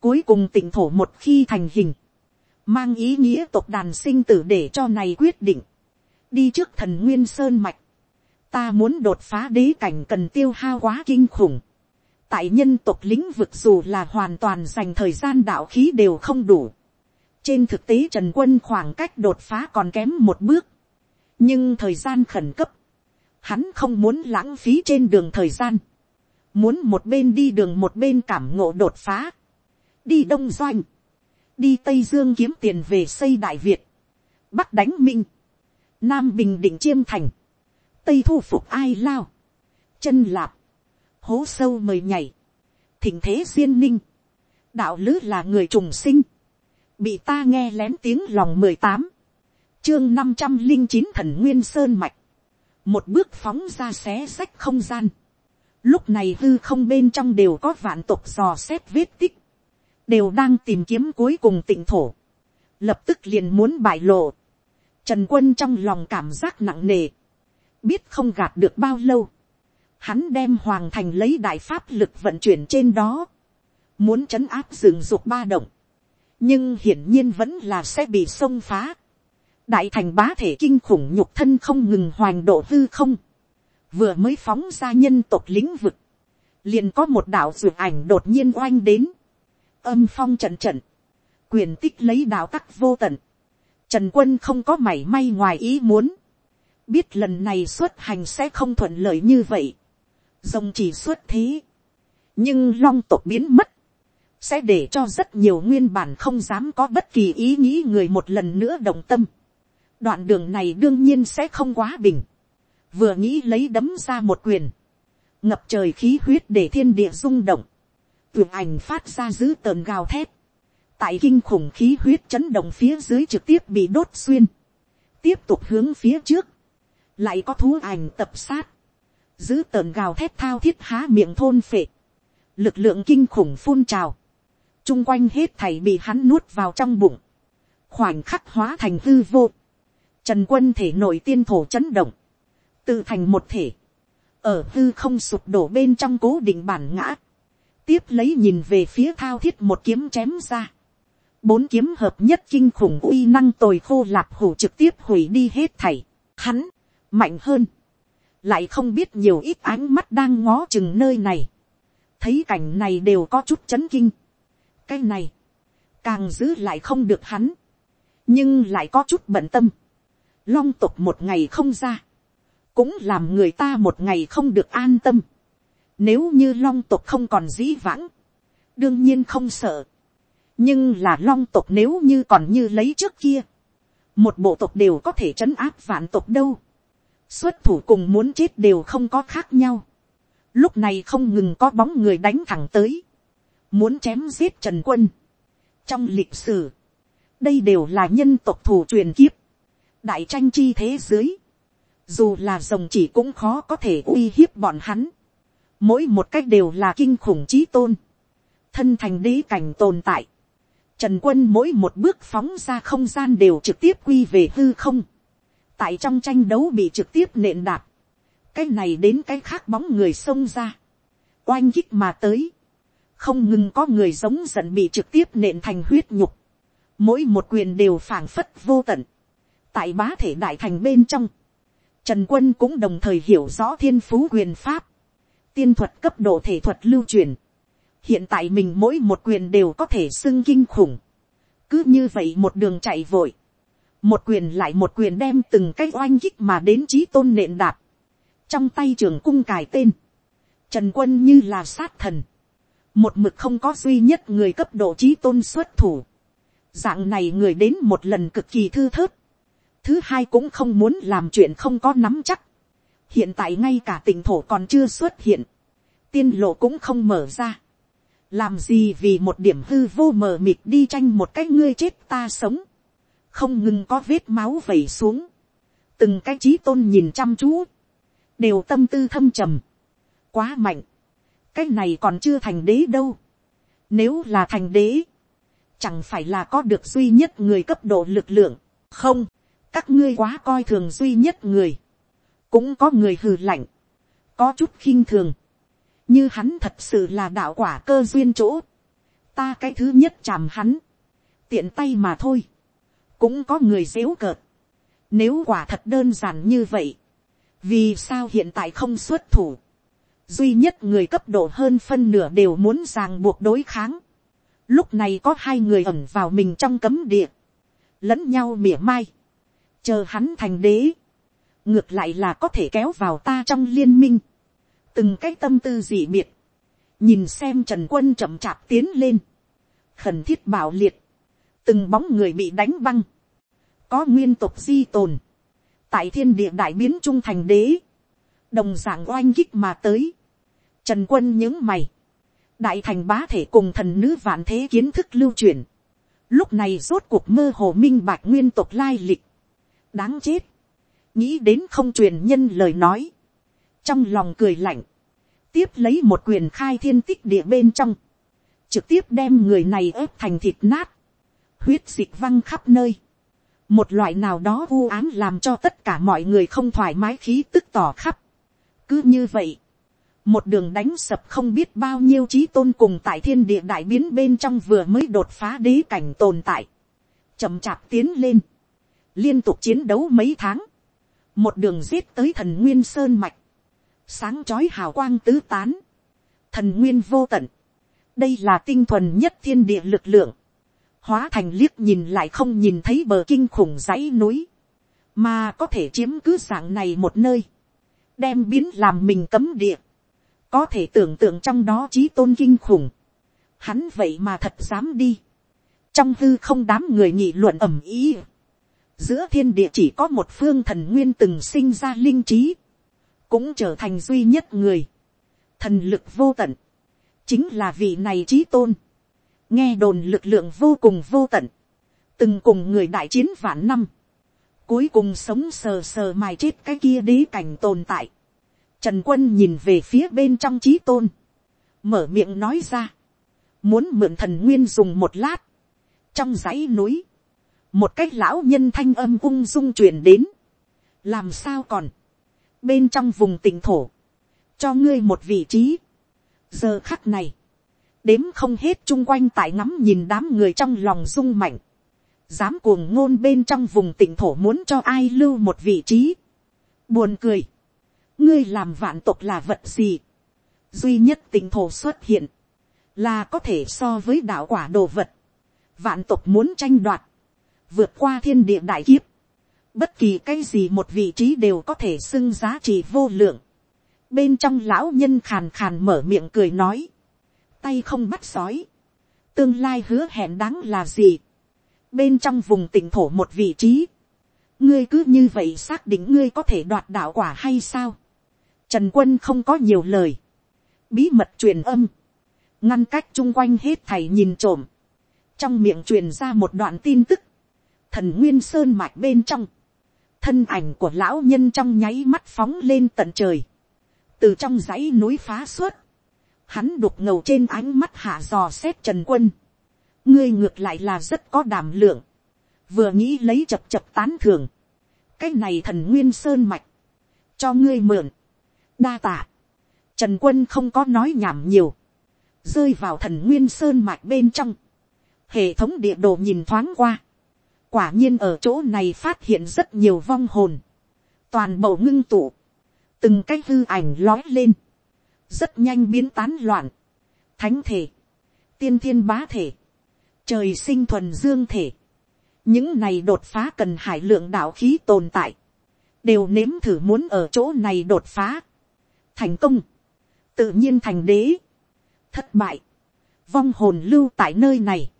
cuối cùng tỉnh thổ một khi thành hình, mang ý nghĩa tộc đàn sinh tử để cho này quyết định, đi trước thần nguyên sơn mạch, ta muốn đột phá đế cảnh cần tiêu hao quá kinh khủng, tại nhân tộc lĩnh vực dù là hoàn toàn dành thời gian đạo khí đều không đủ, trên thực tế trần quân khoảng cách đột phá còn kém một bước, nhưng thời gian khẩn cấp, hắn không muốn lãng phí trên đường thời gian, muốn một bên đi đường một bên cảm ngộ đột phá, đi đông doanh, đi tây dương kiếm tiền về xây đại việt, bắc đánh minh, nam bình định chiêm thành, tây thu phục ai lao, chân lạp, hố sâu mời nhảy, thỉnh thế duyên ninh, đạo lứ là người trùng sinh, bị ta nghe lén tiếng lòng mười tám, chương năm trăm linh chín thần nguyên sơn mạch, một bước phóng ra xé sách không gian, lúc này hư không bên trong đều có vạn tục dò xét vết tích, đều đang tìm kiếm cuối cùng tịnh thổ, lập tức liền muốn bại lộ, trần quân trong lòng cảm giác nặng nề, biết không gạt được bao lâu, hắn đem hoàng thành lấy đại pháp lực vận chuyển trên đó, muốn chấn áp rừng dục ba động, nhưng hiển nhiên vẫn là sẽ bị xông phá. đại thành bá thể kinh khủng nhục thân không ngừng hoành độ hư không, vừa mới phóng ra nhân tộc lĩnh vực, liền có một đạo ruột ảnh đột nhiên oanh đến, âm phong trận trận, quyền tích lấy đạo tắc vô tận, trần quân không có mảy may ngoài ý muốn, biết lần này xuất hành sẽ không thuận lợi như vậy, rồng chỉ xuất thế, nhưng long tộc biến mất, sẽ để cho rất nhiều nguyên bản không dám có bất kỳ ý nghĩ người một lần nữa đồng tâm. đoạn đường này đương nhiên sẽ không quá bình, vừa nghĩ lấy đấm ra một quyền, ngập trời khí huyết để thiên địa rung động, tưởng ảnh phát ra dữ tợn gào thét, tại kinh khủng khí huyết chấn động phía dưới trực tiếp bị đốt xuyên, tiếp tục hướng phía trước, lại có thú ảnh tập sát, Dữ tợn gào thét thao thiết há miệng thôn phệ, lực lượng kinh khủng phun trào, chung quanh hết thảy bị hắn nuốt vào trong bụng, khoảnh khắc hóa thành hư vô, trần quân thể nội tiên thổ chấn động, tự thành một thể, ở hư không sụp đổ bên trong cố định bản ngã, tiếp lấy nhìn về phía thao thiết một kiếm chém ra, bốn kiếm hợp nhất kinh khủng uy năng tồi khô lạp hủ trực tiếp hủy đi hết thảy, hắn, mạnh hơn, lại không biết nhiều ít ánh mắt đang ngó chừng nơi này, thấy cảnh này đều có chút chấn kinh, cái này, càng giữ lại không được hắn, nhưng lại có chút bận tâm, long tục một ngày không ra, cũng làm người ta một ngày không được an tâm, nếu như long tộc không còn dĩ vãng, đương nhiên không sợ, nhưng là long tộc nếu như còn như lấy trước kia, một bộ tộc đều có thể trấn áp vạn tộc đâu, xuất thủ cùng muốn chết đều không có khác nhau, lúc này không ngừng có bóng người đánh thẳng tới, muốn chém giết trần quân. trong lịch sử, đây đều là nhân tộc thủ truyền kiếp, đại tranh chi thế giới, dù là rồng chỉ cũng khó có thể uy hiếp bọn hắn, mỗi một cách đều là kinh khủng trí tôn, thân thành đế cảnh tồn tại, trần quân mỗi một bước phóng ra không gian đều trực tiếp quy về hư không, tại trong tranh đấu bị trực tiếp nện đạp, cái này đến cái khác bóng người xông ra, oanh kích mà tới, không ngừng có người giống giận bị trực tiếp nện thành huyết nhục, mỗi một quyền đều phảng phất vô tận, tại bá thể đại thành bên trong, trần quân cũng đồng thời hiểu rõ thiên phú quyền pháp, tiên thuật cấp độ thể thuật lưu truyền, hiện tại mình mỗi một quyền đều có thể xưng kinh khủng, cứ như vậy một đường chạy vội, một quyền lại một quyền đem từng cái oanh kích mà đến trí tôn nện đạp, trong tay trường cung cài tên, trần quân như là sát thần, một mực không có duy nhất người cấp độ trí tôn xuất thủ, dạng này người đến một lần cực kỳ thư thớt, thứ hai cũng không muốn làm chuyện không có nắm chắc, hiện tại ngay cả tỉnh thổ còn chưa xuất hiện, tiên lộ cũng không mở ra, làm gì vì một điểm hư vô mờ mịt đi tranh một cái ngươi chết ta sống, không ngừng có vết máu vẩy xuống, từng cái trí tôn nhìn chăm chú, đều tâm tư thâm trầm, quá mạnh, cái này còn chưa thành đế đâu, nếu là thành đế, chẳng phải là có được duy nhất người cấp độ lực lượng, không, các ngươi quá coi thường duy nhất người, cũng có người hừ lạnh, có chút khinh thường, như hắn thật sự là đạo quả cơ duyên chỗ, ta cái thứ nhất chàm hắn, tiện tay mà thôi, cũng có người dếu cợt, nếu quả thật đơn giản như vậy, vì sao hiện tại không xuất thủ, duy nhất người cấp độ hơn phân nửa đều muốn ràng buộc đối kháng, lúc này có hai người ẩn vào mình trong cấm địa, lẫn nhau mỉa mai, chờ hắn thành đế, ngược lại là có thể kéo vào ta trong liên minh, từng cái tâm tư dị biệt, nhìn xem trần quân chậm chạp tiến lên, khẩn thiết bảo liệt, từng bóng người bị đánh băng, có nguyên tục di tồn, tại thiên địa đại biến trung thành đế, đồng d ạ n g oanh kích mà tới, trần quân những mày, đại thành bá thể cùng thần nữ vạn thế kiến thức lưu truyền, lúc này rốt cuộc mơ hồ minh bạch nguyên tục lai lịch, đáng chết, nghĩ đến không truyền nhân lời nói, trong lòng cười lạnh, tiếp lấy một quyền khai thiên tích địa bên trong, trực tiếp đem người này ép thành thịt nát, huyết dịch văng khắp nơi, một loại nào đó u ám làm cho tất cả mọi người không thoải mái khí tức tỏ khắp. cứ như vậy, một đường đánh sập không biết bao nhiêu trí tôn cùng tại thiên địa đại biến bên trong vừa mới đột phá đế cảnh tồn tại, chậm chạp tiến lên, liên tục chiến đấu mấy tháng, một đường giết tới thần nguyên sơn mạch, sáng chói hào quang tứ tán, thần nguyên vô tận, đây là tinh thuần nhất thiên địa lực lượng, hóa thành liếc nhìn lại không nhìn thấy bờ kinh khủng dãy núi, mà có thể chiếm cứ dạng này một nơi, đem biến làm mình cấm địa, có thể tưởng tượng trong đó trí tôn kinh khủng, hắn vậy mà thật dám đi, trong thư không đám người nghị luận ẩm ý, giữa thiên địa chỉ có một phương thần nguyên từng sinh ra linh trí, cũng trở thành duy nhất người, thần lực vô tận, chính là vị này trí tôn, nghe đồn lực lượng vô cùng vô tận, từng cùng người đại chiến vạn năm, cuối cùng sống sờ sờ mài chết cái kia đế cảnh tồn tại. Trần quân nhìn về phía bên trong trí tôn, mở miệng nói ra, muốn mượn thần nguyên dùng một lát, trong dãy núi, một cái lão nhân thanh âm ung dung truyền đến, làm sao còn, bên trong vùng tỉnh thổ, cho ngươi một vị trí, giờ khắc này, đếm không hết chung quanh tại ngắm nhìn đám người trong lòng rung mạnh, dám cuồng ngôn bên trong vùng tỉnh thổ muốn cho ai lưu một vị trí. Buồn cười, ngươi làm vạn tộc là vật gì, duy nhất tỉnh thổ xuất hiện, là có thể so với đạo quả đồ vật, vạn tộc muốn tranh đoạt, vượt qua thiên địa đại kiếp, bất kỳ cái gì một vị trí đều có thể xưng giá trị vô lượng. Bên trong lão nhân khàn khàn mở miệng cười nói, tay không bắt sói, tương lai hứa hẹn đáng là gì, bên trong vùng tỉnh thổ một vị trí, ngươi cứ như vậy xác định ngươi có thể đoạt đạo quả hay sao, trần quân không có nhiều lời, bí mật truyền âm, ngăn cách chung quanh hết thầy nhìn trộm, trong miệng truyền ra một đoạn tin tức, thần nguyên sơn mạch bên trong, thân ảnh của lão nhân trong nháy mắt phóng lên tận trời, từ trong dãy núi phá suốt, hắn đục ngầu trên ánh mắt hạ dò xét trần quân, ngươi ngược lại là rất có đảm lượng, vừa nghĩ lấy chập chập tán thường, cái này thần nguyên sơn mạch, cho ngươi mượn, đa tạ, trần quân không có nói nhảm nhiều, rơi vào thần nguyên sơn mạch bên trong, hệ thống địa đồ nhìn thoáng qua, quả nhiên ở chỗ này phát hiện rất nhiều vong hồn, toàn bộ ngưng tụ, từng cái hư ảnh lói lên, rất nhanh biến tán loạn, thánh thể, tiên thiên bá thể, trời sinh thuần dương thể, những này đột phá cần hải lượng đạo khí tồn tại, đều nếm thử muốn ở chỗ này đột phá, thành công, tự nhiên thành đế, thất bại, vong hồn lưu tại nơi này,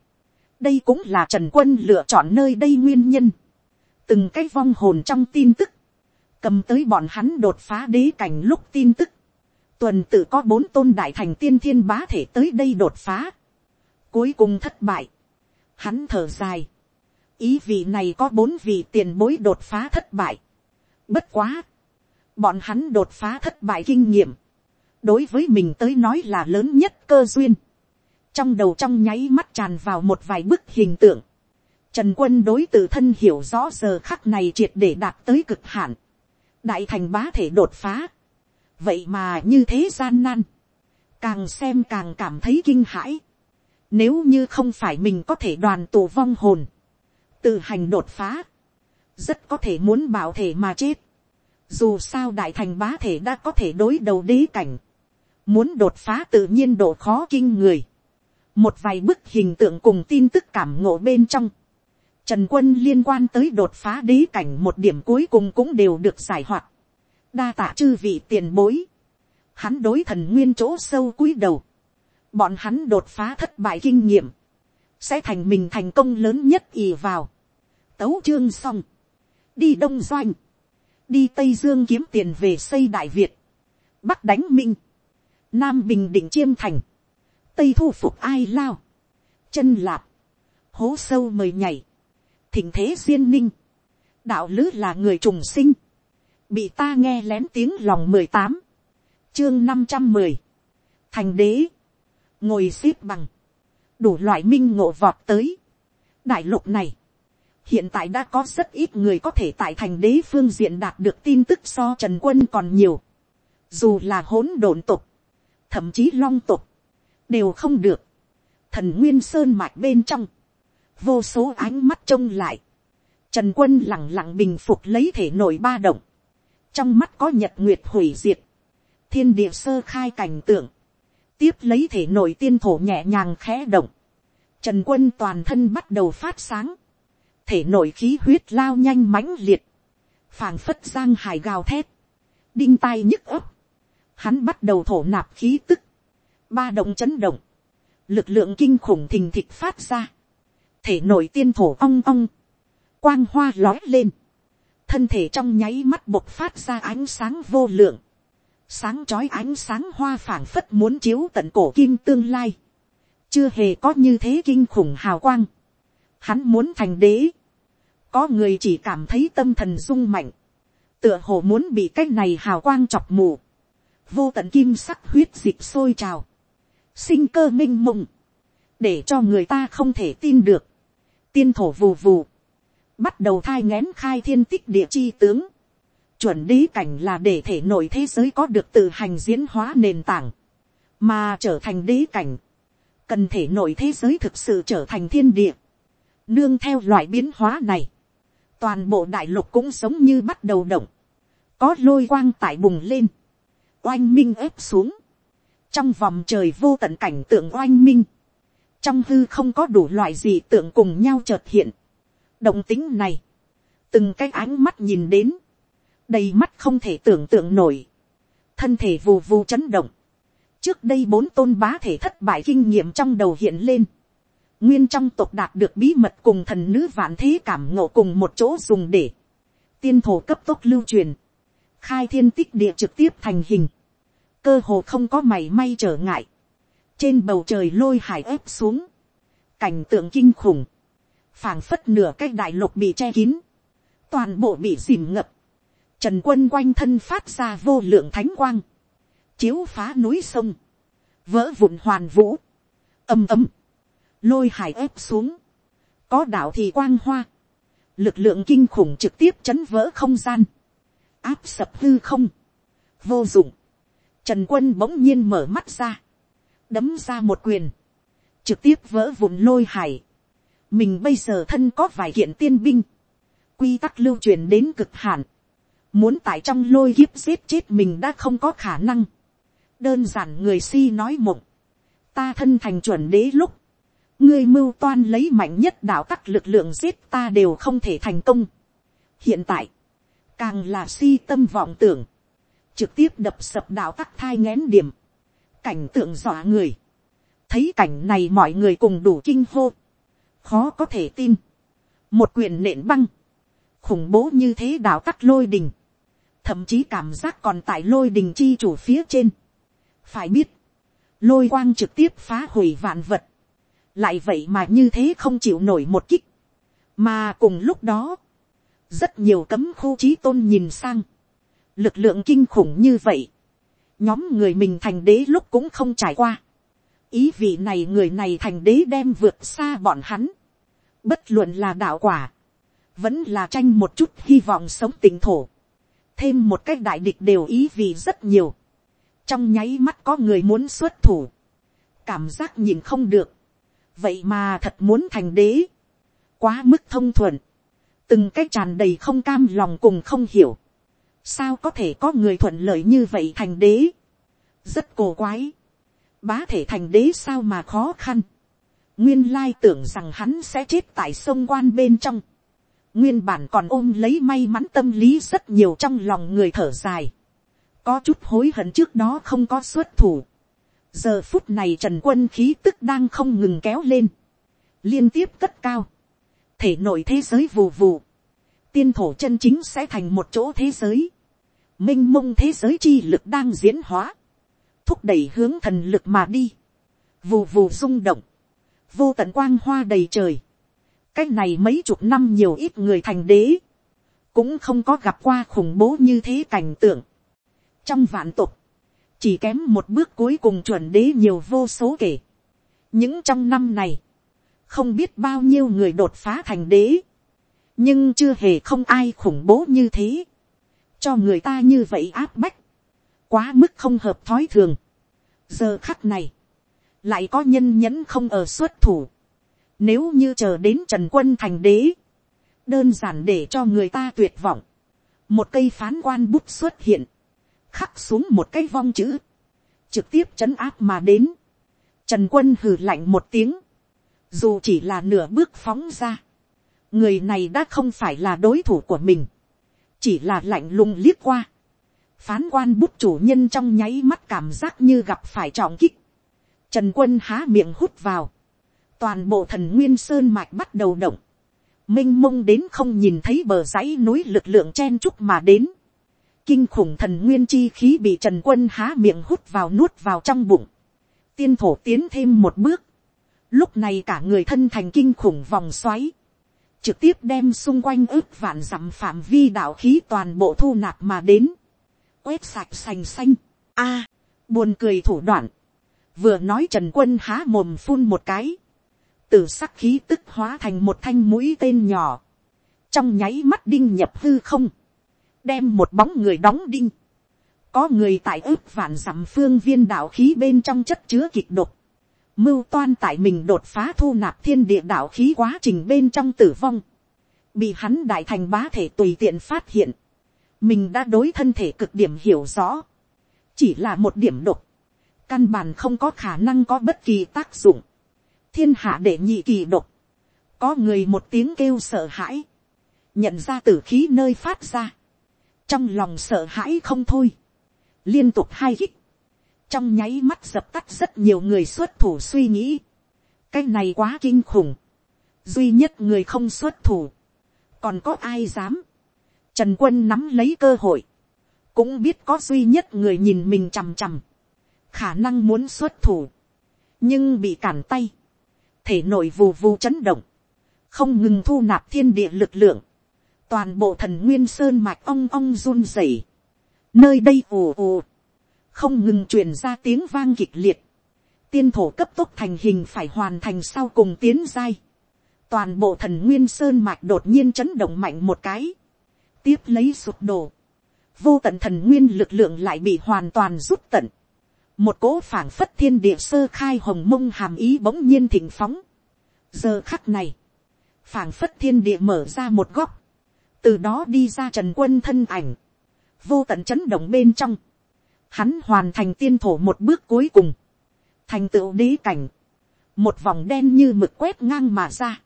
đây cũng là trần quân lựa chọn nơi đây nguyên nhân, từng cái vong hồn trong tin tức, cầm tới bọn hắn đột phá đế cảnh lúc tin tức, tuần tự có bốn tôn đại thành tiên thiên bá thể tới đây đột phá. Cuối cùng thất bại. Hắn thở dài. Ý vị này có bốn vị tiền bối đột phá thất bại. Bất quá. Bọn hắn đột phá thất bại kinh nghiệm. Đối với mình tới nói là lớn nhất cơ duyên. Trong đầu trong nháy mắt tràn vào một vài bức hình tượng. Trần quân đối tự thân hiểu rõ giờ khắc này triệt để đạt tới cực hạn. Đại thành bá thể đột phá. Vậy mà như thế gian nan, càng xem càng cảm thấy kinh hãi. Nếu như không phải mình có thể đoàn tù vong hồn, tự hành đột phá, rất có thể muốn bảo thể mà chết, dù sao đại thành bá thể đã có thể đối đầu đế cảnh, muốn đột phá tự nhiên độ khó kinh người, một vài bức hình tượng cùng tin tức cảm ngộ bên trong, Trần quân liên quan tới đột phá đế cảnh một điểm cuối cùng cũng đều được giải hoạt. Đa tạ chư vị tiền bối. Hắn đối thần nguyên chỗ sâu cúi đầu. Bọn hắn đột phá thất bại kinh nghiệm. Sẽ thành mình thành công lớn nhất ì vào. Tấu chương xong. Đi Đông Doanh. Đi Tây Dương kiếm tiền về xây Đại Việt. Bắc đánh Minh. Nam Bình Định Chiêm Thành. Tây thu phục ai lao. Chân lạp. Hố sâu mời nhảy. Thỉnh thế duyên ninh, đạo lứ là người trùng sinh, bị ta nghe lén tiếng lòng mười tám, chương năm trăm mười, thành đế, ngồi x ế p bằng, đủ loại minh ngộ vọt tới. đại lục này, hiện tại đã có rất ít người có thể tại thành đế phương diện đạt được tin tức so trần quân còn nhiều, dù là hỗn độn tục, thậm chí long tục, đều không được. thần nguyên sơn mạch bên trong, vô số ánh mắt trông lại, trần quân lặng lặng bình phục lấy thể nội ba động, trong mắt có nhật nguyệt hủy diệt, thiên địa sơ khai cảnh tượng, tiếp lấy thể nội tiên thổ nhẹ nhàng khẽ động, trần quân toàn thân bắt đầu phát sáng, thể nội khí huyết lao nhanh mãnh liệt, phảng phất giang hải gào thét, đinh tai nhức ấp, hắn bắt đầu thổ nạp khí tức, ba động chấn động, lực lượng kinh khủng thình thịch phát ra, thể nội tiên thổ ong ong, quang hoa lói lên, thân thể trong nháy mắt bộc phát ra ánh sáng vô lượng, sáng trói ánh sáng hoa phảng phất muốn chiếu tận cổ kim tương lai, chưa hề có như thế kinh khủng hào quang, hắn muốn thành đế, có người chỉ cảm thấy tâm thần rung mạnh, tựa hồ muốn bị cái này hào quang chọc mù, vô tận kim sắc huyết dịch sôi trào, sinh cơ m i n h mộng, để cho người ta không thể tin được, tiên thổ vù vù, bắt đầu thai ngén khai thiên tích địa chi tướng, chuẩn đế cảnh là để thể nội thế giới có được tự hành diễn hóa nền tảng, mà trở thành đế cảnh, cần thể nội thế giới thực sự trở thành thiên địa, nương theo loại biến hóa này, toàn bộ đại lục cũng sống như bắt đầu động, có lôi quang tại bùng lên, oanh minh ép xuống, trong vòng trời vô tận cảnh tượng oanh minh, trong hư không có đủ loại gì tượng cùng nhau chợt hiện. động tính này, từng cái ánh mắt nhìn đến, đầy mắt không thể tưởng tượng nổi, thân thể vù vù chấn động, trước đây bốn tôn bá thể thất bại kinh nghiệm trong đầu hiện lên, nguyên trong tộc đạt được bí mật cùng thần nữ vạn thế cảm ngộ cùng một chỗ dùng để, tiên thổ cấp tốc lưu truyền, khai thiên tích địa trực tiếp thành hình, cơ hồ không có mảy may trở ngại, trên bầu trời lôi hải ép xuống, cảnh tượng kinh khủng, phảng phất nửa cái đại lục bị che kín, toàn bộ bị dìm ngập, trần quân quanh thân phát ra vô lượng thánh quang, chiếu phá núi sông, vỡ vụn hoàn vũ, ầm ầm, lôi hải ép xuống, có đạo thì quang hoa, lực lượng kinh khủng trực tiếp chấn vỡ không gian, áp sập hư không, vô dụng, trần quân bỗng nhiên mở mắt ra, đấm ra một quyền, trực tiếp vỡ vụn lôi hải. mình bây giờ thân có vài kiện tiên binh, quy tắc lưu truyền đến cực hạn, muốn tại trong lôi kiếp giết chết mình đã không có khả năng. đơn giản người si nói mộng, ta thân thành chuẩn đế lúc, ngươi mưu toan lấy mạnh nhất đạo tắc lực lượng giết ta đều không thể thành công. hiện tại, càng là si tâm vọng tưởng, trực tiếp đập sập đạo tắc thai ngén điểm, cảnh tượng dọa người, thấy cảnh này mọi người cùng đủ kinh hô, khó có thể tin, một quyền nện băng, khủng bố như thế đảo tắt lôi đình, thậm chí cảm giác còn tại lôi đình chi chủ phía trên. phải biết, lôi quang trực tiếp phá hủy vạn vật, lại vậy mà như thế không chịu nổi một kích, mà cùng lúc đó, rất nhiều cấm khu trí tôn nhìn sang, lực lượng kinh khủng như vậy, nhóm người mình thành đế lúc cũng không trải qua. ý vị này người này thành đế đem vượt xa bọn hắn. bất luận là đạo quả, vẫn là tranh một chút hy vọng sống tỉnh thổ. thêm một cách đại địch đều ý vị rất nhiều. trong nháy mắt có người muốn xuất thủ. cảm giác nhìn không được. vậy mà thật muốn thành đế. quá mức thông thuận, từng cái tràn đầy không cam lòng cùng không hiểu, sao có thể có người thuận lợi như vậy thành đế, rất cổ quái, bá thể thành đế sao mà khó khăn, nguyên lai tưởng rằng hắn sẽ chết tại sông quan bên trong, nguyên bản còn ôm lấy may mắn tâm lý rất nhiều trong lòng người thở dài, có chút hối hận trước đó không có xuất thủ, giờ phút này trần quân khí tức đang không ngừng kéo lên, liên tiếp cất cao, thể nội thế giới vù vù, tiên thổ chân chính sẽ thành một chỗ thế giới, m i n h mông thế giới chi lực đang diễn hóa, thúc đẩy hướng thần lực mà đi, vù vù rung động, vô tận quang hoa đầy trời, cái này mấy chục năm nhiều ít người thành đế, cũng không có gặp qua khủng bố như thế cảnh tượng. trong vạn tục, chỉ kém một bước cuối cùng chuẩn đế nhiều vô số kể. những trong năm này, không biết bao nhiêu người đột phá thành đế, nhưng chưa hề không ai khủng bố như thế, cho người ta như vậy áp bách, quá mức không hợp thói thường. giờ khắc này, lại có nhân nhẫn không ở xuất thủ, nếu như chờ đến trần quân thành đế, đơn giản để cho người ta tuyệt vọng, một cây phán quan bút xuất hiện, khắc xuống một cái vong chữ, trực tiếp chấn áp mà đến, trần quân hừ lạnh một tiếng, dù chỉ là nửa bước phóng ra, người này đã không phải là đối thủ của mình, chỉ là lạnh lùng liếc qua, phán quan bút chủ nhân trong nháy mắt cảm giác như gặp phải trọng kích, trần quân há miệng hút vào, toàn bộ thần nguyên sơn mạch bắt đầu động, m i n h mông đến không nhìn thấy bờ dãy núi lực lượng chen chúc mà đến, kinh khủng thần nguyên chi khí bị trần quân há miệng hút vào nuốt vào trong bụng, tiên thổ tiến thêm một bước, Lúc này cả người thân thành kinh khủng vòng xoáy. Trực tiếp đem xung quanh ước vạn dặm phạm vi đạo khí toàn bộ thu nạp mà đến. Quét sạch sành xanh. a, buồn cười thủ đoạn. Vừa nói Trần Quân há mồm phun một cái. Từ sắc khí tức hóa thành một thanh mũi tên nhỏ. Trong nháy mắt đinh nhập hư không. Đem một bóng người đóng đinh. Có người tại ước vạn dặm phương viên đạo khí bên trong chất chứa kịch độc mưu toan tại mình đột phá thu nạp thiên địa đạo khí quá trình bên trong tử vong, bị hắn đại thành bá thể tùy tiện phát hiện, mình đã đối thân thể cực điểm hiểu rõ, chỉ là một điểm độc, căn bản không có khả năng có bất kỳ tác dụng, thiên hạ để nhị kỳ độc, có người một tiếng kêu sợ hãi, nhận ra tử khí nơi phát ra, trong lòng sợ hãi không thôi, liên tục hai hít, trong nháy mắt dập tắt rất nhiều người xuất thủ suy nghĩ. cái này quá kinh khủng. duy nhất người không xuất thủ. còn có ai dám. trần quân nắm lấy cơ hội. cũng biết có duy nhất người nhìn mình chằm chằm. khả năng muốn xuất thủ. nhưng bị cản tay. thể nội vù vù chấn động. không ngừng thu nạp thiên địa lực lượng. toàn bộ thần nguyên sơn mạch ong ong run rẩy. nơi đây ù ù không ngừng truyền ra tiếng vang kịch liệt, tiên thổ cấp tốc thành hình phải hoàn thành sau cùng tiến giai, toàn bộ thần nguyên sơn mạch đột nhiên chấn động mạnh một cái, tiếp lấy sụp đổ, vô tận thần nguyên lực lượng lại bị hoàn toàn rút tận, một cỗ phảng phất thiên địa sơ khai hồng mông hàm ý bỗng nhiên thịnh phóng, giờ khắc này, phảng phất thiên địa mở ra một góc, từ đó đi ra trần quân thân ảnh, vô tận chấn động bên trong, hắn hoàn thành tiên thổ một bước cuối cùng, thành tựu đế cảnh, một vòng đen như mực quét ngang mà ra,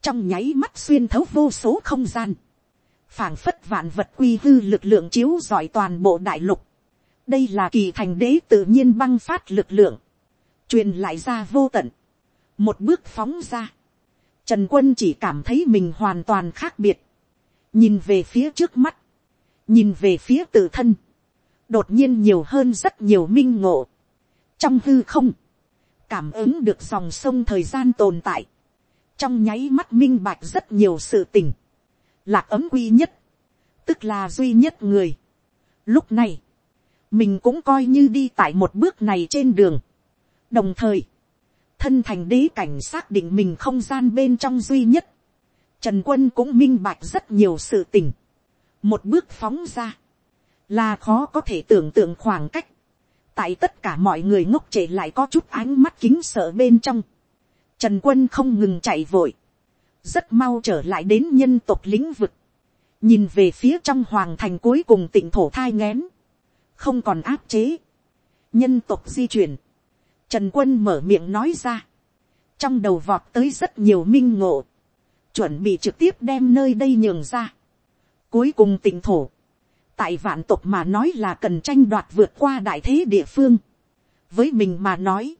trong nháy mắt xuyên thấu vô số không gian, phảng phất vạn vật quy hư lực lượng chiếu giỏi toàn bộ đại lục, đây là kỳ thành đế tự nhiên băng phát lực lượng, truyền lại ra vô tận, một bước phóng ra, trần quân chỉ cảm thấy mình hoàn toàn khác biệt, nhìn về phía trước mắt, nhìn về phía tự thân, đột nhiên nhiều hơn rất nhiều minh ngộ. trong hư không, cảm ứng được dòng sông thời gian tồn tại, trong nháy mắt minh bạch rất nhiều sự tình, lạc ấm quy nhất, tức là duy nhất người. lúc này, mình cũng coi như đi tại một bước này trên đường. đồng thời, thân thành đế cảnh xác định mình không gian bên trong duy nhất. Trần quân cũng minh bạch rất nhiều sự tình. một bước phóng ra, là khó có thể tưởng tượng khoảng cách, tại tất cả mọi người ngốc trệ lại có chút ánh mắt kính sợ bên trong, trần quân không ngừng chạy vội, rất mau trở lại đến nhân tộc lĩnh vực, nhìn về phía trong hoàng thành cuối cùng tỉnh thổ thai ngén, không còn áp chế, nhân tộc di chuyển, trần quân mở miệng nói ra, trong đầu vọt tới rất nhiều minh ngộ, chuẩn bị trực tiếp đem nơi đây nhường ra. Cuối cùng tỉnh thổ, tại vạn tộc mà nói là cần tranh đoạt vượt qua đại thế địa phương. với mình mà nói,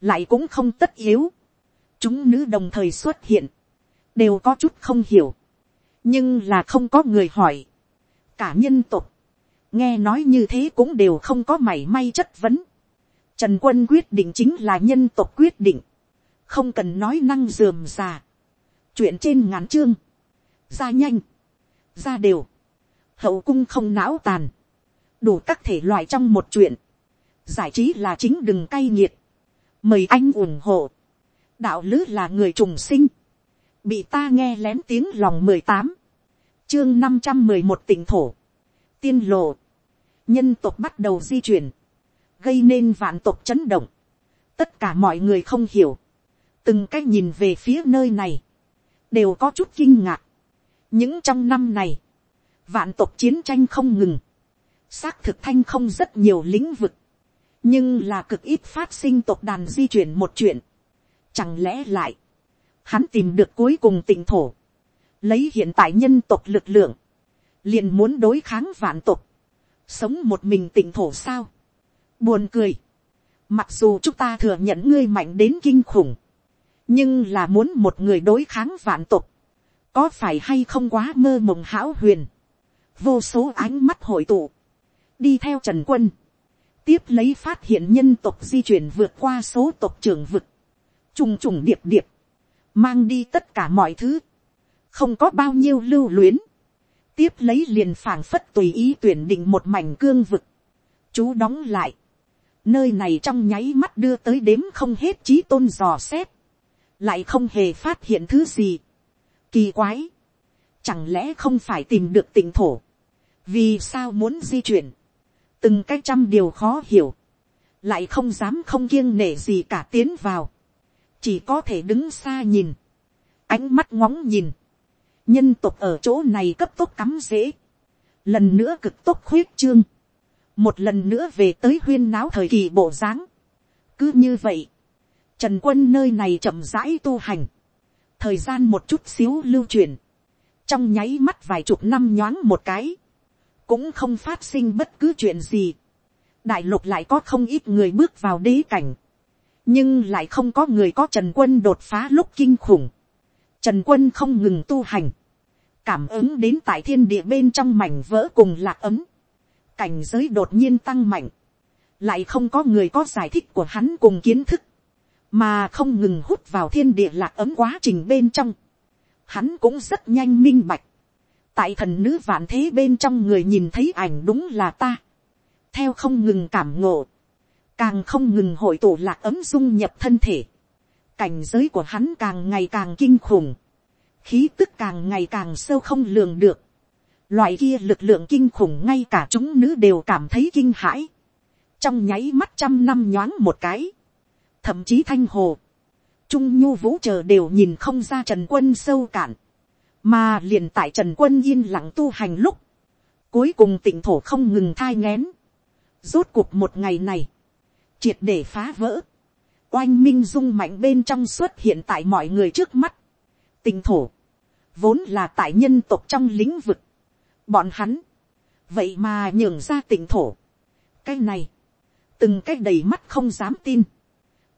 lại cũng không tất yếu. chúng nữ đồng thời xuất hiện, đều có chút không hiểu, nhưng là không có người hỏi. cả nhân tộc, nghe nói như thế cũng đều không có mảy may chất vấn. Trần quân quyết định chính là nhân tộc quyết định, không cần nói năng dườm già. chuyện trên ngắn chương, ra nhanh, ra đều, hậu cung không não tàn, đủ các thể loại trong một chuyện, giải trí là chính đừng cay nghiệt, mời anh ủng hộ, đạo lứ là người trùng sinh, bị ta nghe lén tiếng lòng mười tám, chương năm trăm mười một tỉnh thổ, tiên lộ, nhân tộc bắt đầu di chuyển, gây nên vạn tộc chấn động, tất cả mọi người không hiểu, từng cái nhìn về phía nơi này, đều có chút kinh ngạc. những trong năm này, vạn tộc chiến tranh không ngừng, xác thực thanh không rất nhiều lĩnh vực, nhưng là cực ít phát sinh tộc đàn di chuyển một chuyện. Chẳng lẽ lại, hắn tìm được cuối cùng tỉnh thổ, lấy hiện tại nhân tộc lực lượng, liền muốn đối kháng vạn tộc, sống một mình tỉnh thổ sao. Buồn cười, mặc dù chúng ta thừa nhận ngươi mạnh đến kinh khủng, nhưng là muốn một người đối kháng vạn tộc, có phải hay không quá mơ mộng hão huyền, vô số ánh mắt hội tụ, đi theo trần quân, tiếp lấy phát hiện nhân tộc di chuyển vượt qua số tộc trưởng vực, trùng trùng điệp điệp, mang đi tất cả mọi thứ, không có bao nhiêu lưu luyến, tiếp lấy liền phảng phất tùy ý tuyển định một mảnh cương vực, chú đóng lại, nơi này trong nháy mắt đưa tới đếm không hết trí tôn dò xét, lại không hề phát hiện thứ gì. Kỳ quái, chẳng lẽ không phải tìm được tỉnh thổ, vì sao muốn di chuyển, từng cái trăm điều khó hiểu, lại không dám không kiêng nể gì cả tiến vào, chỉ có thể đứng xa nhìn, ánh mắt ngóng nhìn, nhân tục ở chỗ này cấp tốc cắm dễ, lần nữa cực tốc khuyết trương, một lần nữa về tới huyên náo thời kỳ bộ dáng, cứ như vậy, Trần quân nơi này chậm rãi tu hành. Thời gian một chút xíu lưu truyền. Trong nháy mắt vài chục năm nhoáng một cái. Cũng không phát sinh bất cứ chuyện gì. Đại lục lại có không ít người bước vào đế cảnh. Nhưng lại không có người có Trần quân đột phá lúc kinh khủng. Trần quân không ngừng tu hành. Cảm ứng đến tại thiên địa bên trong mảnh vỡ cùng lạc ấm. Cảnh giới đột nhiên tăng mạnh. Lại không có người có giải thích của hắn cùng kiến thức mà không ngừng hút vào thiên địa lạc ấm quá trình bên trong, hắn cũng rất nhanh minh bạch, tại thần nữ vạn thế bên trong người nhìn thấy ảnh đúng là ta, theo không ngừng cảm ngộ, càng không ngừng hội tụ lạc ấm dung nhập thân thể, cảnh giới của hắn càng ngày càng kinh khủng, khí tức càng ngày càng sâu không lường được, loại kia lực lượng kinh khủng ngay cả chúng nữ đều cảm thấy kinh hãi, trong nháy mắt trăm năm nhoáng một cái, thậm chí thanh hồ, trung nhu vũ chờ đều nhìn không ra trần quân sâu cạn, mà liền tại trần quân yên lặng tu hành lúc, cuối cùng tỉnh thổ không ngừng thai ngén, rốt cuộc một ngày này, triệt để phá vỡ, oanh minh dung mạnh bên trong xuất hiện tại mọi người trước mắt, tỉnh thổ, vốn là tại nhân tộc trong lĩnh vực, bọn hắn, vậy mà nhường ra tỉnh thổ, cái này, từng cái đầy mắt không dám tin,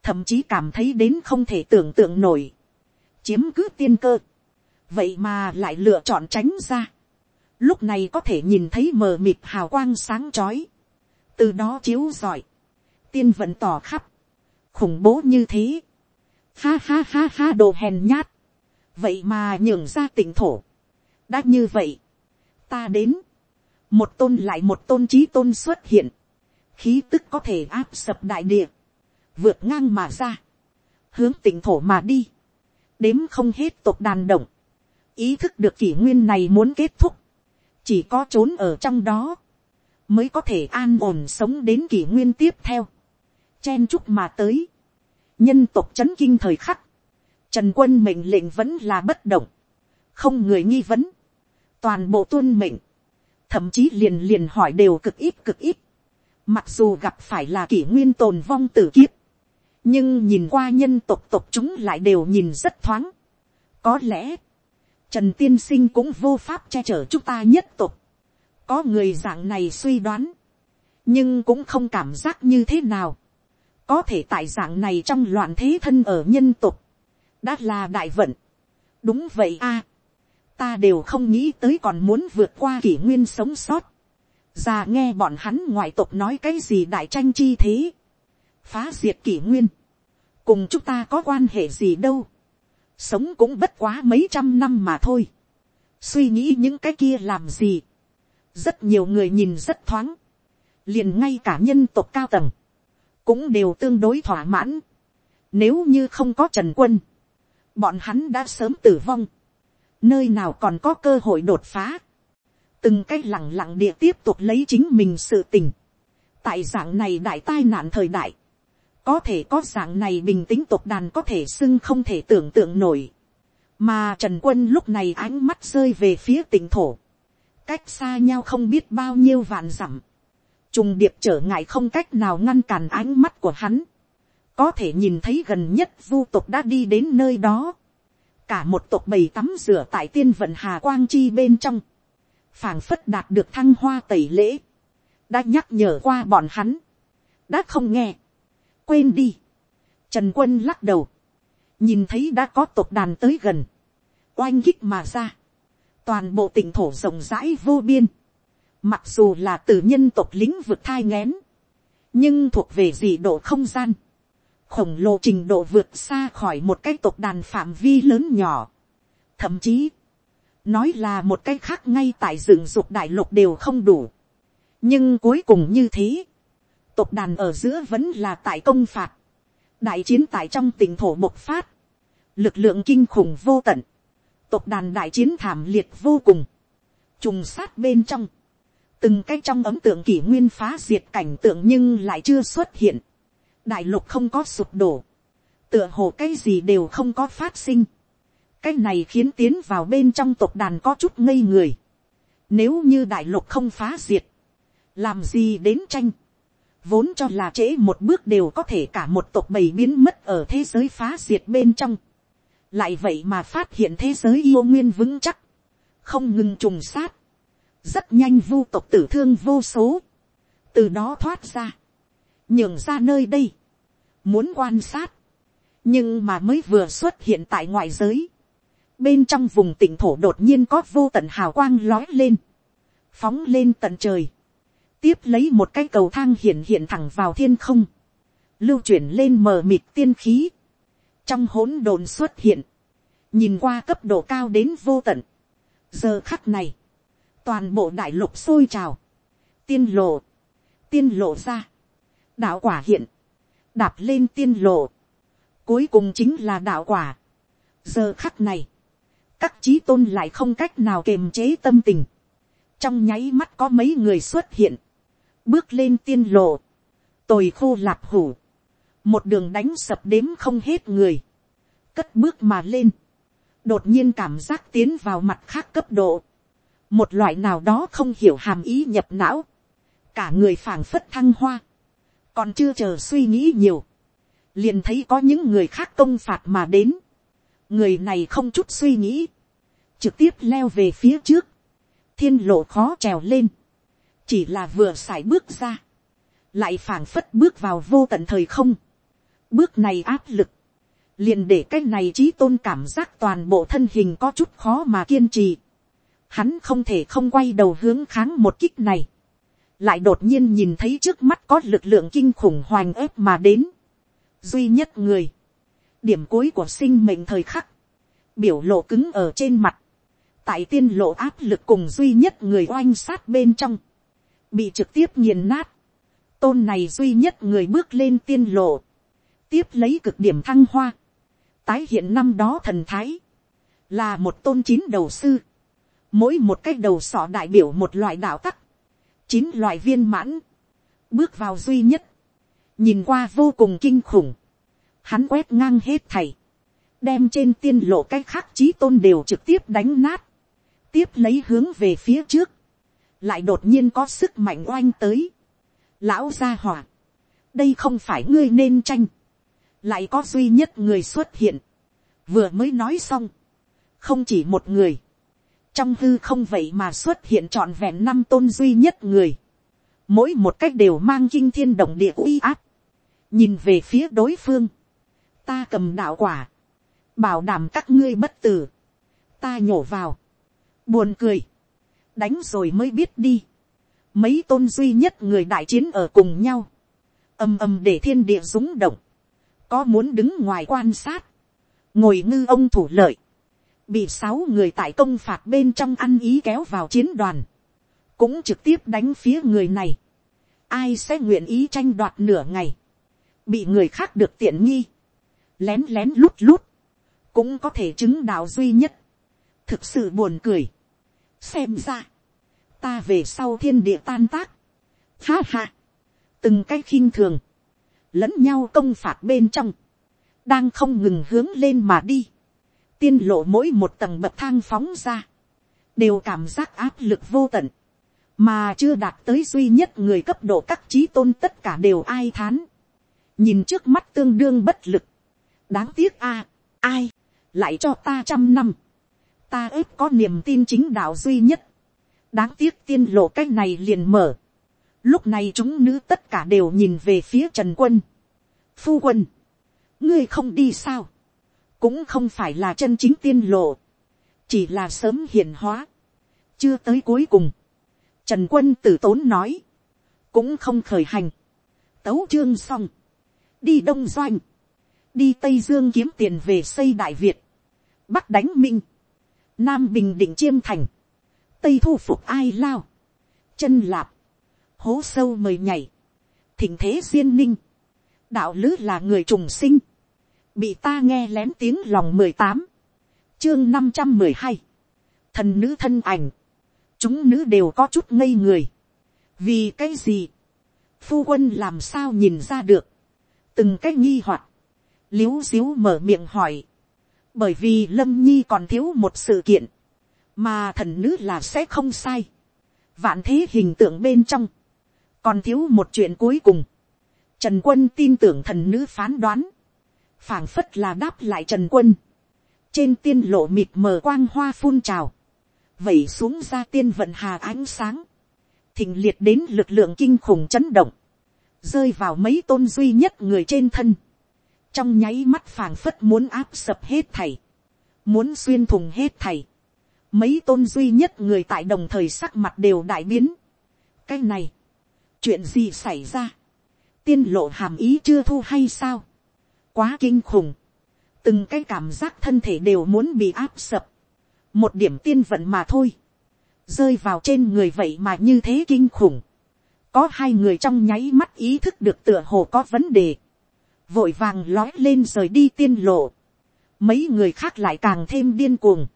thậm chí cảm thấy đến không thể tưởng tượng nổi, chiếm cứ tiên cơ, vậy mà lại lựa chọn tránh ra, lúc này có thể nhìn thấy mờ mịt hào quang sáng trói, từ đó chiếu giỏi, tiên vận tỏ khắp, khủng bố như thế, ha ha ha ha đồ hèn nhát, vậy mà nhường ra tỉnh thổ, đã như vậy, ta đến, một tôn lại một tôn trí tôn xuất hiện, khí tức có thể áp sập đại địa, vượt ngang mà ra, hướng tỉnh thổ mà đi, đếm không hết tộc đàn động, ý thức được kỷ nguyên này muốn kết thúc, chỉ có trốn ở trong đó, mới có thể an ổn sống đến kỷ nguyên tiếp theo, chen chúc mà tới, nhân tộc c h ấ n kinh thời khắc, Trần quân mệnh lệnh vẫn là bất động. Không người nghi vấn. Toàn bộ tuân mệnh. Thậm chí liền liền hỏi đều cực ít cực ít. Mặc dù gặp phải là kỷ nguyên tồn vong tử kiếp. Nhưng nhìn qua nhân tộc tộc chúng lại đều nhìn rất thoáng. Có lẽ. Trần tiên sinh cũng vô pháp che chở chúng ta nhất tộc. Có người dạng này suy đoán. Nhưng cũng không cảm giác như thế nào. Có thể tại dạng này trong loạn thế thân ở nhân tộc đã là đại vận. đúng vậy a. ta đều không nghĩ tới còn muốn vượt qua kỷ nguyên sống sót. già nghe bọn hắn ngoại tộc nói cái gì đại tranh chi thế phá diệt kỷ nguyên. cùng chúng ta có quan hệ gì đâu. sống cũng bất quá mấy trăm năm mà thôi. suy nghĩ những cái kia làm gì. rất nhiều người nhìn rất thoáng. liền ngay cả nhân tộc cao tầng. cũng đều tương đối thỏa mãn. Nếu như không có Trần Quân, bọn hắn đã sớm tử vong, nơi nào còn có cơ hội đột phá, từng cái lẳng lặng địa tiếp tục lấy chính mình sự tình, tại dạng này đại tai nạn thời đại, có thể có dạng này bình tĩnh tộc đàn có thể xưng không thể tưởng tượng nổi, mà trần quân lúc này ánh mắt rơi về phía tỉnh thổ, cách xa nhau không biết bao nhiêu vạn dặm, trùng điệp trở ngại không cách nào ngăn cản ánh mắt của hắn, có thể nhìn thấy gần nhất vu tộc đã đi đến nơi đó, cả một tộc bầy tắm rửa tại tiên vận hà quang chi bên trong, phảng phất đạt được thăng hoa tẩy lễ, đã nhắc nhở qua bọn hắn, đã không nghe, quên đi, trần quân lắc đầu, nhìn thấy đã có tộc đàn tới gần, oanh kích mà ra, toàn bộ tỉnh thổ rộng rãi vô biên, mặc dù là từ nhân tộc lĩnh vực thai ngén, nhưng thuộc về dị độ không gian, khổng lồ trình độ vượt xa khỏi một cái tộc đàn phạm vi lớn nhỏ. Thậm chí, nói là một cái khác ngay tại rừng dục đại lục đều không đủ. nhưng cuối cùng như thế, tộc đàn ở giữa vẫn là tại công phạt. đại chiến tại trong tỉnh thổ bộc phát, lực lượng kinh khủng vô tận, tộc đàn đại chiến thảm liệt vô cùng, trùng sát bên trong, từng cái trong ấm tượng kỷ nguyên phá diệt cảnh tượng nhưng lại chưa xuất hiện. Đại lục không có sụp đổ, tựa hồ cái gì đều không có phát sinh, cái này khiến tiến vào bên trong tộc đàn có chút ngây người, nếu như đại lục không phá diệt, làm gì đến tranh, vốn cho là trễ một bước đều có thể cả một tộc bầy biến mất ở thế giới phá diệt bên trong, lại vậy mà phát hiện thế giới yêu nguyên vững chắc, không ngừng trùng sát, rất nhanh vu tộc tử thương vô số, từ đó thoát ra, nhường ra nơi đây, muốn quan sát, nhưng mà mới vừa xuất hiện tại ngoại giới, bên trong vùng tỉnh thổ đột nhiên có vô tận hào quang lói lên, phóng lên tận trời, tiếp lấy một cái cầu thang hiện hiện thẳng vào thiên không, lưu chuyển lên mờ mịt tiên khí, trong hỗn độn xuất hiện, nhìn qua cấp độ cao đến vô tận, giờ khắc này, toàn bộ đại lục sôi trào, tiên lộ, tiên lộ ra, đạo quả hiện, đạp lên tiên lộ, cuối cùng chính là đạo quả. giờ khắc này, các trí tôn lại không cách nào kềm chế tâm tình, trong nháy mắt có mấy người xuất hiện, bước lên tiên lộ, tồi khô lạp hủ, một đường đánh sập đếm không hết người, cất bước mà lên, đột nhiên cảm giác tiến vào mặt khác cấp độ, một loại nào đó không hiểu hàm ý nhập não, cả người phảng phất thăng hoa, còn chưa chờ suy nghĩ nhiều, liền thấy có những người khác công phạt mà đến, người này không chút suy nghĩ, trực tiếp leo về phía trước, thiên lộ khó trèo lên, chỉ là vừa x bước ra, lại phảng phất bước vào vô tận thời không, bước này áp lực, liền để cái này trí tôn cảm giác toàn bộ thân hình có chút khó mà kiên trì, hắn không thể không quay đầu hướng kháng một kích này, lại đột nhiên nhìn thấy trước mắt có lực lượng kinh khủng hoành ép mà đến. duy nhất người, điểm cuối của sinh mệnh thời khắc, biểu lộ cứng ở trên mặt, tại tiên lộ áp lực cùng duy nhất người oanh sát bên trong, bị trực tiếp nghiền nát, tôn này duy nhất người bước lên tiên lộ, tiếp lấy cực điểm thăng hoa, tái hiện năm đó thần thái, là một tôn chín đầu sư, mỗi một cái đầu sọ đại biểu một loại đạo tắc, chín loại viên mãn, bước vào duy nhất, nhìn qua vô cùng kinh khủng, hắn quét ngang hết thầy, đem trên tiên lộ cái khác trí tôn đều trực tiếp đánh nát, tiếp lấy hướng về phía trước, lại đột nhiên có sức mạnh oanh tới, lão gia hỏa, đây không phải ngươi nên tranh, lại có duy nhất người xuất hiện, vừa mới nói xong, không chỉ một người, trong hư không vậy mà xuất hiện trọn vẹn năm tôn duy nhất người, mỗi một cách đều mang kinh thiên động địa uy áp, nhìn về phía đối phương, ta cầm đạo quả, bảo đảm các ngươi bất tử, ta nhổ vào, buồn cười, đánh rồi mới biết đi, mấy tôn duy nhất người đại chiến ở cùng nhau, ầm ầm để thiên địa rúng động, có muốn đứng ngoài quan sát, ngồi ngư ông thủ lợi, bị sáu người tại công phạt bên trong ăn ý kéo vào chiến đoàn, cũng trực tiếp đánh phía người này, ai sẽ nguyện ý tranh đoạt nửa ngày, bị người khác được tiện nghi, lén lén lút lút, cũng có thể chứng đạo duy nhất, thực sự buồn cười, xem ra, ta về sau thiên địa tan tác, ha ha, từng cái khinh thường, lẫn nhau công phạt bên trong, đang không ngừng hướng lên mà đi, tiên lộ mỗi một tầng bậc thang phóng ra, đều cảm giác áp lực vô tận, mà chưa đạt tới duy nhất người cấp độ các trí tôn tất cả đều ai thán, nhìn trước mắt tương đương bất lực, đáng tiếc a, ai, lại cho ta trăm năm, ta ếp có niềm tin chính đạo duy nhất, đáng tiếc tiên lộ cái này liền mở, lúc này chúng nữ tất cả đều nhìn về phía trần quân, phu quân, ngươi không đi sao, cũng không phải là chân chính tiên lộ, chỉ là sớm hiền hóa, chưa tới cuối cùng, trần quân tử tốn nói, cũng không khởi hành, tấu chương xong, đi đông doanh, đi tây dương kiếm tiền về xây đại việt, bắc đánh minh, nam bình định chiêm thành, tây thu phục ai lao, chân lạp, hố sâu mời nhảy, thỉnh thế duyên ninh, đạo lứ là người trùng sinh, bị ta nghe lén tiếng lòng mười tám, chương năm trăm mười hai, thần nữ thân ảnh, chúng nữ đều có chút ngây người, vì cái gì, phu quân làm sao nhìn ra được, từng cái nghi hoặc, l i ế u xíu mở miệng hỏi, bởi vì lâm nhi còn thiếu một sự kiện, mà thần nữ là sẽ không sai, vạn thế hình tượng bên trong, còn thiếu một chuyện cuối cùng, trần quân tin tưởng thần nữ phán đoán, phảng phất là đáp lại trần quân, trên tiên lộ mịt mờ quang hoa phun trào, vẩy xuống ra tiên vận hà ánh sáng, thình liệt đến lực lượng kinh khủng chấn động, rơi vào mấy tôn duy nhất người trên thân, trong nháy mắt phảng phất muốn áp sập hết thảy, muốn xuyên thùng hết thảy, mấy tôn duy nhất người tại đồng thời sắc mặt đều đại biến. cái này, chuyện gì xảy ra, tiên lộ hàm ý chưa thu hay sao, quá kinh khủng, từng cái cảm giác thân thể đều muốn bị áp sập, một điểm tiên vận mà thôi, rơi vào trên người vậy mà như thế kinh khủng, có hai người trong nháy mắt ý thức được tựa hồ có vấn đề, vội vàng lói lên rời đi tiên lộ, mấy người khác lại càng thêm điên cuồng,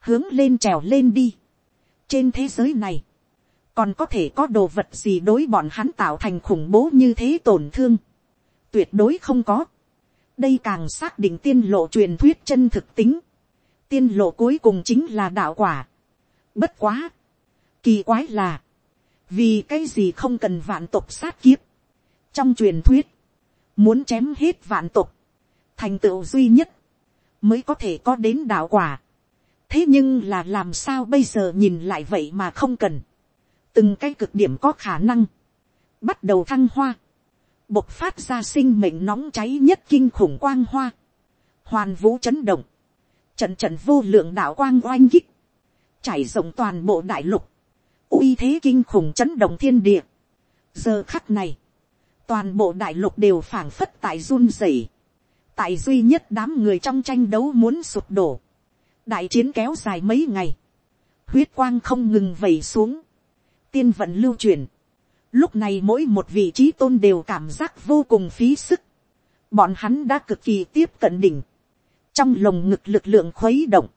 hướng lên trèo lên đi. trên thế giới này, còn có thể có đồ vật gì đối bọn hắn tạo thành khủng bố như thế tổn thương, tuyệt đối không có đây càng xác định tiên lộ truyền thuyết chân thực tính. tiên lộ cuối cùng chính là đạo quả. bất quá. kỳ quái là, vì cái gì không cần vạn tộc sát kiếp. trong truyền thuyết, muốn chém hết vạn tộc, thành tựu duy nhất, mới có thể có đến đạo quả. thế nhưng là làm sao bây giờ nhìn lại vậy mà không cần. từng cái cực điểm có khả năng, bắt đầu thăng hoa bộc phát ra sinh mệnh nóng cháy nhất kinh khủng quang hoa, hoàn vũ chấn động, trận trận vô lượng đạo quang oanh kích, trải rộng toàn bộ đại lục, uy thế kinh khủng chấn động thiên địa. giờ khắc này, toàn bộ đại lục đều phảng phất tại run rẩy, tại duy nhất đám người trong tranh đấu muốn sụp đổ, đại chiến kéo dài mấy ngày, huyết quang không ngừng vẩy xuống, tiên vận lưu truyền, Lúc này mỗi một vị trí tôn đều cảm giác vô cùng phí sức. Bọn hắn đã cực kỳ tiếp cận đỉnh. Trong lồng ngực lực lượng khuấy động.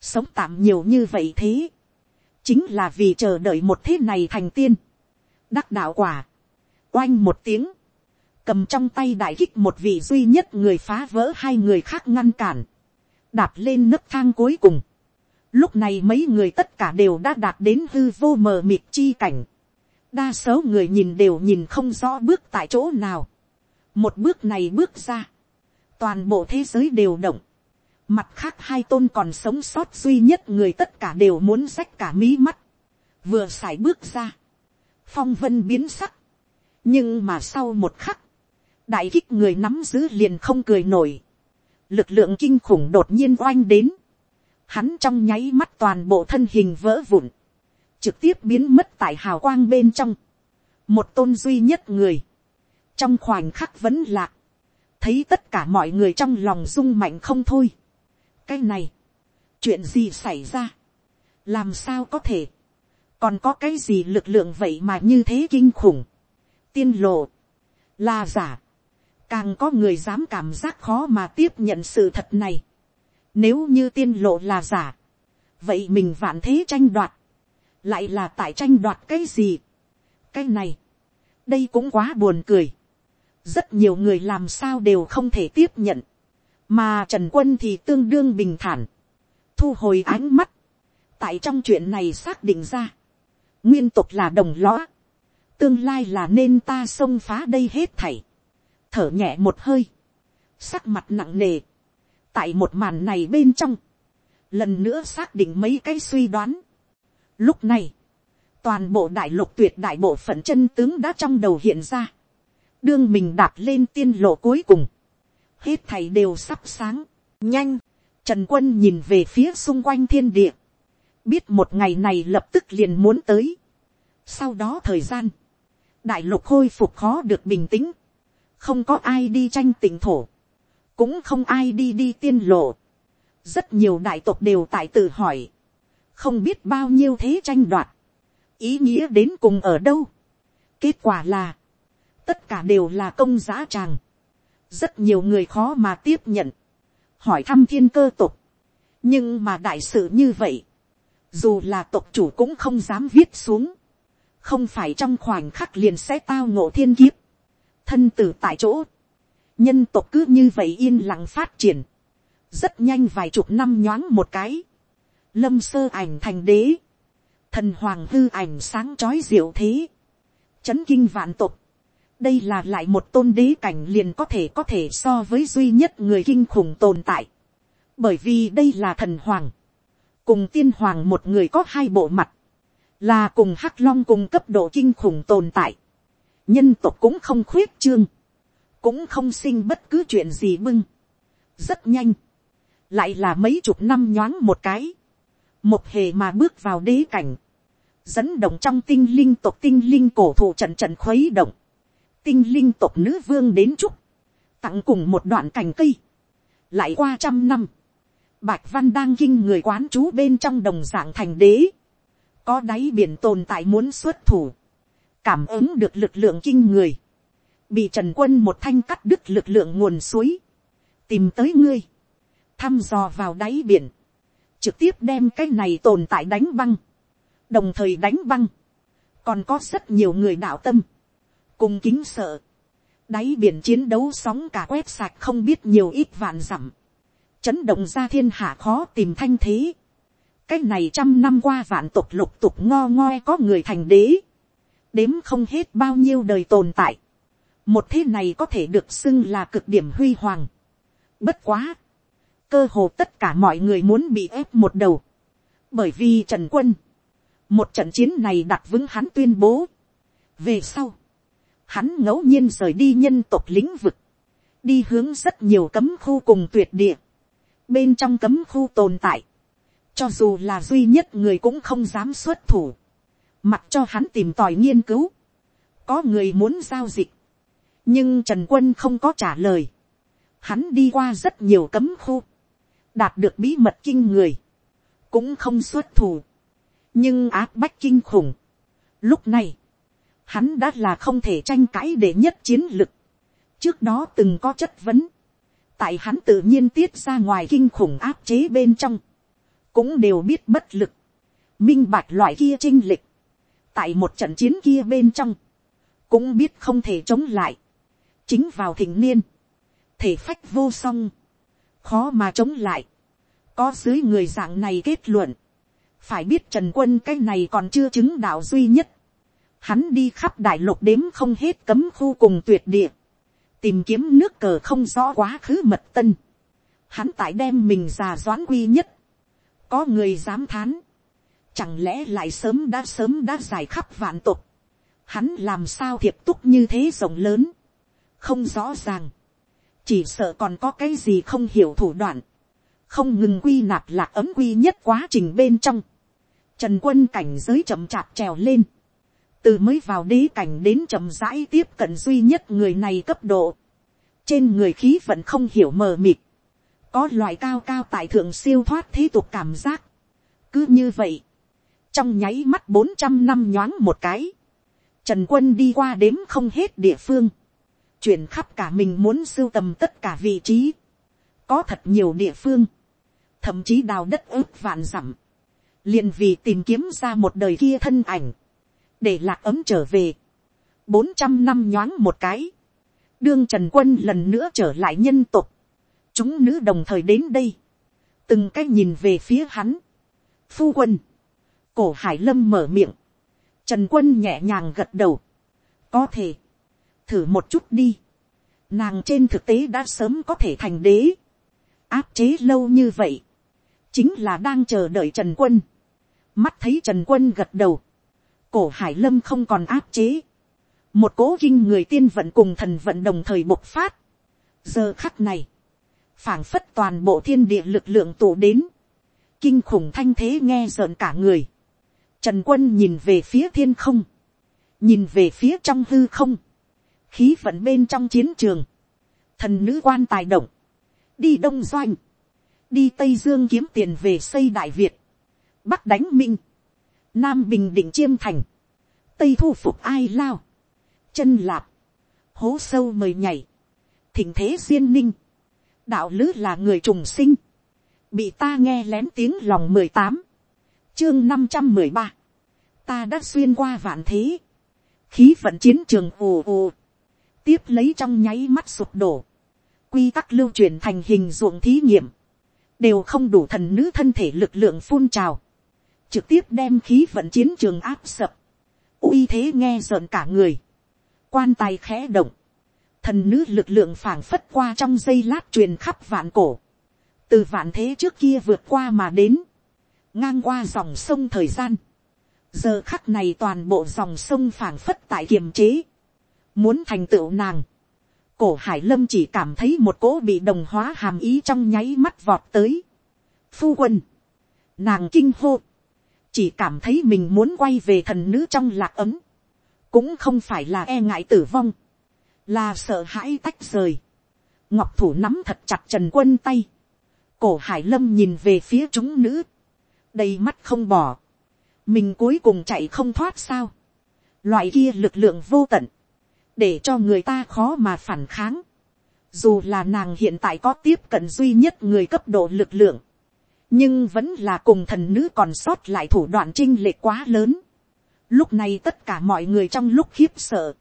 Sống tạm nhiều như vậy thế. Chính là vì chờ đợi một thế này thành tiên. Đắc đạo quả. Oanh một tiếng. Cầm trong tay đại kích một vị duy nhất người phá vỡ hai người khác ngăn cản. đạp lên nấc thang cuối cùng, lúc này mấy người tất cả đều đã đạt đến hư vô mờ mịt chi cảnh, đa số người nhìn đều nhìn không rõ bước tại chỗ nào, một bước này bước ra, toàn bộ thế giới đều động, mặt khác hai tôn còn sống sót duy nhất người tất cả đều muốn rách cả mí mắt, vừa sải bước ra, phong vân biến sắc, nhưng mà sau một khắc, đại kích người nắm giữ liền không cười nổi, lực lượng kinh khủng đột nhiên oanh đến, hắn trong nháy mắt toàn bộ thân hình vỡ vụn, trực tiếp biến mất tại hào quang bên trong, một tôn duy nhất người, trong khoảnh khắc vẫn lạc, thấy tất cả mọi người trong lòng rung mạnh không thôi. cái này, chuyện gì xảy ra, làm sao có thể, còn có cái gì lực lượng vậy mà như thế kinh khủng, tiên lộ, là giả, càng có người dám cảm giác khó mà tiếp nhận sự thật này. Nếu như tiên lộ là giả, vậy mình vạn thế tranh đoạt, lại là tại tranh đoạt cái gì. cái này, đây cũng quá buồn cười. rất nhiều người làm sao đều không thể tiếp nhận, mà trần quân thì tương đương bình thản, thu hồi ánh mắt, tại trong chuyện này xác định ra, nguyên tục là đồng lõa, tương lai là nên ta xông phá đây hết thảy, thở nhẹ một hơi, sắc mặt nặng nề, tại một màn này bên trong, lần nữa xác định mấy cái suy đoán. Lúc này, toàn bộ đại lục tuyệt đại bộ phận chân tướng đã trong đầu hiện ra, đương mình đạp lên tiên lộ cuối cùng, hết thầy đều sắp sáng, nhanh, trần quân nhìn về phía xung quanh thiên địa, biết một ngày này lập tức liền muốn tới. sau đó thời gian, đại lục khôi phục khó được bình tĩnh, không có ai đi tranh tỉnh thổ, cũng không ai đi đi tiên lộ. rất nhiều đại tộc đều tại tự hỏi, không biết bao nhiêu thế tranh đoạt, ý nghĩa đến cùng ở đâu. kết quả là, tất cả đều là công giá tràng, rất nhiều người khó mà tiếp nhận, hỏi thăm thiên cơ tộc, nhưng mà đại sự như vậy, dù là tộc chủ cũng không dám viết xuống, không phải trong khoảnh khắc liền sẽ tao ngộ thiên kiếp, thân tử tại chỗ, nhân tộc cứ như vậy yên lặng phát triển, rất nhanh vài chục năm nhoáng một cái, lâm sơ ảnh thành đế, thần hoàng hư ảnh sáng trói diệu thế, chấn kinh vạn tộc, đây là lại một tôn đế cảnh liền có thể có thể so với duy nhất người kinh khủng tồn tại, bởi vì đây là thần hoàng, cùng tiên hoàng một người có hai bộ mặt, là cùng hắc long cùng cấp độ kinh khủng tồn tại, nhân tộc cũng không khuyết trương, cũng không sinh bất cứ chuyện gì bưng, rất nhanh, lại là mấy chục năm nhoáng một cái, một hề mà bước vào đế cảnh, dẫn động trong tinh linh tộc tinh linh cổ thụ trận trận khuấy động, tinh linh tộc nữ vương đến chúc, tặng cùng một đoạn cành cây, lại qua trăm năm, bạch văn đang kinh người quán chú bên trong đồng dạng thành đế, có đáy biển tồn tại muốn xuất thủ, cảm ứng được lực lượng kinh người, bị trần quân một thanh cắt đứt lực lượng nguồn suối, tìm tới ngươi, thăm dò vào đáy biển, trực tiếp đem cái này tồn tại đánh băng, đồng thời đánh băng, còn có rất nhiều người đạo tâm, cùng kính sợ, đáy biển chiến đấu sóng cả quét sạch không biết nhiều ít vạn dặm, chấn động ra thiên hạ khó tìm thanh thế, cái này trăm năm qua vạn tục lục tục ngo ngoe có người thành đế, đếm không hết bao nhiêu đời tồn tại, một thế này có thể được xưng là cực điểm huy hoàng. Bất quá, cơ hồ tất cả mọi người muốn bị ép một đầu, bởi vì trần quân, một trận chiến này đặt vững hắn tuyên bố. về sau, hắn ngẫu nhiên rời đi nhân tộc lĩnh vực, đi hướng rất nhiều cấm khu cùng tuyệt địa, bên trong cấm khu tồn tại, cho dù là duy nhất người cũng không dám xuất thủ, mặc cho hắn tìm tòi nghiên cứu, có người muốn giao dịch, nhưng trần quân không có trả lời, hắn đi qua rất nhiều cấm khu, đạt được bí mật kinh người, cũng không xuất thủ, nhưng áp bách kinh khủng. Lúc này, hắn đã là không thể tranh cãi để nhất chiến lực. trước đó từng có chất vấn, tại hắn tự nhiên tiết ra ngoài kinh khủng áp chế bên trong, cũng đều biết bất lực, minh bạch loại kia chinh lịch, tại một trận chiến kia bên trong, cũng biết không thể chống lại, chính vào thịnh niên, thể phách vô song, khó mà chống lại, có dưới người dạng này kết luận, phải biết trần quân cái này còn chưa chứng đạo duy nhất, hắn đi khắp đại lục đếm không hết cấm khu cùng tuyệt địa, tìm kiếm nước cờ không rõ quá khứ mật tân, hắn tại đem mình già doãn quy nhất, có người dám thán, chẳng lẽ lại sớm đã sớm đã giải khắp vạn tục, hắn làm sao thiệp túc như thế rộng lớn, không rõ ràng, chỉ sợ còn có cái gì không hiểu thủ đoạn, không ngừng quy nạp lạc ấm quy nhất quá trình bên trong, trần quân cảnh giới chậm chạp trèo lên, từ mới vào đế cảnh đến chậm rãi tiếp cận duy nhất người này cấp độ, trên người khí vẫn không hiểu mờ mịt, có loại cao cao tại thượng siêu thoát thế tục cảm giác, cứ như vậy, trong nháy mắt bốn trăm năm nhoáng một cái, trần quân đi qua đếm không hết địa phương, chuyển khắp cả mình muốn sưu tầm tất cả vị trí, có thật nhiều địa phương, thậm chí đào đất ướp vạn dặm, liền vì tìm kiếm ra một đời kia thân ảnh, để lạc ấm trở về, bốn trăm năm nhoáng một cái, đương trần quân lần nữa trở lại nhân tục, chúng nữ đồng thời đến đây, từng cái nhìn về phía hắn, phu quân, cổ hải lâm mở miệng, trần quân nhẹ nhàng gật đầu, có thể, thử một chút đi, nàng trên thực tế đã sớm có thể thành đế, áp chế lâu như vậy, chính là đang chờ đợi trần quân, mắt thấy trần quân gật đầu, cổ hải lâm không còn áp chế, một cố kinh người tiên vận cùng thần vận đồng thời bộc phát, giờ khắc này, phảng phất toàn bộ thiên địa lực lượng tụ đến, kinh khủng thanh thế nghe rợn cả người, trần quân nhìn về phía thiên không, nhìn về phía trong hư không, khí vận bên trong chiến trường, thần nữ quan tài động, đi đông doanh, đi tây dương kiếm tiền về xây đại việt, bắc đánh minh, nam bình định chiêm thành, tây thu phục ai lao, chân lạp, hố sâu mời nhảy, thỉnh thế duyên ninh, đạo lứ là người trùng sinh, bị ta nghe lén tiếng lòng mười tám, chương năm trăm mười ba, ta đã xuyên qua vạn thế, khí vận chiến trường ồ ồ, tiếp lấy trong nháy mắt sụp đổ, quy tắc lưu truyền thành hình ruộng thí nghiệm, đều không đủ thần nữ thân thể lực lượng phun trào, trực tiếp đem khí vận chiến trường áp sập, uy thế nghe rợn cả người, quan tài khẽ động, thần nữ lực lượng phảng phất qua trong giây lát truyền khắp vạn cổ, từ vạn thế trước kia vượt qua mà đến, ngang qua dòng sông thời gian, giờ khắc này toàn bộ dòng sông phảng phất tại kiềm chế, muốn thành tựu nàng, cổ hải lâm chỉ cảm thấy một cỗ bị đồng hóa hàm ý trong nháy mắt vọt tới. phu quân, nàng kinh hô, chỉ cảm thấy mình muốn quay về thần nữ trong lạc ấm, cũng không phải là e ngại tử vong, là sợ hãi tách rời. ngọc thủ nắm thật chặt trần quân tay, cổ hải lâm nhìn về phía chúng nữ, đầy mắt không bỏ, mình cuối cùng chạy không thoát sao, loại kia lực lượng vô tận, để cho người ta khó mà phản kháng. Dù là nàng hiện tại có tiếp cận duy nhất người cấp độ lực lượng, nhưng vẫn là cùng thần nữ còn sót lại thủ đoạn trinh lệ quá lớn. Lúc này tất cả mọi người trong lúc khiếp sợ.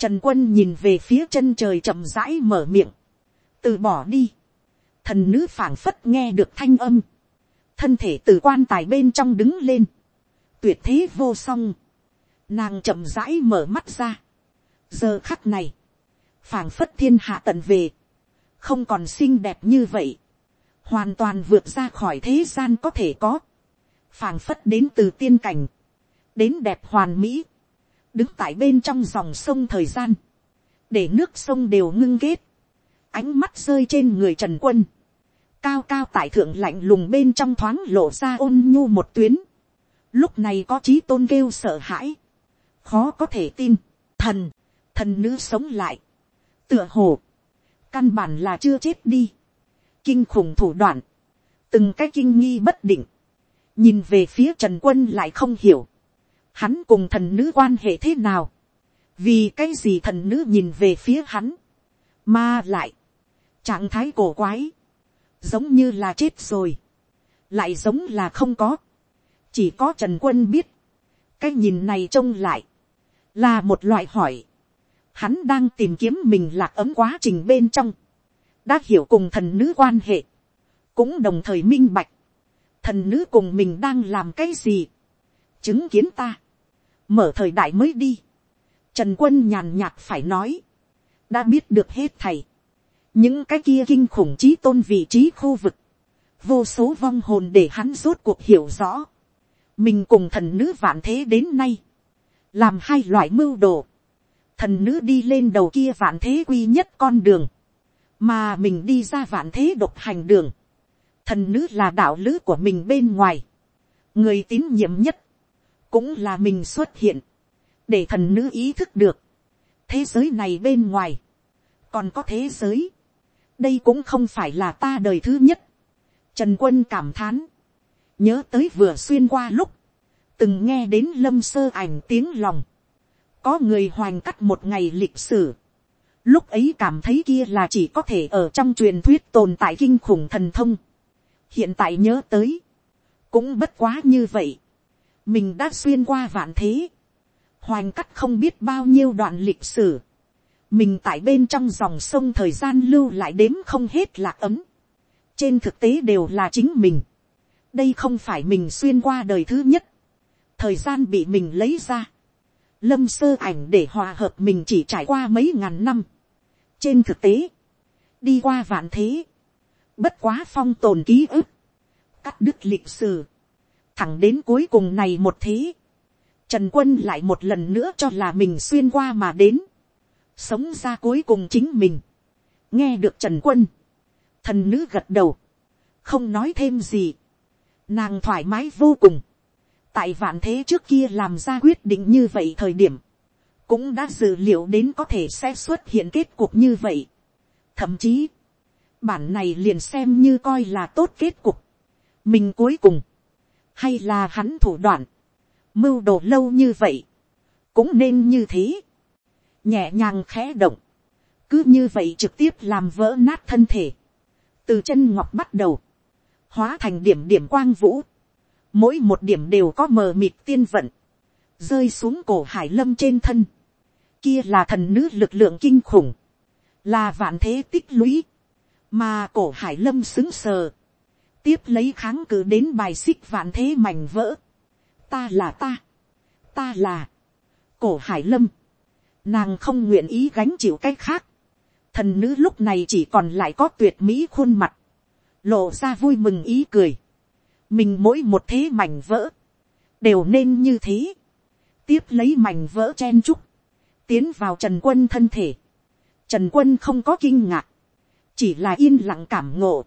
Trần quân nhìn về phía chân trời chậm rãi mở miệng. Từ bỏ đi. Thần nữ phảng phất nghe được thanh âm. Thân thể từ quan tài bên trong đứng lên. Tuyệt thế vô song. Nàng chậm rãi mở mắt ra giờ khắc này, phảng phất thiên hạ tận về, không còn xinh đẹp như vậy, hoàn toàn vượt ra khỏi thế gian có thể có, phảng phất đến từ tiên cảnh, đến đẹp hoàn mỹ, đứng tại bên trong dòng sông thời gian, để nước sông đều ngưng kết, ánh mắt rơi trên người trần quân, cao cao tại thượng lạnh lùng bên trong thoáng lộ ra ôn nhu một tuyến, lúc này có trí tôn kêu sợ hãi, khó có thể tin, thần, thần nữ sống lại, tựa hồ, căn bản là chưa chết đi, kinh khủng thủ đoạn, từng cái kinh nghi bất định, nhìn về phía trần quân lại không hiểu, hắn cùng thần nữ quan hệ thế nào, vì cái gì thần nữ nhìn về phía hắn, mà lại, trạng thái cổ quái, giống như là chết rồi, lại giống là không có, chỉ có trần quân biết, cái nhìn này trông lại, là một loại hỏi, hắn đang tìm kiếm mình lạc ấm quá trình bên trong, đã hiểu cùng thần nữ quan hệ, cũng đồng thời minh bạch, thần nữ cùng mình đang làm cái gì, chứng kiến ta, mở thời đại mới đi, trần quân nhàn nhạt phải nói, đã biết được hết thầy, những cái kia kinh khủng trí tôn vị trí khu vực, vô số vong hồn để hắn rốt cuộc hiểu rõ, mình cùng thần nữ vạn thế đến nay, làm hai loại mưu đồ, thần nữ đi lên đầu kia vạn thế quy nhất con đường, mà mình đi ra vạn thế độc hành đường, thần nữ là đạo lữ của mình bên ngoài, người tín nhiệm nhất, cũng là mình xuất hiện, để thần nữ ý thức được, thế giới này bên ngoài, còn có thế giới, đây cũng không phải là ta đời thứ nhất, trần quân cảm thán, nhớ tới vừa xuyên qua lúc, từng nghe đến lâm sơ ảnh tiếng lòng, có người hoành cắt một ngày lịch sử, lúc ấy cảm thấy kia là chỉ có thể ở trong truyền thuyết tồn tại kinh khủng thần thông, hiện tại nhớ tới, cũng bất quá như vậy, mình đã xuyên qua vạn thế, hoành cắt không biết bao nhiêu đoạn lịch sử, mình tại bên trong dòng sông thời gian lưu lại đếm không hết lạc ấm, trên thực tế đều là chính mình, đây không phải mình xuyên qua đời thứ nhất, thời gian bị mình lấy ra, lâm sơ ảnh để hòa hợp mình chỉ trải qua mấy ngàn năm, trên thực tế, đi qua vạn thế, bất quá phong tồn ký ức, cắt đứt lịch sử, thẳng đến cuối cùng này một thế, trần quân lại một lần nữa cho là mình xuyên qua mà đến, sống ra cuối cùng chính mình, nghe được trần quân, thần nữ gật đầu, không nói thêm gì, nàng thoải mái vô cùng, tại vạn thế trước kia làm ra quyết định như vậy thời điểm, cũng đã dự liệu đến có thể sẽ xuất hiện kết cục như vậy. Thậm chí, bản này liền xem như coi là tốt kết cục. Mình cuối cùng, hay là hắn thủ đoạn, mưu đồ lâu như vậy, cũng nên như thế. Nhẹ nhàng khẽ động, cứ như vậy trực tiếp làm vỡ nát thân thể. Từ chân ngọc bắt đầu, hóa thành điểm điểm quang vũ. Mỗi một điểm đều có mờ mịt tiên vận, rơi xuống cổ hải lâm trên thân kia là thần nữ lực lượng kinh khủng, là vạn thế tích lũy, mà cổ hải lâm xứng sờ, tiếp lấy kháng cự đến bài xích vạn thế mảnh vỡ, ta là ta, ta là, cổ hải lâm, nàng không nguyện ý gánh chịu cái khác, thần nữ lúc này chỉ còn lại có tuyệt mỹ khuôn mặt, lộ ra vui mừng ý cười, mình mỗi một thế mảnh vỡ, đều nên như thế, tiếp lấy mảnh vỡ chen chúc, tiến vào trần quân thân thể. Trần quân không có kinh ngạc, chỉ là yên lặng cảm ngộ,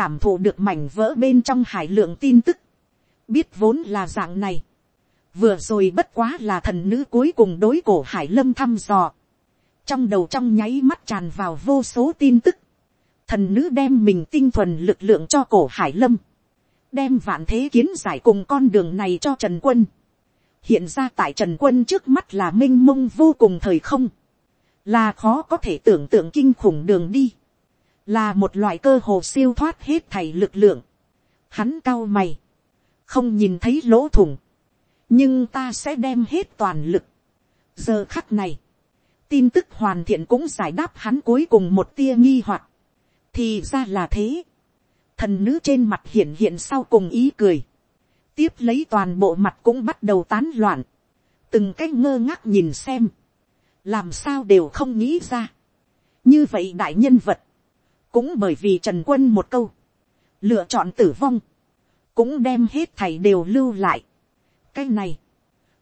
cảm thụ được mảnh vỡ bên trong hải lượng tin tức, biết vốn là dạng này. Vừa rồi bất quá là thần nữ cuối cùng đối cổ hải lâm thăm dò. Trong đầu trong nháy mắt tràn vào vô số tin tức. Thần nữ đem mình tinh thuần lực lượng cho cổ hải lâm. Đem vạn thế kiến giải cùng con đường này cho Trần Quân hiện ra tại trần quân trước mắt là m i n h mông vô cùng thời không, là khó có thể tưởng tượng kinh khủng đường đi, là một loại cơ hồ siêu thoát hết thảy lực lượng. Hắn cao mày, không nhìn thấy lỗ thủng, nhưng ta sẽ đem hết toàn lực. giờ khắc này, tin tức hoàn thiện cũng giải đáp hắn cuối cùng một tia nghi hoặc, thì ra là thế. thần nữ trên mặt hiện hiện sau cùng ý cười, tiếp lấy toàn bộ mặt cũng bắt đầu tán loạn, từng cái ngơ ngác nhìn xem, làm sao đều không nghĩ ra. như vậy đại nhân vật, cũng bởi vì trần quân một câu, lựa chọn tử vong, cũng đem hết thầy đều lưu lại. cái này,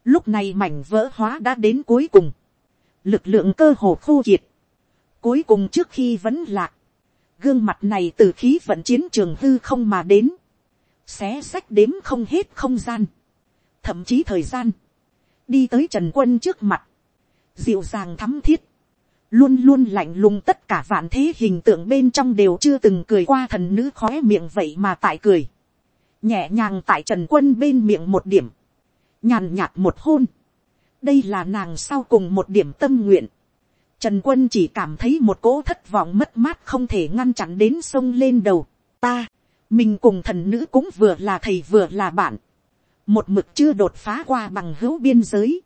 lúc này mảnh vỡ hóa đã đến cuối cùng, lực lượng cơ hồ khô kiệt, cuối cùng trước khi vẫn lạc, gương mặt này từ khí vận chiến trường hư không mà đến, xé sách đếm không hết không gian, thậm chí thời gian, đi tới trần quân trước mặt, dịu dàng thắm thiết, luôn luôn lạnh lùng tất cả vạn thế hình tượng bên trong đều chưa từng cười qua thần nữ khó miệng vậy mà tại cười, nhẹ nhàng tại trần quân bên miệng một điểm, nhàn nhạt một hôn, đây là nàng sau cùng một điểm tâm nguyện, trần quân chỉ cảm thấy một cỗ thất vọng mất mát không thể ngăn chặn đến sông lên đầu, ta, mình cùng thần nữ cũng vừa là thầy vừa là bạn, một mực chưa đột phá qua bằng hữu biên giới,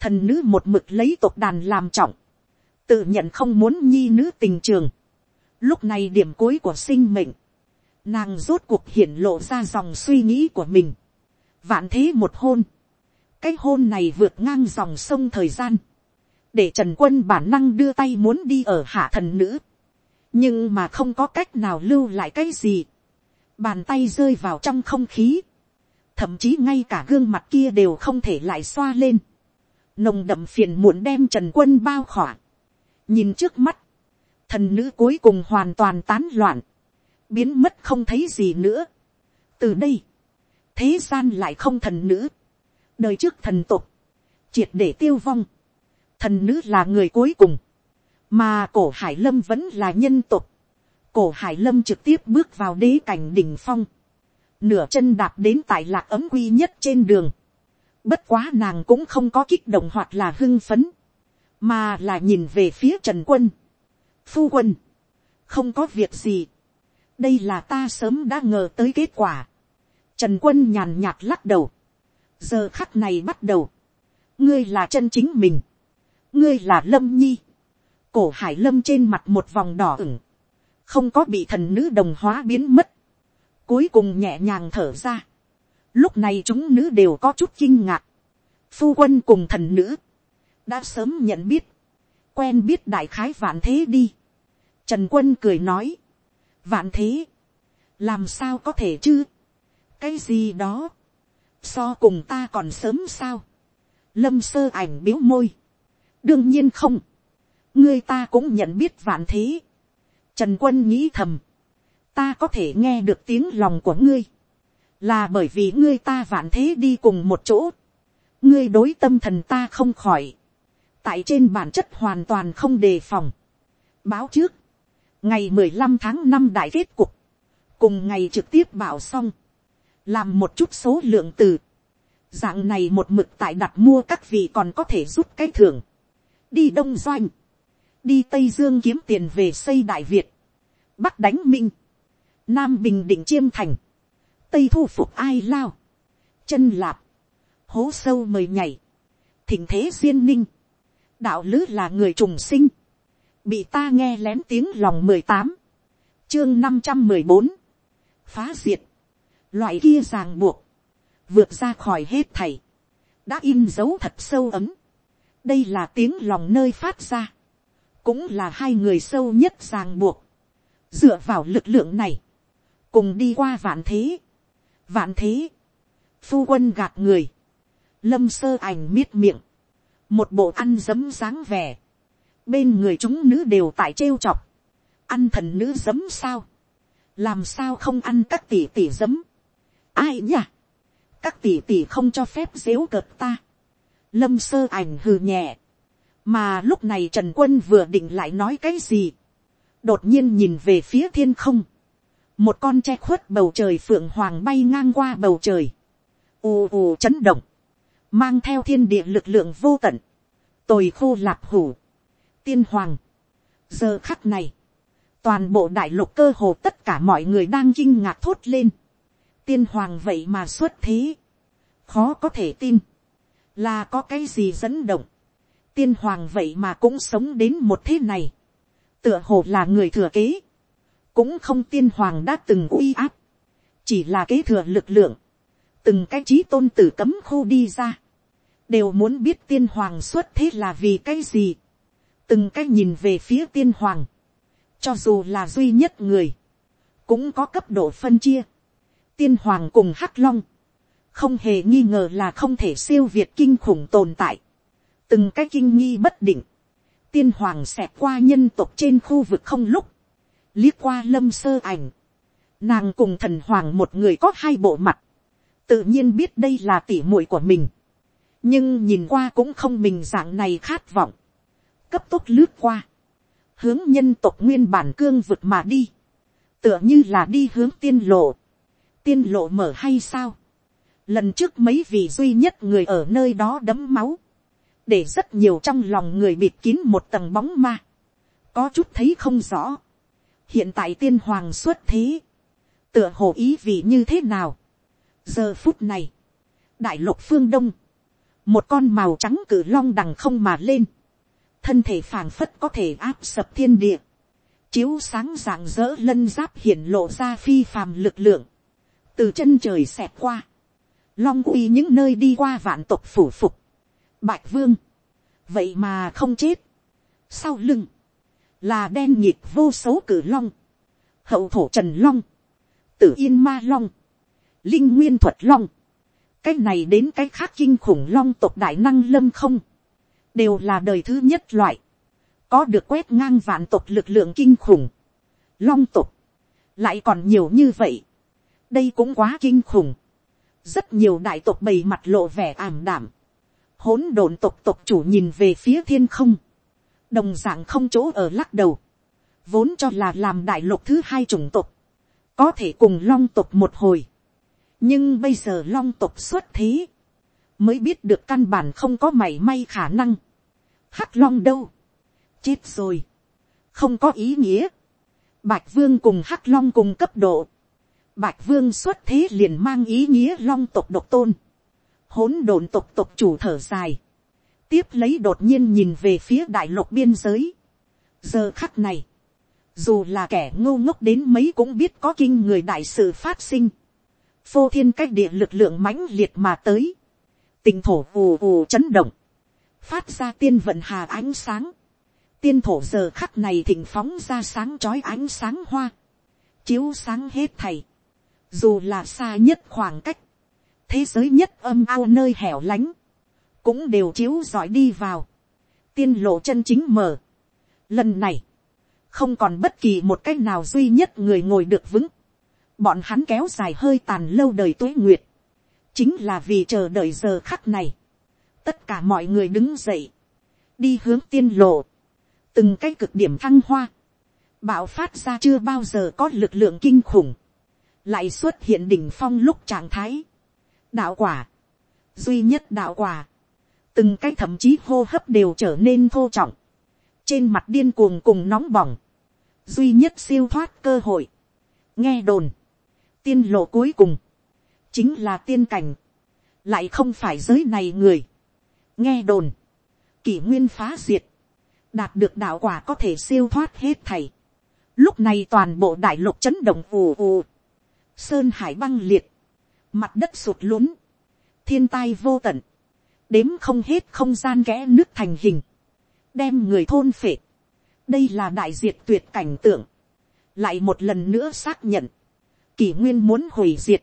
thần nữ một mực lấy tộc đàn làm trọng, tự nhận không muốn nhi nữ tình trường, lúc này điểm cuối của sinh mệnh, nàng rốt cuộc hiển lộ ra dòng suy nghĩ của mình, vạn thế một hôn, cái hôn này vượt ngang dòng sông thời gian, để trần quân bản năng đưa tay muốn đi ở hạ thần nữ, nhưng mà không có cách nào lưu lại cái gì, bàn tay rơi vào trong không khí, thậm chí ngay cả gương mặt kia đều không thể lại xoa lên, nồng đậm phiền muộn đem trần quân bao khỏa, nhìn trước mắt, thần nữ cuối cùng hoàn toàn tán loạn, biến mất không thấy gì nữa. từ đây, thế gian lại không thần nữ, đời trước thần tục, triệt để tiêu vong, thần nữ là người cuối cùng, mà cổ hải lâm vẫn là nhân tục, cổ hải lâm trực tiếp bước vào đế cảnh đỉnh phong, nửa chân đạp đến tại lạc ấm quy nhất trên đường, bất quá nàng cũng không có kích động hoặc là hưng phấn, mà là nhìn về phía trần quân, phu quân, không có việc gì, đây là ta sớm đã ngờ tới kết quả, trần quân nhàn nhạt lắc đầu, giờ khắc này bắt đầu, ngươi là chân chính mình, ngươi là lâm nhi, cổ hải lâm trên mặt một vòng đỏ ửng, không có bị thần nữ đồng hóa biến mất, cuối cùng nhẹ nhàng thở ra, lúc này chúng nữ đều có chút kinh ngạc, phu quân cùng thần nữ, đã sớm nhận biết, quen biết đại khái vạn thế đi, trần quân cười nói, vạn thế, làm sao có thể chứ, cái gì đó, so cùng ta còn sớm sao, lâm sơ ảnh biếu môi, đương nhiên không, ngươi ta cũng nhận biết vạn thế, trần quân nghĩ thầm, ta có thể nghe được tiếng lòng của ngươi, là bởi vì ngươi ta vạn thế đi cùng một chỗ, ngươi đối tâm thần ta không khỏi, tại trên bản chất hoàn toàn không đề phòng. báo trước, ngày mười lăm tháng năm đại kết cục, cùng ngày trực tiếp bảo xong, làm một chút số lượng từ, dạng này một mực tại đặt mua các vị còn có thể rút cái thưởng, đi đông doanh, đi tây dương kiếm tiền về xây đại việt, bắc đánh minh, nam bình định chiêm thành, tây thu phục ai lao, chân lạp, hố sâu mời nhảy, thỉnh thế duyên ninh, đạo lứ là người trùng sinh, bị ta nghe lén tiếng lòng mười tám, chương năm trăm mười bốn, phá diệt, loại kia ràng buộc, vượt ra khỏi hết thầy, đã in dấu thật sâu ấm, đây là tiếng lòng nơi phát ra, cũng là hai người sâu nhất ràng buộc, dựa vào lực lượng này, cùng đi qua vạn thế, vạn thế, phu quân gạt người, lâm sơ ảnh miết miệng, một bộ ăn dấm dáng vẻ, bên người chúng nữ đều tại trêu chọc, ăn thần nữ dấm sao, làm sao không ăn các tỷ tỷ dấm, ai nhỉ, các tỷ tỷ không cho phép dếu cợt ta, lâm sơ ảnh hừ nhẹ, mà lúc này trần quân vừa định lại nói cái gì, đột nhiên nhìn về phía thiên không, một con che khuất bầu trời phượng hoàng bay ngang qua bầu trời, ù ù chấn động, mang theo thiên địa lực lượng vô tận, tồi khô lạp hủ, tiên hoàng. giờ khắc này, toàn bộ đại lục cơ hồ tất cả mọi người đang kinh ngạc thốt lên, tiên hoàng vậy mà xuất thế, khó có thể tin, là có cái gì dẫn động, tiên hoàng vậy mà cũng sống đến một thế này, tựa hồ là người thừa kế, cũng không tiên hoàng đã từng uy áp, chỉ là kế thừa lực lượng, từng cái trí tôn tử cấm khu đi ra, đều muốn biết tiên hoàng xuất thế là vì cái gì, từng cái nhìn về phía tiên hoàng, cho dù là duy nhất người, cũng có cấp độ phân chia, tiên hoàng cùng hắc long, không hề nghi ngờ là không thể siêu việt kinh khủng tồn tại, từng cái kinh nghi bất định, tiên hoàng xẹt qua nhân tộc trên khu vực không lúc, liếc qua lâm sơ ảnh, nàng cùng thần hoàng một người có hai bộ mặt, tự nhiên biết đây là tỉ muội của mình, nhưng nhìn qua cũng không mình dạng này khát vọng, cấp tốc lướt qua, hướng nhân tộc nguyên bản cương vực mà đi, tựa như là đi hướng tiên lộ, tiên lộ mở hay sao, lần trước mấy vị duy nhất người ở nơi đó đấm máu, để rất nhiều trong lòng người bịt kín một tầng bóng ma, có chút thấy không rõ, hiện tại tiên hoàng xuất thế, tựa hồ ý vị như thế nào giờ phút này, đại lục phương đông, một con màu trắng cử long đằng không mà lên, thân thể phảng phất có thể áp sập thiên địa, chiếu sáng rạng rỡ lân giáp hiển lộ ra phi phàm lực lượng, từ chân trời xẹt qua, long uy những nơi đi qua vạn tộc phủ phục, bạch vương, vậy mà không chết, sau lưng, là đen nhịp vô số cử long, hậu thổ trần long, tử yên ma long, linh nguyên thuật long, cái này đến cái khác kinh khủng long tộc đại năng lâm không, đều là đời thứ nhất loại, có được quét ngang vạn tộc lực lượng kinh khủng, long tộc, lại còn nhiều như vậy, đây cũng quá kinh khủng, rất nhiều đại tộc bày mặt lộ vẻ ảm đảm, hỗn độn tộc tộc chủ nhìn về phía thiên không, đồng d ạ n g không chỗ ở lắc đầu, vốn cho là làm đại lục thứ hai chủng tộc, có thể cùng long tộc một hồi, nhưng bây giờ long tộc xuất thế, mới biết được căn bản không có mảy may khả năng, hắc long đâu, chết rồi, không có ý nghĩa, bạch vương cùng hắc long cùng cấp độ, bạch vương xuất thế liền mang ý nghĩa long tộc độc tôn, hỗn độn tộc tộc chủ thở dài, tiếp lấy đột nhiên nhìn về phía đại lục biên giới. giờ khắc này, dù là kẻ ngô ngốc đến mấy cũng biết có kinh người đại sự phát sinh, phô thiên cách địa lực lượng mãnh liệt mà tới, tình thổ ù ù chấn động, phát ra tiên vận hà ánh sáng, tiên thổ giờ khắc này thỉnh phóng ra sáng trói ánh sáng hoa, chiếu sáng hết thầy, dù là xa nhất khoảng cách, thế giới nhất âm ao nơi hẻo lánh, cũng đều chiếu giỏi đi vào, tiên lộ chân chính mở. Lần này, không còn bất kỳ một cách nào duy nhất người ngồi được vững, bọn hắn kéo dài hơi tàn lâu đời tuế nguyệt, chính là vì chờ đợi giờ khắc này, tất cả mọi người đứng dậy, đi hướng tiên lộ, từng cái cực điểm thăng hoa, bạo phát ra chưa bao giờ có lực lượng kinh khủng, lại xuất hiện đỉnh phong lúc trạng thái, đạo quả, duy nhất đạo quả, từng cái thậm chí hô hấp đều trở nên thô trọng, trên mặt điên cuồng cùng nóng bỏng, duy nhất siêu thoát cơ hội, nghe đồn, tiên lộ cuối cùng, chính là tiên cảnh, lại không phải giới này người, nghe đồn, kỷ nguyên phá diệt, đạt được đạo quả có thể siêu thoát hết thầy, lúc này toàn bộ đại lục chấn động ù ù, sơn hải băng liệt, mặt đất sụt lún, thiên tai vô tận, đếm không hết không gian kẽ nước thành hình, đem người thôn phệ. đây là đại diệt tuyệt cảnh tượng, lại một lần nữa xác nhận, kỷ nguyên muốn hủy diệt,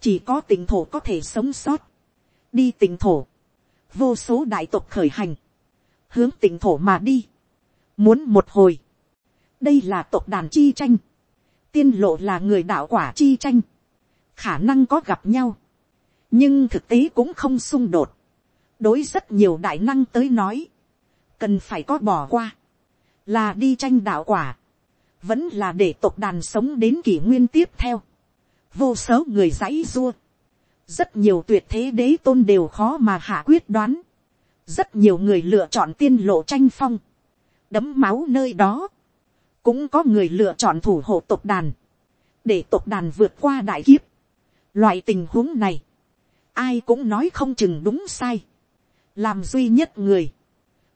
chỉ có tỉnh thổ có thể sống sót, đi tỉnh thổ, vô số đại tộc khởi hành, hướng tỉnh thổ mà đi, muốn một hồi, đây là tộc đàn chi tranh, tiên lộ là người đạo quả chi tranh, khả năng có gặp nhau, nhưng thực tế cũng không xung đột. đối rất nhiều đại năng tới nói, cần phải có bỏ qua, là đi tranh đạo quả, vẫn là để tộc đàn sống đến kỷ nguyên tiếp theo, vô số người dãy dua, rất nhiều tuyệt thế đế tôn đều khó mà hạ quyết đoán, rất nhiều người lựa chọn tiên lộ tranh phong, đấm máu nơi đó, cũng có người lựa chọn thủ hộ tộc đàn, để tộc đàn vượt qua đại kiếp, Loại tình huống này, ai cũng nói không chừng đúng sai. Làm duy nhất người,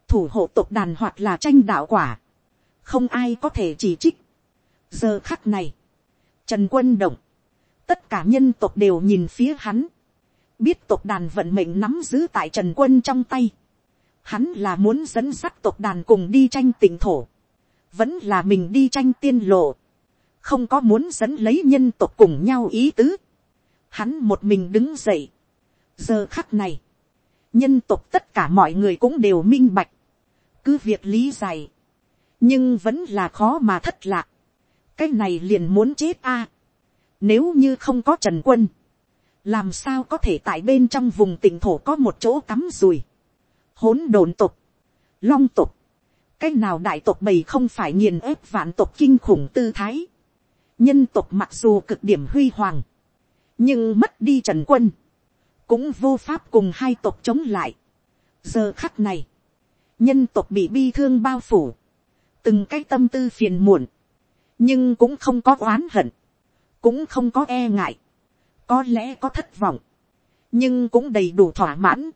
thủ hộ tộc đàn hoặc là tranh đạo quả. Không ai có thể chỉ trích. Giờ khắc này, Trần Quân Động, tất cả nhân tộc đều nhìn phía hắn. Biết tộc đàn vận mệnh nắm giữ tại Trần Quân trong tay. Hắn là muốn dẫn dắt tộc đàn cùng đi tranh tỉnh thổ. Vẫn là mình đi tranh tiên lộ. Không có muốn dẫn lấy nhân tộc cùng nhau ý tứ hắn một mình đứng dậy. giờ khắc này, nhân tộc tất cả mọi người cũng đều minh bạch, cứ việc lý giải, nhưng vẫn là khó mà thất lạc, cái này liền muốn chết a. nếu như không có trần quân, làm sao có thể tại bên trong vùng tỉnh thổ có một chỗ cắm rùi, hỗn độn tục, long tục, cái nào đại tộc bầy không phải nghiền ép vạn tộc kinh khủng tư thái, nhân tộc mặc dù cực điểm huy hoàng, nhưng mất đi trần quân, cũng vô pháp cùng hai tộc chống lại. giờ khắc này, nhân tộc bị bi thương bao phủ, từng cái tâm tư phiền muộn, nhưng cũng không có oán hận, cũng không có e ngại, có lẽ có thất vọng, nhưng cũng đầy đủ thỏa mãn,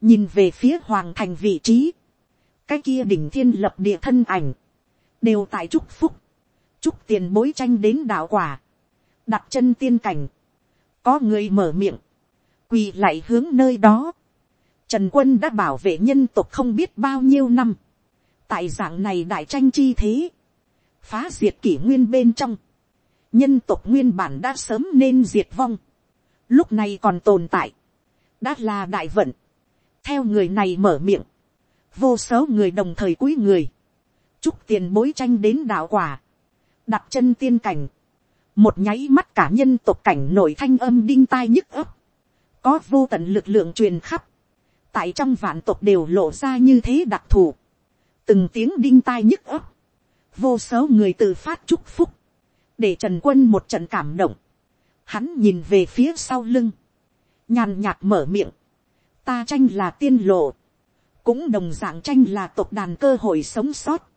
nhìn về phía hoàng thành vị trí, cái kia đỉnh thiên lập địa thân ảnh, đều tại chúc phúc, chúc tiền bối tranh đến đạo quả, đặt chân tiên cảnh, có người mở miệng, quỳ lại hướng nơi đó, trần quân đã bảo vệ nhân tộc không biết bao nhiêu năm, tại dạng này đại tranh chi thế, phá diệt kỷ nguyên bên trong, nhân tộc nguyên bản đã sớm nên diệt vong, lúc này còn tồn tại, đã là đại vận, theo người này mở miệng, vô số người đồng thời cúi người, chúc tiền bối tranh đến đạo quả, đặt chân tiên cảnh, một nháy mắt cả nhân tộc cảnh nổi thanh âm đinh tai nhức ấp, có vô tận lực lượng truyền khắp, tại trong vạn tộc đều lộ ra như thế đặc thù, từng tiếng đinh tai nhức ấp, vô số người tự phát chúc phúc, để trần quân một trận cảm động, hắn nhìn về phía sau lưng, nhàn nhạt mở miệng, ta tranh là tiên lộ, cũng đồng dạng tranh là tộc đàn cơ hội sống sót.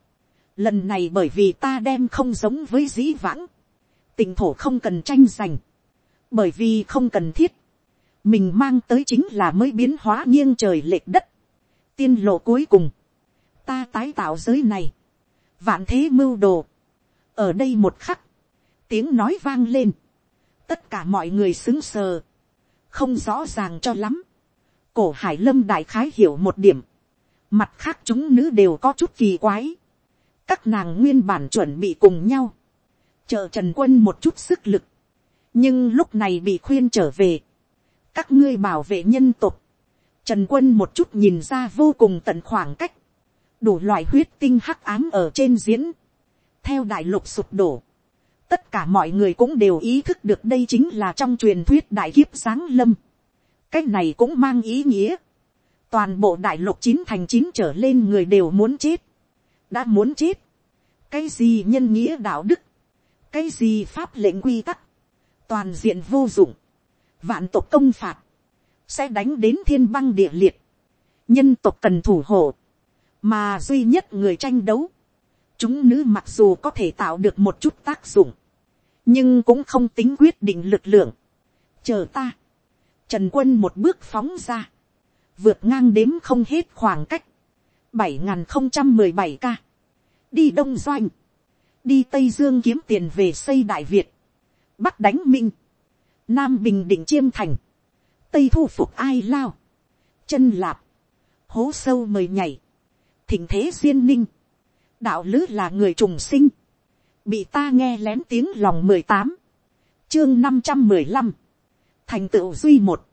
Lần này bởi vì ta đem không giống với dĩ vãng, tình thổ không cần tranh giành, bởi vì không cần thiết, mình mang tới chính là mới biến hóa nghiêng trời lệch đất, tiên lộ cuối cùng, ta tái tạo giới này, vạn thế mưu đồ, ở đây một khắc, tiếng nói vang lên, tất cả mọi người xứng sờ, không rõ ràng cho lắm, cổ hải lâm đại khái hiểu một điểm, mặt khác chúng nữ đều có chút kỳ quái, các nàng nguyên bản chuẩn bị cùng nhau, chờ trần quân một chút sức lực, nhưng lúc này bị khuyên trở về, các ngươi bảo vệ nhân tục, trần quân một chút nhìn ra vô cùng tận khoảng cách, đủ loại huyết tinh hắc ám ở trên diễn, theo đại lục sụp đổ, tất cả mọi người cũng đều ý thức được đây chính là trong truyền thuyết đại kiếp sáng lâm, cái này cũng mang ý nghĩa, toàn bộ đại lục chín thành chín trở lên người đều muốn chết, đã muốn chết, cái gì nhân nghĩa đạo đức, cái gì pháp lệnh quy tắc, toàn diện vô dụng, vạn tộc công phạt, sẽ đánh đến thiên băng địa liệt, nhân tộc cần thủ hộ, mà duy nhất người tranh đấu, chúng nữ mặc dù có thể tạo được một chút tác dụng, nhưng cũng không tính quyết định lực lượng. chờ ta, trần quân một bước phóng ra, vượt ngang đếm không hết khoảng cách, bảy n không trăm mười bảy ca, đi đông doanh, đi tây dương kiếm tiền về xây đại việt, bắc đánh minh, nam bình định chiêm thành, tây thu phục ai lao, chân lạp, hố sâu mời nhảy, thỉnh thế duyên ninh, đạo lứ là người trùng sinh, bị ta nghe lén tiếng lòng mười tám, chương năm trăm mười lăm, thành tựu duy một,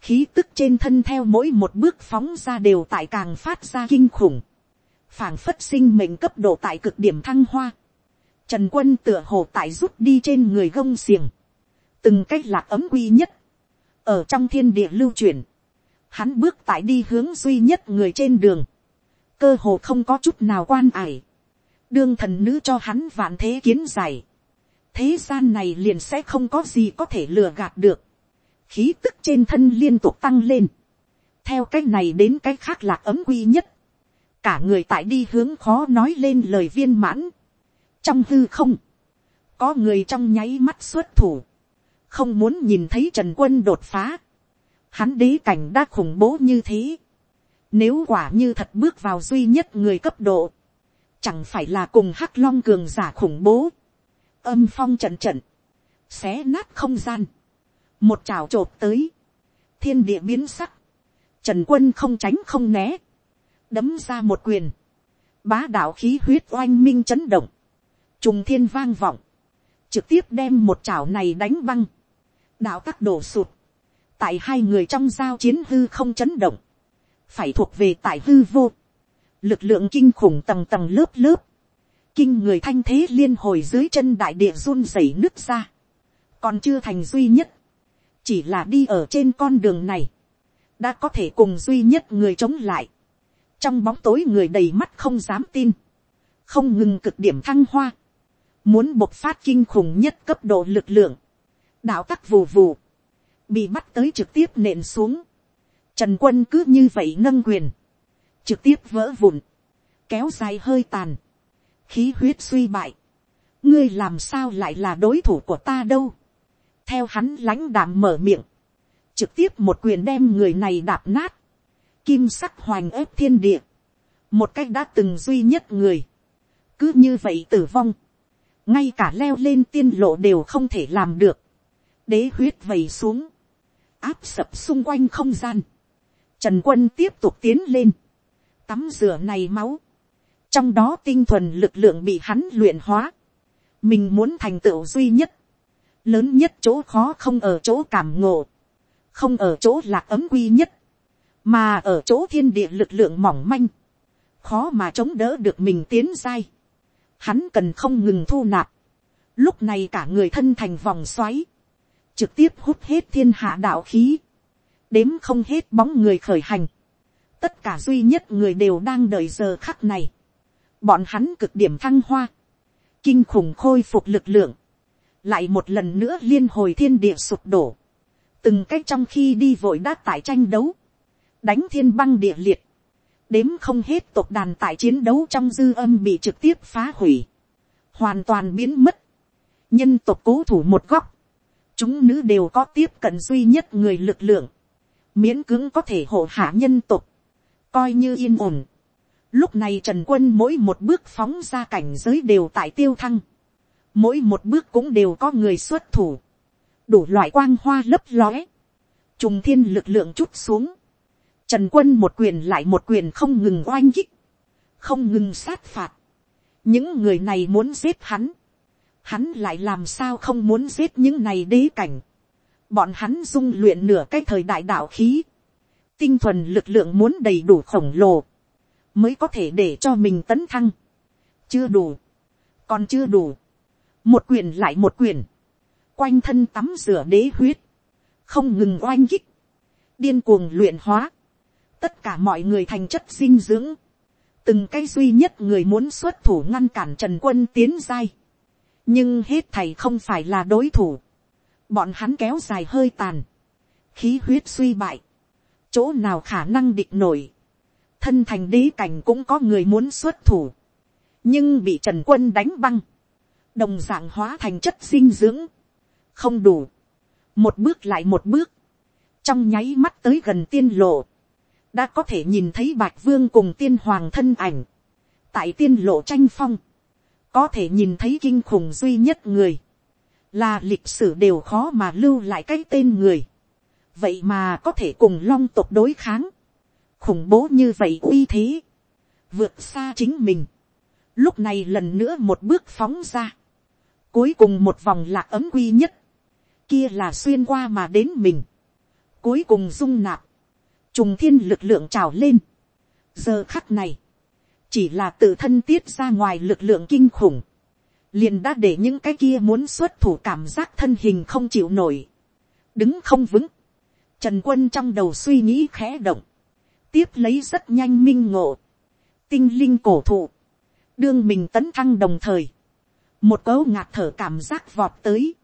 khí tức trên thân theo mỗi một bước phóng ra đều tại càng phát ra kinh khủng, phảng phất sinh mệnh cấp độ tại cực điểm thăng hoa, trần quân tựa hồ tại rút đi trên người gông xiềng, từng cách lạc ấm quy nhất, ở trong thiên địa lưu truyền, hắn bước tại đi hướng duy nhất người trên đường, cơ hồ không có chút nào quan ải, đương thần nữ cho hắn vạn thế kiến giải, thế gian này liền sẽ không có gì có thể lừa gạt được, khí tức trên thân liên tục tăng lên, theo cái này đến cái khác là ấm quy nhất, cả người tại đi hướng khó nói lên lời viên mãn, trong hư không, có người trong nháy mắt xuất thủ, không muốn nhìn thấy trần quân đột phá, hắn đế cảnh đã khủng bố như thế, nếu quả như thật bước vào duy nhất người cấp độ, chẳng phải là cùng hắc long cường giả khủng bố, âm phong trận trận, xé nát không gian, một trào trộp tới, thiên địa biến sắc, trần quân không tránh không né, đấm ra một quyền, bá đạo khí huyết oanh minh chấn động, trùng thiên vang vọng, trực tiếp đem một chảo này đánh băng, đạo tắc đổ sụt, tại hai người trong giao chiến hư không chấn động, phải thuộc về tại hư vô, lực lượng kinh khủng tầng tầng lớp lớp, kinh người thanh thế liên hồi dưới chân đại địa run rẩy nứt ra, còn chưa thành duy nhất, chỉ là đi ở trên con đường này, đã có thể cùng duy nhất người chống lại. trong bóng tối người đầy mắt không dám tin, không ngừng cực điểm thăng hoa, muốn bộc phát kinh khủng nhất cấp độ lực lượng, đạo tắc vù vù, bị bắt tới trực tiếp nện xuống, trần quân cứ như vậy nâng quyền, trực tiếp vỡ vụn, kéo dài hơi tàn, khí huyết suy bại, ngươi làm sao lại là đối thủ của ta đâu, theo hắn lãnh đạm mở miệng, trực tiếp một quyền đem người này đạp nát, kim sắc hoành ép thiên địa, một cách đã từng duy nhất người, cứ như vậy tử vong, ngay cả leo lên tiên lộ đều không thể làm được, đế huyết vầy xuống, áp sập xung quanh không gian, trần quân tiếp tục tiến lên, tắm rửa này máu, trong đó tinh thuần lực lượng bị hắn luyện hóa, mình muốn thành tựu duy nhất, lớn nhất chỗ khó không ở chỗ cảm ngộ, không ở chỗ lạc ấm quy nhất, mà ở chỗ thiên địa lực lượng mỏng manh, khó mà chống đỡ được mình tiến dai. Hắn cần không ngừng thu nạp, lúc này cả người thân thành vòng xoáy, trực tiếp hút hết thiên hạ đạo khí, đếm không hết bóng người khởi hành, tất cả duy nhất người đều đang đợi giờ khắc này, bọn hắn cực điểm thăng hoa, kinh khủng khôi phục lực lượng, lại một lần nữa liên hồi thiên địa sụp đổ, từng cách trong khi đi vội đã tại tranh đấu, đánh thiên băng địa liệt, đếm không hết tộc đàn tại chiến đấu trong dư âm bị trực tiếp phá hủy, hoàn toàn biến mất, nhân tộc cố thủ một góc, chúng nữ đều có tiếp cận duy nhất người lực lượng, miễn cưỡng có thể hộ hạ nhân tộc, coi như yên ổn. Lúc này Trần Quân mỗi một bước phóng ra cảnh giới đều tại tiêu thăng. Mỗi một bước cũng đều có người xuất thủ. Đủ loại quang hoa lấp lóe. Trùng thiên lực lượng chút xuống. Trần Quân một quyền lại một quyền không ngừng oanh kích. Không ngừng sát phạt. Những người này muốn giết hắn. Hắn lại làm sao không muốn giết những này đế cảnh. Bọn hắn dung luyện nửa cái thời đại đạo khí. Tinh thuần lực lượng muốn đầy đủ khổng lồ. Mới có thể để cho mình tấn thăng. Chưa đủ. Còn chưa đủ. Một quyền lại một quyền. Quanh thân tắm rửa đế huyết. Không ngừng oanh kích. Điên cuồng luyện hóa. Tất cả mọi người thành chất dinh dưỡng. Từng cái duy nhất người muốn xuất thủ ngăn cản Trần Quân tiến dai. Nhưng hết thầy không phải là đối thủ bọn hắn kéo dài hơi tàn, khí huyết suy bại, chỗ nào khả năng địch nổi, thân thành đế cảnh cũng có người muốn xuất thủ, nhưng bị trần quân đánh băng, đồng d ạ n g hóa thành chất dinh dưỡng, không đủ, một bước lại một bước, trong nháy mắt tới gần tiên lộ, đã có thể nhìn thấy bạch vương cùng tiên hoàng thân ảnh, tại tiên lộ tranh phong, có thể nhìn thấy kinh khủng duy nhất người, là lịch sử đều khó mà lưu lại cái tên người, vậy mà có thể cùng long tộc đối kháng, khủng bố như vậy uy thế, vượt xa chính mình, lúc này lần nữa một bước phóng ra, cuối cùng một vòng lạc ấm quy nhất, kia là xuyên qua mà đến mình, cuối cùng dung nạp, trùng thiên lực lượng trào lên, giờ khắc này, chỉ là tự thân tiết ra ngoài lực lượng kinh khủng, liền đã để những cái kia muốn xuất thủ cảm giác thân hình không chịu nổi, đứng không vững, trần quân trong đầu suy nghĩ khẽ động, tiếp lấy rất nhanh minh ngộ, tinh linh cổ thụ, đương mình tấn thăng đồng thời, một cấu ngạt thở cảm giác vọt tới,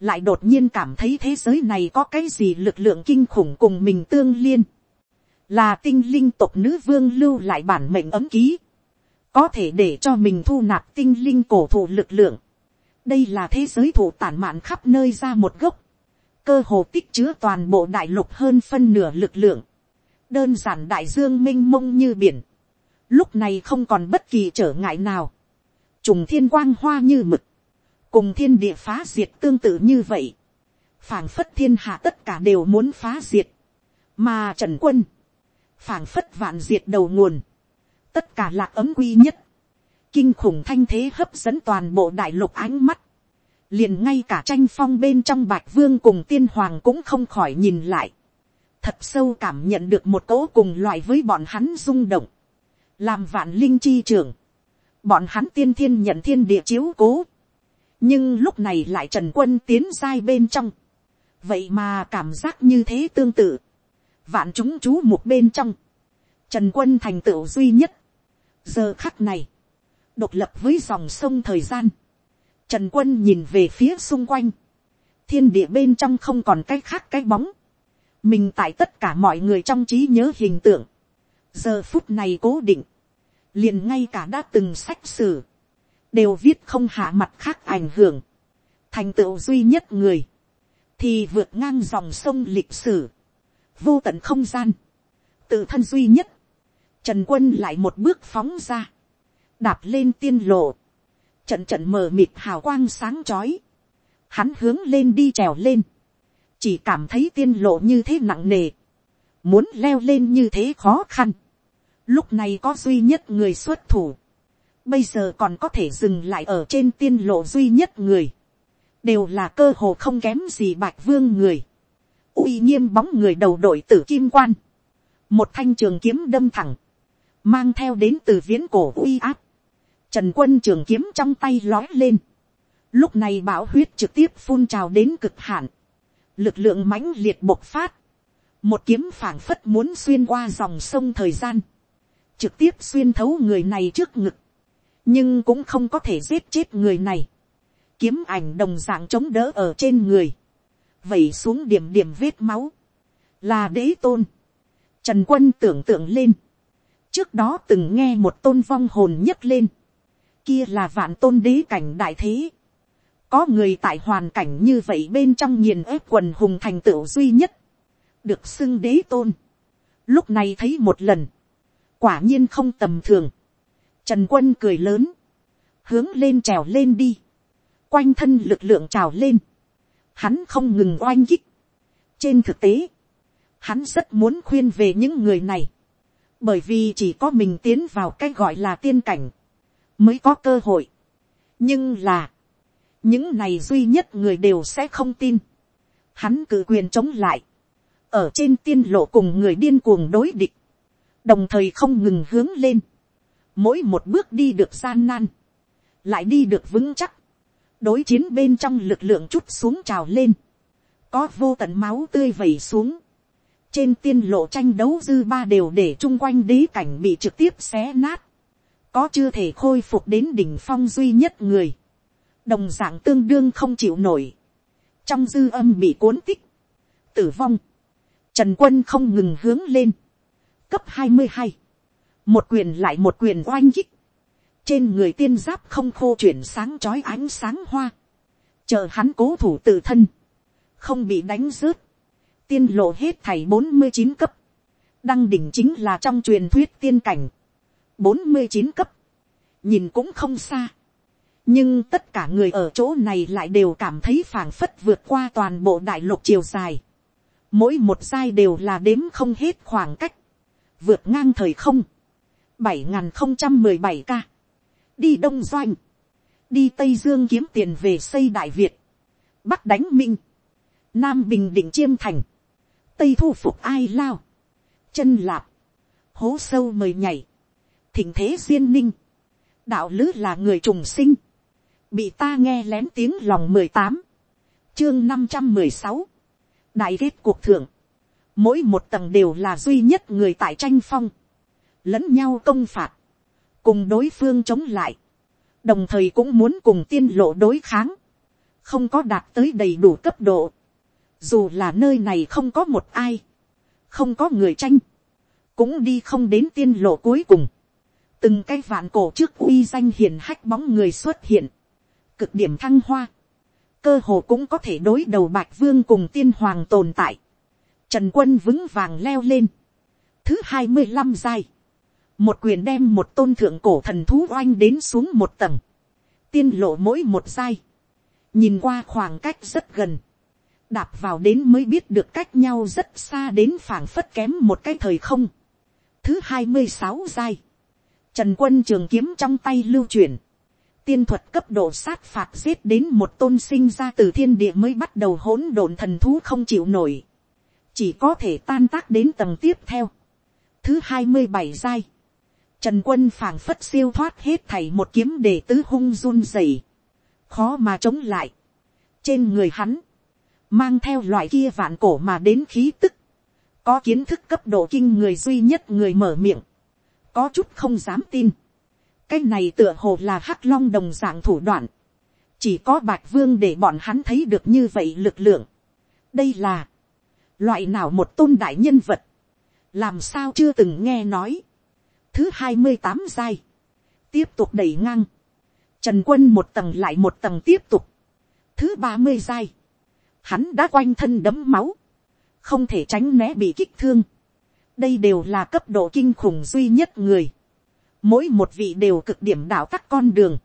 lại đột nhiên cảm thấy thế giới này có cái gì lực lượng kinh khủng cùng mình tương liên, là tinh linh tộc nữ vương lưu lại bản mệnh ấm ký, có thể để cho mình thu nạp tinh linh cổ thụ lực lượng. đây là thế giới thụ tản mạn khắp nơi ra một gốc, cơ hồ tích chứa toàn bộ đại lục hơn phân nửa lực lượng, đơn giản đại dương m i n h mông như biển, lúc này không còn bất kỳ trở ngại nào, trùng thiên quang hoa như mực, cùng thiên địa phá diệt tương tự như vậy, phảng phất thiên hạ tất cả đều muốn phá diệt, mà trần quân, phảng phất vạn diệt đầu nguồn, tất cả lạc ấm quy nhất, kinh khủng thanh thế hấp dẫn toàn bộ đại lục ánh mắt, liền ngay cả tranh phong bên trong bạch vương cùng tiên hoàng cũng không khỏi nhìn lại, thật sâu cảm nhận được một cỗ cùng loại với bọn hắn rung động, làm vạn linh chi trưởng, bọn hắn tiên thiên nhận thiên địa chiếu cố, nhưng lúc này lại trần quân tiến sai bên trong, vậy mà cảm giác như thế tương tự, vạn chúng chú một bên trong, trần quân thành tựu duy nhất, giờ khắc này, độc lập với dòng sông thời gian, trần quân nhìn về phía xung quanh, thiên địa bên trong không còn cái khác cái bóng, mình tại tất cả mọi người trong trí nhớ hình tượng, giờ phút này cố định, liền ngay cả đã từng sách sử, đều viết không hạ mặt khác ảnh hưởng, thành tựu duy nhất người, thì vượt ngang dòng sông lịch sử, vô tận không gian, tự thân duy nhất, Trần quân lại một bước phóng ra. đạp lên tiên lộ, trận trận mờ mịt hào quang sáng chói, hắn hướng lên đi trèo lên, chỉ cảm thấy tiên lộ như thế nặng nề, muốn leo lên như thế khó khăn, lúc này có duy nhất người xuất thủ, bây giờ còn có thể dừng lại ở trên tiên lộ duy nhất người, đều là cơ hồ không kém gì bạch vương người, uy nghiêm bóng người đầu đội tử kim quan, một thanh trường kiếm đâm thẳng, mang theo đến từ viễn cổ uy áp, trần quân trường kiếm trong tay lói lên, lúc này bão huyết trực tiếp phun trào đến cực hạn, lực lượng mãnh liệt bộc phát, một kiếm phảng phất muốn xuyên qua dòng sông thời gian, trực tiếp xuyên thấu người này trước ngực, nhưng cũng không có thể giết chết người này, kiếm ảnh đồng dạng chống đỡ ở trên người, vẩy xuống điểm điểm vết máu, là đế tôn, trần quân tưởng tượng lên, trước đó từng nghe một tôn vong hồn nhất lên, kia là vạn tôn đế cảnh đại thế, có người tại hoàn cảnh như vậy bên trong nghiền ép quần hùng thành tựu duy nhất, được xưng đế tôn, lúc này thấy một lần, quả nhiên không tầm thường, trần quân cười lớn, hướng lên trèo lên đi, quanh thân lực lượng trào lên, hắn không ngừng oanh kích. trên thực tế, hắn rất muốn khuyên về những người này, bởi vì chỉ có mình tiến vào cái gọi là tiên cảnh, mới có cơ hội. nhưng là, những này duy nhất người đều sẽ không tin. Hắn cử quyền chống lại, ở trên tiên lộ cùng người điên cuồng đối địch, đồng thời không ngừng hướng lên, mỗi một bước đi được gian nan, lại đi được vững chắc, đối chiến bên trong lực lượng chút xuống trào lên, có vô tận máu tươi vẩy xuống, trên tiên lộ tranh đấu dư ba đều để chung quanh đế cảnh bị trực tiếp xé nát, có chưa thể khôi phục đến đỉnh phong duy nhất người, đồng d ạ n g tương đương không chịu nổi, trong dư âm bị cuốn tích, tử vong, trần quân không ngừng hướng lên, cấp hai mươi hai, một quyền lại một quyền oanh kích, trên người tiên giáp không khô chuyển sáng trói ánh sáng hoa, chờ hắn cố thủ tự thân, không bị đánh rớt, tiên lộ hết thảy bốn mươi chín cấp, đăng đỉnh chính là trong truyền thuyết tiên cảnh, bốn mươi chín cấp, nhìn cũng không xa, nhưng tất cả người ở chỗ này lại đều cảm thấy phảng phất vượt qua toàn bộ đại lục chiều dài, mỗi một giai đều là đếm không hết khoảng cách, vượt ngang thời không, bảy n không trăm mười bảy ca, đi đông doanh, đi tây dương kiếm tiền về xây đại việt, bắc đánh minh, nam bình định chiêm thành, tây thu phục ai lao, chân lạp, hố sâu mời nhảy, thỉnh thế duyên ninh, đạo lứ là người trùng sinh, bị ta nghe lén tiếng lòng mười tám, chương năm trăm mười sáu, đại kết cuộc thưởng, mỗi một tầng đều là duy nhất người tại tranh phong, lẫn nhau công phạt, cùng đối phương chống lại, đồng thời cũng muốn cùng tiên lộ đối kháng, không có đạt tới đầy đủ cấp độ, dù là nơi này không có một ai, không có người tranh, cũng đi không đến tiên lộ cuối cùng, từng cái vạn cổ trước uy danh hiền hách bóng người xuất hiện, cực điểm thăng hoa, cơ hồ cũng có thể đối đầu bạch vương cùng tiên hoàng tồn tại, trần quân vững vàng leo lên, thứ hai mươi năm giai, một quyền đem một tôn thượng cổ thần thú oanh đến xuống một tầng, tiên lộ mỗi một giai, nhìn qua khoảng cách rất gần, đạp vào đến mới biết được cách nhau rất xa đến phảng phất kém một cái thời không. Thứ hai mươi sáu giai, trần quân trường kiếm trong tay lưu chuyển, tiên thuật cấp độ sát phạt giết đến một tôn sinh ra từ thiên địa mới bắt đầu hỗn độn thần thú không chịu nổi, chỉ có thể tan tác đến tầng tiếp theo. Thứ hai mươi bảy giai, Trần quân phảng phất siêu thoát hết thảy một kiếm để tứ hung run rẩy, khó mà chống lại. Trên người hắn, mang theo loại kia vạn cổ mà đến khí tức, có kiến thức cấp độ kinh người duy nhất người mở miệng, có chút không dám tin. cái này tựa hồ là hắc long đồng dạng thủ đoạn, chỉ có bạch vương để bọn hắn thấy được như vậy lực lượng. đây là, loại nào một tôn đại nhân vật, làm sao chưa từng nghe nói, thứ hai mươi tám giai, tiếp tục đẩy ngang, trần quân một tầng lại một tầng tiếp tục, thứ ba mươi giai, hắn đã quanh thân đấm máu, không thể tránh né bị kích thương, đây đều là cấp độ kinh khủng duy nhất người, mỗi một vị đều cực điểm đạo các con đường,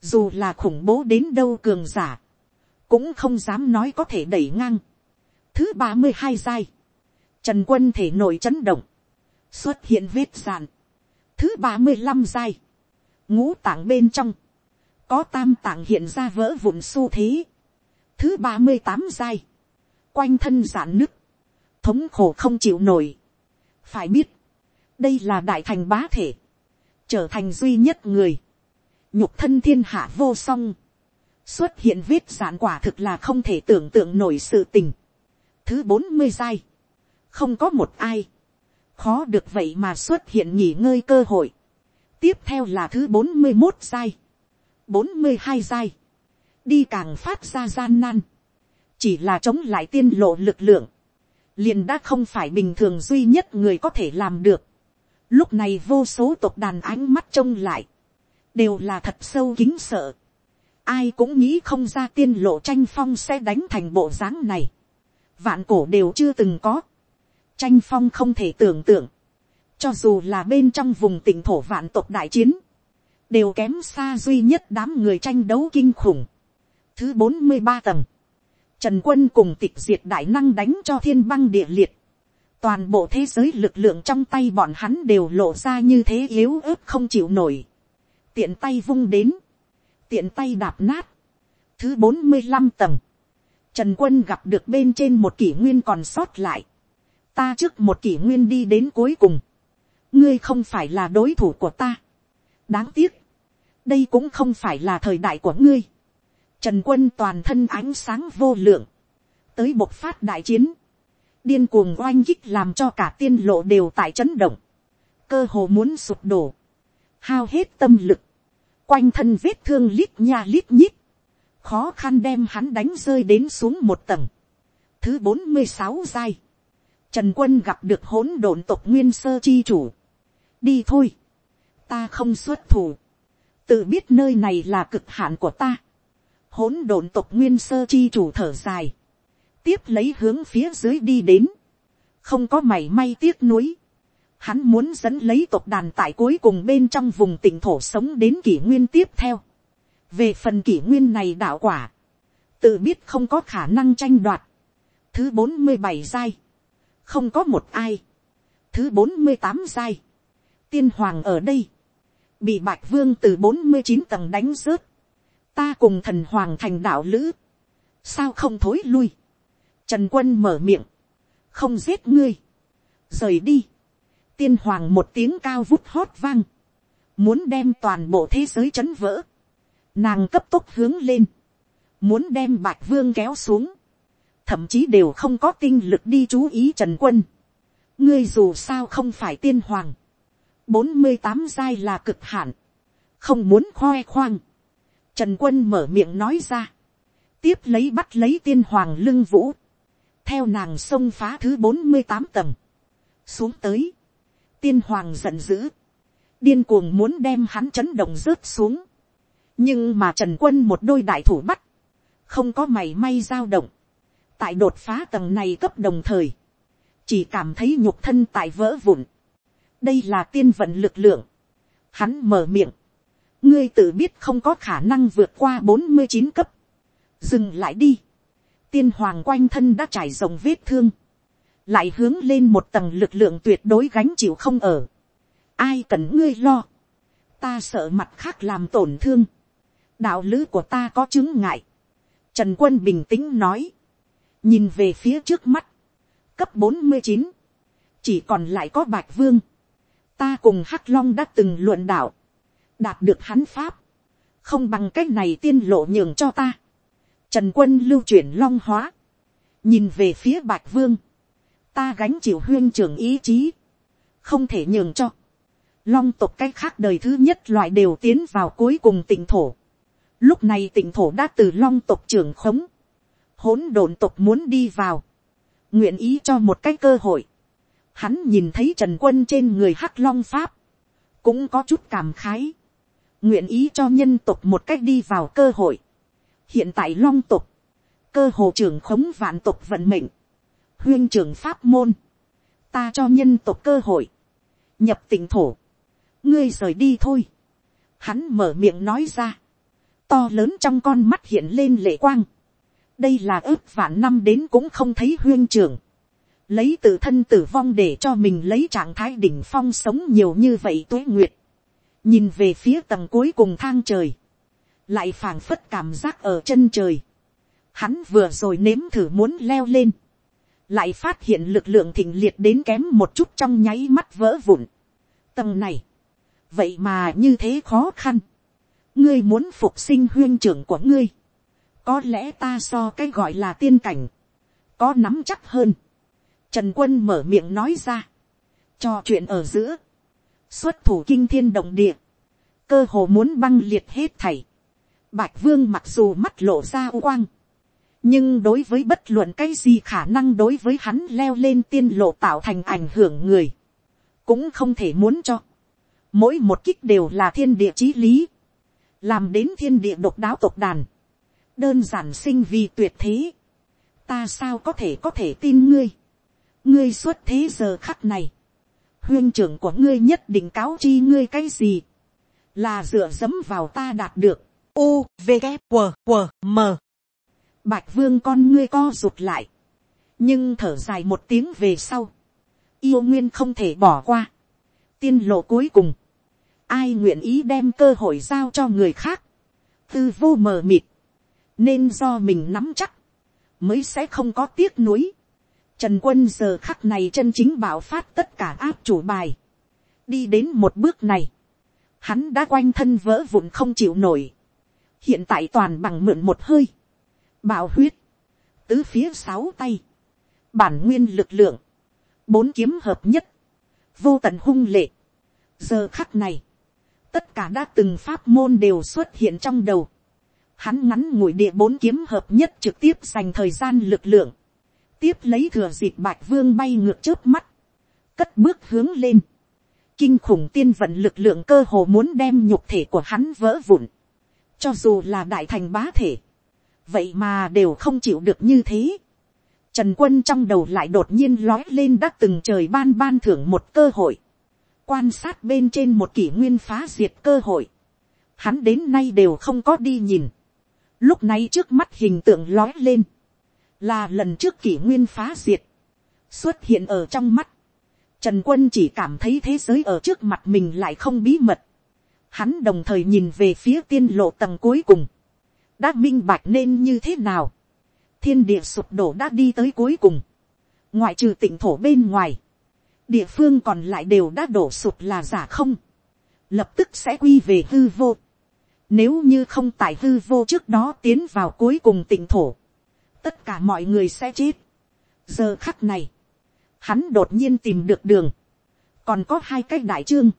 dù là khủng bố đến đâu cường giả, cũng không dám nói có thể đẩy ngang. Thứ ba mươi hai giai, trần quân thể nổi chấn động, xuất hiện vết sàn. Thứ ba mươi năm giai, ngũ tạng bên trong, có tam tạng hiện ra vỡ vụn xu thế. Thứ ba mươi tám giai, quanh thân giãn nứt, thống khổ không chịu nổi. Phải biết, đây là đại thành bá thể, trở thành duy nhất người, nhục thân thiên hạ vô song, xuất hiện vết giãn quả thực là không thể tưởng tượng nổi sự tình. Thứ bốn mươi giai, không có một ai, khó được vậy mà xuất hiện nghỉ ngơi cơ hội. tiếp theo là thứ bốn mươi một giai, bốn mươi hai giai, đi càng phát ra gian nan, chỉ là chống lại tiên lộ lực lượng, liền đã không phải bình thường duy nhất người có thể làm được. Lúc này vô số tộc đàn ánh mắt trông lại, đều là thật sâu kính sợ. Ai cũng nghĩ không ra tiên lộ tranh phong sẽ đánh thành bộ dáng này. Vạn cổ đều chưa từng có. Tranh phong không thể tưởng tượng. Cho dù là bên trong vùng tỉnh thổ vạn tộc đại chiến. Đều kém xa duy nhất đám người tranh đấu kinh khủng. Thứ bốn mươi ba tầng. Trần quân cùng tịch diệt đại năng đánh cho thiên băng địa liệt. Toàn bộ thế giới lực lượng trong tay bọn hắn đều lộ ra như thế yếu ớt không chịu nổi. Tiện tay vung đến. Tiện tay đạp nát. Thứ bốn mươi 45 tầng. Trần quân gặp được bên trên một kỷ nguyên còn sót lại. Ta trước một kỷ nguyên đi đến cuối cùng. Ngươi không phải là đối thủ của ta. Đáng tiếc. Đây cũng không phải là thời đại của ngươi Trần quân toàn thân ánh sáng vô lượng. Tới bộc phát đại chiến. Điên cuồng oanh kích làm cho cả tiên lộ đều tại chấn động. Cơ hồ muốn sụp đổ. Hao hết tâm lực. Quanh thân vết thương lít nha lít nhít. Khó khăn đem hắn đánh rơi đến xuống một tầng. Thứ bốn mươi sáu giai. Trần quân gặp được hỗn độn tộc nguyên sơ chi chủ. Đi thôi. Ta không xuất thủ. Tự biết nơi này là cực hạn của ta hỗn độn tộc nguyên sơ chi chủ thở dài, tiếp lấy hướng phía dưới đi đến, không có mảy may tiếc nuối, hắn muốn dẫn lấy tộc đàn tại cuối cùng bên trong vùng tỉnh thổ sống đến kỷ nguyên tiếp theo, về phần kỷ nguyên này đạo quả, tự biết không có khả năng tranh đoạt, thứ bốn mươi bảy giai, không có một ai, thứ bốn mươi tám giai, tiên hoàng ở đây, bị bạch vương từ bốn mươi chín tầng đánh rớt, ta cùng thần hoàng thành đạo lữ, sao không thối lui, trần quân mở miệng, không giết ngươi, rời đi, tiên hoàng một tiếng cao vút hót vang, muốn đem toàn bộ thế giới chấn vỡ, nàng cấp tốc hướng lên, muốn đem bạch vương kéo xuống, thậm chí đều không có tinh lực đi chú ý trần quân, ngươi dù sao không phải tiên hoàng, bốn mươi tám giai là cực hạn, không muốn khoe khoang, Trần quân mở miệng nói ra. Tiếp lấy bắt lấy tiên hoàng lưng vũ. Theo nàng xông phá thứ bốn mươi tám tầng. Xuống tới. Tiên hoàng giận dữ. Điên cuồng muốn đem hắn chấn động rớt xuống. Nhưng mà Trần quân một đôi đại thủ bắt. Không có mảy may dao động. Tại đột phá tầng này cấp đồng thời. Chỉ cảm thấy nhục thân tại vỡ vụn. Đây là tiên vận lực lượng. Hắn mở miệng ngươi tự biết không có khả năng vượt qua bốn mươi chín cấp. dừng lại đi. tiên hoàng quanh thân đã trải rộng vết thương. lại hướng lên một tầng lực lượng tuyệt đối gánh chịu không ở. ai cần ngươi lo. ta sợ mặt khác làm tổn thương. đạo lữ của ta có chứng ngại. trần quân bình tĩnh nói. nhìn về phía trước mắt. cấp bốn mươi chín. chỉ còn lại có bạch vương. ta cùng hắc long đã từng luận đạo đạt được hắn pháp, không bằng cách này tiên lộ nhường cho ta. Trần quân lưu chuyển long hóa, nhìn về phía bạch vương, ta gánh chịu huyên trưởng ý chí, không thể nhường cho. Long tộc cách khác đời thứ nhất loại đều tiến vào cuối cùng tỉnh thổ. Lúc này tỉnh thổ đã từ long tộc trưởng khống. Hỗn độn tộc muốn đi vào. Nguyện ý cho một cái cơ hội. Hắn nhìn thấy trần quân trên người hắc long pháp. Cũng có chút cảm khái nguyện ý cho nhân tộc một cách đi vào cơ hội. hiện tại long tộc, cơ hồ trưởng khống vạn tộc vận mệnh, huyên trưởng pháp môn, ta cho nhân tộc cơ hội, nhập tỉnh thổ, ngươi rời đi thôi. hắn mở miệng nói ra. to lớn trong con mắt hiện lên lệ quang. đây là ước vạn năm đến cũng không thấy huyên trưởng. lấy tự thân tử vong để cho mình lấy trạng thái đỉnh phong sống nhiều như vậy tuế nguyệt nhìn về phía tầng cuối cùng thang trời. lại phảng phất cảm giác ở chân trời. hắn vừa rồi nếm thử muốn leo lên lại phát hiện lực lượng thịnh liệt đến kém một chút trong nháy mắt vỡ vụn. Tầng này, vậy mà như thế khó khăn. ngươi muốn phục sinh huyên trưởng của ngươi. có lẽ ta so cái gọi là tiên cảnh, có nắm chắc hơn. Trần quân mở miệng nói ra, cho chuyện ở giữa, xuất thủ kinh thiên động địa, cơ hồ muốn băng liệt hết thảy. Bạch vương mặc dù mắt lộ ra quang, nhưng đối với bất luận cái gì khả năng đối với hắn leo lên tiên lộ tạo thành ảnh hưởng người, cũng không thể muốn cho. Mỗi một kích đều là thiên địa chí lý, làm đến thiên địa độc đáo tộc đàn, đơn giản sinh vì tuyệt thế. Ta sao có thể có thể tin ngươi, ngươi xuất thế giờ khắc này, huyên trưởng của ngươi nhất định cáo chi ngươi cái gì, là dựa dẫm vào ta đạt được. U, V, K, W, q, M. Bạch vương con ngươi co rụt lại. Nhưng thở dài một tiếng về sau. Yêu nguyên không thể bỏ qua. Tiên lộ cuối cùng. Ai nguyện ý đem cơ hội giao cho người khác. Tư vô mờ mịt. Nên do mình nắm chắc. Mới sẽ không có tiếc nuối. Trần quân giờ khắc này chân chính bảo phát tất cả áp chủ bài. Đi đến một bước này. Hắn đã quanh thân vỡ vụn không chịu nổi. Hiện tại toàn bằng mượn một hơi bạo huyết, tứ phía sáu tay, bản nguyên lực lượng, bốn kiếm hợp nhất, vô tận hung lệ. giờ khắc này, tất cả đã từng pháp môn đều xuất hiện trong đầu. Hắn ngắn ngủi địa bốn kiếm hợp nhất trực tiếp dành thời gian lực lượng. Tiếp lấy thừa dịp bạch vương bay ngược trước mắt. Cất bước hướng lên. Kinh khủng tiên vận lực lượng cơ hồ muốn đem nhục thể của hắn vỡ vụn. Cho dù là đại thành bá thể, vậy mà đều không chịu được như thế. Trần quân trong đầu lại đột nhiên lói lên đã từng trời ban ban thưởng một cơ hội. Quan sát bên trên một kỷ nguyên phá diệt cơ hội. Hắn đến nay đều không có đi nhìn. Lúc này trước mắt hình tượng lói lên. Là lần trước kỷ nguyên phá diệt. Xuất hiện ở trong mắt. Trần quân chỉ cảm thấy thế giới ở trước mặt mình lại không bí mật. Hắn đồng thời nhìn về phía tiên lộ tầng cuối cùng đã minh bạch nên như thế nào. thiên địa sụp đổ đã đi tới cuối cùng. ngoại trừ tỉnh thổ bên ngoài. địa phương còn lại đều đã đổ sụp là giả không. lập tức sẽ quy về hư vô. nếu như không tại hư vô trước đó tiến vào cuối cùng tỉnh thổ tất cả mọi người sẽ chết. giờ khắc này, hắn đột nhiên tìm được đường. còn có hai cái đại trương.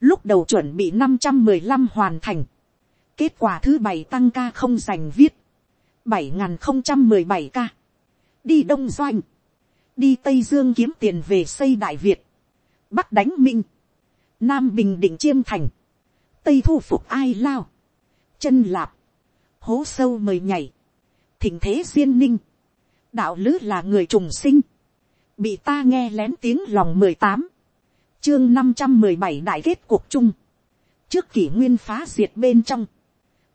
lúc đầu chuẩn bị năm trăm mười lăm hoàn thành Kết quả thứ bảy tăng ca không dành viết. bảy không trăm mười bảy ca. Đi Đông Doanh. Đi Tây Dương kiếm tiền về xây Đại Việt. Bắc đánh Minh. Nam Bình Định Chiêm Thành. Tây thu phục ai lao. Chân lạp. Hố sâu mời nhảy. Thỉnh thế duyên ninh. Đạo lữ là người trùng sinh. Bị ta nghe lén tiếng lòng mười tám. Chương năm trăm mười bảy đại kết cuộc chung. Trước kỷ nguyên phá diệt bên trong.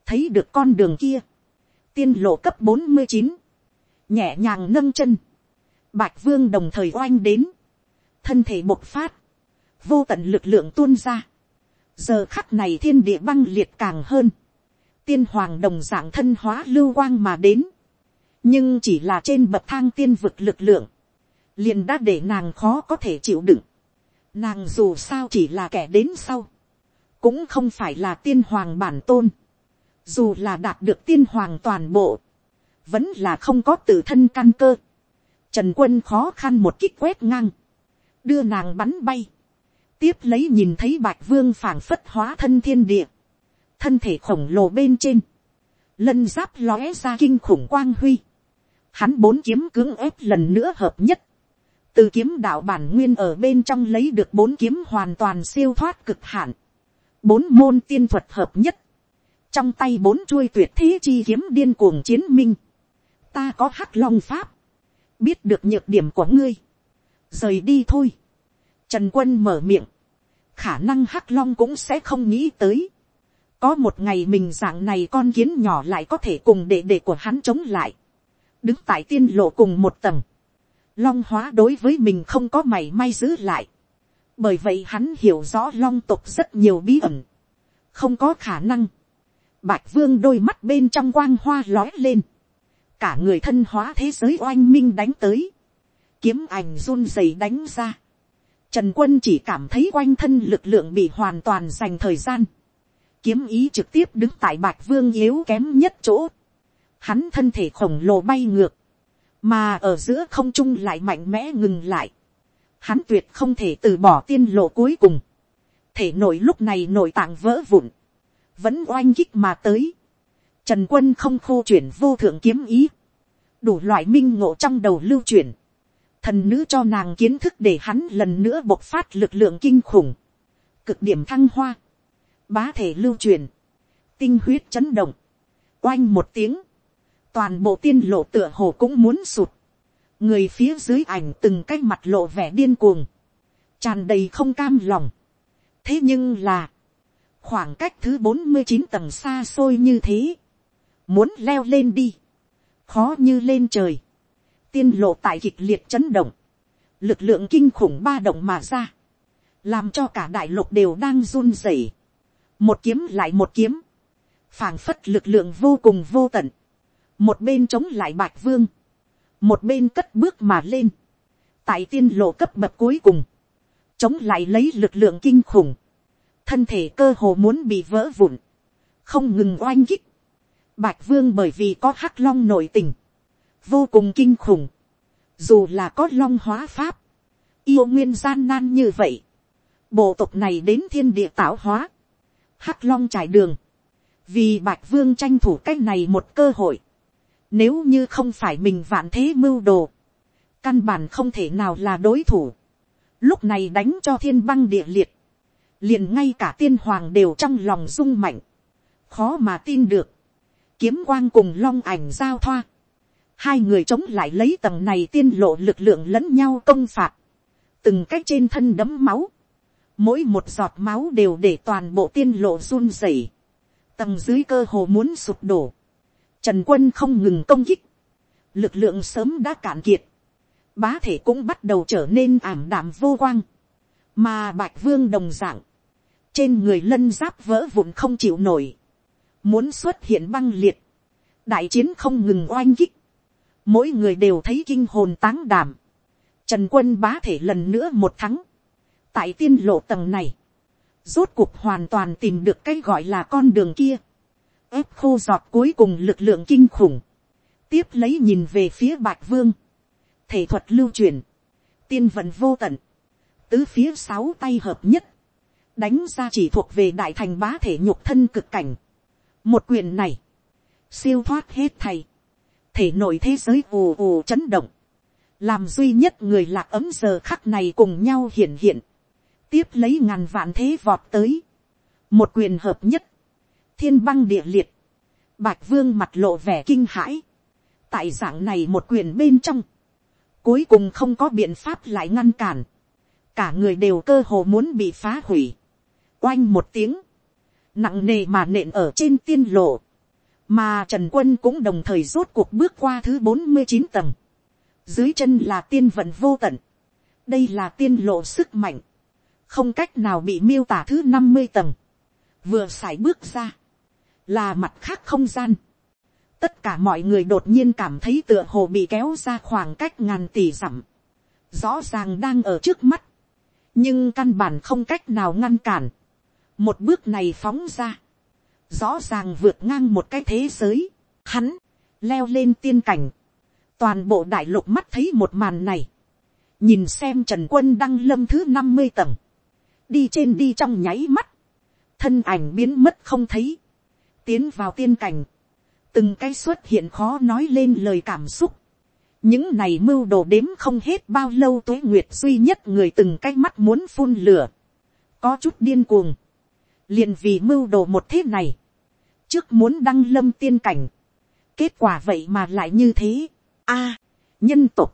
Thấy được con đường kia, tiên lộ cấp bốn mươi chín, nhẹ nhàng nâng chân, bạch vương đồng thời oanh đến, thân thể bộc phát, vô tận lực lượng tuôn ra, giờ khắc này thiên địa băng liệt càng hơn, tiên hoàng đồng dạng thân hóa lưu quang mà đến, nhưng chỉ là trên bậc thang tiên vực lực lượng, liền đã để nàng khó có thể chịu đựng, nàng dù sao chỉ là kẻ đến sau, cũng không phải là tiên hoàng bản tôn, dù là đạt được tiên hoàng toàn bộ, vẫn là không có tự thân căn cơ. Trần quân khó khăn một kích quét ngang, đưa nàng bắn bay, tiếp lấy nhìn thấy bạch vương phảng phất hóa thân thiên địa, thân thể khổng lồ bên trên, lân giáp lóe ra kinh khủng quang huy, hắn bốn kiếm cưỡng ép lần nữa hợp nhất, từ kiếm đạo bản nguyên ở bên trong lấy được bốn kiếm hoàn toàn siêu thoát cực hạn, bốn môn tiên thuật hợp nhất, trong tay bốn chuôi tuyệt thế chi kiếm điên cuồng chiến minh, ta có hắc long pháp, biết được nhược điểm của ngươi, rời đi thôi, trần quân mở miệng, khả năng hắc long cũng sẽ không nghĩ tới. có một ngày mình dạng này con kiến nhỏ lại có thể cùng đệ đệ của hắn chống lại đứng tại tiên lộ cùng một tầng. long hóa đối với mình không có mảy may giữ lại. bởi vậy hắn hiểu rõ long tục rất nhiều bí ẩn. không có khả năng. bạch vương đôi mắt bên trong quang hoa lói lên. cả người thân hóa thế giới oanh minh đánh tới. kiếm ảnh run rẩy đánh ra Trần quân chỉ cảm thấy quanh thân lực lượng bị hoàn toàn dành thời gian. Kiếm ý trực tiếp đứng tại bạch vương yếu kém nhất chỗ. Hắn thân thể khổng lồ bay ngược. Mà ở giữa không trung lại mạnh mẽ ngừng lại. Hắn tuyệt không thể từ bỏ tiên lộ cuối cùng. Thể nội lúc này nội tạng vỡ vụn. Vẫn oanh kích mà tới. Trần quân không khô chuyển vô thượng kiếm ý. Đủ loại minh ngộ trong đầu lưu chuyển thần nữ cho nàng kiến thức để hắn lần nữa bộc phát lực lượng kinh khủng, cực điểm thăng hoa, bá thể lưu truyền, tinh huyết chấn động, oanh một tiếng, toàn bộ tiên lộ tựa hồ cũng muốn sụt, người phía dưới ảnh từng cái mặt lộ vẻ điên cuồng, tràn đầy không cam lòng. thế nhưng là, khoảng cách thứ bốn mươi chín tầng xa xôi như thế, muốn leo lên đi, khó như lên trời, tiên lộ tại kịch liệt chấn động, lực lượng kinh khủng ba động mà ra, làm cho cả đại lục đều đang run rẩy, một kiếm lại một kiếm, phảng phất lực lượng vô cùng vô tận, một bên chống lại bạch vương, một bên cất bước mà lên, tại tiên lộ cấp bậc cuối cùng, chống lại lấy lực lượng kinh khủng, thân thể cơ hồ muốn bị vỡ vụn, không ngừng oanh kích, bạch vương bởi vì có hắc long nội tình, vô cùng kinh khủng. Dù là có long hóa pháp, yêu nguyên gian nan như vậy. Bộ tộc này đến thiên địa tạo hóa, hắc long trải đường, vì bạch vương tranh thủ cách này một cơ hội. Nếu như không phải mình vạn thế mưu đồ, căn bản không thể nào là đối thủ. Lúc này đánh cho thiên băng địa liệt, liền ngay cả tiên hoàng đều trong lòng rung mạnh, khó mà tin được. Kiếm quang cùng long ảnh giao thoa, hai người chống lại lấy tầng này tiên lộ lực lượng lẫn nhau công phạt, từng cách trên thân đấm máu, mỗi một giọt máu đều để toàn bộ tiên lộ run rẩy, tầng dưới cơ hồ muốn sụp đổ, trần quân không ngừng công kích, lực lượng sớm đã cạn kiệt, bá thể cũng bắt đầu trở nên ảm đạm vô quang, mà bạch vương đồng dạng, trên người lân giáp vỡ vụn không chịu nổi, muốn xuất hiện băng liệt, đại chiến không ngừng oanh kích, mỗi người đều thấy kinh hồn táng đảm, trần quân bá thể lần nữa một thắng, tại tiên lộ tầng này, rốt cuộc hoàn toàn tìm được cái gọi là con đường kia, ép khô giọt cuối cùng lực lượng kinh khủng, tiếp lấy nhìn về phía bạch vương, thể thuật lưu truyền, tiên vận vô tận, tứ phía sáu tay hợp nhất, đánh ra chỉ thuộc về đại thành bá thể nhục thân cực cảnh. một quyền này, siêu thoát hết thầy, thể nội thế giới ù ù chấn động, làm duy nhất người lạc ấm giờ khắc này cùng nhau hiện hiện, tiếp lấy ngàn vạn thế vọt tới, một quyền hợp nhất, thiên băng địa liệt, bạch vương mặt lộ vẻ kinh hãi, tại dạng này một quyền bên trong, cuối cùng không có biện pháp lại ngăn cản, cả người đều cơ hồ muốn bị phá hủy, oanh một tiếng, nặng nề mà nện ở trên tiên lộ, mà trần quân cũng đồng thời rốt cuộc bước qua thứ bốn mươi chín tầng, dưới chân là tiên vận vô tận, đây là tiên lộ sức mạnh, không cách nào bị miêu tả thứ năm mươi tầng, vừa x bước ra, là mặt khác không gian, tất cả mọi người đột nhiên cảm thấy tựa hồ bị kéo ra khoảng cách ngàn tỷ dặm, rõ ràng đang ở trước mắt, nhưng căn bản không cách nào ngăn cản, một bước này phóng ra, rõ ràng vượt ngang một cái thế giới, hắn, leo lên tiên cảnh, toàn bộ đại lục mắt thấy một màn này, nhìn xem trần quân đăng lâm thứ năm mươi tầng, đi trên đi trong nháy mắt, thân ảnh biến mất không thấy, tiến vào tiên cảnh, từng cái xuất hiện khó nói lên lời cảm xúc, những này mưu đồ đếm không hết bao lâu tuế nguyệt duy nhất người từng cái mắt muốn phun lửa, có chút điên cuồng, liền vì mưu đồ một thế này, trước muốn đăng lâm tiên cảnh. Kết quả vậy mà lại như thế. a nhân tục.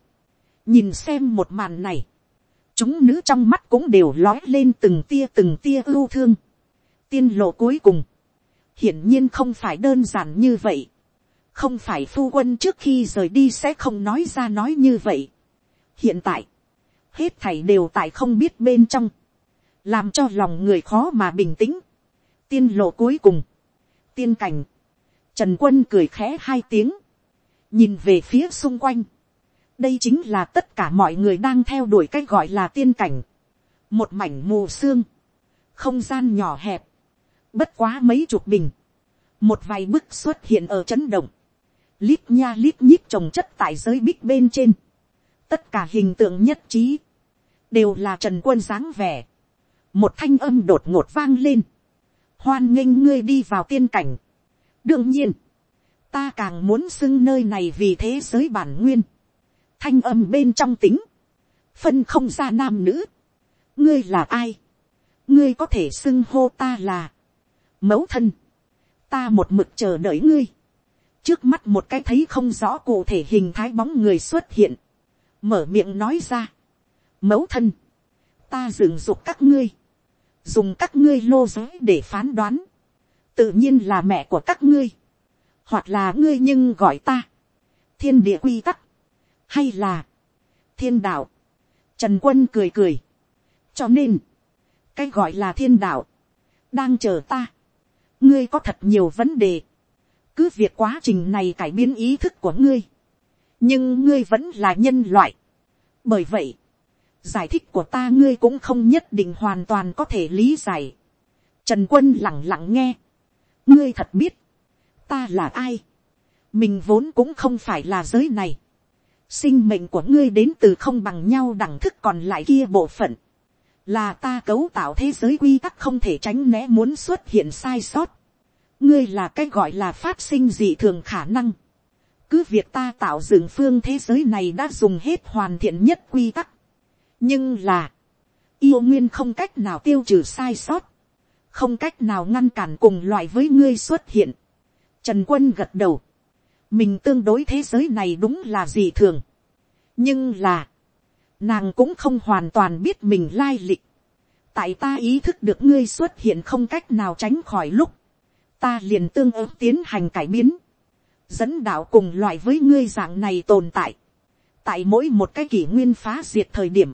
Nhìn xem một màn này. chúng nữ trong mắt cũng đều lói lên từng tia từng tia ưu thương. tiên lộ cuối cùng, hiển nhiên không phải đơn giản như vậy. không phải phu quân trước khi rời đi sẽ không nói ra nói như vậy. hiện tại, hết thảy đều tại không biết bên trong, làm cho lòng người khó mà bình tĩnh. tiên lộ cuối cùng, tiên cảnh, trần quân cười khẽ hai tiếng, nhìn về phía xung quanh, đây chính là tất cả mọi người đang theo đuổi cái gọi là tiên cảnh, một mảnh mù sương, không gian nhỏ hẹp, bất quá mấy chục bình, một vài bức xuất hiện ở chấn động, lít nha lít nhít trồng chất tại giới bích bên trên, tất cả hình tượng nhất trí, đều là trần quân dáng vẻ, một thanh âm đột ngột vang lên, hoan nghênh ngươi đi vào tiên cảnh. đương nhiên, ta càng muốn xưng nơi này vì thế giới bản nguyên, thanh âm bên trong tính, phân không ra nam nữ, ngươi là ai, ngươi có thể xưng hô ta là, mẫu thân, ta một mực chờ đợi ngươi, trước mắt một cái thấy không rõ cụ thể hình thái bóng người xuất hiện, mở miệng nói ra, mẫu thân, ta dừng dục các ngươi, dùng các ngươi lô giới để phán đoán, tự nhiên là mẹ của các ngươi, hoặc là ngươi nhưng gọi ta, thiên địa quy tắc, hay là, thiên đạo, trần quân cười cười, cho nên, cái gọi là thiên đạo, đang chờ ta, ngươi có thật nhiều vấn đề, cứ việc quá trình này cải biến ý thức của ngươi, nhưng ngươi vẫn là nhân loại, bởi vậy, giải thích của ta ngươi cũng không nhất định hoàn toàn có thể lý giải. Trần quân lặng lặng nghe. ngươi thật biết, ta là ai. mình vốn cũng không phải là giới này. sinh mệnh của ngươi đến từ không bằng nhau đẳng thức còn lại kia bộ phận là ta cấu tạo thế giới quy tắc không thể tránh né muốn xuất hiện sai sót. ngươi là cái gọi là phát sinh dị thường khả năng. cứ việc ta tạo dựng phương thế giới này đã dùng hết hoàn thiện nhất quy tắc nhưng là, yêu nguyên không cách nào tiêu trừ sai sót, không cách nào ngăn cản cùng loại với ngươi xuất hiện. Trần quân gật đầu, mình tương đối thế giới này đúng là dị thường, nhưng là, nàng cũng không hoàn toàn biết mình lai lịch. tại ta ý thức được ngươi xuất hiện không cách nào tránh khỏi lúc, ta liền tương ứng tiến hành cải biến, dẫn đạo cùng loại với ngươi dạng này tồn tại, tại mỗi một cái kỷ nguyên phá diệt thời điểm,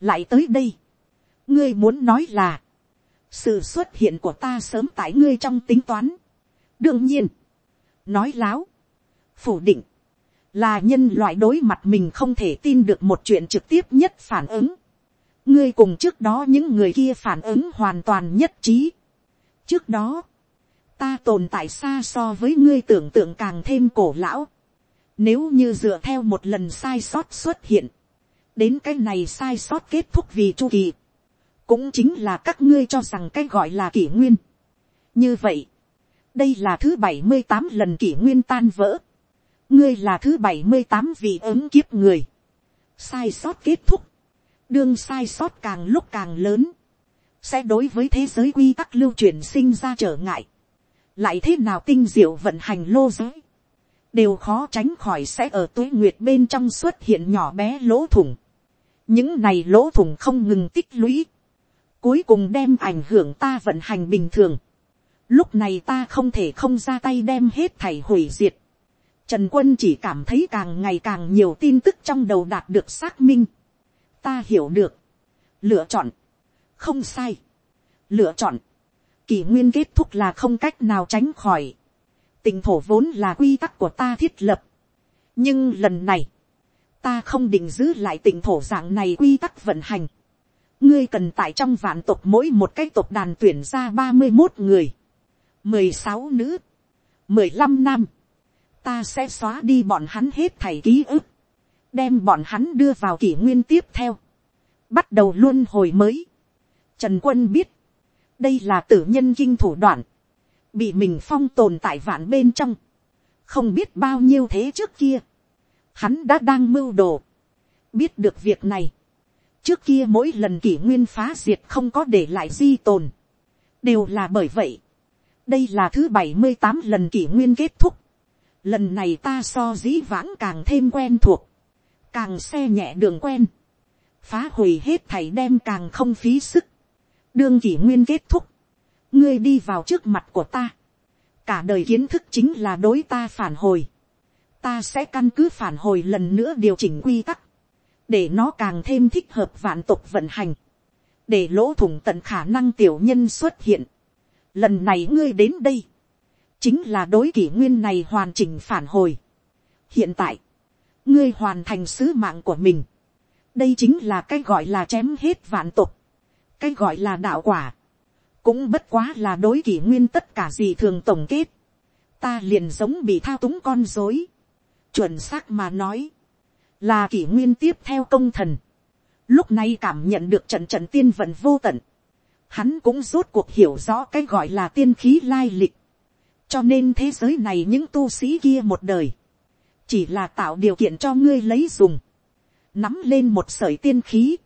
lại tới đây. ngươi muốn nói là, sự xuất hiện của ta sớm tại ngươi trong tính toán. đương nhiên, nói láo, phủ định, là nhân loại đối mặt mình không thể tin được một chuyện trực tiếp nhất phản ứng. ngươi cùng trước đó những người kia phản ứng hoàn toàn nhất trí. trước đó, ta tồn tại xa so với ngươi tưởng tượng càng thêm cổ lão. Nếu như dựa theo một lần sai sót xuất hiện, đến cái này sai sót kết thúc vì chu kỳ, cũng chính là các ngươi cho rằng cái gọi là kỷ nguyên. như vậy, đây là thứ bảy mươi tám lần kỷ nguyên tan vỡ, ngươi là thứ bảy mươi tám vị ứng kiếp người, sai sót kết thúc, đương sai sót càng lúc càng lớn, sẽ đối với thế giới quy tắc lưu truyền sinh ra trở ngại, lại thế nào tinh diệu vận hành lô giới, đều khó tránh khỏi sẽ ở tuế nguyệt bên trong xuất hiện nhỏ bé lỗ thủng. Những này lỗ thủng không ngừng tích lũy, cuối cùng đem ảnh hưởng ta vận hành bình thường. Lúc này ta không thể không ra tay đem hết thảy hủy diệt. Trần quân chỉ cảm thấy càng ngày càng nhiều tin tức trong đầu đạt được xác minh. Ta hiểu được. Lựa chọn. Không sai. Lựa chọn. Kỷ nguyên kết thúc là không cách nào tránh khỏi. Tình thổ vốn là quy tắc của ta thiết lập. Nhưng lần này ta không định giữ lại tình thổ dạng này quy tắc vận hành. ngươi cần tại trong vạn tộc mỗi một cái tộc đàn tuyển ra ba mươi một người, mười sáu nữ, mười lăm nam ta sẽ xóa đi bọn hắn hết thảy ký ức, đem bọn hắn đưa vào kỷ nguyên tiếp theo, bắt đầu luôn hồi mới. Trần quân biết, đây là tử nhân kinh thủ đoạn, bị mình phong tồn tại vạn bên trong, không biết bao nhiêu thế trước kia hắn đã đang mưu đồ. biết được việc này, trước kia mỗi lần kỷ nguyên phá diệt không có để lại di tồn, đều là bởi vậy. đây là thứ bảy mươi tám lần kỷ nguyên kết thúc lần này ta so dĩ vãng càng thêm quen thuộc, càng xe nhẹ đường quen, phá hủy hết thảy đem càng không phí sức, đương kỷ nguyên kết thúc, ngươi đi vào trước mặt của ta, cả đời kiến thức chính là đối ta phản hồi, ta sẽ căn cứ phản hồi lần nữa điều chỉnh quy tắc, để nó càng thêm thích hợp vạn tục vận hành, để lỗ thủng tận khả năng tiểu nhân xuất hiện. Lần này ngươi đến đây, chính là đối kỷ nguyên này hoàn chỉnh phản hồi. hiện tại, ngươi hoàn thành sứ mạng của mình. đây chính là cái gọi là chém hết vạn tục, cái gọi là đạo quả, cũng bất quá là đối kỷ nguyên tất cả gì thường tổng kết. ta liền giống bị thao túng con dối, chuẩn xác mà nói, là kỷ nguyên tiếp theo công thần. lúc này cảm nhận được trận trận tiên vận vô tận, hắn cũng rốt cuộc hiểu rõ cái gọi là tiên khí lai lịch cho nên thế giới này những tu sĩ kia một đời, chỉ là tạo điều kiện cho ngươi lấy dùng, nắm lên một sởi tiên khí,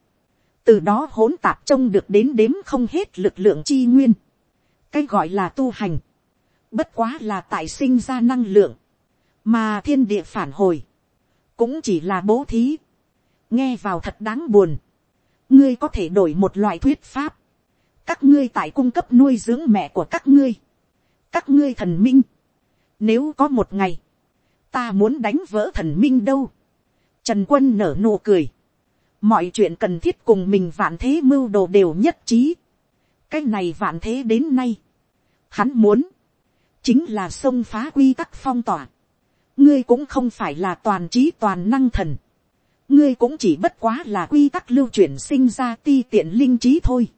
từ đó hỗn tạp trông được đến đếm không hết lực lượng chi nguyên, cái gọi là tu hành, bất quá là tại sinh ra năng lượng, mà thiên địa phản hồi, cũng chỉ là bố thí, nghe vào thật đáng buồn, ngươi có thể đổi một loại thuyết pháp, các ngươi tại cung cấp nuôi dưỡng mẹ của các ngươi, các ngươi thần minh, nếu có một ngày, ta muốn đánh vỡ thần minh đâu, trần quân nở nụ cười, mọi chuyện cần thiết cùng mình vạn thế mưu đồ đều nhất trí, cái này vạn thế đến nay, hắn muốn, chính là xông phá quy tắc phong tỏa, ngươi cũng không phải là toàn trí toàn năng thần, ngươi cũng chỉ bất quá là quy tắc lưu chuyển sinh ra ti tiện linh trí thôi.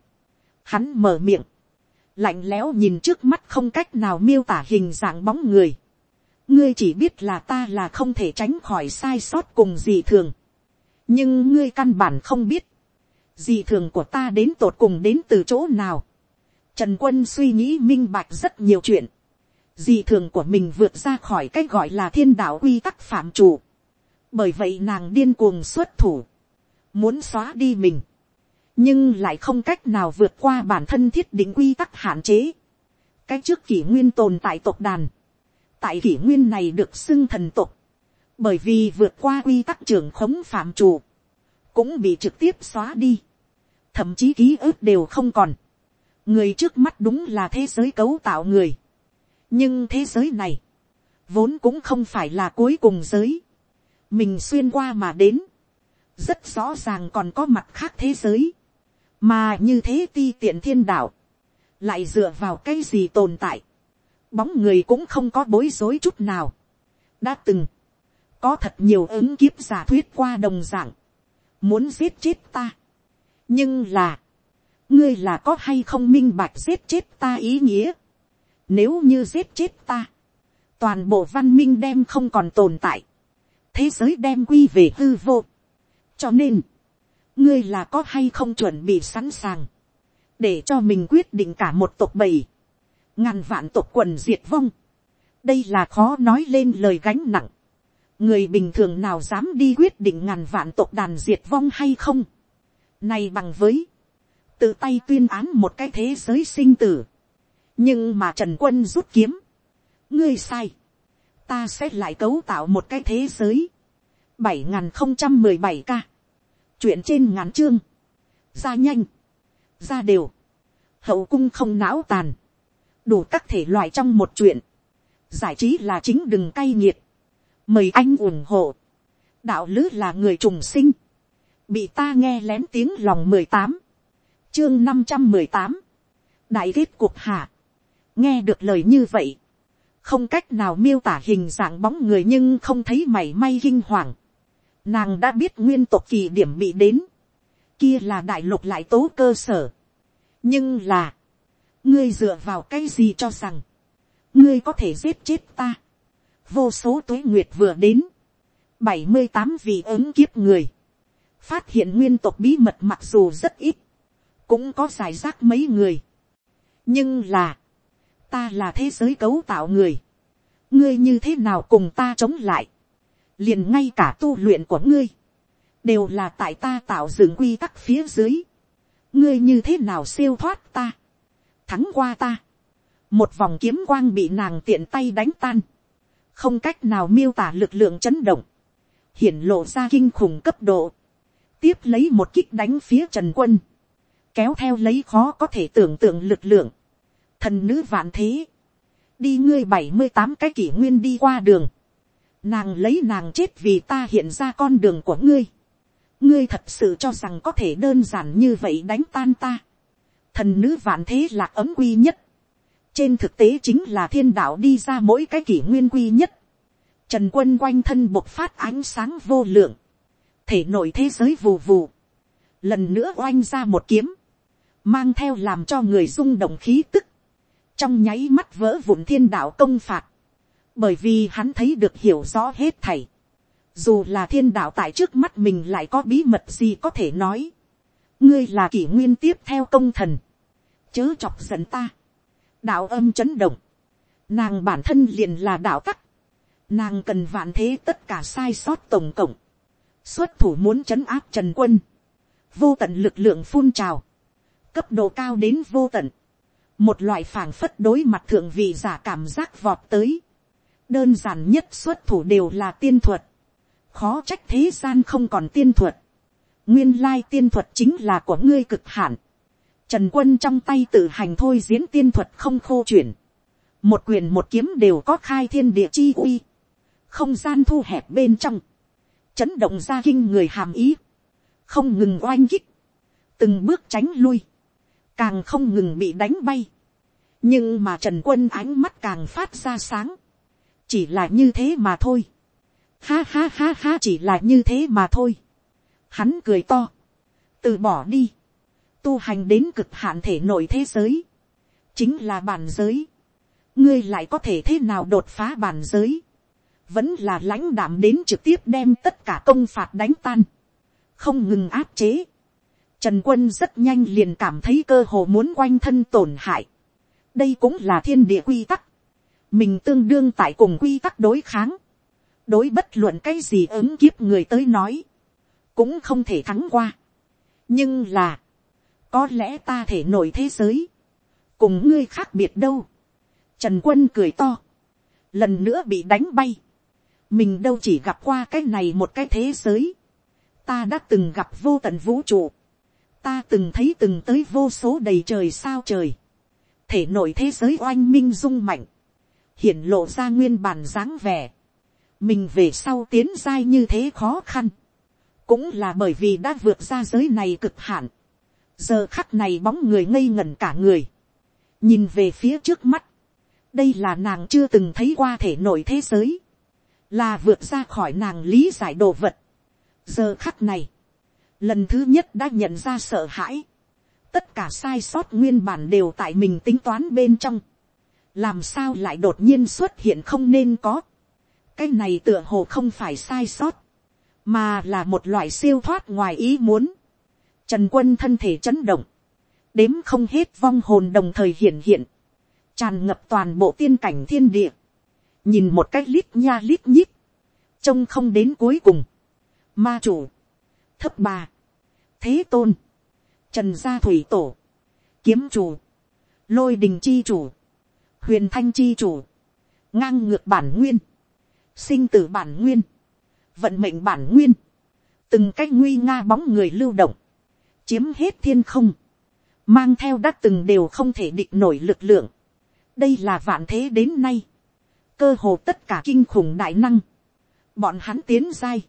Hắn mở miệng, lạnh lẽo nhìn trước mắt không cách nào miêu tả hình dạng bóng người. ngươi chỉ biết là ta là không thể tránh khỏi sai sót cùng gì thường. nhưng ngươi căn bản không biết, gì thường của ta đến tột cùng đến từ chỗ nào. trần quân suy nghĩ minh bạch rất nhiều chuyện. dị thường của mình vượt ra khỏi cái gọi là thiên đạo quy tắc phạm chủ. bởi vậy nàng điên cuồng xuất thủ, muốn xóa đi mình nhưng lại không cách nào vượt qua bản thân thiết định quy tắc hạn chế. cái trước kỷ nguyên tồn tại tộc đàn, tại kỷ nguyên này được xưng thần tộc, bởi vì vượt qua quy tắc trưởng khống phạm chủ, cũng bị trực tiếp xóa đi, thậm chí ký ức đều không còn. người trước mắt đúng là thế giới cấu tạo người, nhưng thế giới này, vốn cũng không phải là cuối cùng giới, mình xuyên qua mà đến, rất rõ ràng còn có mặt khác thế giới, mà như thế ti tiện thiên đạo, lại dựa vào cái gì tồn tại, bóng người cũng không có bối rối chút nào, đã từng, có thật nhiều ứng kiếp giả thuyết qua đồng dạng, muốn giết chết ta, nhưng là, ngươi là có hay không minh bạch giết chết ta ý nghĩa, nếu như giết chết ta, toàn bộ văn minh đem không còn tồn tại, thế giới đem quy về hư vô, cho nên, ngươi là có hay không chuẩn bị sẵn sàng, để cho mình quyết định cả một tộc bầy, ngàn vạn tộc quần diệt vong, đây là khó nói lên lời gánh nặng, người bình thường nào dám đi quyết định ngàn vạn tộc đàn diệt vong hay không, này bằng với, tự tay tuyên án một cái thế giới sinh tử, nhưng mà trần quân rút kiếm, ngươi sai, ta sẽ lại cấu tạo một cái thế giới, bảy n không trăm mười bảy ca, chuyện trên ngắn chương, ra nhanh, ra đều, hậu cung không não tàn, đủ các thể loại trong một chuyện, giải trí là chính đừng cay nghiệt, mời anh ủng hộ, đạo lứ là người trùng sinh, bị ta nghe lén tiếng lòng mười tám, chương năm trăm mười tám, đại kết cuộc hạ, nghe được lời như vậy, không cách nào miêu tả hình dạng bóng người nhưng không thấy mảy may kinh hoàng, Nàng đã biết nguyên tộc kỳ điểm bị đến. Kia là đại lục lại tố cơ sở. Nhưng là. Ngươi dựa vào cái gì cho rằng. Ngươi có thể giết chết ta. Vô số tuế nguyệt vừa đến. bảy mươi tám vị ứng kiếp người. Phát hiện nguyên tộc bí mật mặc dù rất ít. Cũng có giải rác mấy người. Nhưng là. Ta là thế giới cấu tạo người. Ngươi như thế nào cùng ta chống lại liền ngay cả tu luyện của ngươi, đều là tại ta tạo dựng quy tắc phía dưới, ngươi như thế nào siêu thoát ta, thắng qua ta, một vòng kiếm quang bị nàng tiện tay đánh tan, không cách nào miêu tả lực lượng chấn động, hiển lộ ra kinh khủng cấp độ, tiếp lấy một kích đánh phía trần quân, kéo theo lấy khó có thể tưởng tượng lực lượng, thần nữ vạn thế, đi ngươi bảy mươi tám cái kỷ nguyên đi qua đường, nàng lấy nàng chết vì ta hiện ra con đường của ngươi, ngươi thật sự cho rằng có thể đơn giản như vậy đánh tan ta, thần nữ vạn thế là ấm quy nhất, trên thực tế chính là thiên đạo đi ra mỗi cái kỷ nguyên quy nhất, trần quân quanh thân bộc phát ánh sáng vô lượng, thể nội thế giới vù vù, lần nữa oanh ra một kiếm, mang theo làm cho người rung động khí tức, trong nháy mắt vỡ vụn thiên đạo công phạt, bởi vì hắn thấy được hiểu rõ hết thảy, dù là thiên đạo tại trước mắt mình lại có bí mật gì có thể nói, ngươi là kỷ nguyên tiếp theo công thần, chớ chọc giận ta, đạo âm chấn động, nàng bản thân liền là đạo tắc, nàng cần vạn thế tất cả sai sót tổng cộng, xuất thủ muốn chấn áp trần quân, vô tận lực lượng phun trào, cấp độ cao đến vô tận, một loại phảng phất đối mặt thượng vị giả cảm giác vọt tới, đơn giản nhất xuất thủ đều là tiên thuật, khó trách thế gian không còn tiên thuật, nguyên lai tiên thuật chính là của ngươi cực hạn, trần quân trong tay tự hành thôi diễn tiên thuật không khô chuyển, một quyền một kiếm đều có khai thiên địa chi uy, không gian thu hẹp bên trong, chấn động ra kinh người hàm ý, không ngừng oanh kích, từng bước tránh lui, càng không ngừng bị đánh bay, nhưng mà trần quân ánh mắt càng phát ra sáng, chỉ là như thế mà thôi, ha ha ha ha chỉ là như thế mà thôi, hắn cười to, từ bỏ đi, tu hành đến cực hạn thể nội thế giới, chính là bản giới, ngươi lại có thể thế nào đột phá bản giới, vẫn là lãnh đảm đến trực tiếp đem tất cả công phạt đánh tan, không ngừng áp chế. Trần quân rất nhanh liền cảm thấy cơ hồ muốn quanh thân tổn hại. đây cũng là thiên địa quy tắc mình tương đương tại cùng quy tắc đối kháng. đối bất luận cái gì ứng kiếp người tới nói, cũng không thể thắng qua. nhưng là, có lẽ ta thể nổi thế giới, cùng ngươi khác biệt đâu. Trần quân cười to, lần nữa bị đánh bay. Mình đâu chỉ gặp qua cái này một cái thế giới, ta đã từng gặp vô tận vũ trụ, ta từng thấy từng tới vô số đầy trời sao trời, thể nổi thế giới oanh minh dung mạnh, hiển lộ ra nguyên bản dáng vẻ, mình về sau tiến giai như thế khó khăn, cũng là bởi vì đã vượt ra giới này cực hạn, giờ khắc này bóng người ngây ngẩn cả người, nhìn về phía trước mắt, đây là nàng chưa từng thấy qua thể nội thế giới, là vượt ra khỏi nàng lý giải đồ vật. giờ khắc này, lần thứ nhất đã nhận ra sợ hãi, tất cả sai sót nguyên bản đều tại mình tính toán bên trong, làm sao lại đột nhiên xuất hiện không nên có, cái này tựa hồ không phải sai sót, mà là một loại siêu thoát ngoài ý muốn. Trần quân thân thể chấn động, đếm không hết vong hồn đồng thời hiện hiện, tràn ngập toàn bộ tiên cảnh thiên địa, nhìn một cách lít nha lít nhít, trông không đến cuối cùng, ma chủ, thấp bà, thế tôn, trần gia thủy tổ, kiếm chủ, lôi đình chi chủ, huyền thanh chi chủ, ngang ngược bản nguyên, sinh tử bản nguyên, vận mệnh bản nguyên, từng cách nguy nga bóng người lưu động, chiếm hết thiên không, mang theo đã từng đều không thể địch nổi lực lượng. đây là vạn thế đến nay, cơ hồ tất cả kinh khủng đại năng, bọn hắn tiến dai,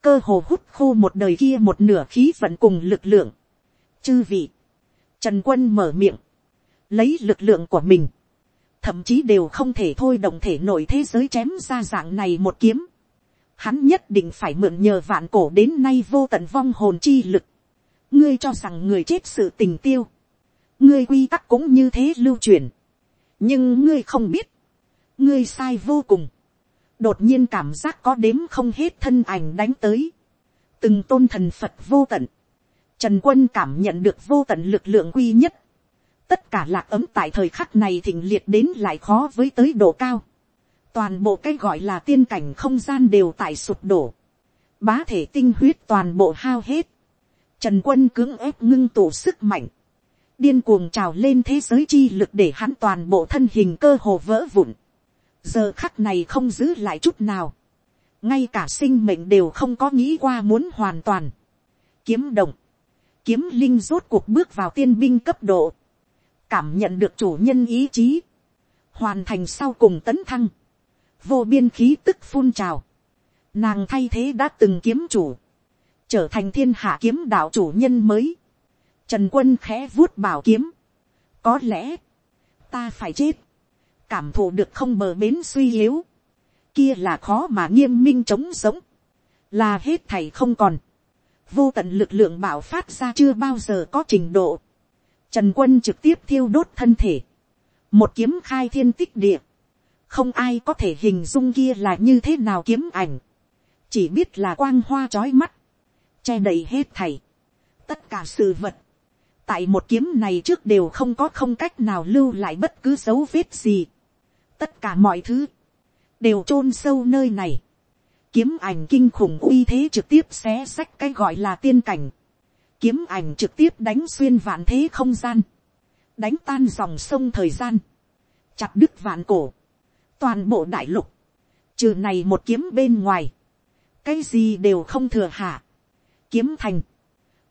cơ hồ hút khô một đời kia một nửa khí vận cùng lực lượng. chư vị, trần quân mở miệng, lấy lực lượng của mình, thậm chí đều không thể thôi động thể nội thế giới chém ra dạng này một kiếm. Hắn nhất định phải mượn nhờ vạn cổ đến nay vô tận vong hồn chi lực. ngươi cho rằng người chết sự tình tiêu. ngươi quy tắc cũng như thế lưu truyền. nhưng ngươi không biết, ngươi sai vô cùng. đột nhiên cảm giác có đếm không hết thân ảnh đánh tới. từng tôn thần phật vô tận. trần quân cảm nhận được vô tận lực lượng quy nhất tất cả lạc ấm tại thời khắc này thịnh liệt đến lại khó với tới độ cao. toàn bộ cái gọi là tiên cảnh không gian đều tại sụp đổ. bá thể tinh huyết toàn bộ hao hết. Trần quân cưỡng ép ngưng tụ sức mạnh. Điên cuồng trào lên thế giới chi lực để hắn toàn bộ thân hình cơ hồ vỡ vụn giờ khắc này không giữ lại chút nào, ngay cả sinh mệnh đều không có nghĩ qua muốn hoàn toàn, kiếm động, kiếm linh rốt cuộc bước vào tiên binh cấp độ, cảm nhận được chủ nhân ý chí, hoàn thành sau cùng tấn thăng, vô biên khí tức phun trào, nàng thay thế đã từng kiếm chủ, trở thành thiên hạ kiếm đạo chủ nhân mới, trần quân khẽ vuốt bảo kiếm, có lẽ, ta phải chết, cảm thụ được không bờ bến suy yếu, kia là khó mà nghiêm minh chống sống, là hết thầy không còn, vô tận lực lượng bảo phát ra chưa bao giờ có trình độ, trần quân trực tiếp thiêu đốt thân thể, một kiếm khai thiên tích địa, không ai có thể hình dung kia là như thế nào kiếm ảnh, chỉ biết là quang hoa trói mắt, che đầy hết thầy, tất cả sự vật, tại một kiếm này trước đều không có không cách nào lưu lại bất cứ dấu vết gì, tất cả mọi thứ, đều chôn sâu nơi này, kiếm ảnh kinh khủng uy thế trực tiếp xé sách cái gọi là tiên cảnh, kiếm ảnh trực tiếp đánh xuyên vạn thế không gian, đánh tan dòng sông thời gian, chặt đứt vạn cổ, toàn bộ đại lục, trừ này một kiếm bên ngoài, cái gì đều không thừa hạ, kiếm thành,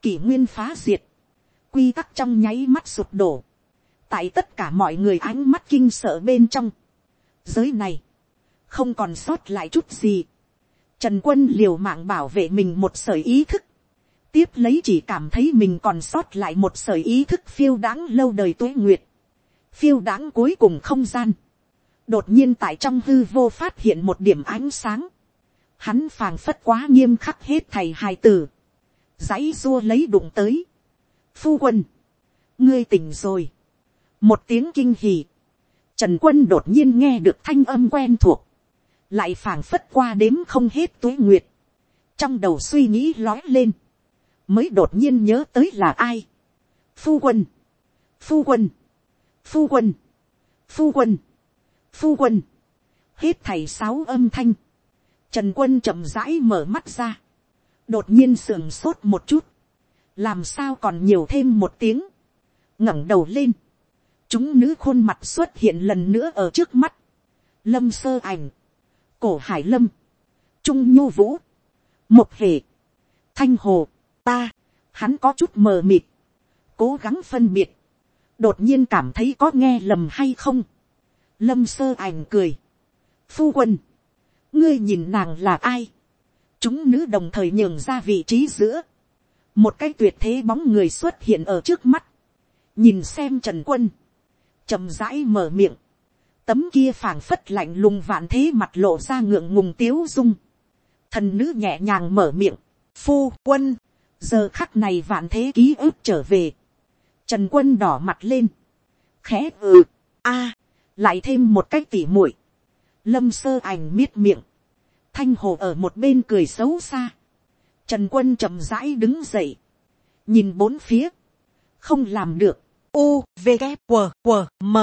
kỷ nguyên phá diệt, quy tắc trong nháy mắt sụp đổ, tại tất cả mọi người ánh mắt kinh sợ bên trong, giới này, không còn sót lại chút gì, trần quân liều mạng bảo vệ mình một sợi ý thức, tiếp lấy chỉ cảm thấy mình còn sót lại một sởi ý thức phiêu đáng lâu đời tuế nguyệt, phiêu đáng cuối cùng không gian, đột nhiên tại trong hư vô phát hiện một điểm ánh sáng, hắn phàng phất quá nghiêm khắc hết thầy hài tử, dãy dua lấy đụng tới, phu quân, ngươi tỉnh rồi, một tiếng kinh hì, trần quân đột nhiên nghe được thanh âm quen thuộc, lại phảng phất qua đếm không hết tuế nguyệt, trong đầu suy nghĩ lói lên, mới đột nhiên nhớ tới là ai, phu quân, phu quân, phu quân, phu quân, phu quân, hết thầy sáu âm thanh, trần quân chậm rãi mở mắt ra, đột nhiên sườn sốt một chút, làm sao còn nhiều thêm một tiếng, ngẩng đầu lên, chúng nữ khuôn mặt xuất hiện lần nữa ở trước mắt, lâm sơ ảnh, cổ hải lâm, trung nhu vũ, một hệ, thanh hồ, ta, hắn có chút mờ mịt, cố gắng phân biệt, đột nhiên cảm thấy có nghe lầm hay không, lâm sơ ảnh cười, phu quân, ngươi nhìn nàng là ai, chúng nữ đồng thời nhường ra vị trí giữa, một cái tuyệt thế bóng người xuất hiện ở trước mắt, nhìn xem trần quân, chậm rãi mở miệng, tấm kia phảng phất lạnh lùng vạn thế mặt lộ ra ngượng ngùng tiếu dung, thần nữ nhẹ nhàng mở miệng, phu quân, giờ khắc này vạn thế ký ức trở về, trần quân đỏ mặt lên, khẽ ừ, a, lại thêm một cái tỉ muội, lâm sơ ảnh miết miệng, thanh hồ ở một bên cười xấu xa, trần quân chậm rãi đứng dậy, nhìn bốn phía, không làm được, u v g q q m.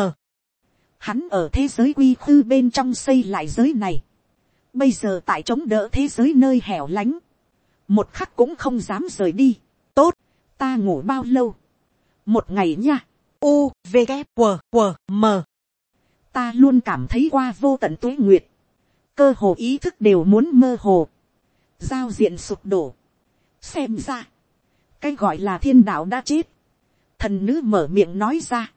Hắn ở thế giới quy khư bên trong xây lại giới này, bây giờ tại chống đỡ thế giới nơi hẻo lánh, một khắc cũng không dám rời đi, tốt, ta ngủ bao lâu, một ngày nha, u v g q q m. Ta luôn cảm thấy qua vô tận tuế nguyệt, cơ hồ ý thức đều muốn mơ hồ, giao diện sụp đổ, xem ra, cái gọi là thiên đạo đã chết, thần nữ mở miệng nói ra,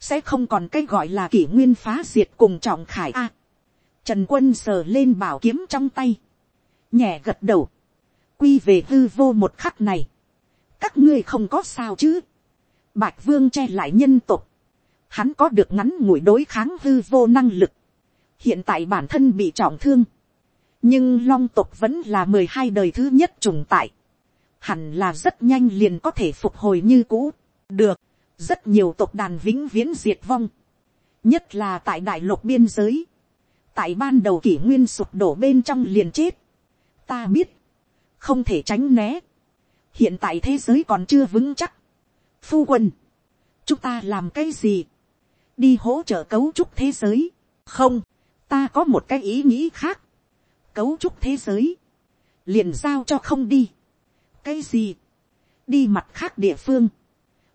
sẽ không còn cái gọi là kỷ nguyên phá diệt cùng trọng khải a. trần quân sờ lên bảo kiếm trong tay, nhẹ gật đầu, quy về hư vô một khắc này, các ngươi không có sao chứ, bạch vương che lại nhân tục, hắn có được ngắn ngủi đối kháng hư vô năng lực, hiện tại bản thân bị trọng thương, nhưng long tục vẫn là mười hai đời thứ nhất trùng tại, hẳn là rất nhanh liền có thể phục hồi như cũ, được, rất nhiều tộc đàn vĩnh viễn diệt vong, nhất là tại đại lục biên giới, tại ban đầu kỷ nguyên sụp đổ bên trong liền chết, ta biết, không thể tránh né, hiện tại thế giới còn chưa vững chắc, phu quân, chúng ta làm cái gì, đi hỗ trợ cấu trúc thế giới, không, ta có một cái ý nghĩ khác, cấu trúc thế giới, liền giao cho không đi, cái gì, đi mặt khác địa phương,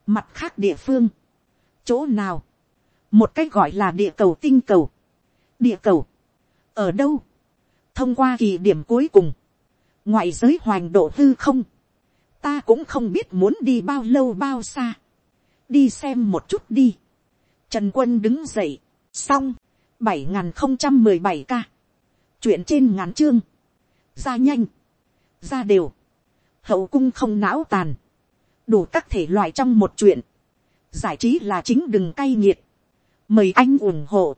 mặt khác địa phương, chỗ nào, một cách gọi là địa cầu tinh cầu, địa cầu, ở đâu, thông qua kỳ điểm cuối cùng, ngoại giới hoành độ hư không, ta cũng không biết muốn đi bao lâu bao xa, đi xem một chút đi, trần quân đứng dậy, xong, bảy n g h n không trăm mười bảy ca, chuyện trên ngắn chương, ra nhanh, ra đều, hậu cung không não tàn, đủ các thể loại trong một chuyện, giải trí là chính đừng cay nghiệt, mời anh ủng hộ.